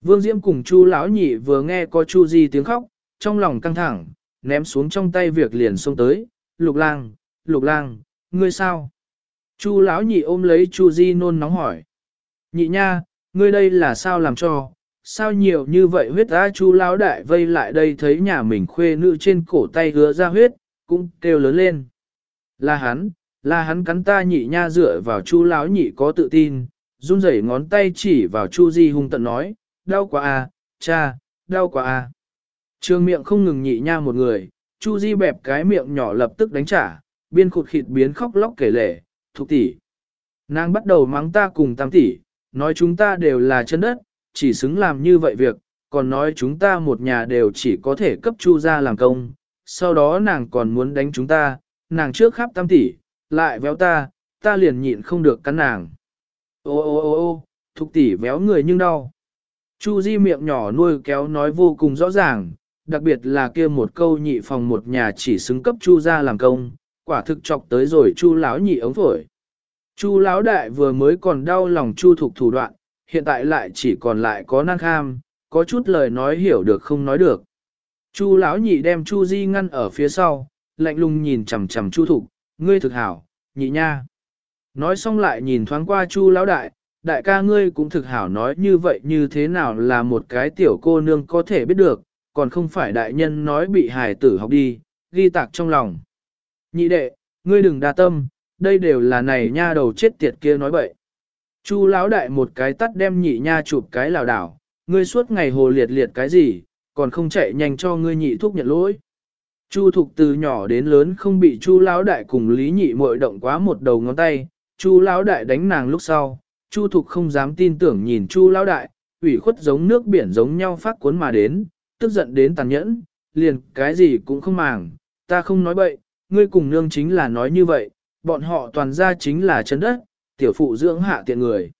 Vương Diễm cùng Chu lão nhị vừa nghe có Chu Di tiếng khóc, trong lòng căng thẳng, ném xuống trong tay việc liền xông tới, lục lang, lục lang, ngươi sao? Chu lão nhị ôm lấy Chu Di nôn nóng hỏi. Nhị nha, ngươi đây là sao làm cho, sao nhiều như vậy huyết á Chu lão đại vây lại đây thấy nhà mình khuê nữ trên cổ tay hứa ra huyết, cũng kêu lớn lên. Là hắn, là hắn cắn ta nhị nha dựa vào Chu lão nhị có tự tin, run rẩy ngón tay chỉ vào Chu Di hung tận nói, đau quá à, cha, đau quá à. Trường miệng không ngừng nhị nha một người, Chu Di bẹp cái miệng nhỏ lập tức đánh trả, biên khụt khịt biến khóc lóc kể lể, thục tỷ. Nàng bắt đầu mắng ta cùng tam tỷ, nói chúng ta đều là chân đất, chỉ xứng làm như vậy việc, còn nói chúng ta một nhà đều chỉ có thể cấp chu ra làm công, sau đó nàng còn muốn đánh chúng ta, nàng trước khắp tam tỷ, lại véo ta, ta liền nhịn không được cắn nàng. Ô ô ô ô, thục tỷ véo người nhưng đau. Chu Di miệng nhỏ nuôi kéo nói vô cùng rõ ràng, đặc biệt là kia một câu nhị phòng một nhà chỉ xứng cấp Chu ra làm công, quả thực chọc tới rồi Chu lão nhị ống phổi. Chu lão đại vừa mới còn đau lòng Chu thục thủ đoạn, hiện tại lại chỉ còn lại có năng kham, có chút lời nói hiểu được không nói được. Chu lão nhị đem Chu Di ngăn ở phía sau, lạnh lùng nhìn chằm chằm Chu thục, ngươi thực hảo, nhị nha. Nói xong lại nhìn thoáng qua Chu lão đại, đại ca ngươi cũng thực hảo nói như vậy như thế nào là một cái tiểu cô nương có thể biết được, còn không phải đại nhân nói bị hài tử học đi, ghi tạc trong lòng. Nhị đệ, ngươi đừng đa tâm, đây đều là này nha đầu chết tiệt kia nói bậy. Chu lão đại một cái tắt đem nhị nha chụp cái lào đảo, ngươi suốt ngày hồ liệt liệt cái gì, còn không chạy nhanh cho ngươi nhị thuốc nhận lỗi. Chu thục từ nhỏ đến lớn không bị chu lão đại cùng lý nhị muội động quá một đầu ngón tay, chu lão đại đánh nàng lúc sau, chu thục không dám tin tưởng nhìn chu lão đại, ủy khuất giống nước biển giống nhau phát cuốn mà đến, tức giận đến tàn nhẫn, liền cái gì cũng không màng, ta không nói bậy, ngươi cùng nương chính là nói như vậy, bọn họ toàn ra chính là chấn đất, tiểu phụ dưỡng hạ tiện người.